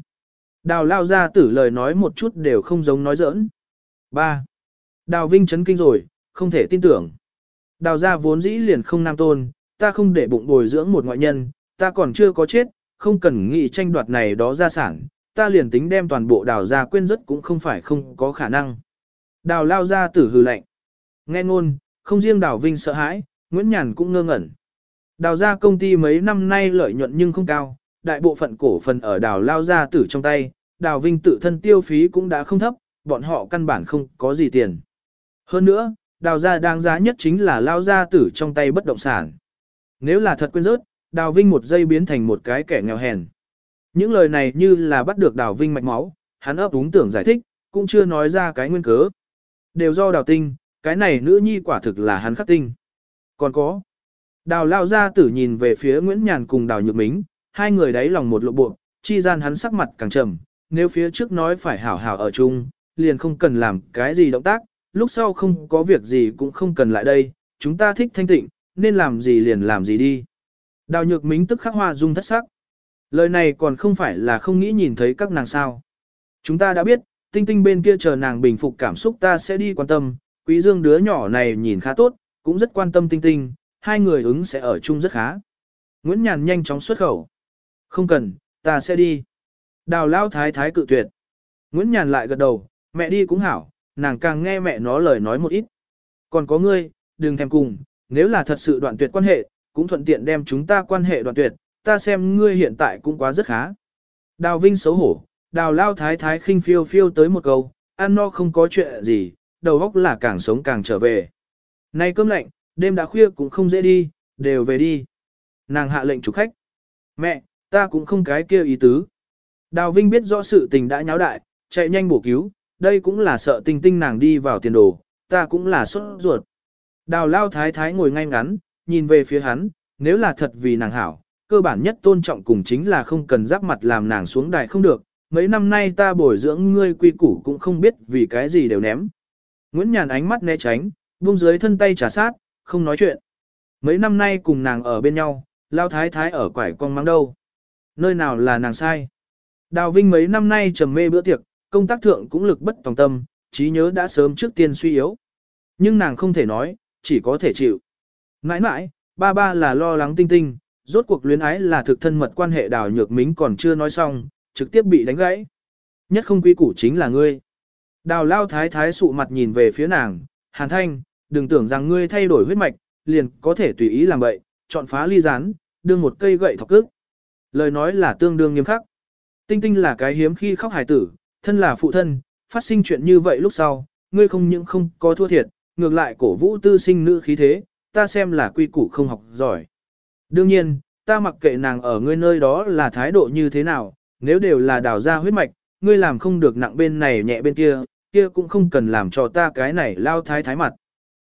Đào lao ra tử lời nói một chút đều không giống nói giỡn. 3. Đào Vinh chấn kinh rồi, không thể tin tưởng. Đào ra vốn dĩ liền không nam tôn, ta không để bụng bồi dưỡng một ngoại nhân, ta còn chưa có chết, không cần nghĩ tranh đoạt này đó gia sản, ta liền tính đem toàn bộ đào ra quên rất cũng không phải không có khả năng. Đào lao ra tử hừ lạnh. Nghe ngôn, không riêng đào Vinh sợ hãi, Nguyễn Nhàn cũng ngơ ngẩn. Đào ra công ty mấy năm nay lợi nhuận nhưng không cao, đại bộ phận cổ phần ở đào lao ra tử trong tay, đào Vinh tự thân tiêu phí cũng đã không thấp, bọn họ căn bản không có gì tiền. Hơn nữa, đào ra đáng giá nhất chính là lao gia tử trong tay bất động sản. Nếu là thật quên rớt, đào vinh một giây biến thành một cái kẻ nghèo hèn. Những lời này như là bắt được đào vinh mạch máu, hắn ấp úng tưởng giải thích, cũng chưa nói ra cái nguyên cớ. Đều do đào tinh, cái này nữ nhi quả thực là hắn khắc tinh. Còn có, đào lao gia tử nhìn về phía Nguyễn Nhàn cùng đào nhược mính, hai người đáy lòng một lộ bộ, chi gian hắn sắc mặt càng trầm, nếu phía trước nói phải hảo hảo ở chung, liền không cần làm cái gì động tác, lúc sau không có việc gì cũng không cần lại đây, chúng ta thích thanh tịnh, nên làm gì liền làm gì đi. Đào nhược mính tức khắc hoa dung thất sắc. Lời này còn không phải là không nghĩ nhìn thấy các nàng sao. Chúng ta đã biết, tinh tinh bên kia chờ nàng bình phục cảm xúc ta sẽ đi quan tâm, quý dương đứa nhỏ này nhìn khá tốt, cũng rất quan tâm tinh tinh, hai người ứng sẽ ở chung rất khá. Nguyễn Nhàn nhanh chóng xuất khẩu. Không cần, ta sẽ đi. Đào lao thái thái cự tuyệt. Nguyễn Nhàn lại gật đầu, mẹ đi cũng hảo, nàng càng nghe mẹ nó lời nói một ít. Còn có ngươi, đừng thèm cùng, nếu là thật sự đoạn tuyệt quan hệ, cũng thuận tiện đem chúng ta quan hệ đoạn tuyệt, ta xem ngươi hiện tại cũng quá rất khá. Đào Vinh xấu hổ, đào lao thái thái khinh phiêu phiêu tới một câu, ăn no không có chuyện gì, đầu óc là càng sống càng trở về. Này cơm lạnh, đêm đã khuya cũng không dễ đi, đều về đi. Nàng hạ lệnh chủ khách. Mẹ, ta cũng không cái kia ý tứ. Đào Vinh biết rõ sự tình đã nháo đại, chạy nhanh bổ cứu, đây cũng là sợ tinh tinh nàng đi vào tiền đồ, ta cũng là sốt ruột. Đào lao thái thái ngồi ngay ngắn, nhìn về phía hắn, nếu là thật vì nàng hảo, cơ bản nhất tôn trọng cùng chính là không cần giáp mặt làm nàng xuống đài không được, mấy năm nay ta bồi dưỡng ngươi quy củ cũng không biết vì cái gì đều ném. Nguyễn Nhàn ánh mắt né tránh, buông dưới thân tay trà sát, không nói chuyện. Mấy năm nay cùng nàng ở bên nhau, lao thái thái ở quải con mắng đâu. Nơi nào là nàng sai. Đào Vinh mấy năm nay trầm mê bữa tiệc, công tác thượng cũng lực bất tòng tâm, trí nhớ đã sớm trước tiên suy yếu. Nhưng nàng không thể nói, chỉ có thể chịu. Nãi nãi, ba ba là lo lắng tinh tinh, rốt cuộc luyến ái là thực thân mật quan hệ đào nhược mính còn chưa nói xong, trực tiếp bị đánh gãy. Nhất không quy củ chính là ngươi. Đào lao thái thái sụ mặt nhìn về phía nàng, hàn thanh, đừng tưởng rằng ngươi thay đổi huyết mạch, liền có thể tùy ý làm vậy, chọn phá ly rán, đương một cây gậy thọc cước. Lời nói là tương đương nghiêm khắc. Tinh tinh là cái hiếm khi khóc hài tử, thân là phụ thân, phát sinh chuyện như vậy lúc sau, ngươi không những không có thua thiệt, ngược lại cổ vũ tư sinh nữ khí thế, ta xem là quy củ không học giỏi. Đương nhiên, ta mặc kệ nàng ở ngươi nơi đó là thái độ như thế nào, nếu đều là đào ra huyết mạch, ngươi làm không được nặng bên này nhẹ bên kia, kia cũng không cần làm cho ta cái này lao thái thái mặt.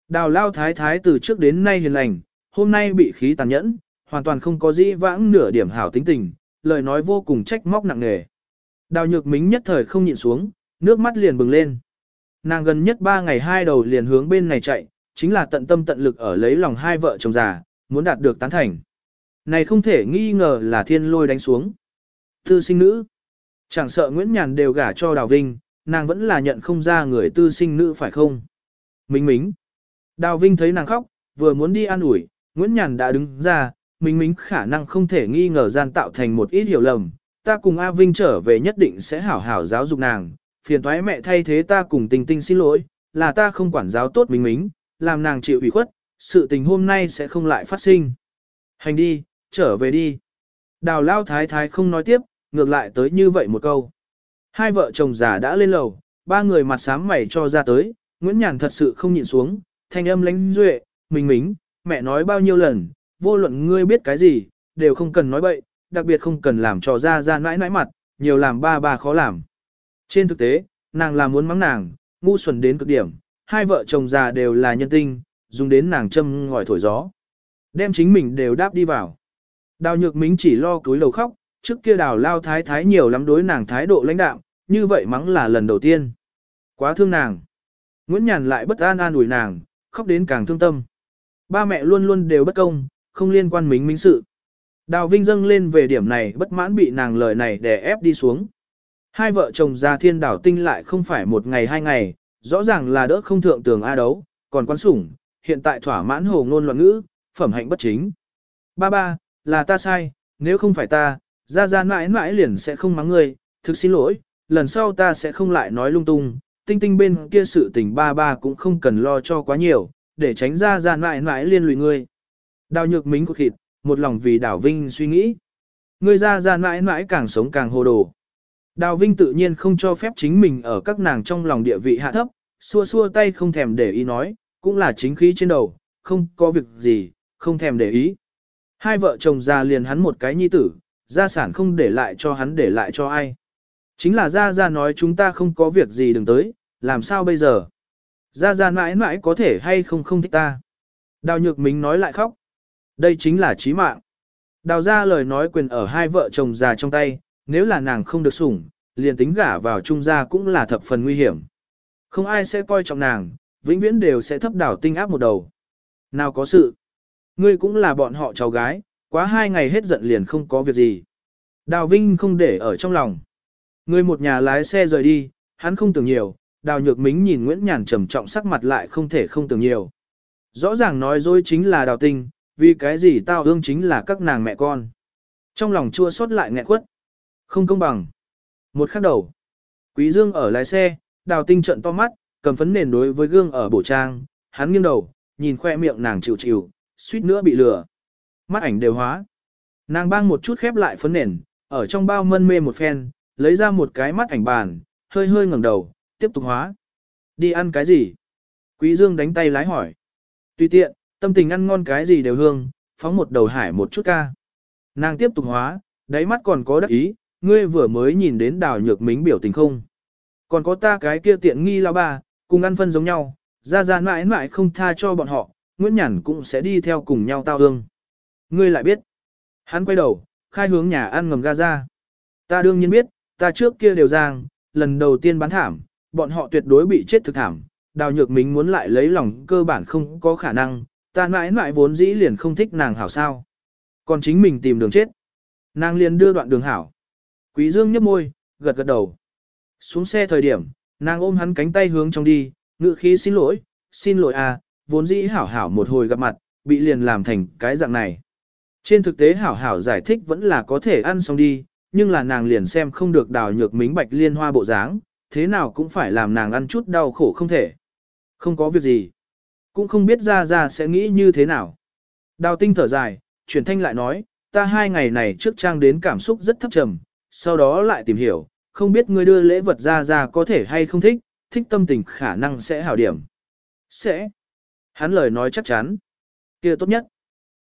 Đào lao thái thái từ trước đến nay hiền lành, hôm nay bị khí tàn nhẫn, hoàn toàn không có dĩ vãng nửa điểm hảo tính tình, lời nói vô cùng trách móc nặng nề. Đào nhược mính nhất thời không nhịn xuống, nước mắt liền bừng lên. Nàng gần nhất ba ngày hai đầu liền hướng bên này chạy, chính là tận tâm tận lực ở lấy lòng hai vợ chồng già, muốn đạt được tán thành. Này không thể nghi ngờ là thiên lôi đánh xuống. Tư sinh nữ. Chẳng sợ Nguyễn Nhàn đều gả cho Đào Vinh, nàng vẫn là nhận không ra người tư sinh nữ phải không? Minh Mính. Đào Vinh thấy nàng khóc, vừa muốn đi an ủi, Nguyễn Nhàn đã đứng ra, Minh Mính khả năng không thể nghi ngờ gian tạo thành một ít hiểu lầm. Ta cùng A Vinh trở về nhất định sẽ hảo hảo giáo dục nàng, phiền thoái mẹ thay thế ta cùng tình tinh xin lỗi, là ta không quản giáo tốt Minh Mính, làm nàng chịu ủy khuất, sự tình hôm nay sẽ không lại phát sinh. Hành đi, trở về đi. Đào lao thái thái không nói tiếp, ngược lại tới như vậy một câu. Hai vợ chồng già đã lên lầu, ba người mặt sám mày cho ra tới, Nguyễn Nhàn thật sự không nhịn xuống, thanh âm lánh duệ, mình mính, mẹ nói bao nhiêu lần, vô luận ngươi biết cái gì, đều không cần nói bậy, đặc biệt không cần làm trò ra ra nãi nãi mặt, nhiều làm ba ba khó làm. Trên thực tế, nàng là muốn mắng nàng, ngu xuẩn đến cực điểm, hai vợ chồng già đều là nhân tinh, dùng đến nàng châm ngòi thổi gió. Đem chính mình đều đáp đi vào. Đào nhược mính chỉ lo cúi đầu khóc, trước kia đào lao thái thái nhiều lắm đối nàng thái độ lãnh đạm, như vậy mắng là lần đầu tiên. Quá thương nàng. Nguyễn Nhàn lại bất an an ủi nàng, khóc đến càng thương tâm. Ba mẹ luôn luôn đều bất công, không liên quan mính mính sự. Đào Vinh dâng lên về điểm này bất mãn bị nàng lời này đè ép đi xuống. Hai vợ chồng già thiên đảo tinh lại không phải một ngày hai ngày, rõ ràng là đỡ không thượng tường A đấu, còn quan sủng, hiện tại thỏa mãn hồ ngôn loạn ngữ, phẩm hạnh bất chính. Ba ba, là ta sai, nếu không phải ta, ra ra mãi mãi liền sẽ không mắng ngươi, thực xin lỗi, lần sau ta sẽ không lại nói lung tung, tinh tinh bên kia sự tình ba ba cũng không cần lo cho quá nhiều, để tránh ra ra mãi mãi liên lụy ngươi. Đào nhược mính cột thịt, một lòng vì đào vinh suy nghĩ. Ngươi ra ra mãi mãi càng sống càng hồ đồ. Đào Vinh tự nhiên không cho phép chính mình ở các nàng trong lòng địa vị hạ thấp, xua xua tay không thèm để ý nói, cũng là chính khí trên đầu, không có việc gì, không thèm để ý. Hai vợ chồng già liền hắn một cái nhi tử, gia sản không để lại cho hắn để lại cho ai. Chính là Gia Gia nói chúng ta không có việc gì đừng tới, làm sao bây giờ? Gia Gia mãi mãi có thể hay không không thích ta. Đào nhược mính nói lại khóc. Đây chính là chí mạng. Đào ra lời nói quyền ở hai vợ chồng già trong tay, nếu là nàng không được sủng, liền tính gả vào trung gia cũng là thập phần nguy hiểm. Không ai sẽ coi trọng nàng, vĩnh viễn đều sẽ thấp đảo tinh áp một đầu. Nào có sự. Ngươi cũng là bọn họ cháu gái, quá hai ngày hết giận liền không có việc gì. Đào Vinh không để ở trong lòng. Người một nhà lái xe rời đi, hắn không tưởng nhiều, đào nhược mính nhìn Nguyễn Nhàn trầm trọng sắc mặt lại không thể không tưởng nhiều. Rõ ràng nói dối chính là đào tinh, vì cái gì tao ương chính là các nàng mẹ con. Trong lòng chua xót lại nghẹn quất. Không công bằng. Một khắc đầu. Quý Dương ở lái xe, đào tinh trận to mắt, cầm phấn nền đối với gương ở bổ trang, hắn nghiêng đầu, nhìn khoe miệng nàng chịu chịu, suýt nữa bị lừa. Mắt ảnh đều hóa. Nàng bang một chút khép lại phấn nền, ở trong bao mân mê một phen, lấy ra một cái mắt ảnh bàn, hơi hơi ngẩng đầu, tiếp tục hóa. Đi ăn cái gì? Quý Dương đánh tay lái hỏi. Tùy tiện, tâm tình ăn ngon cái gì đều hương, phóng một đầu hải một chút ca. Nàng tiếp tục hóa, đáy mắt còn có đắc ý, ngươi vừa mới nhìn đến đào nhược mính biểu tình không. Còn có ta cái kia tiện nghi lao ba, cùng ăn phân giống nhau, ra ra mãi mãi không tha cho bọn họ, Nguyễn Nhàn cũng sẽ đi theo cùng nhau tao hương. Ngươi lại biết. Hắn quay đầu, khai hướng nhà ăn ngầm Gaza. Ta đương nhiên biết, ta trước kia đều giang, lần đầu tiên bán thảm, bọn họ tuyệt đối bị chết thực thảm. Đào nhược mình muốn lại lấy lòng cơ bản không có khả năng, ta mãi mãi vốn dĩ liền không thích nàng hảo sao. Còn chính mình tìm đường chết. Nàng liền đưa đoạn đường hảo. Quý Dương nhấp môi, gật gật đầu. Xuống xe thời điểm, Nàng ôm hắn cánh tay hướng trong đi, ngự khí xin lỗi, xin lỗi à, vốn dĩ hảo hảo một hồi gặp mặt, bị liền làm thành cái dạng này. Trên thực tế hảo hảo giải thích vẫn là có thể ăn xong đi, nhưng là nàng liền xem không được đào nhược mính bạch liên hoa bộ dáng, thế nào cũng phải làm nàng ăn chút đau khổ không thể. Không có việc gì. Cũng không biết ra ra sẽ nghĩ như thế nào. Đào tinh thở dài, chuyển thanh lại nói, ta hai ngày này trước trang đến cảm xúc rất thấp trầm, sau đó lại tìm hiểu, không biết ngươi đưa lễ vật ra ra có thể hay không thích, thích tâm tình khả năng sẽ hảo điểm. Sẽ. Hắn lời nói chắc chắn. kia tốt nhất.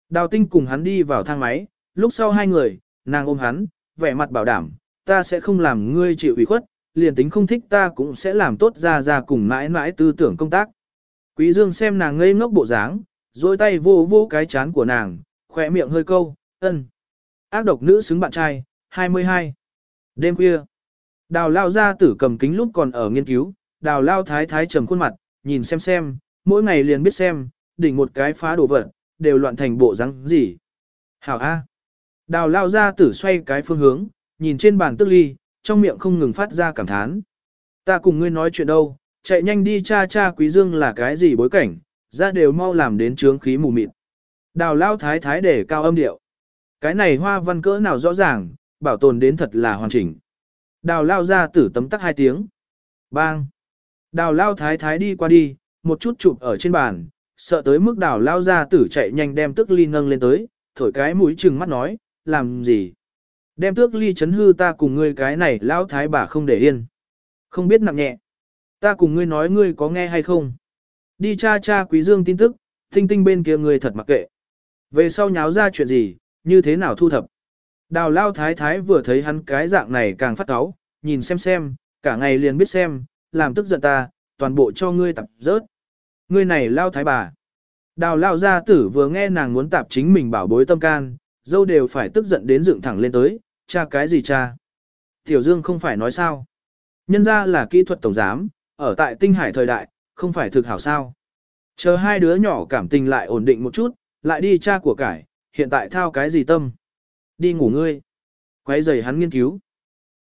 Đào tinh cùng hắn đi vào thang máy, lúc sau hai người, nàng ôm hắn, vẻ mặt bảo đảm, ta sẽ không làm ngươi chịu ủy khuất, liền tính không thích ta cũng sẽ làm tốt ra ra cùng mãi mãi tư tưởng công tác. Quý Dương xem nàng ngây ngốc bộ dáng, dôi tay vô vô cái chán của nàng, khỏe miệng hơi câu, ân. Ác độc nữ xứng bạn trai, 22. Đêm khuya, đào lao ra tử cầm kính lúc còn ở nghiên cứu, đào lao thái thái trầm khuôn mặt, nhìn xem xem, mỗi ngày liền biết xem, đỉnh một cái phá đồ vật, đều loạn thành bộ dáng gì. Hảo A. Đào lao ra tử xoay cái phương hướng, nhìn trên bàn tức ly, trong miệng không ngừng phát ra cảm thán. Ta cùng ngươi nói chuyện đâu, chạy nhanh đi cha cha quý dương là cái gì bối cảnh, ra đều mau làm đến trướng khí mù mịt. Đào lao thái thái để cao âm điệu. Cái này hoa văn cỡ nào rõ ràng, bảo tồn đến thật là hoàn chỉnh. Đào lao ra tử tấm tắc hai tiếng. Bang. Đào lao thái thái đi qua đi, một chút chụp ở trên bàn, sợ tới mức đào lao ra tử chạy nhanh đem tước ly nâng lên tới, thổi cái mũi chừng mắt nói, làm gì? Đem tước ly chấn hư ta cùng ngươi cái này lão thái bà không để yên. Không biết nặng nhẹ. Ta cùng ngươi nói ngươi có nghe hay không? Đi cha cha quý dương tin tức, tinh tinh bên kia ngươi thật mặc kệ. Về sau nháo ra chuyện gì, như thế nào thu thập? Đào lao thái thái vừa thấy hắn cái dạng này càng phát cáu, nhìn xem xem, cả ngày liền biết xem, làm tức giận ta, toàn bộ cho ngươi tập rớt. Ngươi này lao thái bà. Đào lao gia tử vừa nghe nàng muốn tạp chính mình bảo bối tâm can, dâu đều phải tức giận đến dựng thẳng lên tới, cha cái gì cha. Tiểu Dương không phải nói sao. Nhân ra là kỹ thuật tổng giám, ở tại tinh hải thời đại, không phải thực hảo sao. Chờ hai đứa nhỏ cảm tình lại ổn định một chút, lại đi cha của cải, hiện tại thao cái gì tâm. Đi ngủ ngươi. Quay giày hắn nghiên cứu.